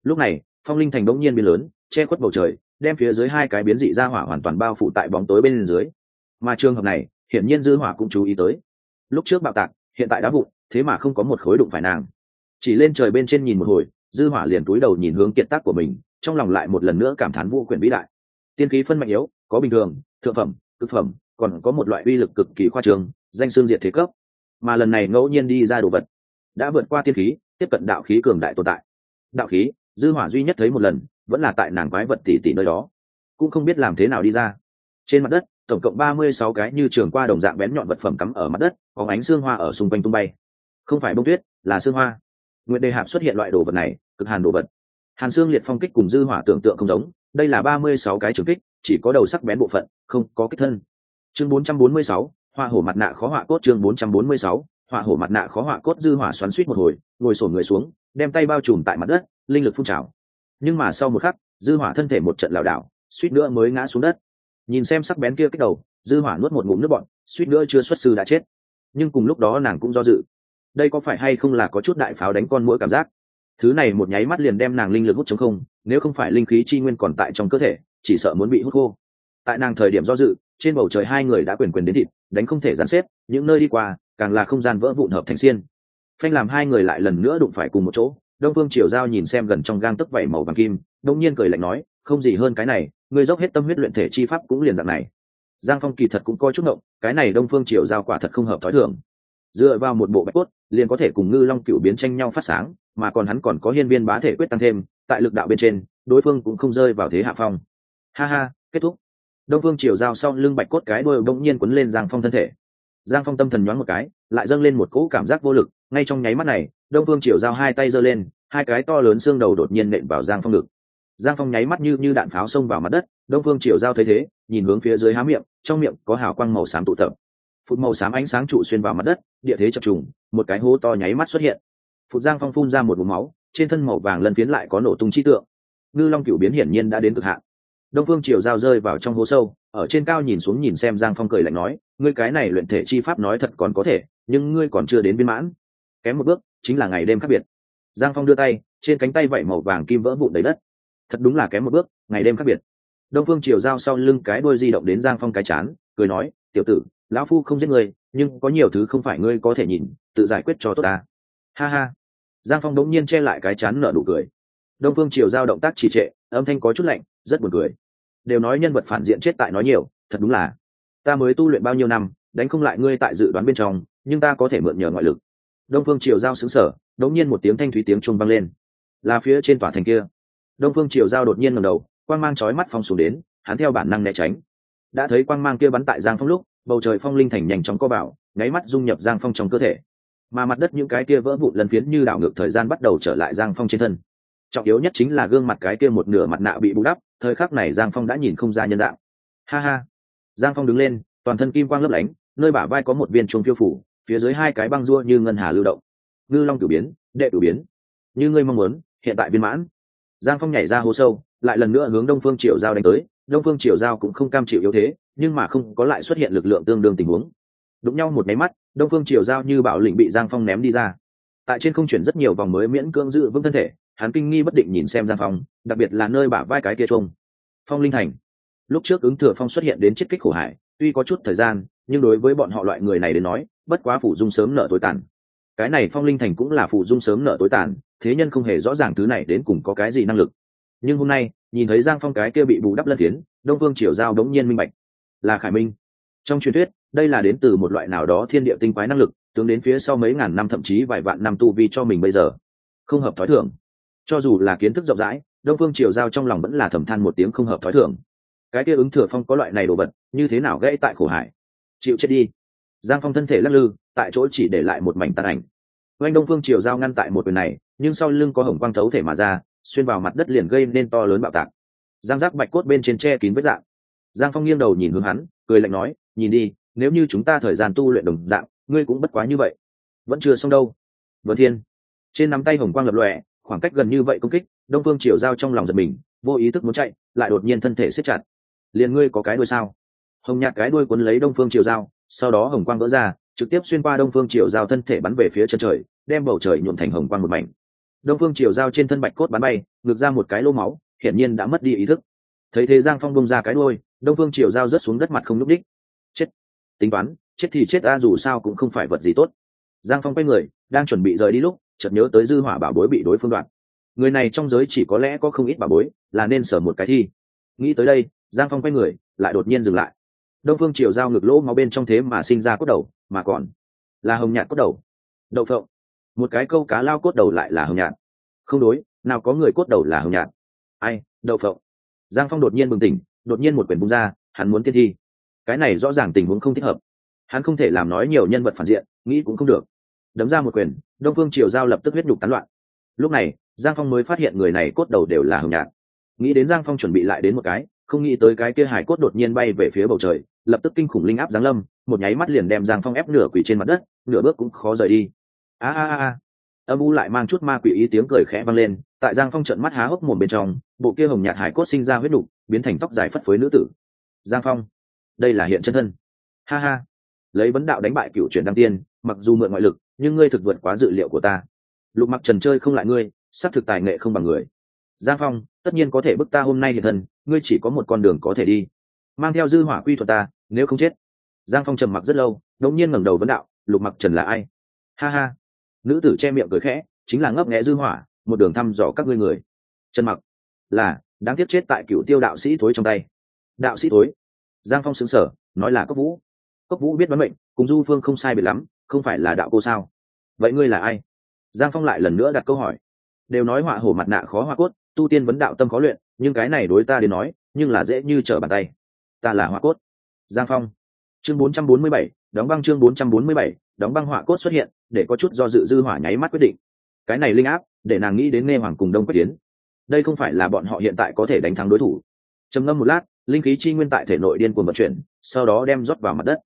Lúc này, phong linh thành bỗng nhiên biến lớn, che khuất bầu trời, đem phía dưới hai cái biến dị ra hỏa hoàn toàn bao phủ tại bóng tối bên dưới. Mà trường hợp này, hiển nhiên dư hỏa cũng chú ý tới. Lúc trước bạo tạc, hiện tại đá vụn, thế mà không có một khối đụng phải nàng. Chỉ lên trời bên trên nhìn một hồi, dư hỏa liền túi đầu nhìn hướng kiệt tác của mình, trong lòng lại một lần nữa cảm thán vô quyền vĩ đại. Tiên khí phân mạnh yếu, có bình thường, thượng phẩm, cực phẩm còn có một loại uy lực cực kỳ khoa trương, danh xương diệt thế cấp. Mà lần này ngẫu nhiên đi ra đồ vật, đã vượt qua tiên khí, tiếp cận đạo khí cường đại tồn tại. Đạo khí, dư hỏa duy nhất thấy một lần, vẫn là tại nàng quái vật tỷ tỷ nơi đó. Cũng không biết làm thế nào đi ra. Trên mặt đất, tổng cộng ba mươi sáu cái như trường qua đồng dạng bén nhọn vật phẩm cắm ở mặt đất, có ánh xương hoa ở xung quanh tung bay. Không phải bông tuyết, là xương hoa. Nguyệt đề hạp xuất hiện loại đồ vật này, cực hàn đồ vật. Hàn xương liệt phong kích cùng dư hỏa tưởng tượng không giống, đây là ba mươi sáu cái trường kích, chỉ có đầu sắc bén bộ phận, không có kích thân chương bốn trăm bốn mươi sáu hoa hổ mặt nạ khó họa cốt chương bốn trăm bốn mươi sáu họa hổ mặt nạ khó họa cốt dư hỏa xoắn suýt một hồi ngồi sổn người xuống đem tay bao trùm tại mặt đất linh lực phun trào. Nhưng mà sau một khắc dư hỏa thân thể một trận lảo đảo suýt nữa mới ngã xuống đất. Nhìn xem sắc bén kia kích đầu dư hỏa nuốt một ngụm nước bọt, suýt nữa chưa xuất sư đã chết. Nhưng cùng lúc đó nàng cũng do dự. Đây có phải hay không là có chút đại pháo đánh con mũi cảm giác? Thứ này một nháy mắt liền đem nàng linh lực hút chống không nếu không phải linh khí chi nguyên còn tại trong cơ thể chỉ sợ muốn bị hút khô. Tại nàng thời điểm do dự trên bầu trời hai người đã quyền quyền đến thịt, đánh không thể dàn xếp, những nơi đi qua, càng là không gian vỡ vụn hợp thành xiên. Phanh làm hai người lại lần nữa đụng phải cùng một chỗ, đông phương triều giao nhìn xem gần trong gang tấc vảy màu vàng kim đông nhiên cười lạnh nói, không gì hơn cái này, ngươi dốc hết tâm huyết luyện thể chi pháp cũng liền dạng này. Giang phong kỳ thật cũng coi chút động cái này đông phương triều giao quả thật không hợp thói thường. Dựa vào một bộ bạch cốt, liền có thể cùng ngư long cựu biến tranh nhau phát sáng, mà còn hắn còn có hiên viên bá thể quyết tăng thêm, tại lực đạo bên trên, đối phương cũng không rơi vào thế hạ phong. Ha ha, kết thúc đông phương triều giao sau lưng bạch cốt cái đôi bỗng nhiên quấn lên giang phong thân thể. Giang phong tâm thần nhoáng một cái, lại dâng lên một cỗ cảm giác vô lực, ngay trong nháy mắt này, đông phương triều giao hai tay giơ lên, hai cái to lớn xương đầu đột nhiên nện vào giang phong ngực. Giang phong nháy mắt như như đạn pháo xông vào mặt đất, đông phương triều giao thấy thế, nhìn hướng phía dưới há miệng, trong miệng có hào quang màu xám tụ tập. Phụt màu xám ánh sáng trụ xuyên vào mặt đất, địa thế chập trùng, một cái hố to nháy mắt xuất hiện. Phụt giang phong phun ra một vùng máu, trên thân màu vàng lân phiến lại có nổ tung chi tượng. Ngư long Cựu biến hiển nhiên đã đến cực hạn đông phương triều giao rơi vào trong hố sâu, ở trên cao nhìn xuống nhìn xem giang phong cười lạnh nói, ngươi cái này luyện thể chi pháp nói thật còn có thể, nhưng ngươi còn chưa đến viên mãn. Kém một bước, chính là ngày đêm khác biệt. Giang phong đưa tay, trên cánh tay vẩy màu vàng kim vỡ vụn đầy đất. Thật đúng là kém một bước, ngày đêm khác biệt. Đông phương triều giao sau lưng cái đôi di động đến giang phong cái chán, cười nói, tiểu tử, lão phu không giết ngươi, nhưng có nhiều thứ không phải ngươi có thể nhìn, tự giải quyết cho tốt ta. Ha ha. Giang phong đống nhiên che lại cái chán nở nụ cười. Đông phương triều giao động tác trì trệ, âm thanh có chút lạnh, rất buồn cười đều nói nhân vật phản diện chết tại nói nhiều, thật đúng là. Ta mới tu luyện bao nhiêu năm, đánh không lại ngươi tại dự đoán bên trong, nhưng ta có thể mượn nhờ ngoại lực. Đông phương triều giao xứng sở đống nhiên một tiếng thanh thúy tiếng chuông vang lên. Là phía trên tòa thành kia. Đông phương triều giao đột nhiên ngầm đầu, quang mang chói mắt phong xuống đến, hắn theo bản năng né tránh. Đã thấy quang mang kia bắn tại giang phong lúc, bầu trời phong linh thành nhanh chóng co bảo, nháy mắt dung nhập giang phong trong cơ thể. Mà mặt đất những cái kia vỡ vụn lần phiến như đảo ngược thời gian bắt đầu trở lại giang phong trên thân. Trọng yếu nhất chính là gương mặt cái kia một nửa mặt nạ bị bù đắp thời khắc này giang phong đã nhìn không ra nhân dạng. Ha ha. Giang phong đứng lên, toàn thân kim quang lấp lánh, nơi bả vai có một viên chuông phiêu phủ, phía dưới hai cái băng rua như ngân hà lưu động. Ngư long cửu biến, đệ cửu biến. Như ngươi mong muốn, hiện tại viên mãn. Giang phong nhảy ra hố sâu, lại lần nữa hướng đông phương triều giao đánh tới. Đông phương triều giao cũng không cam chịu yếu thế, nhưng mà không có lại xuất hiện lực lượng tương đương tình huống. Đụng nhau một máy mắt, đông phương triều giao như bảo lĩnh bị giang phong ném đi ra. Tại trên không chuyển rất nhiều vòng mới miễn cưỡng giữ vững thân thể hắn kinh nghi bất định nhìn xem giang phong, đặc biệt là nơi bả vai cái kia trông. Phong linh thành. Lúc trước ứng thừa phong xuất hiện đến chiết kích khổ hải tuy có chút thời gian, nhưng đối với bọn họ loại người này đến nói, bất quá phủ dung sớm nợ tối tàn. Cái này phong linh thành cũng là phủ dung sớm nợ tối tàn, thế nhân không hề rõ ràng thứ này đến cùng có cái gì năng lực. Nhưng hôm nay, nhìn thấy giang phong cái kia bị bù đắp lân thiến đông phương triều giao đống nhiên minh bạch. Là khải minh. Trong truyền thuyết, đây là đến từ một loại nào đó thiên địa tinh quái năng lực, tướng đến phía sau mấy ngàn năm thậm chí vài vạn năm tu vi cho mình bây giờ. Không hợp thói thường cho dù là kiến thức rộng rãi, đông phương triều giao trong lòng vẫn là thầm than một tiếng không hợp thói thường. Cái kia ứng thừa phong có loại này đồ vật, như thế nào gãy tại khổ hải? Chịu chết đi. Giang phong thân thể lắc lư, tại chỗ chỉ để lại một mảnh tàn ảnh. Oanh đông phương triều giao ngăn tại một quyền này, nhưng sau lưng có hồng quang thấu thể mà ra, xuyên vào mặt đất liền gây nên to lớn bạo tạc. Giang giác bạch cốt bên trên tre kín vết dạng. Giang phong nghiêng đầu nhìn hướng hắn, cười lạnh nói, nhìn đi, nếu như chúng ta thời gian tu luyện đồng dạng, ngươi cũng bất quá như vậy. Vẫn chưa xong đâu. Vân thiên, trên nắm tay hồng quang lập lòe khoảng cách gần như vậy công kích, đông phương triều giao trong lòng giật mình, vô ý thức muốn chạy, lại đột nhiên thân thể xếp chặt. Liền ngươi có cái đuôi sao? Hồng nhạt cái đuôi cuốn lấy đông phương triều giao, sau đó hồng quang vỡ ra, trực tiếp xuyên qua đông phương triều giao thân thể bắn về phía chân trời, đem bầu trời nhuộm thành hồng quang một mảnh. Đông phương triều giao trên thân bạch cốt bắn bay, ngược ra một cái lô máu, hiển nhiên đã mất đi ý thức. Thấy thế giang phong bông ra cái đuôi, đông phương triều giao rớt xuống đất mặt không nhúc đích chết, tính toán, chết thì chết ta dù sao cũng không phải vật gì tốt. Giang phong quay người, đang chuẩn bị rời đi lúc chợt nhớ tới dư hỏa bảo bối bị đối phương đoạt. Người này trong giới chỉ có lẽ có không ít bảo bối, là nên sở một cái thi. Nghĩ tới đây, giang phong quay người, lại đột nhiên dừng lại. Đông phương triều giao ngực lỗ máu bên trong thế mà sinh ra cốt đầu, mà còn là hồng nhạt cốt đầu. Đậu phộng. Một cái câu cá lao cốt đầu lại là hồng nhạt. Không đối, nào có người cốt đầu là hồng nhạt. Ai, đậu phộng. Giang phong đột nhiên bừng tỉnh, đột nhiên một quyển bung ra, hắn muốn tiên thi. Cái này rõ ràng tình huống không thích hợp. Hắn không thể làm nói nhiều nhân vật phản diện, nghĩ cũng không được. Đấm ra một quyền đông phương triều giao lập tức huyết nhục tán loạn. Lúc này, giang phong mới phát hiện người này cốt đầu đều là hồng nhạt. Nghĩ đến giang phong chuẩn bị lại đến một cái, không nghĩ tới cái kia hải cốt đột nhiên bay về phía bầu trời, lập tức kinh khủng linh áp giáng lâm, một nháy mắt liền đem giang phong ép nửa quỷ trên mặt đất, nửa bước cũng khó rời đi. A a a âm u lại mang chút ma quỷ ý tiếng cười khẽ vang lên, tại giang phong trận mắt há hốc mồm bên trong, bộ kia hồng nhạt hải cốt sinh ra huyết đục biến thành tóc dài phất phới nữ tử. Giang phong, đây là hiện chân thân. Ha ha. Lấy vấn đạo đánh bại cựu truyền đăng tiên, mặc dù mượn ngoại lực nhưng ngươi thực vượt quá dự liệu của ta. Lục mặc trần chơi không lại ngươi s thực tài nghệ không bằng người. Giang phong, tất nhiên có thể bức ta hôm nay hiện thân, ngươi chỉ có một con đường có thể đi. Mang theo dư hỏa quy thuật ta, nếu không chết. Giang phong trầm mặc rất lâu, đột nhiên ngẩng đầu vấn đạo, lục mặc trần là ai? Ha ha. Nữ tử che miệng cười khẽ, chính là ngấp nghẽ dư hỏa, một đường thăm dò các ngươi người. Trần mặc. Là, đáng tiếc chết tại cựu tiêu đạo sĩ thối trong tay. Đạo sĩ thối. Giang phong xứng sở nói là cốc vũ. Cốc vũ biết vấn mệnh, cùng du phương không sai biệt lắm không phải là đạo cô sao? Vậy ngươi là ai? Giang phong lại lần nữa đặt câu hỏi. Đều nói họa hổ mặt nạ khó hoa cốt tu tiên vấn đạo tâm khó luyện nhưng cái này đối ta đến nói nhưng là dễ như trở bàn tay. Ta là hoa cốt. Giang phong. Chương 447, đóng băng chương 447, đóng băng họa cốt xuất hiện để có chút do dự dư hỏa nháy mắt quyết định. Cái này linh áp để nàng nghĩ đến nghe hoàng cùng đông quyết tiến đây không phải là bọn họ hiện tại có thể đánh thắng đối thủ. Trầm ngâm một lát linh khí chi nguyên tại thể nội điên cuồng vận chuyển sau đó đem rót vào mặt đất.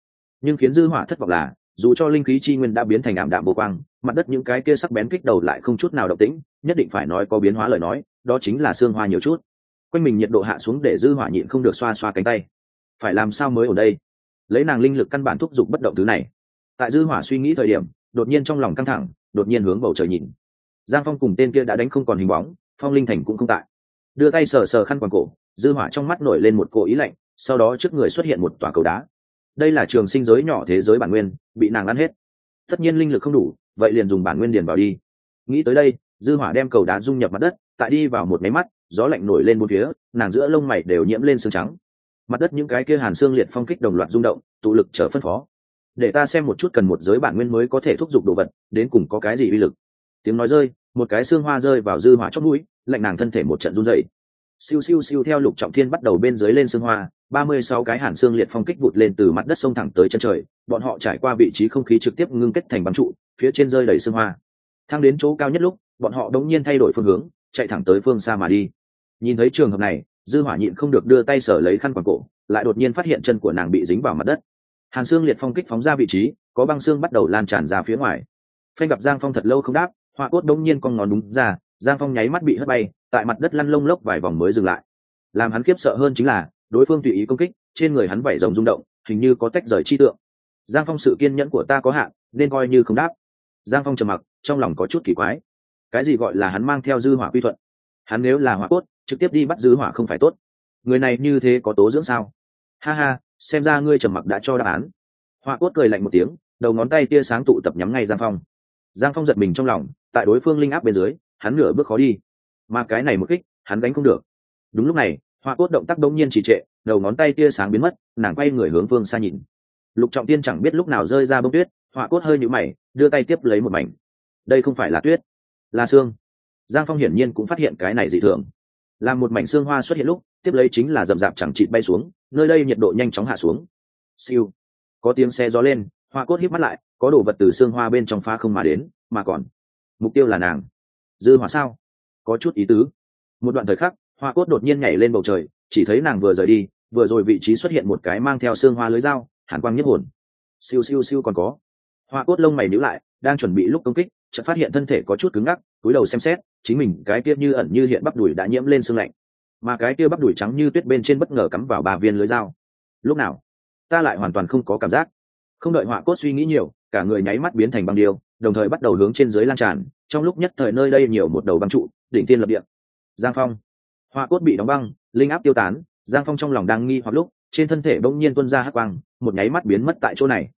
Nhưng khiến dư hỏa thất vọng là dù cho linh khí chi nguyên đã biến thành ảm đạm vô quang, mặt đất những cái kia sắc bén kích đầu lại không chút nào động tĩnh, nhất định phải nói có biến hóa lời nói, đó chính là xương hoa nhiều chút. Quanh mình nhiệt độ hạ xuống để dư hỏa nhịn không được xoa xoa cánh tay. Phải làm sao mới ở đây? Lấy nàng linh lực căn bản thúc giục bất động thứ này. Tại dư hỏa suy nghĩ thời điểm, đột nhiên trong lòng căng thẳng, đột nhiên hướng bầu trời nhìn. Giang phong cùng tên kia đã đánh không còn hình bóng, phong linh thành cũng không tại. Đưa tay sờ sờ khăn quàng cổ, dư hỏa trong mắt nổi lên một cỗ ý lạnh, sau đó trước người xuất hiện một tòa cầu đá đây là trường sinh giới nhỏ thế giới bản nguyên, bị nàng ăn hết. Tất nhiên linh lực không đủ, vậy liền dùng bản nguyên điền vào đi. Nghĩ tới đây, dư hỏa đem cầu đá dung nhập mặt đất, tại đi vào một máy mắt, gió lạnh nổi lên bốn phía, nàng giữa lông mày đều nhiễm lên sương trắng. Mặt đất những cái kia hàn xương liệt phong kích đồng loạt rung động, tụ lực trở phân phó. Để ta xem một chút cần một giới bản nguyên mới có thể thúc giục đồ vật, đến cùng có cái gì uy lực. Tiếng nói rơi, một cái xương hoa rơi vào dư hỏa chót mũi, lạnh nàng thân thể một trận run rẩy siêu siêu siêu theo lục trọng thiên bắt đầu bên dưới lên xương hoa, ba mươi sáu cái hàn xương liệt phong kích vụt lên từ mặt đất sông thẳng tới chân trời, bọn họ trải qua vị trí không khí trực tiếp ngưng kết thành băng trụ, phía trên rơi đầy xương hoa. Thang đến chỗ cao nhất lúc, bọn họ đống nhiên thay đổi phương hướng, chạy thẳng tới phương xa mà đi. Nhìn thấy trường hợp này, dư hỏa nhịn không được đưa tay sở lấy khăn quàng cổ, lại đột nhiên phát hiện chân của nàng bị dính vào mặt đất. Hàn xương liệt phong kích phóng ra vị trí, có băng xương bắt đầu lan tràn ra phía ngoài. Phanh gặp giang phong thật lâu không đáp hoa cốt đống nhiên con ngón đúng ra giang phong nháy mắt bị hất bay, tại mặt đất lăn lông lốc vài vòng mới dừng lại. Làm hắn kiếp sợ hơn chính là, đối phương tùy ý công kích, trên người hắn vảy rồng rung động, hình như có tách rời chi tượng. Giang phong sự kiên nhẫn của ta có hạn, nên coi như không đáp. Giang phong trầm mặc, trong lòng có chút kỳ quái. Cái gì gọi là hắn mang theo dư hỏa quy thuận? Hắn nếu là hỏa cốt, trực tiếp đi bắt dư hỏa không phải tốt. Người này như thế có tố dưỡng sao? Ha ha, xem ra ngươi trầm mặc đã cho đáp án. Hỏa cốt cười lạnh một tiếng, đầu ngón tay tia sáng tụ tập nhắm ngay giang phong. Giang phong giật mình trong lòng, tại đối phương linh áp bên dưới hắn nửa bước khó đi. Mà cái này một kích, hắn đánh không được. Đúng lúc này hoa cốt động tác đông nhiên trì trệ, đầu ngón tay tia sáng biến mất, nàng quay người hướng phương xa nhìn. Lục trọng tiên chẳng biết lúc nào rơi ra bông tuyết hoa cốt hơi nhũ mày, đưa tay tiếp lấy một mảnh. Đây không phải là tuyết, là xương. Giang phong hiển nhiên cũng phát hiện cái này dị thường. Làm một mảnh xương hoa xuất hiện lúc, tiếp lấy chính là rậm rạp chẳng chịt bay xuống, nơi đây nhiệt độ nhanh chóng hạ xuống. Siêu. Có tiếng xe gió lên hoa cốt hít mắt lại, có đồ vật từ xương hoa bên trong pha không mà đến, mà còn. Mục tiêu là nàng dư hỏa sao? Có chút ý tứ. Một đoạn thời khắc, hoa cốt đột nhiên nhảy lên bầu trời, chỉ thấy nàng vừa rời đi, vừa rồi vị trí xuất hiện một cái mang theo xương hoa lưới dao, hàn quang nhất hồn. Siêu siêu siêu còn có. Hoa cốt lông mày níu lại, đang chuẩn bị lúc công kích, chợt phát hiện thân thể có chút cứng ngắc cúi đầu xem xét, chính mình cái kia như ẩn như hiện bắp đùi đã nhiễm lên xương lạnh. Mà cái kia bắp đùi trắng như tuyết bên trên bất ngờ cắm vào ba viên lưới dao. Lúc nào, ta lại hoàn toàn không có cảm giác. Không đợi họa cốt suy nghĩ nhiều, cả người nháy mắt biến thành băng điêu, đồng thời bắt đầu hướng trên dưới lan tràn trong lúc nhất thời nơi đây nhiều một đầu băng trụ, đỉnh tiên lập địa. Giang phong. Hoa cốt bị đóng băng, linh áp tiêu tán, giang phong trong lòng đang nghi hoặc lúc, trên thân thể bỗng nhiên tuân ra hắc quang, một nháy mắt biến mất tại chỗ này.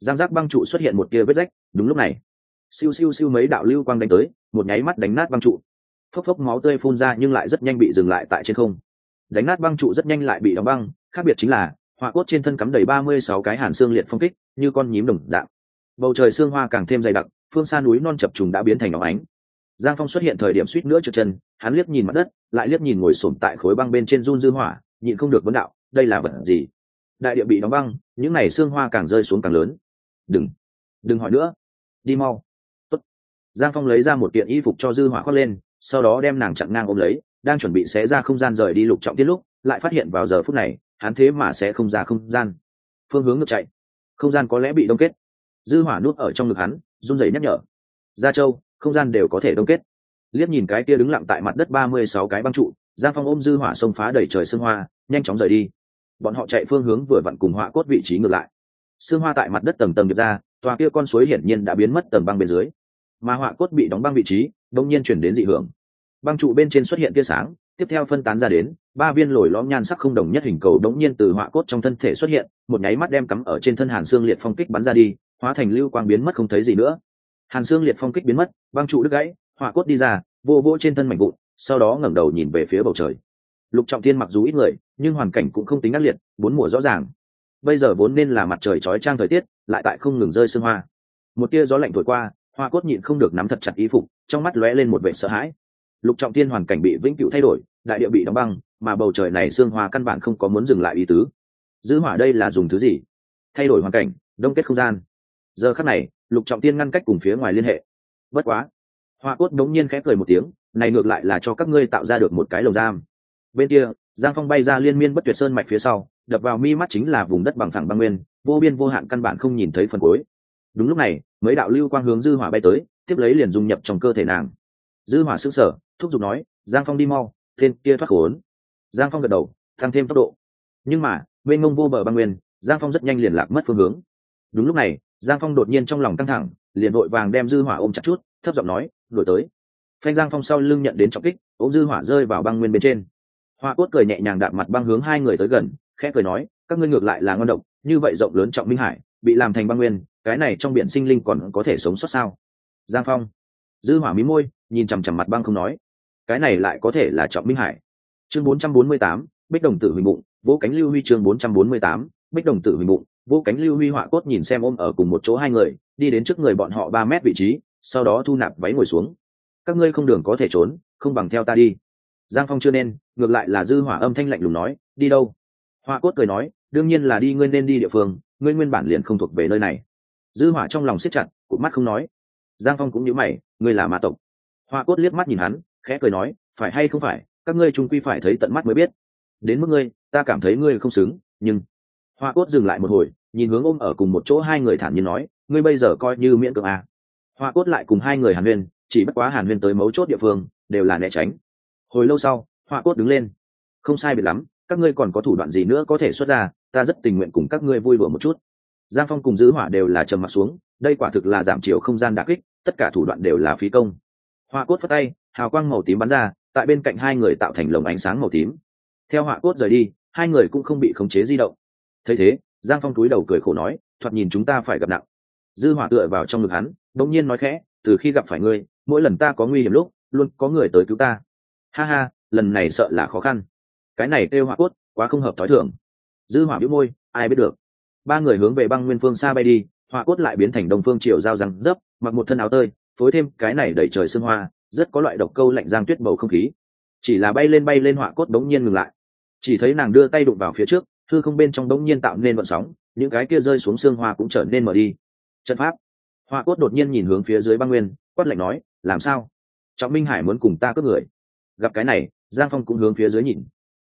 Giang giác băng trụ xuất hiện một tia vết rách, đúng lúc này. Siêu siêu siêu mấy đạo lưu quang đánh tới, một nháy mắt đánh nát băng trụ. Phốc phốc máu tươi phun ra nhưng lại rất nhanh bị dừng lại tại trên không. Đánh nát băng trụ rất nhanh lại bị đóng băng, khác biệt chính là họa cốt trên thân cắm đầy ba mươi sáu cái hàn xương liệt phong kích, như con nhím đồng dạng. Bầu trời xương hoa càng thêm dày đặc phương xa núi non chập trùng đã biến thành óng ánh. Giang phong xuất hiện thời điểm suýt nữa trượt chân, hắn liếc nhìn mặt đất, lại liếc nhìn ngồi sổm tại khối băng bên trên run dư hỏa, nhịn không được vấn đạo, đây là vật gì? Đại địa bị đóng băng, những n à y xương hoa càng rơi xuống càng lớn. Đừng đừng hỏi nữa. Đi mau. Tốt. giang phong lấy ra một kiện y phục cho dư hỏa khoác lên, sau đó đem nàng chặn ngang ôm lấy, đang chuẩn bị xé ra không gian rời đi lục trọng tiết lúc, lại phát hiện vào giờ phút này, hắn thế mà sẽ không ra không gian. Phương hướng ngược chạy. Không gian có lẽ bị đông kết. Dư hỏa nuốt ở trong ngực hắn run rẩy nhắc nhở. Gia châu, không gian đều có thể đông kết. Liếc nhìn cái kia đứng lặng tại mặt đất ba mươi sáu cái băng trụ, giang phong ôm dư hỏa sông phá đẩy trời sương hoa, nhanh chóng rời đi. Bọn họ chạy phương hướng vừa vặn cùng họa cốt vị trí ngược lại. Sương hoa tại mặt đất tầng tầng được ra, tòa kia con suối hiển nhiên đã biến mất tầng băng bên dưới. Mà họa cốt bị đóng băng vị trí, đông nhiên chuyển đến dị hưởng. Băng trụ bên trên xuất hiện tia sáng, tiếp theo phân tán ra đến, ba viên lồi lõm nhan sắc không đồng nhất hình cầu đống nhiên từ họa cốt trong thân thể xuất hiện, một nháy mắt đem cắm ở trên thân hàn xương liệt phong kích bắn ra đi hóa thành lưu quang biến mất không thấy gì nữa. Hàn xương liệt phong kích biến mất, băng trụ đứt gãy họa cốt đi ra, vô vô trên thân mảnh vụn, sau đó ngẩng đầu nhìn về phía bầu trời. Lục trọng thiên mặc dù ít người, nhưng hoàn cảnh cũng không tính ác liệt, bốn mùa rõ ràng. Bây giờ vốn nên là mặt trời chói trang thời tiết, lại tại không ngừng rơi sương hoa. Một tia gió lạnh thổi qua, hoa cốt nhịn không được nắm thật chặt ý phục, trong mắt lóe lên một vệ sợ hãi. Lục trọng thiên hoàn cảnh bị vĩnh cửu thay đổi, đại địa bị đóng băng, mà bầu trời này sương hoa căn bản không có muốn dừng lại ý tứ. Giữ hỏa đây là dùng thứ gì? Thay đổi hoàn cảnh, đông kết không gian giờ khắc này, lục trọng tiên ngăn cách cùng phía ngoài liên hệ. Bất quá, hoa cốt đống nhiên khẽ cười một tiếng, này ngược lại là cho các ngươi tạo ra được một cái lồng giam. Bên kia, giang phong bay ra liên miên bất tuyệt sơn mạch phía sau, đập vào mi mắt chính là vùng đất bằng phẳng băng nguyên, vô biên vô hạn căn bản không nhìn thấy phần cuối. Đúng lúc này, mấy đạo lưu quang hướng dư hỏa bay tới, tiếp lấy liền dung nhập trong cơ thể nàng. Dư hỏa sững sờ, thúc giục nói, giang phong đi mau, tên kia thoát khốn. Giang phong gật đầu, tăng thêm tốc độ. Nhưng mà bên ngông vô bờ băng nguyên, giang phong rất nhanh liền lạc mất phương hướng. Đúng lúc này giang phong đột nhiên trong lòng căng thẳng liền vội vàng đem dư hỏa ôm chặt chút thấp giọng nói đổi tới. Phanh giang phong sau lưng nhận đến trọng kích ôm dư hỏa rơi vào băng nguyên bên trên. Hoa cốt cười nhẹ nhàng đạp mặt băng hướng hai người tới gần khẽ cười nói các ngươi ngược lại là ngon độc như vậy rộng lớn trọng minh hải bị làm thành băng nguyên cái này trong biển sinh linh còn có thể sống sót sao? Giang phong dư hỏa mí môi nhìn chằm chằm mặt băng không nói cái này lại có thể là trọng minh hải. Chương 448, bích đồng tử huỳnh bụng vỗ cánh lưu huy chương 448, bích đồng tử huỳnh bụng vô cánh lưu huy họa cốt nhìn xem ôm ở cùng một chỗ hai người, đi đến trước người bọn họ ba mét vị trí, sau đó thu nạp váy ngồi xuống. Các ngươi không đường có thể trốn, không bằng theo ta đi. Giang phong chưa nên, ngược lại là dư hỏa âm thanh lạnh lùng nói, đi đâu? Họa cốt cười nói, đương nhiên là đi, ngươi nên đi địa phương, ngươi nguyên bản liền không thuộc về nơi này. Dư hỏa trong lòng siết chặt cụt mắt không nói. Giang phong cũng nhíu mày, ngươi là ma tộc. Họa cốt liếc mắt nhìn hắn, khẽ cười nói, phải hay không phải, các ngươi trung quy phải thấy tận mắt mới biết. Đến mức ngươi, ta cảm thấy ngươi không xứng, nhưng hoa cốt dừng lại một hồi, nhìn hướng ôm ở cùng một chỗ hai người thản nhiên nói, ngươi bây giờ coi như miễn cưỡng à. hoa cốt lại cùng hai người hàn huyên, chỉ bất quá hàn huyên tới mấu chốt địa phương, đều là né tránh. Hồi lâu sau, hoa cốt đứng lên. Không sai biệt lắm, các ngươi còn có thủ đoạn gì nữa có thể xuất ra, ta rất tình nguyện cùng các ngươi vui đùa một chút. Giang phong cùng giữ hỏa đều là trầm mặt xuống, đây quả thực là giảm chiều không gian đà kích, tất cả thủ đoạn đều là phí công. Hoa cốt phất tay, hào quang màu tím bắn ra, tại bên cạnh hai người tạo thành lồng ánh sáng màu tím. Theo họa cốt rời đi, hai người cũng không bị khống chế di động thấy thế, giang phong túi đầu cười khổ nói, thoạt nhìn chúng ta phải gặp nặng. Dư hỏa tựa vào trong ngực hắn, bỗng nhiên nói khẽ, từ khi gặp phải ngươi, mỗi lần ta có nguy hiểm lúc, luôn có người tới cứu ta. Ha ha, lần này sợ là khó khăn. Cái này kêu hỏa cốt, quá không hợp thói thường. Dư hỏa bĩu môi, ai biết được. Ba người hướng về băng nguyên phương xa bay đi, hỏa cốt lại biến thành đồng phương triều giao răng dấp, mặc một thân áo tơi, phối thêm cái này đẩy trời sương hoa, rất có loại độc câu lạnh giang tuyết bầu không khí. Chỉ là bay lên bay lên hỏa cốt đống nhiên ngừng lại. Chỉ thấy nàng đưa tay đụng vào phía trước thư không bên trong đống nhiên tạo nên vận sóng, những cái kia rơi xuống xương hoa cũng trở nên mở đi. Trận pháp. Hoa cốt đột nhiên nhìn hướng phía dưới băng nguyên, quát lạnh nói, làm sao? Trọng minh hải muốn cùng ta cướp người? Gặp cái này, giang phong cũng hướng phía dưới nhìn.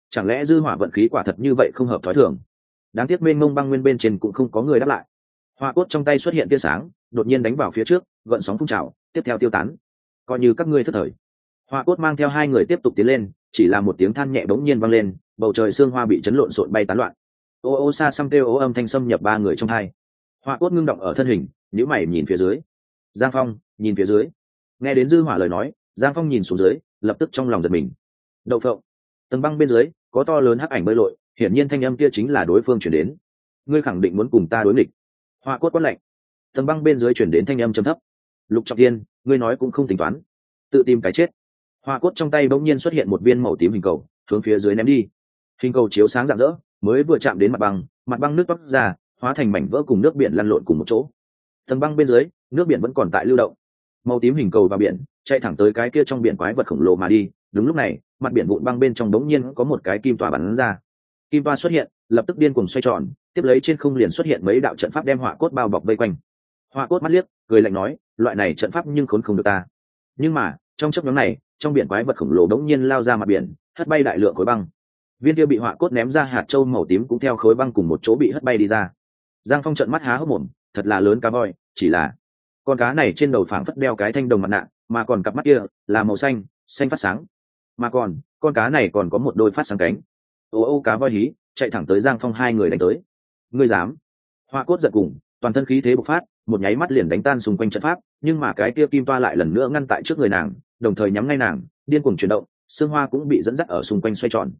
Chẳng lẽ dư hỏa vận khí quả thật như vậy không hợp thói thường? Đáng tiếc mênh mông băng nguyên bên trên cũng không có người đáp lại. Hoa cốt trong tay xuất hiện tia sáng, đột nhiên đánh vào phía trước, gợn sóng phun trào, tiếp theo tiêu tán. Coi như các ngươi thất thời. Hoa cốt mang theo hai người tiếp tục tiến lên, chỉ là một tiếng than nhẹ bỗng nhiên vang lên bầu trời xương hoa bị chấn lộn xộn bay tán loạn. Ô ô xa xăm kêu ô âm thanh xâm nhập ba người trong hai. Hoa cốt ngưng động ở thân hình nhữ mày nhìn phía dưới. Giang phong, nhìn phía dưới. Nghe đến dư hỏa lời nói, giang phong nhìn xuống dưới, lập tức trong lòng giật mình. Đậu phộng. Tầng băng bên dưới, có to lớn hắc ảnh bơi lội, hiển nhiên thanh âm kia chính là đối phương chuyển đến. Ngươi khẳng định muốn cùng ta đối nghịch. Hoa cốt quát lạnh. Tầng băng bên dưới chuyển đến thanh âm trầm thấp. Lục trọng tiên ngươi nói cũng không tính toán. Tự tìm cái chết. Hoa cốt trong tay bỗng nhiên xuất hiện một viên màu tím hình cầu, hướng phía dưới ném đi hình cầu chiếu sáng rạng rỡ, mới vừa chạm đến mặt băng mặt băng nước bắp ra, hóa thành mảnh vỡ cùng nước biển lăn lộn cùng một chỗ. Tầng băng bên dưới, nước biển vẫn còn tại lưu động. Màu tím hình cầu vào biển, chạy thẳng tới cái kia trong biển quái vật khổng lồ mà đi. Đúng lúc này, mặt biển vụn băng bên trong đống nhiên có một cái kim tòa bắn ra. Kim toa xuất hiện, lập tức điên cuồng xoay tròn, tiếp lấy trên không liền xuất hiện mấy đạo trận pháp đem họa cốt bao bọc vây quanh. Họa cốt mắt liếc, cười lạnh nói, loại này trận pháp nhưng khốn không được ta. Nhưng mà, trong chấp nhóm này, trong biển quái vật khổng lồ đống nhiên lao ra mặt biển hất bay đại lượng khối băng viên kia bị họa cốt ném ra hạt trâu màu tím cũng theo khối băng cùng một chỗ bị hất bay đi ra. Giang phong trận mắt há hốc mồm, thật là lớn cá voi, chỉ là con cá này trên đầu phảng phất đeo cái thanh đồng mặt nạ, mà còn cặp mắt kia là màu xanh xanh phát sáng. Mà còn, con cá này còn có một đôi phát sáng cánh. Ô ô, cá voi hí, chạy thẳng tới giang phong hai người đánh tới. Ngươi dám? Hoa cốt giật cùng, toàn thân khí thế bộc phát, một nháy mắt liền đánh tan xung quanh trận pháp, nhưng mà cái kia kim toa lại lần nữa ngăn tại trước người nàng, đồng thời nhắm ngay nàng, điên cuồng chuyển động, xương hoa cũng bị dẫn dắt ở xung quanh xoay tròn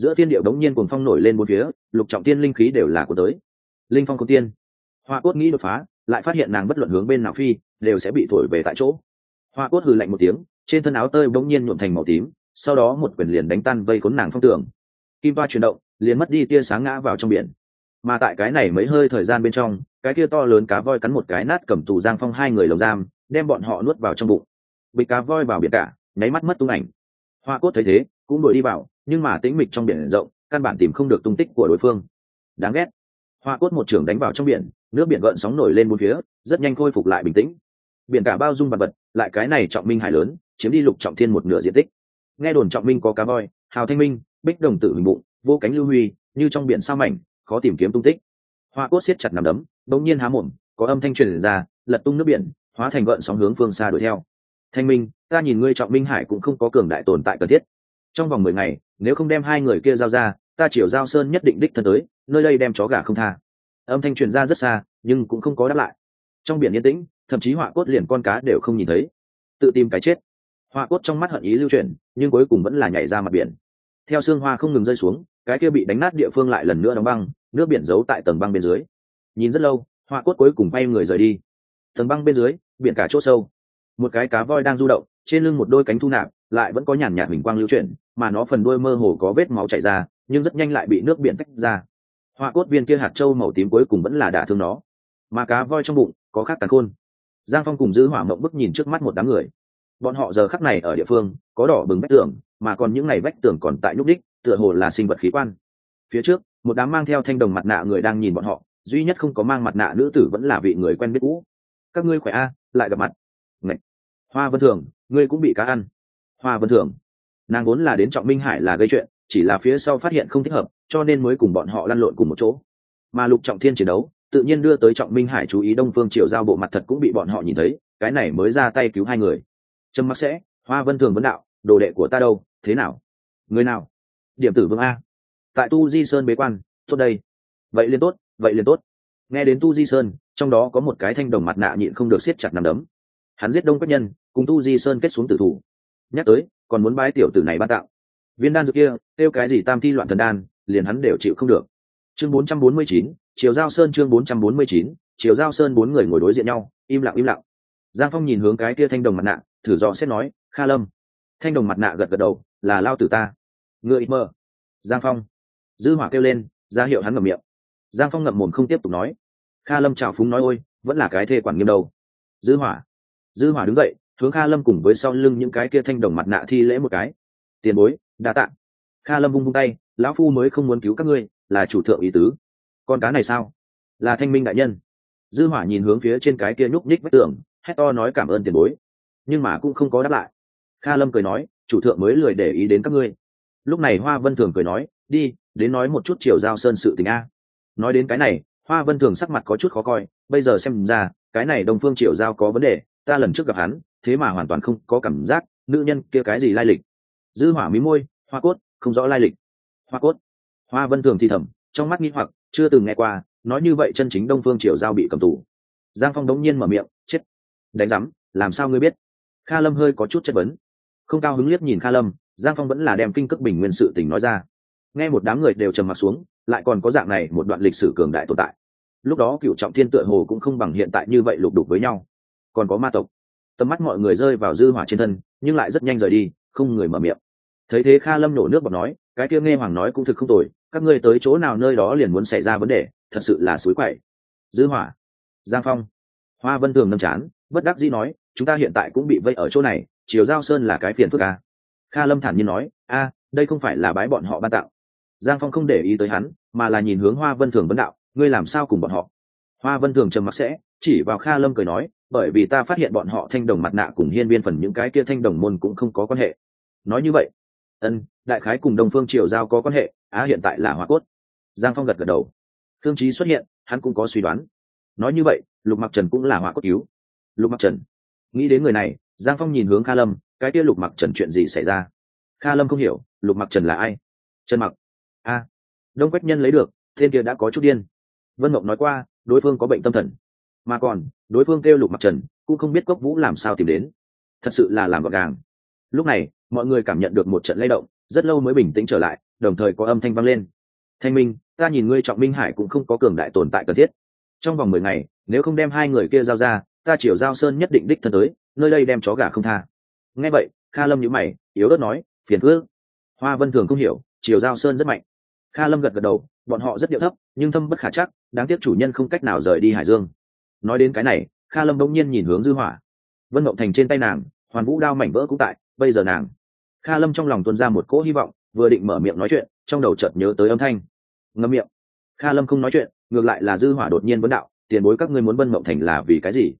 giữa thiên điệu đống nhiên cuồng phong nổi lên bốn phía, lục trọng tiên linh khí đều là của tới. Linh phong có tiên. Hoa cốt nghĩ đột phá, lại phát hiện nàng bất luận hướng bên nào phi, đều sẽ bị thổi về tại chỗ. Hoa cốt hừ lạnh một tiếng, trên thân áo tơi đống nhiên nhuộm thành màu tím, sau đó một quyền liền đánh tan vây khốn nàng phong tường. Kim va chuyển động, liền mất đi tia sáng ngã vào trong biển. Mà tại cái này mấy hơi thời gian bên trong, cái kia to lớn cá voi cắn một cái nát cầm tù giang phong hai người lồng giam, đem bọn họ nuốt vào trong bụng. Bị cá voi vào biển cả, nháy mắt mất tung ảnh. Hoa cốt thấy thế, cũng đuổi đi vào nhưng mà tĩnh mịch trong biển rộng, căn bản tìm không được tung tích của đối phương. Đáng ghét. Hoa cốt một trưởng đánh vào trong biển, nước biển gợn sóng nổi lên bốn phía, rất nhanh khôi phục lại bình tĩnh. Biển cả bao dung vật vật, lại cái này trọng minh hải lớn, chiếm đi lục trọng thiên một nửa diện tích. Nghe đồn trọng minh có cá voi, hào thanh minh, bích đồng tử hình bụng, vô cánh lưu huy, như trong biển sao mảnh, khó tìm kiếm tung tích. Hoa cốt siết chặt nằm đấm, bỗng nhiên há mồm, có âm thanh truyền ra, lật tung nước biển, hóa thành gợn sóng hướng phương xa đuổi theo. Thanh minh, ta nhìn ngươi trọng minh hải cũng không có cường đại tồn tại cần thiết. Trong vòng mười ngày nếu không đem hai người kia giao ra, ta chiều giao sơn nhất định đích thân tới, nơi đây đem chó gà không tha. Âm thanh truyền ra rất xa, nhưng cũng không có đáp lại. Trong biển yên tĩnh, thậm chí họa cốt liền con cá đều không nhìn thấy. Tự tìm cái chết. Họa cốt trong mắt hận ý lưu chuyển, nhưng cuối cùng vẫn là nhảy ra mặt biển. Theo xương hoa không ngừng rơi xuống, cái kia bị đánh nát địa phương lại lần nữa đóng băng, nước biển giấu tại tầng băng bên dưới. Nhìn rất lâu, họa cốt cuối cùng bay người rời đi. Tầng băng bên dưới, biển cả chỗ sâu. Một cái cá voi đang du động, trên lưng một đôi cánh thu nạp, lại vẫn có nhàn nhạt hình quang lưu chuyển mà nó phần đuôi mơ hồ có vết máu chảy ra, nhưng rất nhanh lại bị nước biển tách ra. Hoa cốt viên kia hạt trâu màu tím cuối cùng vẫn là đả thương nó. Mà cá voi trong bụng có khác tàn khôn. Giang phong cùng giữ hỏa mộng bức nhìn trước mắt một đám người. Bọn họ giờ khắc này ở địa phương, có đỏ bừng vách tường, mà còn những ngày vách tường còn tại nhúc đích tựa hồ là sinh vật khí quan. Phía trước, một đám mang theo thanh đồng mặt nạ người đang nhìn bọn họ, duy nhất không có mang mặt nạ nữ tử vẫn là vị người quen biết cũ. Các ngươi khỏe a, lại gặp mặt. Ngậy. hoa vân thường, ngươi cũng bị cá ăn. Hoa vân thường nàng vốn là đến trọng minh hải là gây chuyện, chỉ là phía sau phát hiện không thích hợp, cho nên mới cùng bọn họ lăn lộn cùng một chỗ. Mà lục trọng thiên chiến đấu, tự nhiên đưa tới trọng minh hải chú ý đông phương triều giao bộ mặt thật cũng bị bọn họ nhìn thấy, cái này mới ra tay cứu hai người. Trâm mắc sẽ, hoa vân thường vấn đạo, đồ đệ của ta đâu, thế nào? Người nào? Điểm tử vương a. Tại tu di sơn bế quan, tốt đây. Vậy liền tốt, vậy liền tốt. Nghe đến tu di sơn, trong đó có một cái thanh đồng mặt nạ nhịn không được siết chặt nằm đấm. Hắn giết đông quách nhân, cùng tu di sơn kết xuống tử thủ. Nhắc tới còn muốn bái tiểu tử này ban tạo viên đan dược kia kêu cái gì tam thi loạn thần đan liền hắn đều chịu không được. Chương 449, chiều giao sơn chương 449, chiều giao sơn bốn người ngồi đối diện nhau im lặng im lặng. Giang phong nhìn hướng cái kia thanh đồng mặt nạ thử dò xét nói kha lâm. Thanh đồng mặt nạ gật gật đầu là lao tử ta. Ngựa ít mơ. Giang phong. Dư hỏa kêu lên ra hiệu hắn ngậm miệng. Giang phong ngậm mồm không tiếp tục nói kha lâm chào phúng nói ôi vẫn là cái thê quản nghiêm đầu dư hỏa. Dư hỏa đứng dậy hướng kha lâm cùng với sau lưng những cái kia thanh đồng mặt nạ thi lễ một cái. Tiền bối, đa tạ. Kha lâm vung vung tay, lão phu mới không muốn cứu các ngươi, là chủ thượng ý tứ. Con cá này sao? Là thanh minh đại nhân. Dư hỏa nhìn hướng phía trên cái kia nhúc nhích vách tường, hét to nói cảm ơn tiền bối. Nhưng mà cũng không có đáp lại. Kha lâm cười nói, chủ thượng mới lười để ý đến các ngươi. Lúc này hoa vân thường cười nói, đi, đến nói một chút triều giao sơn sự tình a. Nói đến cái này, hoa vân thường sắc mặt có chút khó coi, bây giờ xem ra, cái này đồng phương triều giao có vấn đề, ta lần trước gặp hắn thế mà hoàn toàn không có cảm giác nữ nhân kia cái gì lai lịch. Dư hỏa mí môi, hoa cốt, không rõ lai lịch. Hoa cốt. Hoa vân thường thì thầm, trong mắt nghi hoặc, chưa từng nghe qua, nói như vậy chân chính đông phương triều giao bị cầm tù. Giang phong đống nhiên mở miệng, chết! Đánh rắm làm sao ngươi biết? Kha lâm hơi có chút chất vấn. Không cao hứng liếc nhìn kha lâm, giang phong vẫn là đem kinh cước bình nguyên sự tình nói ra. Nghe một đám người đều trầm mặt xuống, lại còn có dạng này một đoạn lịch sử cường đại tồn tại. Lúc đó cựu trọng thiên tựa hồ cũng không bằng hiện tại như vậy lục đục với nhau. Còn có ma tộc tầm mắt mọi người rơi vào dư hỏa trên thân, nhưng lại rất nhanh rời đi, không người mở miệng. Thấy thế kha lâm nổ nước bọt nói, cái kia nghe hoàng nói cũng thực không tồi, các ngươi tới chỗ nào nơi đó liền muốn xảy ra vấn đề, thật sự là suối quậy. Dư hỏa. Giang phong. Hoa vân tường nâm chán, bất đắc dĩ nói, chúng ta hiện tại cũng bị vây ở chỗ này chiều giao sơn là cái phiền phức à. kha lâm thản nhiên nói, a, đây không phải là bái bọn họ ban tạo. Giang phong không để ý tới hắn, mà là nhìn hướng hoa vân thường vấn đạo, ngươi làm sao cùng bọn họ? Hoa vân thường trầm mặc sẽ chỉ vào kha lâm cười nói, bởi vì ta phát hiện bọn họ thanh đồng mặt nạ cùng hiên viên phần những cái kia thanh đồng môn cũng không có quan hệ. Nói như vậy, ân, đại khái cùng đồng phương triều giao có quan hệ, á, hiện tại là hoa cốt. Giang phong gật gật đầu. Thương trí xuất hiện, hắn cũng có suy đoán. Nói như vậy, lục mặc trần cũng là hoa cốt cứu. Lục mặc trần. Nghĩ đến người này, giang phong nhìn hướng kha lâm, cái kia lục mặc trần chuyện gì xảy ra? Kha lâm không hiểu, lục mặc trần là ai? Trần mặc. A. Đông quách nhân lấy được tên kia đã có chút điên. Vân mộng nói qua, đối phương có bệnh tâm thần mà còn, đối phương kêu lục mặc trần cũng không biết cốc vũ làm sao tìm đến. Thật sự là làm gọn gàng. Lúc này, mọi người cảm nhận được một trận lay động, rất lâu mới bình tĩnh trở lại, đồng thời có âm thanh vang lên. Thanh minh, ta nhìn ngươi trọng minh hải cũng không có cường đại tồn tại cần thiết. Trong vòng mười ngày, nếu không đem hai người kia giao ra, ta chiều giao sơn nhất định đích thân tới, nơi đây đem chó gà không tha. Nghe vậy, kha lâm nhữ mày, yếu ớt nói, phiền phước hoa vân thường không hiểu chiều giao sơn rất mạnh. Kha lâm gật gật đầu, bọn họ rất điệu thấp, nhưng thâm bất khả chắc, đáng tiếc chủ nhân không cách nào rời đi hải dương nói đến cái này, kha lâm đông nhiên nhìn hướng dư hỏa. Vân mộng thành trên tay nàng, hoàn vũ đao mảnh vỡ cũng tại, bây giờ nàng. Kha lâm trong lòng tuôn ra một cỗ hy vọng, vừa định mở miệng nói chuyện, trong đầu chợt nhớ tới âm thanh. Ngâm miệng. Kha lâm không nói chuyện, ngược lại là dư hỏa đột nhiên vấn đạo, tiền bối các ngươi muốn vân mộng thành là vì cái gì?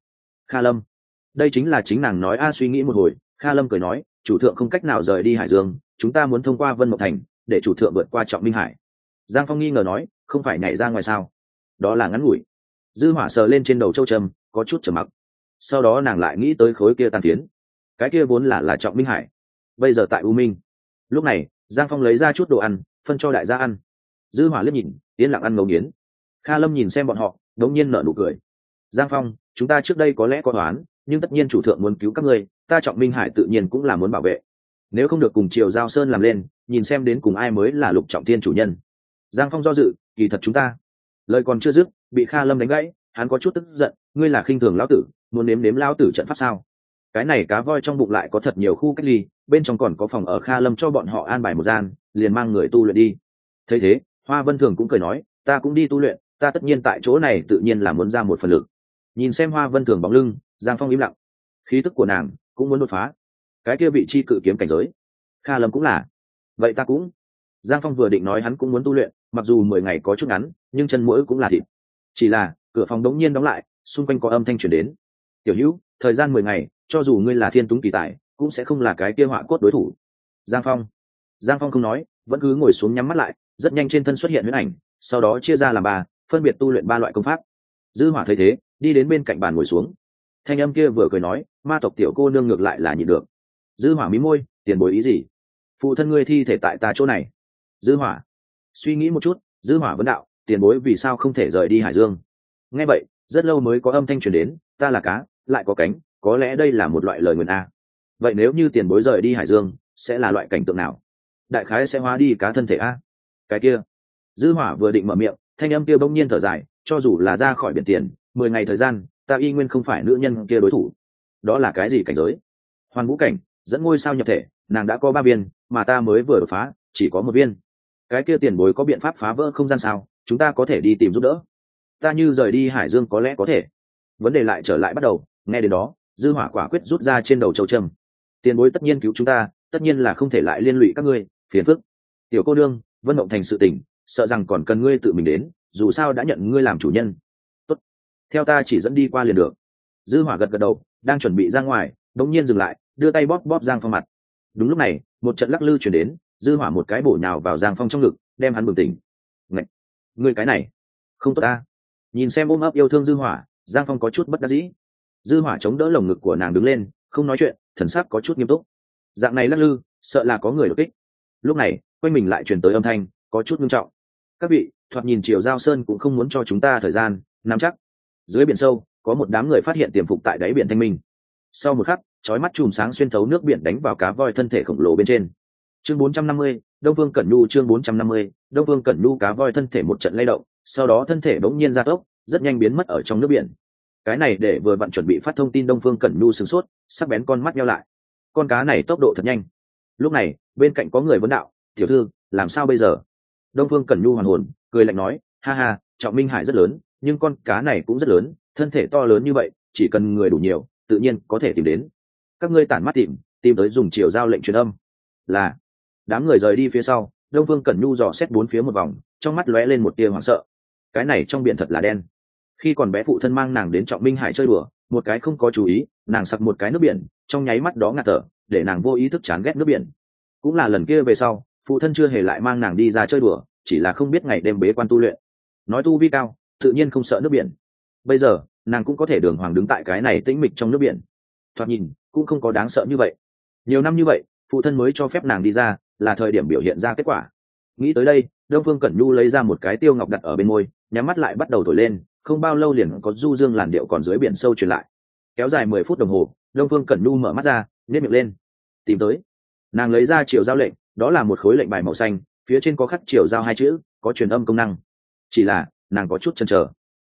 Kha lâm. Đây chính là chính nàng nói a, suy nghĩ một hồi, kha lâm cười nói, chủ thượng không cách nào rời đi hải dương, chúng ta muốn thông qua vân mộng thành, để chủ thượng vượt qua trọng minh hải. Giang phong nghi ngờ nói, không phải nhảy ra ngoài sao? Đó là ngắn ngủi dư hỏa sờ lên trên đầu châu trầm có chút trầm mặc. Sau đó nàng lại nghĩ tới khối kia tan phiến. Cái kia vốn là là trọng minh hải. Bây giờ tại u minh. Lúc này, giang phong lấy ra chút đồ ăn, phân cho đại gia ăn. Dư hỏa liếc nhìn, yên lặng ăn ngấu nghiến. Kha lâm nhìn xem bọn họ đống nhiên nở nụ cười. Giang phong, chúng ta trước đây có lẽ có toán nhưng tất nhiên chủ thượng muốn cứu các ngươi, ta trọng minh hải tự nhiên cũng là muốn bảo vệ. Nếu không được cùng triều giao sơn làm lên, nhìn xem đến cùng ai mới là lục trọng thiên chủ nhân. Giang phong do dự, kỳ thật chúng ta. Lời còn chưa dứt bị kha lâm đánh gãy, hắn có chút tức giận, ngươi là khinh thường lão tử, muốn nếm nếm lão tử trận pháp sao? Cái này cá voi trong bụng lại có thật nhiều khu cách ly, bên trong còn có phòng ở kha lâm cho bọn họ an bài một gian, liền mang người tu luyện đi. Thấy thế, hoa vân thường cũng cười nói, ta cũng đi tu luyện, ta tất nhiên tại chỗ này tự nhiên là muốn ra một phần lực. Nhìn xem hoa vân thường bóng lưng, giang phong im lặng. Khí tức của nàng cũng muốn đột phá. Cái kia bị chi cự kiếm cảnh giới, kha lâm cũng là. Vậy ta cũng. Giang phong vừa định nói hắn cũng muốn tu luyện, mặc dù mười ngày có chút ngắn, nhưng chân mũi cũng là thịt chỉ là, cửa phòng đống nhiên đóng lại, xung quanh có âm thanh chuyển đến. Tiểu hữu, thời gian mười ngày, cho dù ngươi là thiên túng kỳ tài, cũng sẽ không là cái kia họa cốt đối thủ. Giang phong. Giang phong không nói, vẫn cứ ngồi xuống nhắm mắt lại, rất nhanh trên thân xuất hiện huyết ảnh, sau đó chia ra làm ba, phân biệt tu luyện ba loại công pháp. Dư hỏa thấy thế, đi đến bên cạnh bàn ngồi xuống. Thanh âm kia vừa cười nói, ma tộc tiểu cô nương ngược lại là nhịn được. Dư hỏa mí môi, tiền bối ý gì? Phụ thân ngươi thi thể tại ta chỗ này. Dư hỏa. Suy nghĩ một chút, dư hỏa vấn đạo tiền bối vì sao không thể rời đi hải dương? Nghe vậy, rất lâu mới có âm thanh truyền đến, ta là cá, lại có cánh, có lẽ đây là một loại lời nguyền a. Vậy nếu như tiền bối rời đi hải dương, sẽ là loại cảnh tượng nào? Đại khái sẽ hóa đi cá thân thể a? Cái kia. Dư hỏa vừa định mở miệng, thanh âm kia bỗng nhiên thở dài, cho dù là ra khỏi biển tiền, mười ngày thời gian, ta y nguyên không phải nữ nhân kia đối thủ. Đó là cái gì cảnh giới? Hoàn vũ cảnh, dẫn ngôi sao nhập thể, nàng đã có ba viên, mà ta mới vừa đột phá, chỉ có một viên. Cái kia tiền bối có biện pháp phá vỡ không gian sao? Chúng ta có thể đi tìm giúp đỡ. Ta như rời đi hải dương có lẽ có thể. Vấn đề lại trở lại bắt đầu, nghe đến đó, dư hỏa quả quyết rút ra trên đầu châu trâm tiền bối tất nhiên cứu chúng ta, tất nhiên là không thể lại liên lụy các ngươi, phiền phức. Tiểu cô đương vân động thành sự tình, sợ rằng còn cần ngươi tự mình đến, dù sao đã nhận ngươi làm chủ nhân. Tốt. Theo ta chỉ dẫn đi qua liền được. Dư hỏa gật gật đầu, đang chuẩn bị ra ngoài đống nhiên dừng lại, đưa tay bóp bóp giang phong mặt. Đúng lúc này, một trận lắc lư chuyển đến, dư hỏa một cái bổ nhào vào giang phong trong ngực, đem hắn bừng tỉnh người ngươi cái này, không tốt ta. Nhìn xem ôm ấp yêu thương dư hỏa, giang phong có chút bất đắc dĩ. Dư hỏa chống đỡ lồng ngực của nàng đứng lên, không nói chuyện, thần sắc có chút nghiêm túc. Dạng này lắc lư, sợ là có người đột kích. Lúc này, quanh mình lại truyền tới âm thanh, có chút nghiêm trọng. Các vị, thoạt nhìn triều giao sơn cũng không muốn cho chúng ta thời gian, nắm chắc. Dưới biển sâu, có một đám người phát hiện tiềm phục tại đáy biển thanh minh. Sau một khắc, chói mắt chùm sáng xuyên thấu nước biển đánh vào cá voi thân thể khổng lồ bên trên chương 450, đông phương cẩn nhu chương 450, đông phương cẩn nhu cá voi thân thể một trận lay động sau đó thân thể bỗng nhiên ra tốc rất nhanh biến mất ở trong nước biển. Cái này để vừa bạn chuẩn bị phát thông tin đông phương cẩn nhu sửng sốt sắc bén con mắt nhau lại. Con cá này tốc độ thật nhanh. Lúc này bên cạnh có người vấn đạo tiểu thư làm sao bây giờ? Đông phương cẩn nhu hoàn hồn cười lạnh nói ha ha trọng minh hải rất lớn nhưng con cá này cũng rất lớn thân thể to lớn như vậy chỉ cần người đủ nhiều tự nhiên có thể tìm đến. Các ngươi tản mắt tìm tìm tới dùng chiều giao lệnh truyền âm. Là đám người rời đi phía sau, đông phương cẩn nhu dò xét bốn phía một vòng, trong mắt lóe lên một tia hoảng sợ. Cái này trong biển thật là đen. Khi còn bé phụ thân mang nàng đến trọng minh hải chơi đùa, một cái không có chú ý, nàng sặc một cái nước biển, trong nháy mắt đó ngạt thở, để nàng vô ý thức chán ghét nước biển. Cũng là lần kia về sau, phụ thân chưa hề lại mang nàng đi ra chơi đùa, chỉ là không biết ngày đêm bế quan tu luyện. Nói tu vi cao, tự nhiên không sợ nước biển. Bây giờ, nàng cũng có thể đường hoàng đứng tại cái này tĩnh mịch trong nước biển. Thoạt nhìn, cũng không có đáng sợ như vậy. Nhiều năm như vậy phụ thân mới cho phép nàng đi ra, là thời điểm biểu hiện ra kết quả. Nghĩ tới đây, đông phương cẩn nhu lấy ra một cái tiêu ngọc đặt ở bên môi, nhắm mắt lại bắt đầu thổi lên, không bao lâu liền có du dương làn điệu còn dưới biển sâu truyền lại. Kéo dài mười phút đồng hồ, đông phương cẩn nhu mở mắt ra nếp miệng lên. Tìm tới. Nàng lấy ra chiều giao lệnh, đó là một khối lệnh bài màu xanh, phía trên có khắc chiều giao hai chữ, có truyền âm công năng. Chỉ là, nàng có chút chần chờ.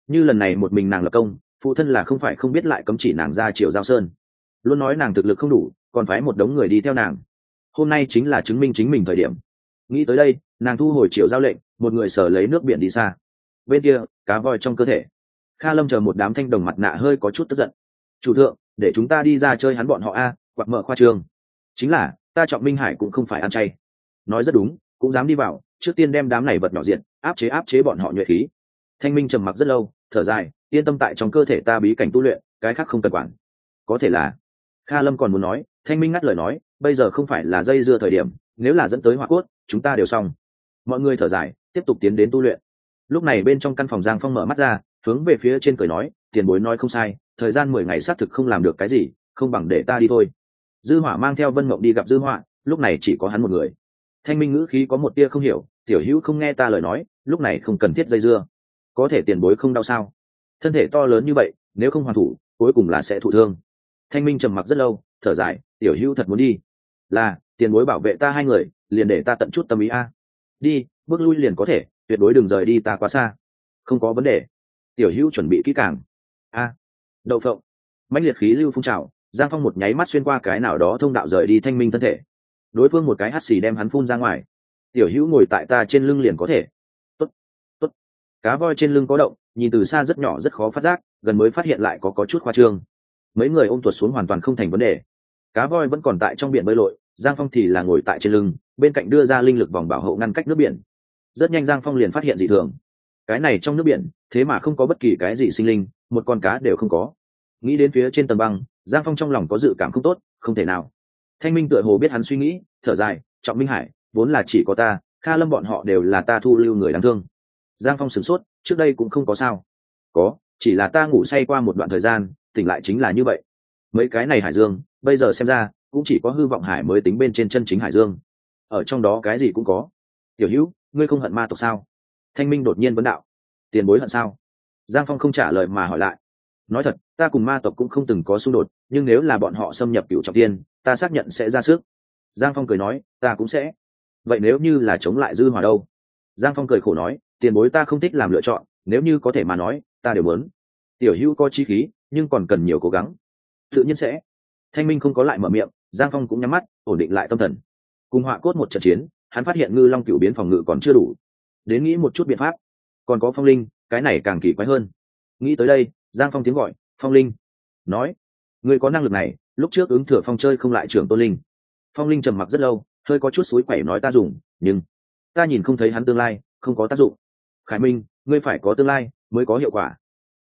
Như lần này một mình nàng lập công, phụ thân là không phải không biết lại cấm chỉ nàng ra chiều giao sơn. Luôn nói nàng thực lực không đủ còn phải một đống người đi theo nàng. Hôm nay chính là chứng minh chính mình thời điểm. Nghĩ tới đây, nàng thu hồi chiều giao lệnh, một người sở lấy nước biển đi xa. Bên kia, cá voi trong cơ thể. Kha lâm chờ một đám thanh đồng mặt nạ hơi có chút tức giận. Chủ thượng, để chúng ta đi ra chơi hắn bọn họ a, quạt mở khoa trường. Chính là, ta chọn minh hải cũng không phải ăn chay. Nói rất đúng, cũng dám đi vào, trước tiên đem đám này vật nhỏ diện, áp chế áp chế bọn họ nhuệ khí. Thanh minh trầm mặc rất lâu, thở dài, yên tâm tại trong cơ thể ta bí cảnh tu luyện, cái khác không cần quản. Có thể là. Kha lâm còn muốn nói thanh minh ngắt lời nói, bây giờ không phải là dây dưa thời điểm, nếu là dẫn tới hoa cốt, chúng ta đều xong. Mọi người thở dài, tiếp tục tiến đến tu luyện. Lúc này bên trong căn phòng giang phong mở mắt ra, hướng về phía trên cười nói, tiền bối nói không sai, thời gian mười ngày xác thực không làm được cái gì, không bằng để ta đi thôi. Dư hỏa mang theo vân mộng đi gặp dư hỏa, lúc này chỉ có hắn một người. Thanh minh ngữ khí có một tia không hiểu, tiểu hữu không nghe ta lời nói, lúc này không cần thiết dây dưa. Có thể tiền bối không đau sao? Thân thể to lớn như vậy, nếu không hoàn thủ, cuối cùng là sẽ thụ thương. Thanh minh trầm mặc rất lâu, thở dài tiểu hữu thật muốn đi. Là tiền bối bảo vệ ta hai người liền để ta tận chút tâm ý a. Đi bước lui liền có thể tuyệt đối đừng rời đi ta quá xa. Không có vấn đề. Tiểu hữu chuẩn bị kỹ càng. A. Đậu phộng. Mãnh liệt khí lưu phun trào giang phong một nháy mắt xuyên qua cái nào đó thông đạo rời đi thanh minh thân thể. Đối phương một cái hắt xì đem hắn phun ra ngoài. Tiểu hữu ngồi tại ta trên lưng liền có thể. Tốt, tốt. cá voi trên lưng có động nhìn từ xa rất nhỏ rất khó phát giác gần mới phát hiện lại có có chút khoa trương. Mấy người ôm tuột xuống hoàn toàn không thành vấn đề cá voi vẫn còn tại trong biển bơi lội, giang phong thì là ngồi tại trên lưng, bên cạnh đưa ra linh lực vòng bảo hộ ngăn cách nước biển. Rất nhanh giang phong liền phát hiện dị thường. Cái này trong nước biển, thế mà không có bất kỳ cái gì sinh linh, một con cá đều không có. Nghĩ đến phía trên tầng băng, giang phong trong lòng có dự cảm không tốt, không thể nào. Thanh minh tựa hồ biết hắn suy nghĩ, thở dài, trọng minh hải, vốn là chỉ có ta, kha lâm bọn họ đều là ta thu lưu người đáng thương. Giang phong sửng sốt, trước đây cũng không có sao. Có, chỉ là ta ngủ say qua một đoạn thời gian, tỉnh lại chính là như vậy mấy cái này hải dương, bây giờ xem ra, cũng chỉ có hư vọng hải mới tính bên trên chân chính hải dương. Ở trong đó cái gì cũng có. Tiểu hữu, ngươi không hận ma tộc sao? Thanh minh đột nhiên vấn đạo. Tiền bối hận sao? Giang phong không trả lời mà hỏi lại. Nói thật, ta cùng ma tộc cũng không từng có xung đột, nhưng nếu là bọn họ xâm nhập cựu trọng tiên, ta xác nhận sẽ ra sức. Giang phong cười nói, ta cũng sẽ. Vậy nếu như là chống lại dư hòa đâu? Giang phong cười khổ nói, tiền bối ta không thích làm lựa chọn, nếu như có thể mà nói, ta đều muốn. Tiểu hữu có chi khí, nhưng còn cần nhiều cố gắng tự nhiên sẽ. Thanh minh không có lại mở miệng, giang phong cũng nhắm mắt, ổn định lại tâm thần. Cùng họa cốt một trận chiến, hắn phát hiện ngư long cựu biến phòng ngự còn chưa đủ. Đến nghĩ một chút biện pháp. Còn có phong linh, cái này càng kỳ quái hơn. Nghĩ tới đây, giang phong tiếng gọi, phong linh. Nói người có năng lực này, lúc trước ứng thừa phong chơi không lại trưởng tôn linh. Phong linh trầm mặc rất lâu, hơi có chút suối quẩy nói ta dùng, nhưng ta nhìn không thấy hắn tương lai, không có tác dụng. Khải minh, ngươi phải có tương lai mới có hiệu quả.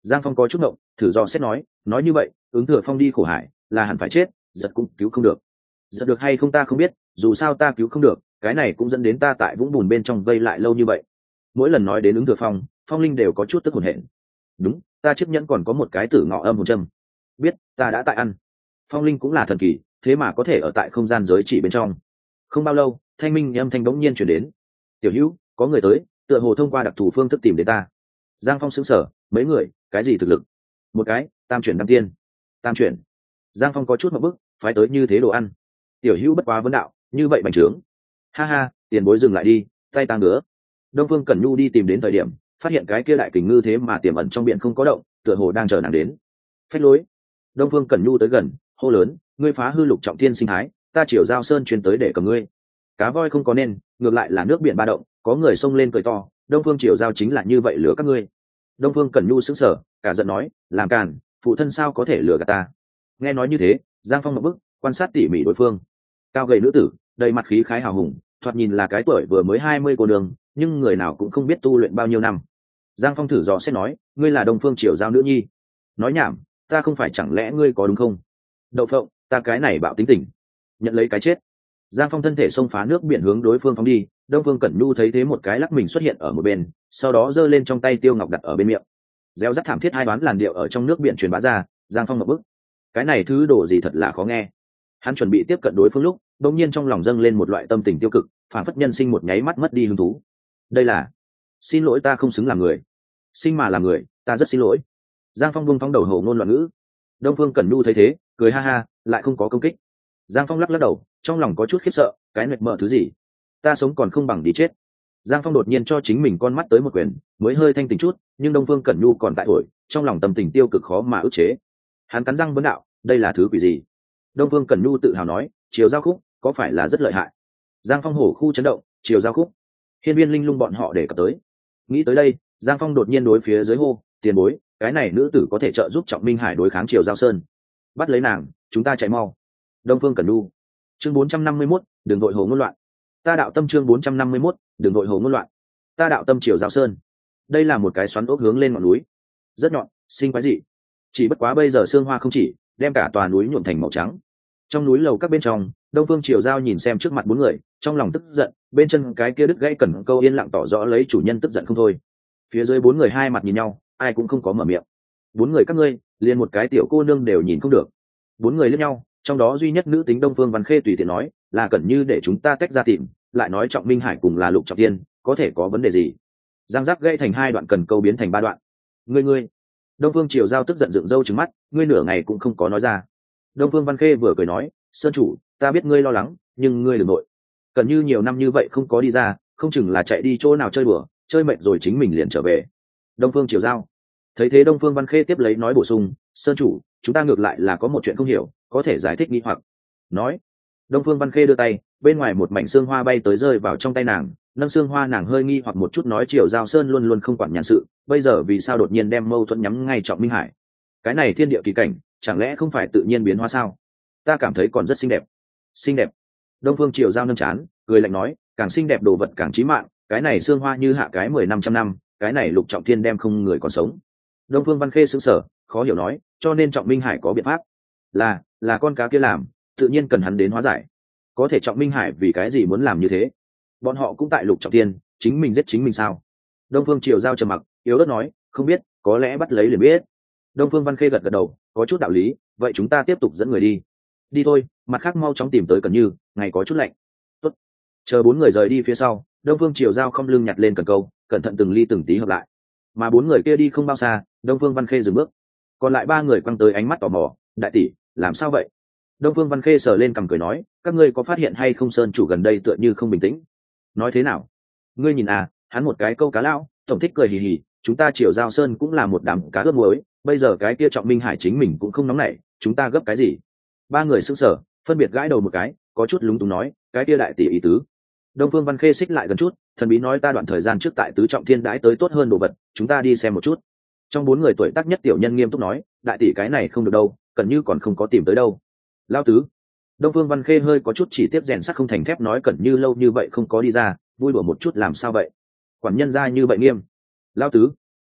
Giang phong có chút ngộng, thử do xét nói nói như vậy ứng thừa phong đi khổ hải, là hẳn phải chết, giật cũng cứu không được. Giật được hay không ta không biết, dù sao ta cứu không được, cái này cũng dẫn đến ta tại vũng bùn bên trong vây lại lâu như vậy. Mỗi lần nói đến ứng thừa phong phong linh đều có chút tức hồn hển. Đúng, ta chấp nhận còn có một cái tử ngọ âm hồn châm. Biết, ta đã tại ăn. Phong linh cũng là thần kỳ, thế mà có thể ở tại không gian giới chỉ bên trong. Không bao lâu, thanh minh âm thanh bỗng nhiên chuyển đến. Tiểu hữu, có người tới, tựa hồ thông qua đặc thù phương thức tìm đến ta. Giang phong xứng sở mấy người, cái gì thực lực? Một cái, tam chuyển đăng tiên tam chuyển. Giang phong có chút một bức, phái tới như thế đồ ăn. Tiểu hữu bất quá vấn đạo, như vậy bành trướng. Ha ha, tiền bối dừng lại đi, tay tăng nữa đông phương cẩn nhu đi tìm đến thời điểm, phát hiện cái kia đại kình ngư thế mà tiềm ẩn trong biển không có động, tựa hồ đang chờ nàng đến. Phách lối. Đông phương cẩn nhu tới gần, hô lớn, ngươi phá hư lục trọng thiên sinh thái, ta chiều giao sơn truyền tới để cầm ngươi. Cá voi không có nên, ngược lại là nước biển ba động, có người xông lên cười to, đông phương triều giao chính là như vậy lửa các ngươi. Đông phương cẩn nhu sững sờ, cả giận nói, làm càn phụ thân sao có thể lừa gạt ta? Nghe nói như thế, giang phong một bức, quan sát tỉ mỉ đối phương. Cao gầy nữ tử, đầy mặt khí khái hào hùng, thoạt nhìn là cái tuổi vừa mới hai mươi cô đường nhưng người nào cũng không biết tu luyện bao nhiêu năm. Giang phong thử dò xét nói, ngươi là đông phương triều giao nữ nhi. Nói nhảm, ta không phải chẳng lẽ ngươi có đúng không? Đậu phộng, ta cái này bạo tính tình. Nhận lấy cái chết. Giang phong thân thể xông phá nước biển hướng đối phương phóng đi, đông phương cẩn nhu thấy thế một cái lắc mình xuất hiện ở một bên, sau đó giơ lên trong tay tiêu ngọc đặt ở bên miệng gieo rắt thảm thiết hai đoán làn điệu ở trong nước biển truyền bá ra, giang phong ngập bức. Cái này thứ đồ gì thật là khó nghe. Hắn chuẩn bị tiếp cận đối phương lúc đ ỗ n g nhiên trong lòng dâng lên một loại tâm tình tiêu cực, phản phất nhân sinh một nháy mắt mất đi hứng thú. Đây là, xin lỗi ta không xứng làm người. Sinh mà làm người, ta rất xin lỗi. Giang phong vung phong đầu hầu ngôn loạn ngữ. Đông phương cẩn nhu thấy thế, cười ha ha, lại không có công kích. Giang phong lắc lắc đầu, trong lòng có chút khiếp sợ, cái mệt mờ thứ gì? Ta sống còn không bằng đi chết giang phong đột nhiên cho chính mình con mắt tới một quyền, mới hơi thanh tình chút, nhưng đông phương cẩn nhu còn tại thổi trong lòng tâm tình tiêu cực khó mà ức chế. Hắn cắn răng vấn đạo, đây là thứ quỷ gì? Đông phương cẩn nhu tự hào nói chiều giao khúc, có phải là rất lợi hại? Giang phong hổ khu chấn động chiều giao khúc? Hiên viên linh lung bọn họ để cập tới. Nghĩ tới đây, giang phong đột nhiên đối phía dưới hô, tiền bối, cái này nữ tử có thể trợ giúp trọng minh hải đối kháng triều giao sơn. Bắt lấy nàng, chúng ta chạy mau. Đông phương cẩn nhu. Chương bốn trăm năm mươi mốt đường đội hồ ngôn loạn ta đạo tâm chương bốn trăm năm mươi mốt đường nội hồ ngôn loạn. Ta đạo tâm triều giáo sơn. Đây là một cái xoắn ốc hướng lên ngọn núi. Rất nhọn sinh quái dị. Chỉ bất quá bây giờ sương hoa không chỉ, đem cả tòa núi nhuộm thành màu trắng. Trong núi lầu các bên trong, đông phương triều giao nhìn xem trước mặt bốn người, trong lòng tức giận, bên chân cái kia đứt gãy cần câu yên lặng tỏ rõ lấy chủ nhân tức giận không thôi. Phía dưới bốn người hai mặt nhìn nhau, ai cũng không có mở miệng. Bốn người các ngươi, liền một cái tiểu cô nương đều nhìn không được. Bốn người lẫn nhau trong đó duy nhất nữ tính đông phương văn khê tùy tiện nói, là gần như để chúng ta tách ra tìm, lại nói trọng minh hải cùng là lục trọng tiên, có thể có vấn đề gì? Giang giác gây thành hai đoạn cần câu biến thành ba đoạn. Ngươi ngươi. Đông phương triều giao tức giận dựng râu trứng mắt, ngươi nửa ngày cũng không có nói ra. Đông phương văn khê vừa cười nói, sơn chủ, ta biết ngươi lo lắng, nhưng ngươi đ ừ n g nội cần như nhiều năm như vậy không có đi ra, không chừng là chạy đi chỗ nào chơi bừa chơi mệt rồi chính mình liền trở về. Đông phương triều giao. Thấy thế đông phương văn khê tiếp lấy nói bổ sung, sơn chủ, chúng ta ngược lại là có một chuyện không hiểu có thể giải thích nghi hoặc. Nói, đông phương văn khê đưa tay, bên ngoài một mảnh xương hoa bay tới rơi vào trong tay nàng, nâng xương hoa nàng hơi nghi hoặc một chút nói triều giao sơn luôn luôn không quản nhàn sự, bây giờ vì sao đột nhiên đem mâu thuẫn nhắm ngay trọng minh hải? Cái này thiên địa kỳ cảnh, chẳng lẽ không phải tự nhiên biến hóa sao? Ta cảm thấy còn rất xinh đẹp. Xinh đẹp. Đông phương triều giao nâng chán, cười lạnh nói, càng xinh đẹp đồ vật càng trí mạng, cái này xương hoa như hạ cái mười năm trăm năm, cái này lục trọng thiên đem không người còn sống. Đông phương văn khê xứng sở khó hiểu nói, cho nên trọng minh hải có biện pháp. Là là con cá kia làm, tự nhiên cần hắn đến hóa giải. Có thể trọng minh hải vì cái gì muốn làm như thế? Bọn họ cũng tại lục trọng tiên, chính mình giết chính mình sao? Đông phương triều giao trầm mặc, yếu đất nói, không biết, có lẽ bắt lấy liền biết. Đông phương văn khê gật gật đầu, có chút đạo lý, vậy chúng ta tiếp tục dẫn người đi. Đi thôi, mặt khác mau chóng tìm tới cần như, ngày có chút lạnh. Tốt. chờ bốn người rời đi phía sau, đông phương triều giao không lưng nhặt lên cần câu, cẩn thận từng ly từng tí hợp lại. Mà bốn người kia đi không bao xa, đông phương văn khê dừng bước. Còn lại ba người quăng tới ánh mắt tò mò, đại tỷ làm sao vậy? Đông phương văn khê sờ lên cằm cười nói, các ngươi có phát hiện hay không sơn chủ gần đây tựa như không bình tĩnh? Nói thế nào? Ngươi nhìn à hắn một cái câu cá lão, tổng thích cười hì hì, chúng ta triều giao sơn cũng là một đám cá ướp muối, bây giờ cái kia trọng minh hải chính mình cũng không nóng nảy, chúng ta gấp cái gì? Ba người sững sờ, phân biệt gãi đầu một cái, có chút lúng túng nói, cái kia đại tỷ ý tứ. Đông phương văn khê xích lại gần chút, thần bí nói ta đoạn thời gian trước tại tứ trọng thiên đãi tới tốt hơn đồ vật, chúng ta đi xem một chút. Trong bốn người tuổi tác nhất tiểu nhân nghiêm túc nói, đại tỷ cái này không được đâu cần như còn không có tìm tới đâu. Lao tứ. Đông phương văn khê hơi có chút chỉ tiếp rèn sắc không thành thép nói cẩn như lâu như vậy không có đi ra, vui đùa một chút làm sao vậy? Quản nhân ra như vậy nghiêm. Lao tứ.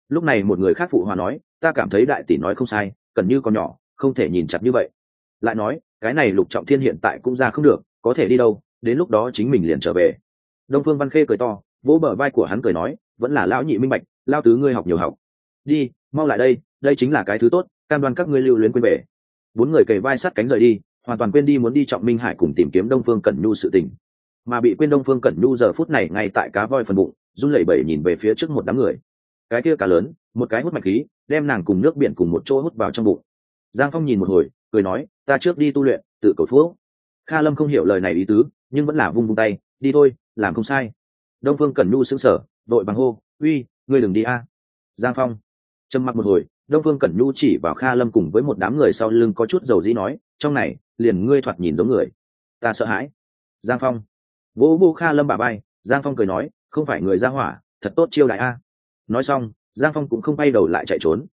Lúc này một người khác phụ hòa nói, ta cảm thấy đại tỷ nói không sai, cẩn như còn nhỏ, không thể nhìn chặt như vậy. Lại nói, cái này lục trọng thiên hiện tại cũng ra không được, có thể đi đâu, đến lúc đó chính mình liền trở về. Đông phương văn khê cười to, vỗ bờ vai của hắn cười nói, vẫn là lão nhị minh bạch lao tứ ngươi học nhiều học. Đi, mau lại đây đây chính là cái thứ tốt cam đoan các ngươi lưu luyến quên về. Bốn người cầy vai sát cánh rời đi, hoàn toàn quên đi muốn đi trọng minh hải cùng tìm kiếm đông phương cẩn nhu sự tình. Mà bị quên đông phương cẩn nhu giờ phút này ngay tại cá voi phần bụng, run lẩy bẩy nhìn về phía trước một đám người. Cái kia cá lớn, một cái hút mạch khí, đem nàng cùng nước biển cùng một chỗ hút vào trong bụng. Giang phong nhìn một hồi, cười nói, ta trước đi tu luyện, tự cầu phước kha lâm không hiểu lời này ý tứ, nhưng vẫn là vung vung tay, đi thôi, làm không sai. Đông phương cẩn nhu sững sờ, đội bằng hô, uy, ngươi đừng đi a. Giang phong trầm mặc một hồi đông phương cẩn nhu chỉ vào kha lâm cùng với một đám người sau lưng có chút dầu dĩ nói, trong này, liền ngươi thoạt nhìn giống người. Ta sợ hãi. Giang phong. Vỗ vô kha lâm bà bay. Giang phong cười nói, không phải người ra hỏa, thật tốt chiêu đại a. Nói xong, giang phong cũng không bay đầu lại chạy trốn.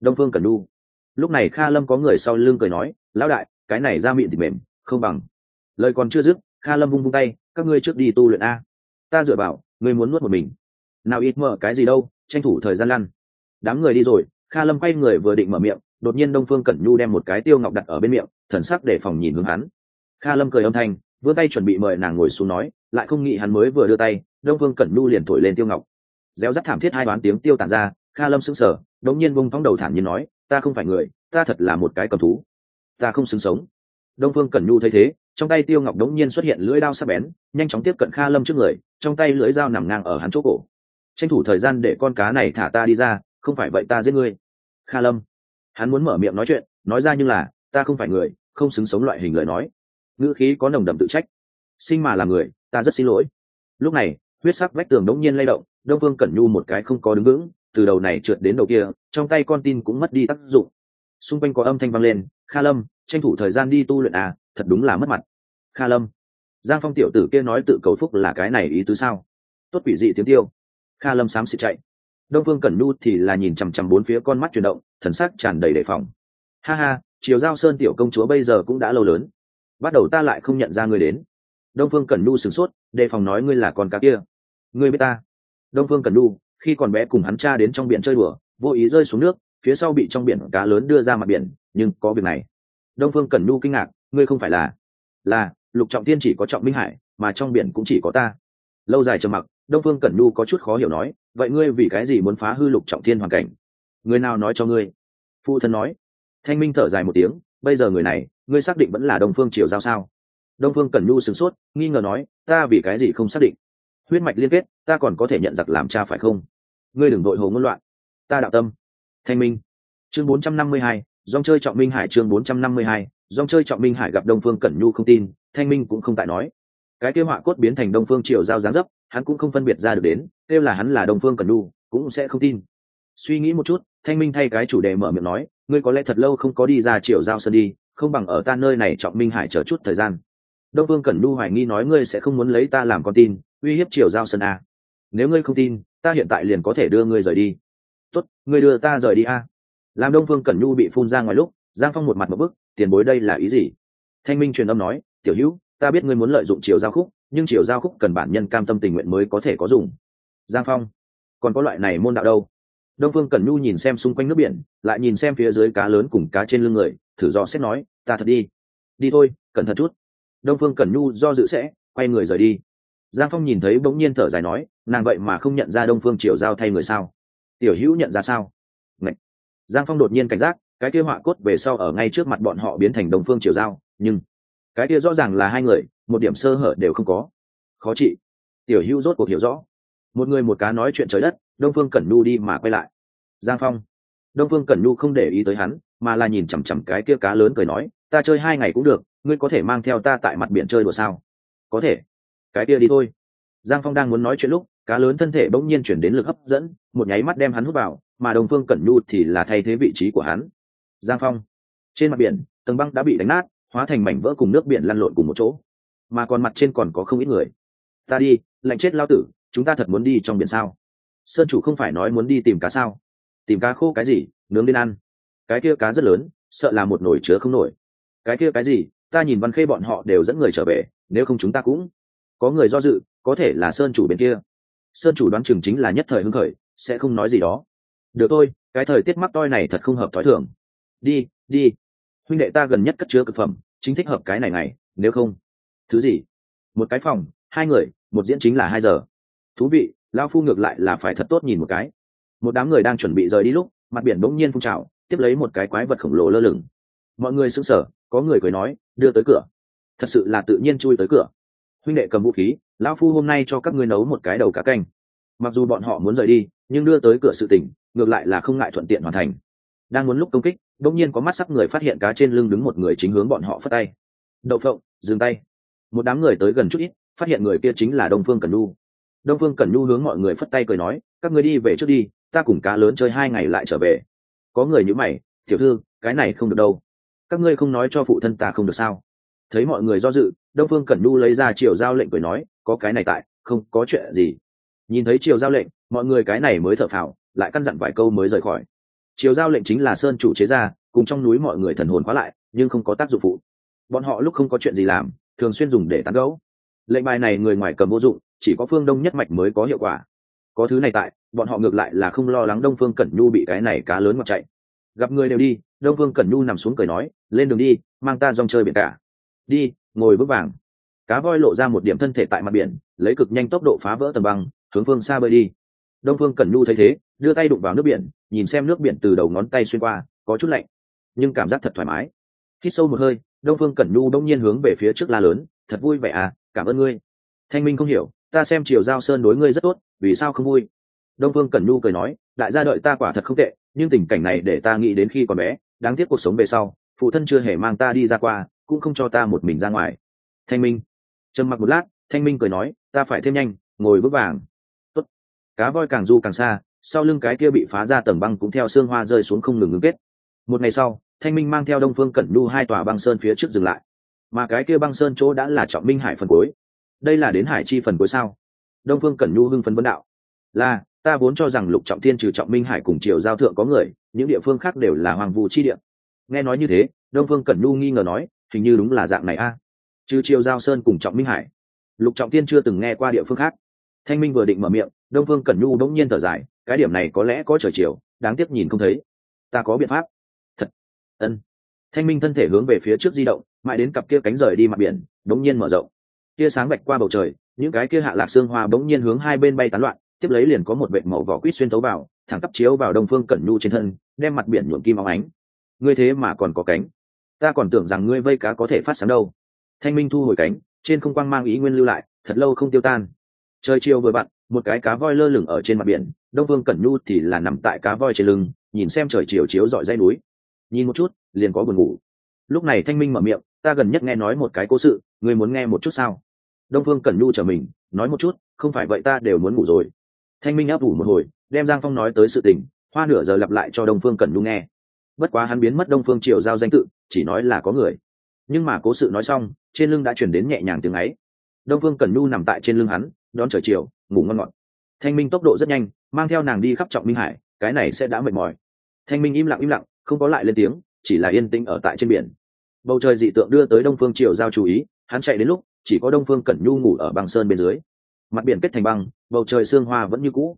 Đông phương cẩn nhu. Lúc này kha lâm có người sau lưng cười nói, lão đại, cái này ra miệng thì mềm, không bằng. Lời còn chưa dứt, kha lâm vung vung tay, các ngươi trước đi tu luyện a. Ta dựa vào, ngươi muốn nuốt một mình. Nào ít mở cái gì đâu, tranh thủ thời gian lăn. Đám người đi rồi kha lâm quay người vừa định mở miệng, đột nhiên đông phương cẩn nhu đem một cái tiêu ngọc đặt ở bên miệng, thần sắc để phòng nhìn hướng hắn. Kha lâm cười âm thanh, vươn tay chuẩn bị mời nàng ngồi xuống nói, lại không nghĩ hắn mới vừa đưa tay, đông phương cẩn nhu liền thổi lên tiêu ngọc. Réo rắt thảm thiết hai đoán tiếng tiêu tàn ra, kha lâm sững sờ đống nhiên bông thóng đầu thản nhiên nói, ta không phải người, ta thật là một cái cầm thú. Ta không xứng sống. Đông phương cẩn nhu thấy thế, trong tay tiêu ngọc đống nhiên xuất hiện lưỡi đao sắc bén, nhanh chóng tiếp cận kha lâm trước người, trong tay lưỡi dao nằm ngang ở hắn chỗ cổ. Tranh thủ thời gian để con cá này thả ta đi ra không phải vậy ta giết ngươi. Kha lâm. Hắn muốn mở miệng nói chuyện, nói ra như là, ta không phải người, không xứng sống loại hình lời nói. Ngữ khí có nồng đậm tự trách. Sinh mà là người, ta rất xin lỗi. Lúc này, huyết sắc vách tường đống nhiên lay động, đông phương cẩn nhu một cái không có đứng vững, từ đầu này trượt đến đầu kia, trong tay con tin cũng mất đi tác dụng. Xung quanh có âm thanh vang lên, kha lâm, tranh thủ thời gian đi tu luyện à thật đúng là mất mặt. Kha lâm. Giang phong tiểu tử kia nói tự cầu phúc là cái này ý tứ sao? Tốt quỷ dị tiếng tiêu kha lâm xám xịt chạy đông phương cẩn nhu thì là nhìn chằm chằm bốn phía con mắt chuyển động, thần sắc tràn đầy đề phòng. Ha ha chiều giao sơn tiểu công chúa bây giờ cũng đã lâu lớn. Bắt đầu ta lại không nhận ra ngươi đến. Đông phương cẩn nhu sửng sốt, đề phòng nói ngươi là con cá kia. Ngươi biết ta. Đông phương cẩn nhu, khi còn bé cùng hắn cha đến trong biển chơi đùa, vô ý rơi xuống nước, phía sau bị trong biển cá lớn đưa ra mặt biển, nhưng có việc này. Đông phương cẩn nhu kinh ngạc, ngươi không phải là là, lục trọng tiên chỉ có trọng minh hải, mà trong biển cũng chỉ có ta. Lâu dài trầm mặc đông phương cẩn nhu có chút khó hiểu nói, vậy ngươi vì cái gì muốn phá hư lục trọng thiên hoàn cảnh? Người nào nói cho ngươi? Phu thân nói. Thanh minh thở dài một tiếng, bây giờ người này, ngươi xác định vẫn là đông phương triều giao sao? Đông phương cẩn nhu sửng sốt, nghi ngờ nói, ta vì cái gì không xác định? Huyết mạch liên kết, ta còn có thể nhận giặc làm cha phải không? Ngươi đừng đội hồ ngôn loạn. Ta đạo tâm. Thanh minh. Chương bốn trăm năm mươi hai, dòng chơi trọng minh hải chương bốn trăm năm mươi hai, dòng chơi trọng minh hải gặp đông phương cẩn nhu không tin, thanh minh cũng không tại nói cái kia họa cốt biến thành đông phương triều giao giáng dấp, hắn cũng không phân biệt ra được đến, kêu là hắn là đông phương cẩn nhu, cũng sẽ không tin. Suy nghĩ một chút, thanh minh thay cái chủ đề mở miệng nói, ngươi có lẽ thật lâu không có đi ra triều giao sân đi, không bằng ở ta nơi này trọng minh hải chờ chút thời gian. Đông phương cẩn nhu hoài nghi nói, ngươi sẽ không muốn lấy ta làm con tin, uy hiếp triều giao sân a nếu ngươi không tin, ta hiện tại liền có thể đưa ngươi rời đi. Tốt, ngươi đưa ta rời đi a làm đông phương cẩn nhu bị phun ra ngoài lúc, giang phong một mặt một bức, tiền bối đây là ý gì? Thanh minh truyền âm nói, tiểu hữu ta biết ngươi muốn lợi dụng chiều giao khúc, nhưng chiều giao khúc cần bản nhân cam tâm tình nguyện mới có thể có dùng. Giang phong, còn có loại này môn đạo đâu? Đông phương cẩn nhu nhìn xem xung quanh nước biển, lại nhìn xem phía dưới cá lớn cùng cá trên lưng người, thử do xét nói, ta thật đi. Đi thôi, cẩn thận chút. Đông phương cẩn nhu do dự sẽ, quay người rời đi. Giang phong nhìn thấy bỗng nhiên thở dài nói, nàng vậy mà không nhận ra đông phương triều giao thay người sao? Tiểu hữu nhận ra sao? Ngậy. giang phong đột nhiên cảnh giác, cái kia họa cốt về sau ở ngay trước mặt bọn họ biến thành đông phương triều giao, nhưng cái kia rõ ràng là hai người, một điểm sơ hở đều không có. Khó trị tiểu hữu rốt cuộc hiểu rõ. Một người một cá nói chuyện trời đất, đông phương cẩn nhu đi mà quay lại. Giang phong. Đông phương cẩn nhu không để ý tới hắn, mà là nhìn chằm chằm cái kia cá lớn cười nói, ta chơi hai ngày cũng được, ngươi có thể mang theo ta tại mặt biển chơi đùa sao? Có thể. Cái kia đi thôi. Giang phong đang muốn nói chuyện lúc, cá lớn thân thể bỗng nhiên chuyển đến lực hấp dẫn, một nháy mắt đem hắn hút vào, mà đồng phương cẩn nhu thì là thay thế vị trí của hắn. Giang phong, trên mặt biển, tầng băng đã bị đánh nát hóa thành mảnh vỡ cùng nước biển lăn lộn cùng một chỗ. Mà còn mặt trên còn có không ít người. Ta đi, lạnh chết lao tử, chúng ta thật muốn đi trong biển sao? Sơn chủ không phải nói muốn đi tìm cá sao? Tìm cá khô cái gì, nướng lên ăn. Cái kia cá rất lớn, sợ là một nồi chứa không nổi. Cái kia cái gì, ta nhìn văn khê bọn họ đều dẫn người trở về, nếu không chúng ta cũng có người do dự, có thể là sơn chủ bên kia. Sơn chủ đoán chừng chính là nhất thời hưng khởi, sẽ không nói gì đó. Được thôi, cái thời tiết mắc toi này thật không hợp thói thường. Đi đi huynh đệ ta gần nhất cất chứa cực phẩm, chính thích hợp cái này này nếu không. Thứ gì? Một cái phòng, hai người, một diễn chính là hai giờ. Thú vị lao phu ngược lại là phải thật tốt nhìn một cái. Một đám người đang chuẩn bị rời đi lúc, mặt biển bỗng nhiên phun trào, tiếp lấy một cái quái vật khổng lồ lơ lửng. Mọi người sững sờ, có người cười nói, đưa tới cửa. Thật sự là tự nhiên chui tới cửa. Huynh đệ cầm vũ khí, lão phu hôm nay cho các ngươi nấu một cái đầu cá canh. Mặc dù bọn họ muốn rời đi, nhưng đưa tới cửa sự tỉnh, ngược lại là không ngại thuận tiện hoàn thành. Đang muốn lúc công kích đột nhiên có mắt sắc người phát hiện cá trên lưng đứng một người chính hướng bọn họ phất tay. Đậu phộng, dừng tay. Một đám người tới gần chút ít, phát hiện người kia chính là đông phương cẩn nhu. Đông phương cẩn nhu hướng mọi người phất tay cười nói, các người đi về trước đi, ta cùng cá lớn chơi hai ngày lại trở về. Có người như mày, tiểu thư, cái này không được đâu. Các ngươi không nói cho phụ thân ta không được sao? Thấy mọi người do dự, đông phương cẩn nhu lấy ra triều giao lệnh cười nói, có cái này tại, không có chuyện gì. Nhìn thấy triều giao lệnh, mọi người cái này mới thở phào, lại căn dặn vài câu mới rời khỏi chiều giao lệnh chính là sơn chủ chế ra, cùng trong núi mọi người thần hồn khóa lại, nhưng không có tác dụng phụ. Bọn họ lúc không có chuyện gì làm, thường xuyên dùng để tán gấu lệnh bài này người ngoài cầm vô dụng, chỉ có phương đông nhất mạch mới có hiệu quả. Có thứ này tại, bọn họ ngược lại là không lo lắng đông phương cẩn nhu bị cái này cá lớn mặc chạy. Gặp người đều đi, đông phương cẩn nhu nằm xuống cười nói, lên đường đi, mang ta dòng chơi biển cả. Đi, ngồi bước vàng. Cá voi lộ ra một điểm thân thể tại mặt biển, lấy cực nhanh tốc độ phá vỡ tầng băng, hướng phương xa bơi đi. Đông phương cẩn nhu thấy thế, đưa tay đụng vào nước biển nhìn xem nước biển từ đầu ngón tay xuyên qua, có chút lạnh, nhưng cảm giác thật thoải mái. Hít sâu một hơi, đông phương cẩn nhu đông nhiên hướng về phía trước la lớn, thật vui vẻ à cảm ơn ngươi. Thanh minh không hiểu, ta xem triều giao sơn đối ngươi rất tốt, vì sao không vui? Đông phương cẩn nhu cười nói, đại gia đợi ta quả thật không tệ, nhưng tình cảnh này để ta nghĩ đến khi còn bé, đáng tiếc cuộc sống về sau, phụ thân chưa hề mang ta đi ra qua, cũng không cho ta một mình ra ngoài. Thanh minh trầm mặc một lát, thanh minh cười nói, ta phải thêm nhanh, ngồi vững vàng. Tốt. cá voi càng du càng xa sau lưng cái kia bị phá ra tầng băng cũng theo xương hoa rơi xuống không ngừng ngưng kết. Một ngày sau, thanh minh mang theo đông phương cẩn nhu hai tòa băng sơn phía trước dừng lại. Mà cái kia băng sơn chỗ đã là trọng minh hải phần cuối. Đây là đến hải chi phần cuối sao? Đông phương cẩn nhu hưng phấn vấn đạo. Là, ta vốn cho rằng lục trọng thiên trừ trọng minh hải cùng triều giao thượng có người, những địa phương khác đều là hoàng vụ chi địa. Nghe nói như thế, đông phương cẩn nhu nghi ngờ nói, hình như đúng là dạng này a. Trừ triều giao sơn cùng trọng minh hải. Lục trọng thiên chưa từng nghe qua địa phương khác. Thanh minh vừa định mở miệng, đông phương cẩn nhu bỗng nhiên thở dài cái điểm này có lẽ có trời chiều, đáng tiếc nhìn không thấy. Ta có biện pháp. Thật. Ân. Thanh minh thân thể hướng về phía trước di động, mãi đến cặp kia cánh rời đi mặt biển bỗng nhiên mở rộng. Tia sáng bạch qua bầu trời, những cái kia hạ lạc xương hoa bỗng nhiên hướng hai bên bay tán loạn, tiếp lấy liền có một vệ màu vỏ quýt xuyên tấu vào, thẳng tắp chiếu vào đông phương cẩn nhu trên thân, đem mặt biển nhuộm kim óng ánh. Ngươi thế mà còn có cánh. Ta còn tưởng rằng ngươi vây cá có thể phát sáng đâu. Thanh minh thu hồi cánh, trên không quang mang ý nguyên lưu lại, thật lâu không tiêu tan. Trời chiều vừa vặn một cái cá voi lơ lửng ở trên mặt biển, đông Vương cẩn nhu thì là nằm tại cá voi trên lưng, nhìn xem trời chiều chiếu dọi dây núi. Nhìn một chút, liền có buồn ngủ. Lúc này thanh minh mở miệng, ta gần nhất nghe nói một cái cố sự, ngươi muốn nghe một chút sao? Đông phương cẩn nhu trở mình, nói một chút, không phải vậy ta đều muốn ngủ rồi. Thanh minh áp ủ một hồi, đem giang phong nói tới sự tình, hoa nửa giờ lặp lại cho đông phương cẩn nhu nghe. Bất quá hắn biến mất đông phương triều giao danh tự, chỉ nói là có người. Nhưng mà cố sự nói xong, trên lưng đã chuyển đến nhẹ nhàng tiếng ấy. Đông phương cẩn nhu nằm tại trên lưng hắn đón trời chiều, ngủ ngon ngọt. Thanh minh tốc độ rất nhanh, mang theo nàng đi khắp trọng minh hải, cái này sẽ đã mệt mỏi. Thanh minh im lặng im lặng, không có lại lên tiếng, chỉ là yên tĩnh ở tại trên biển. Bầu trời dị tượng đưa tới đông phương triều giao chú ý, hắn chạy đến lúc, chỉ có đông phương cẩn nhu ngủ ở băng sơn bên dưới. Mặt biển kết thành băng, bầu trời sương hoa vẫn như cũ.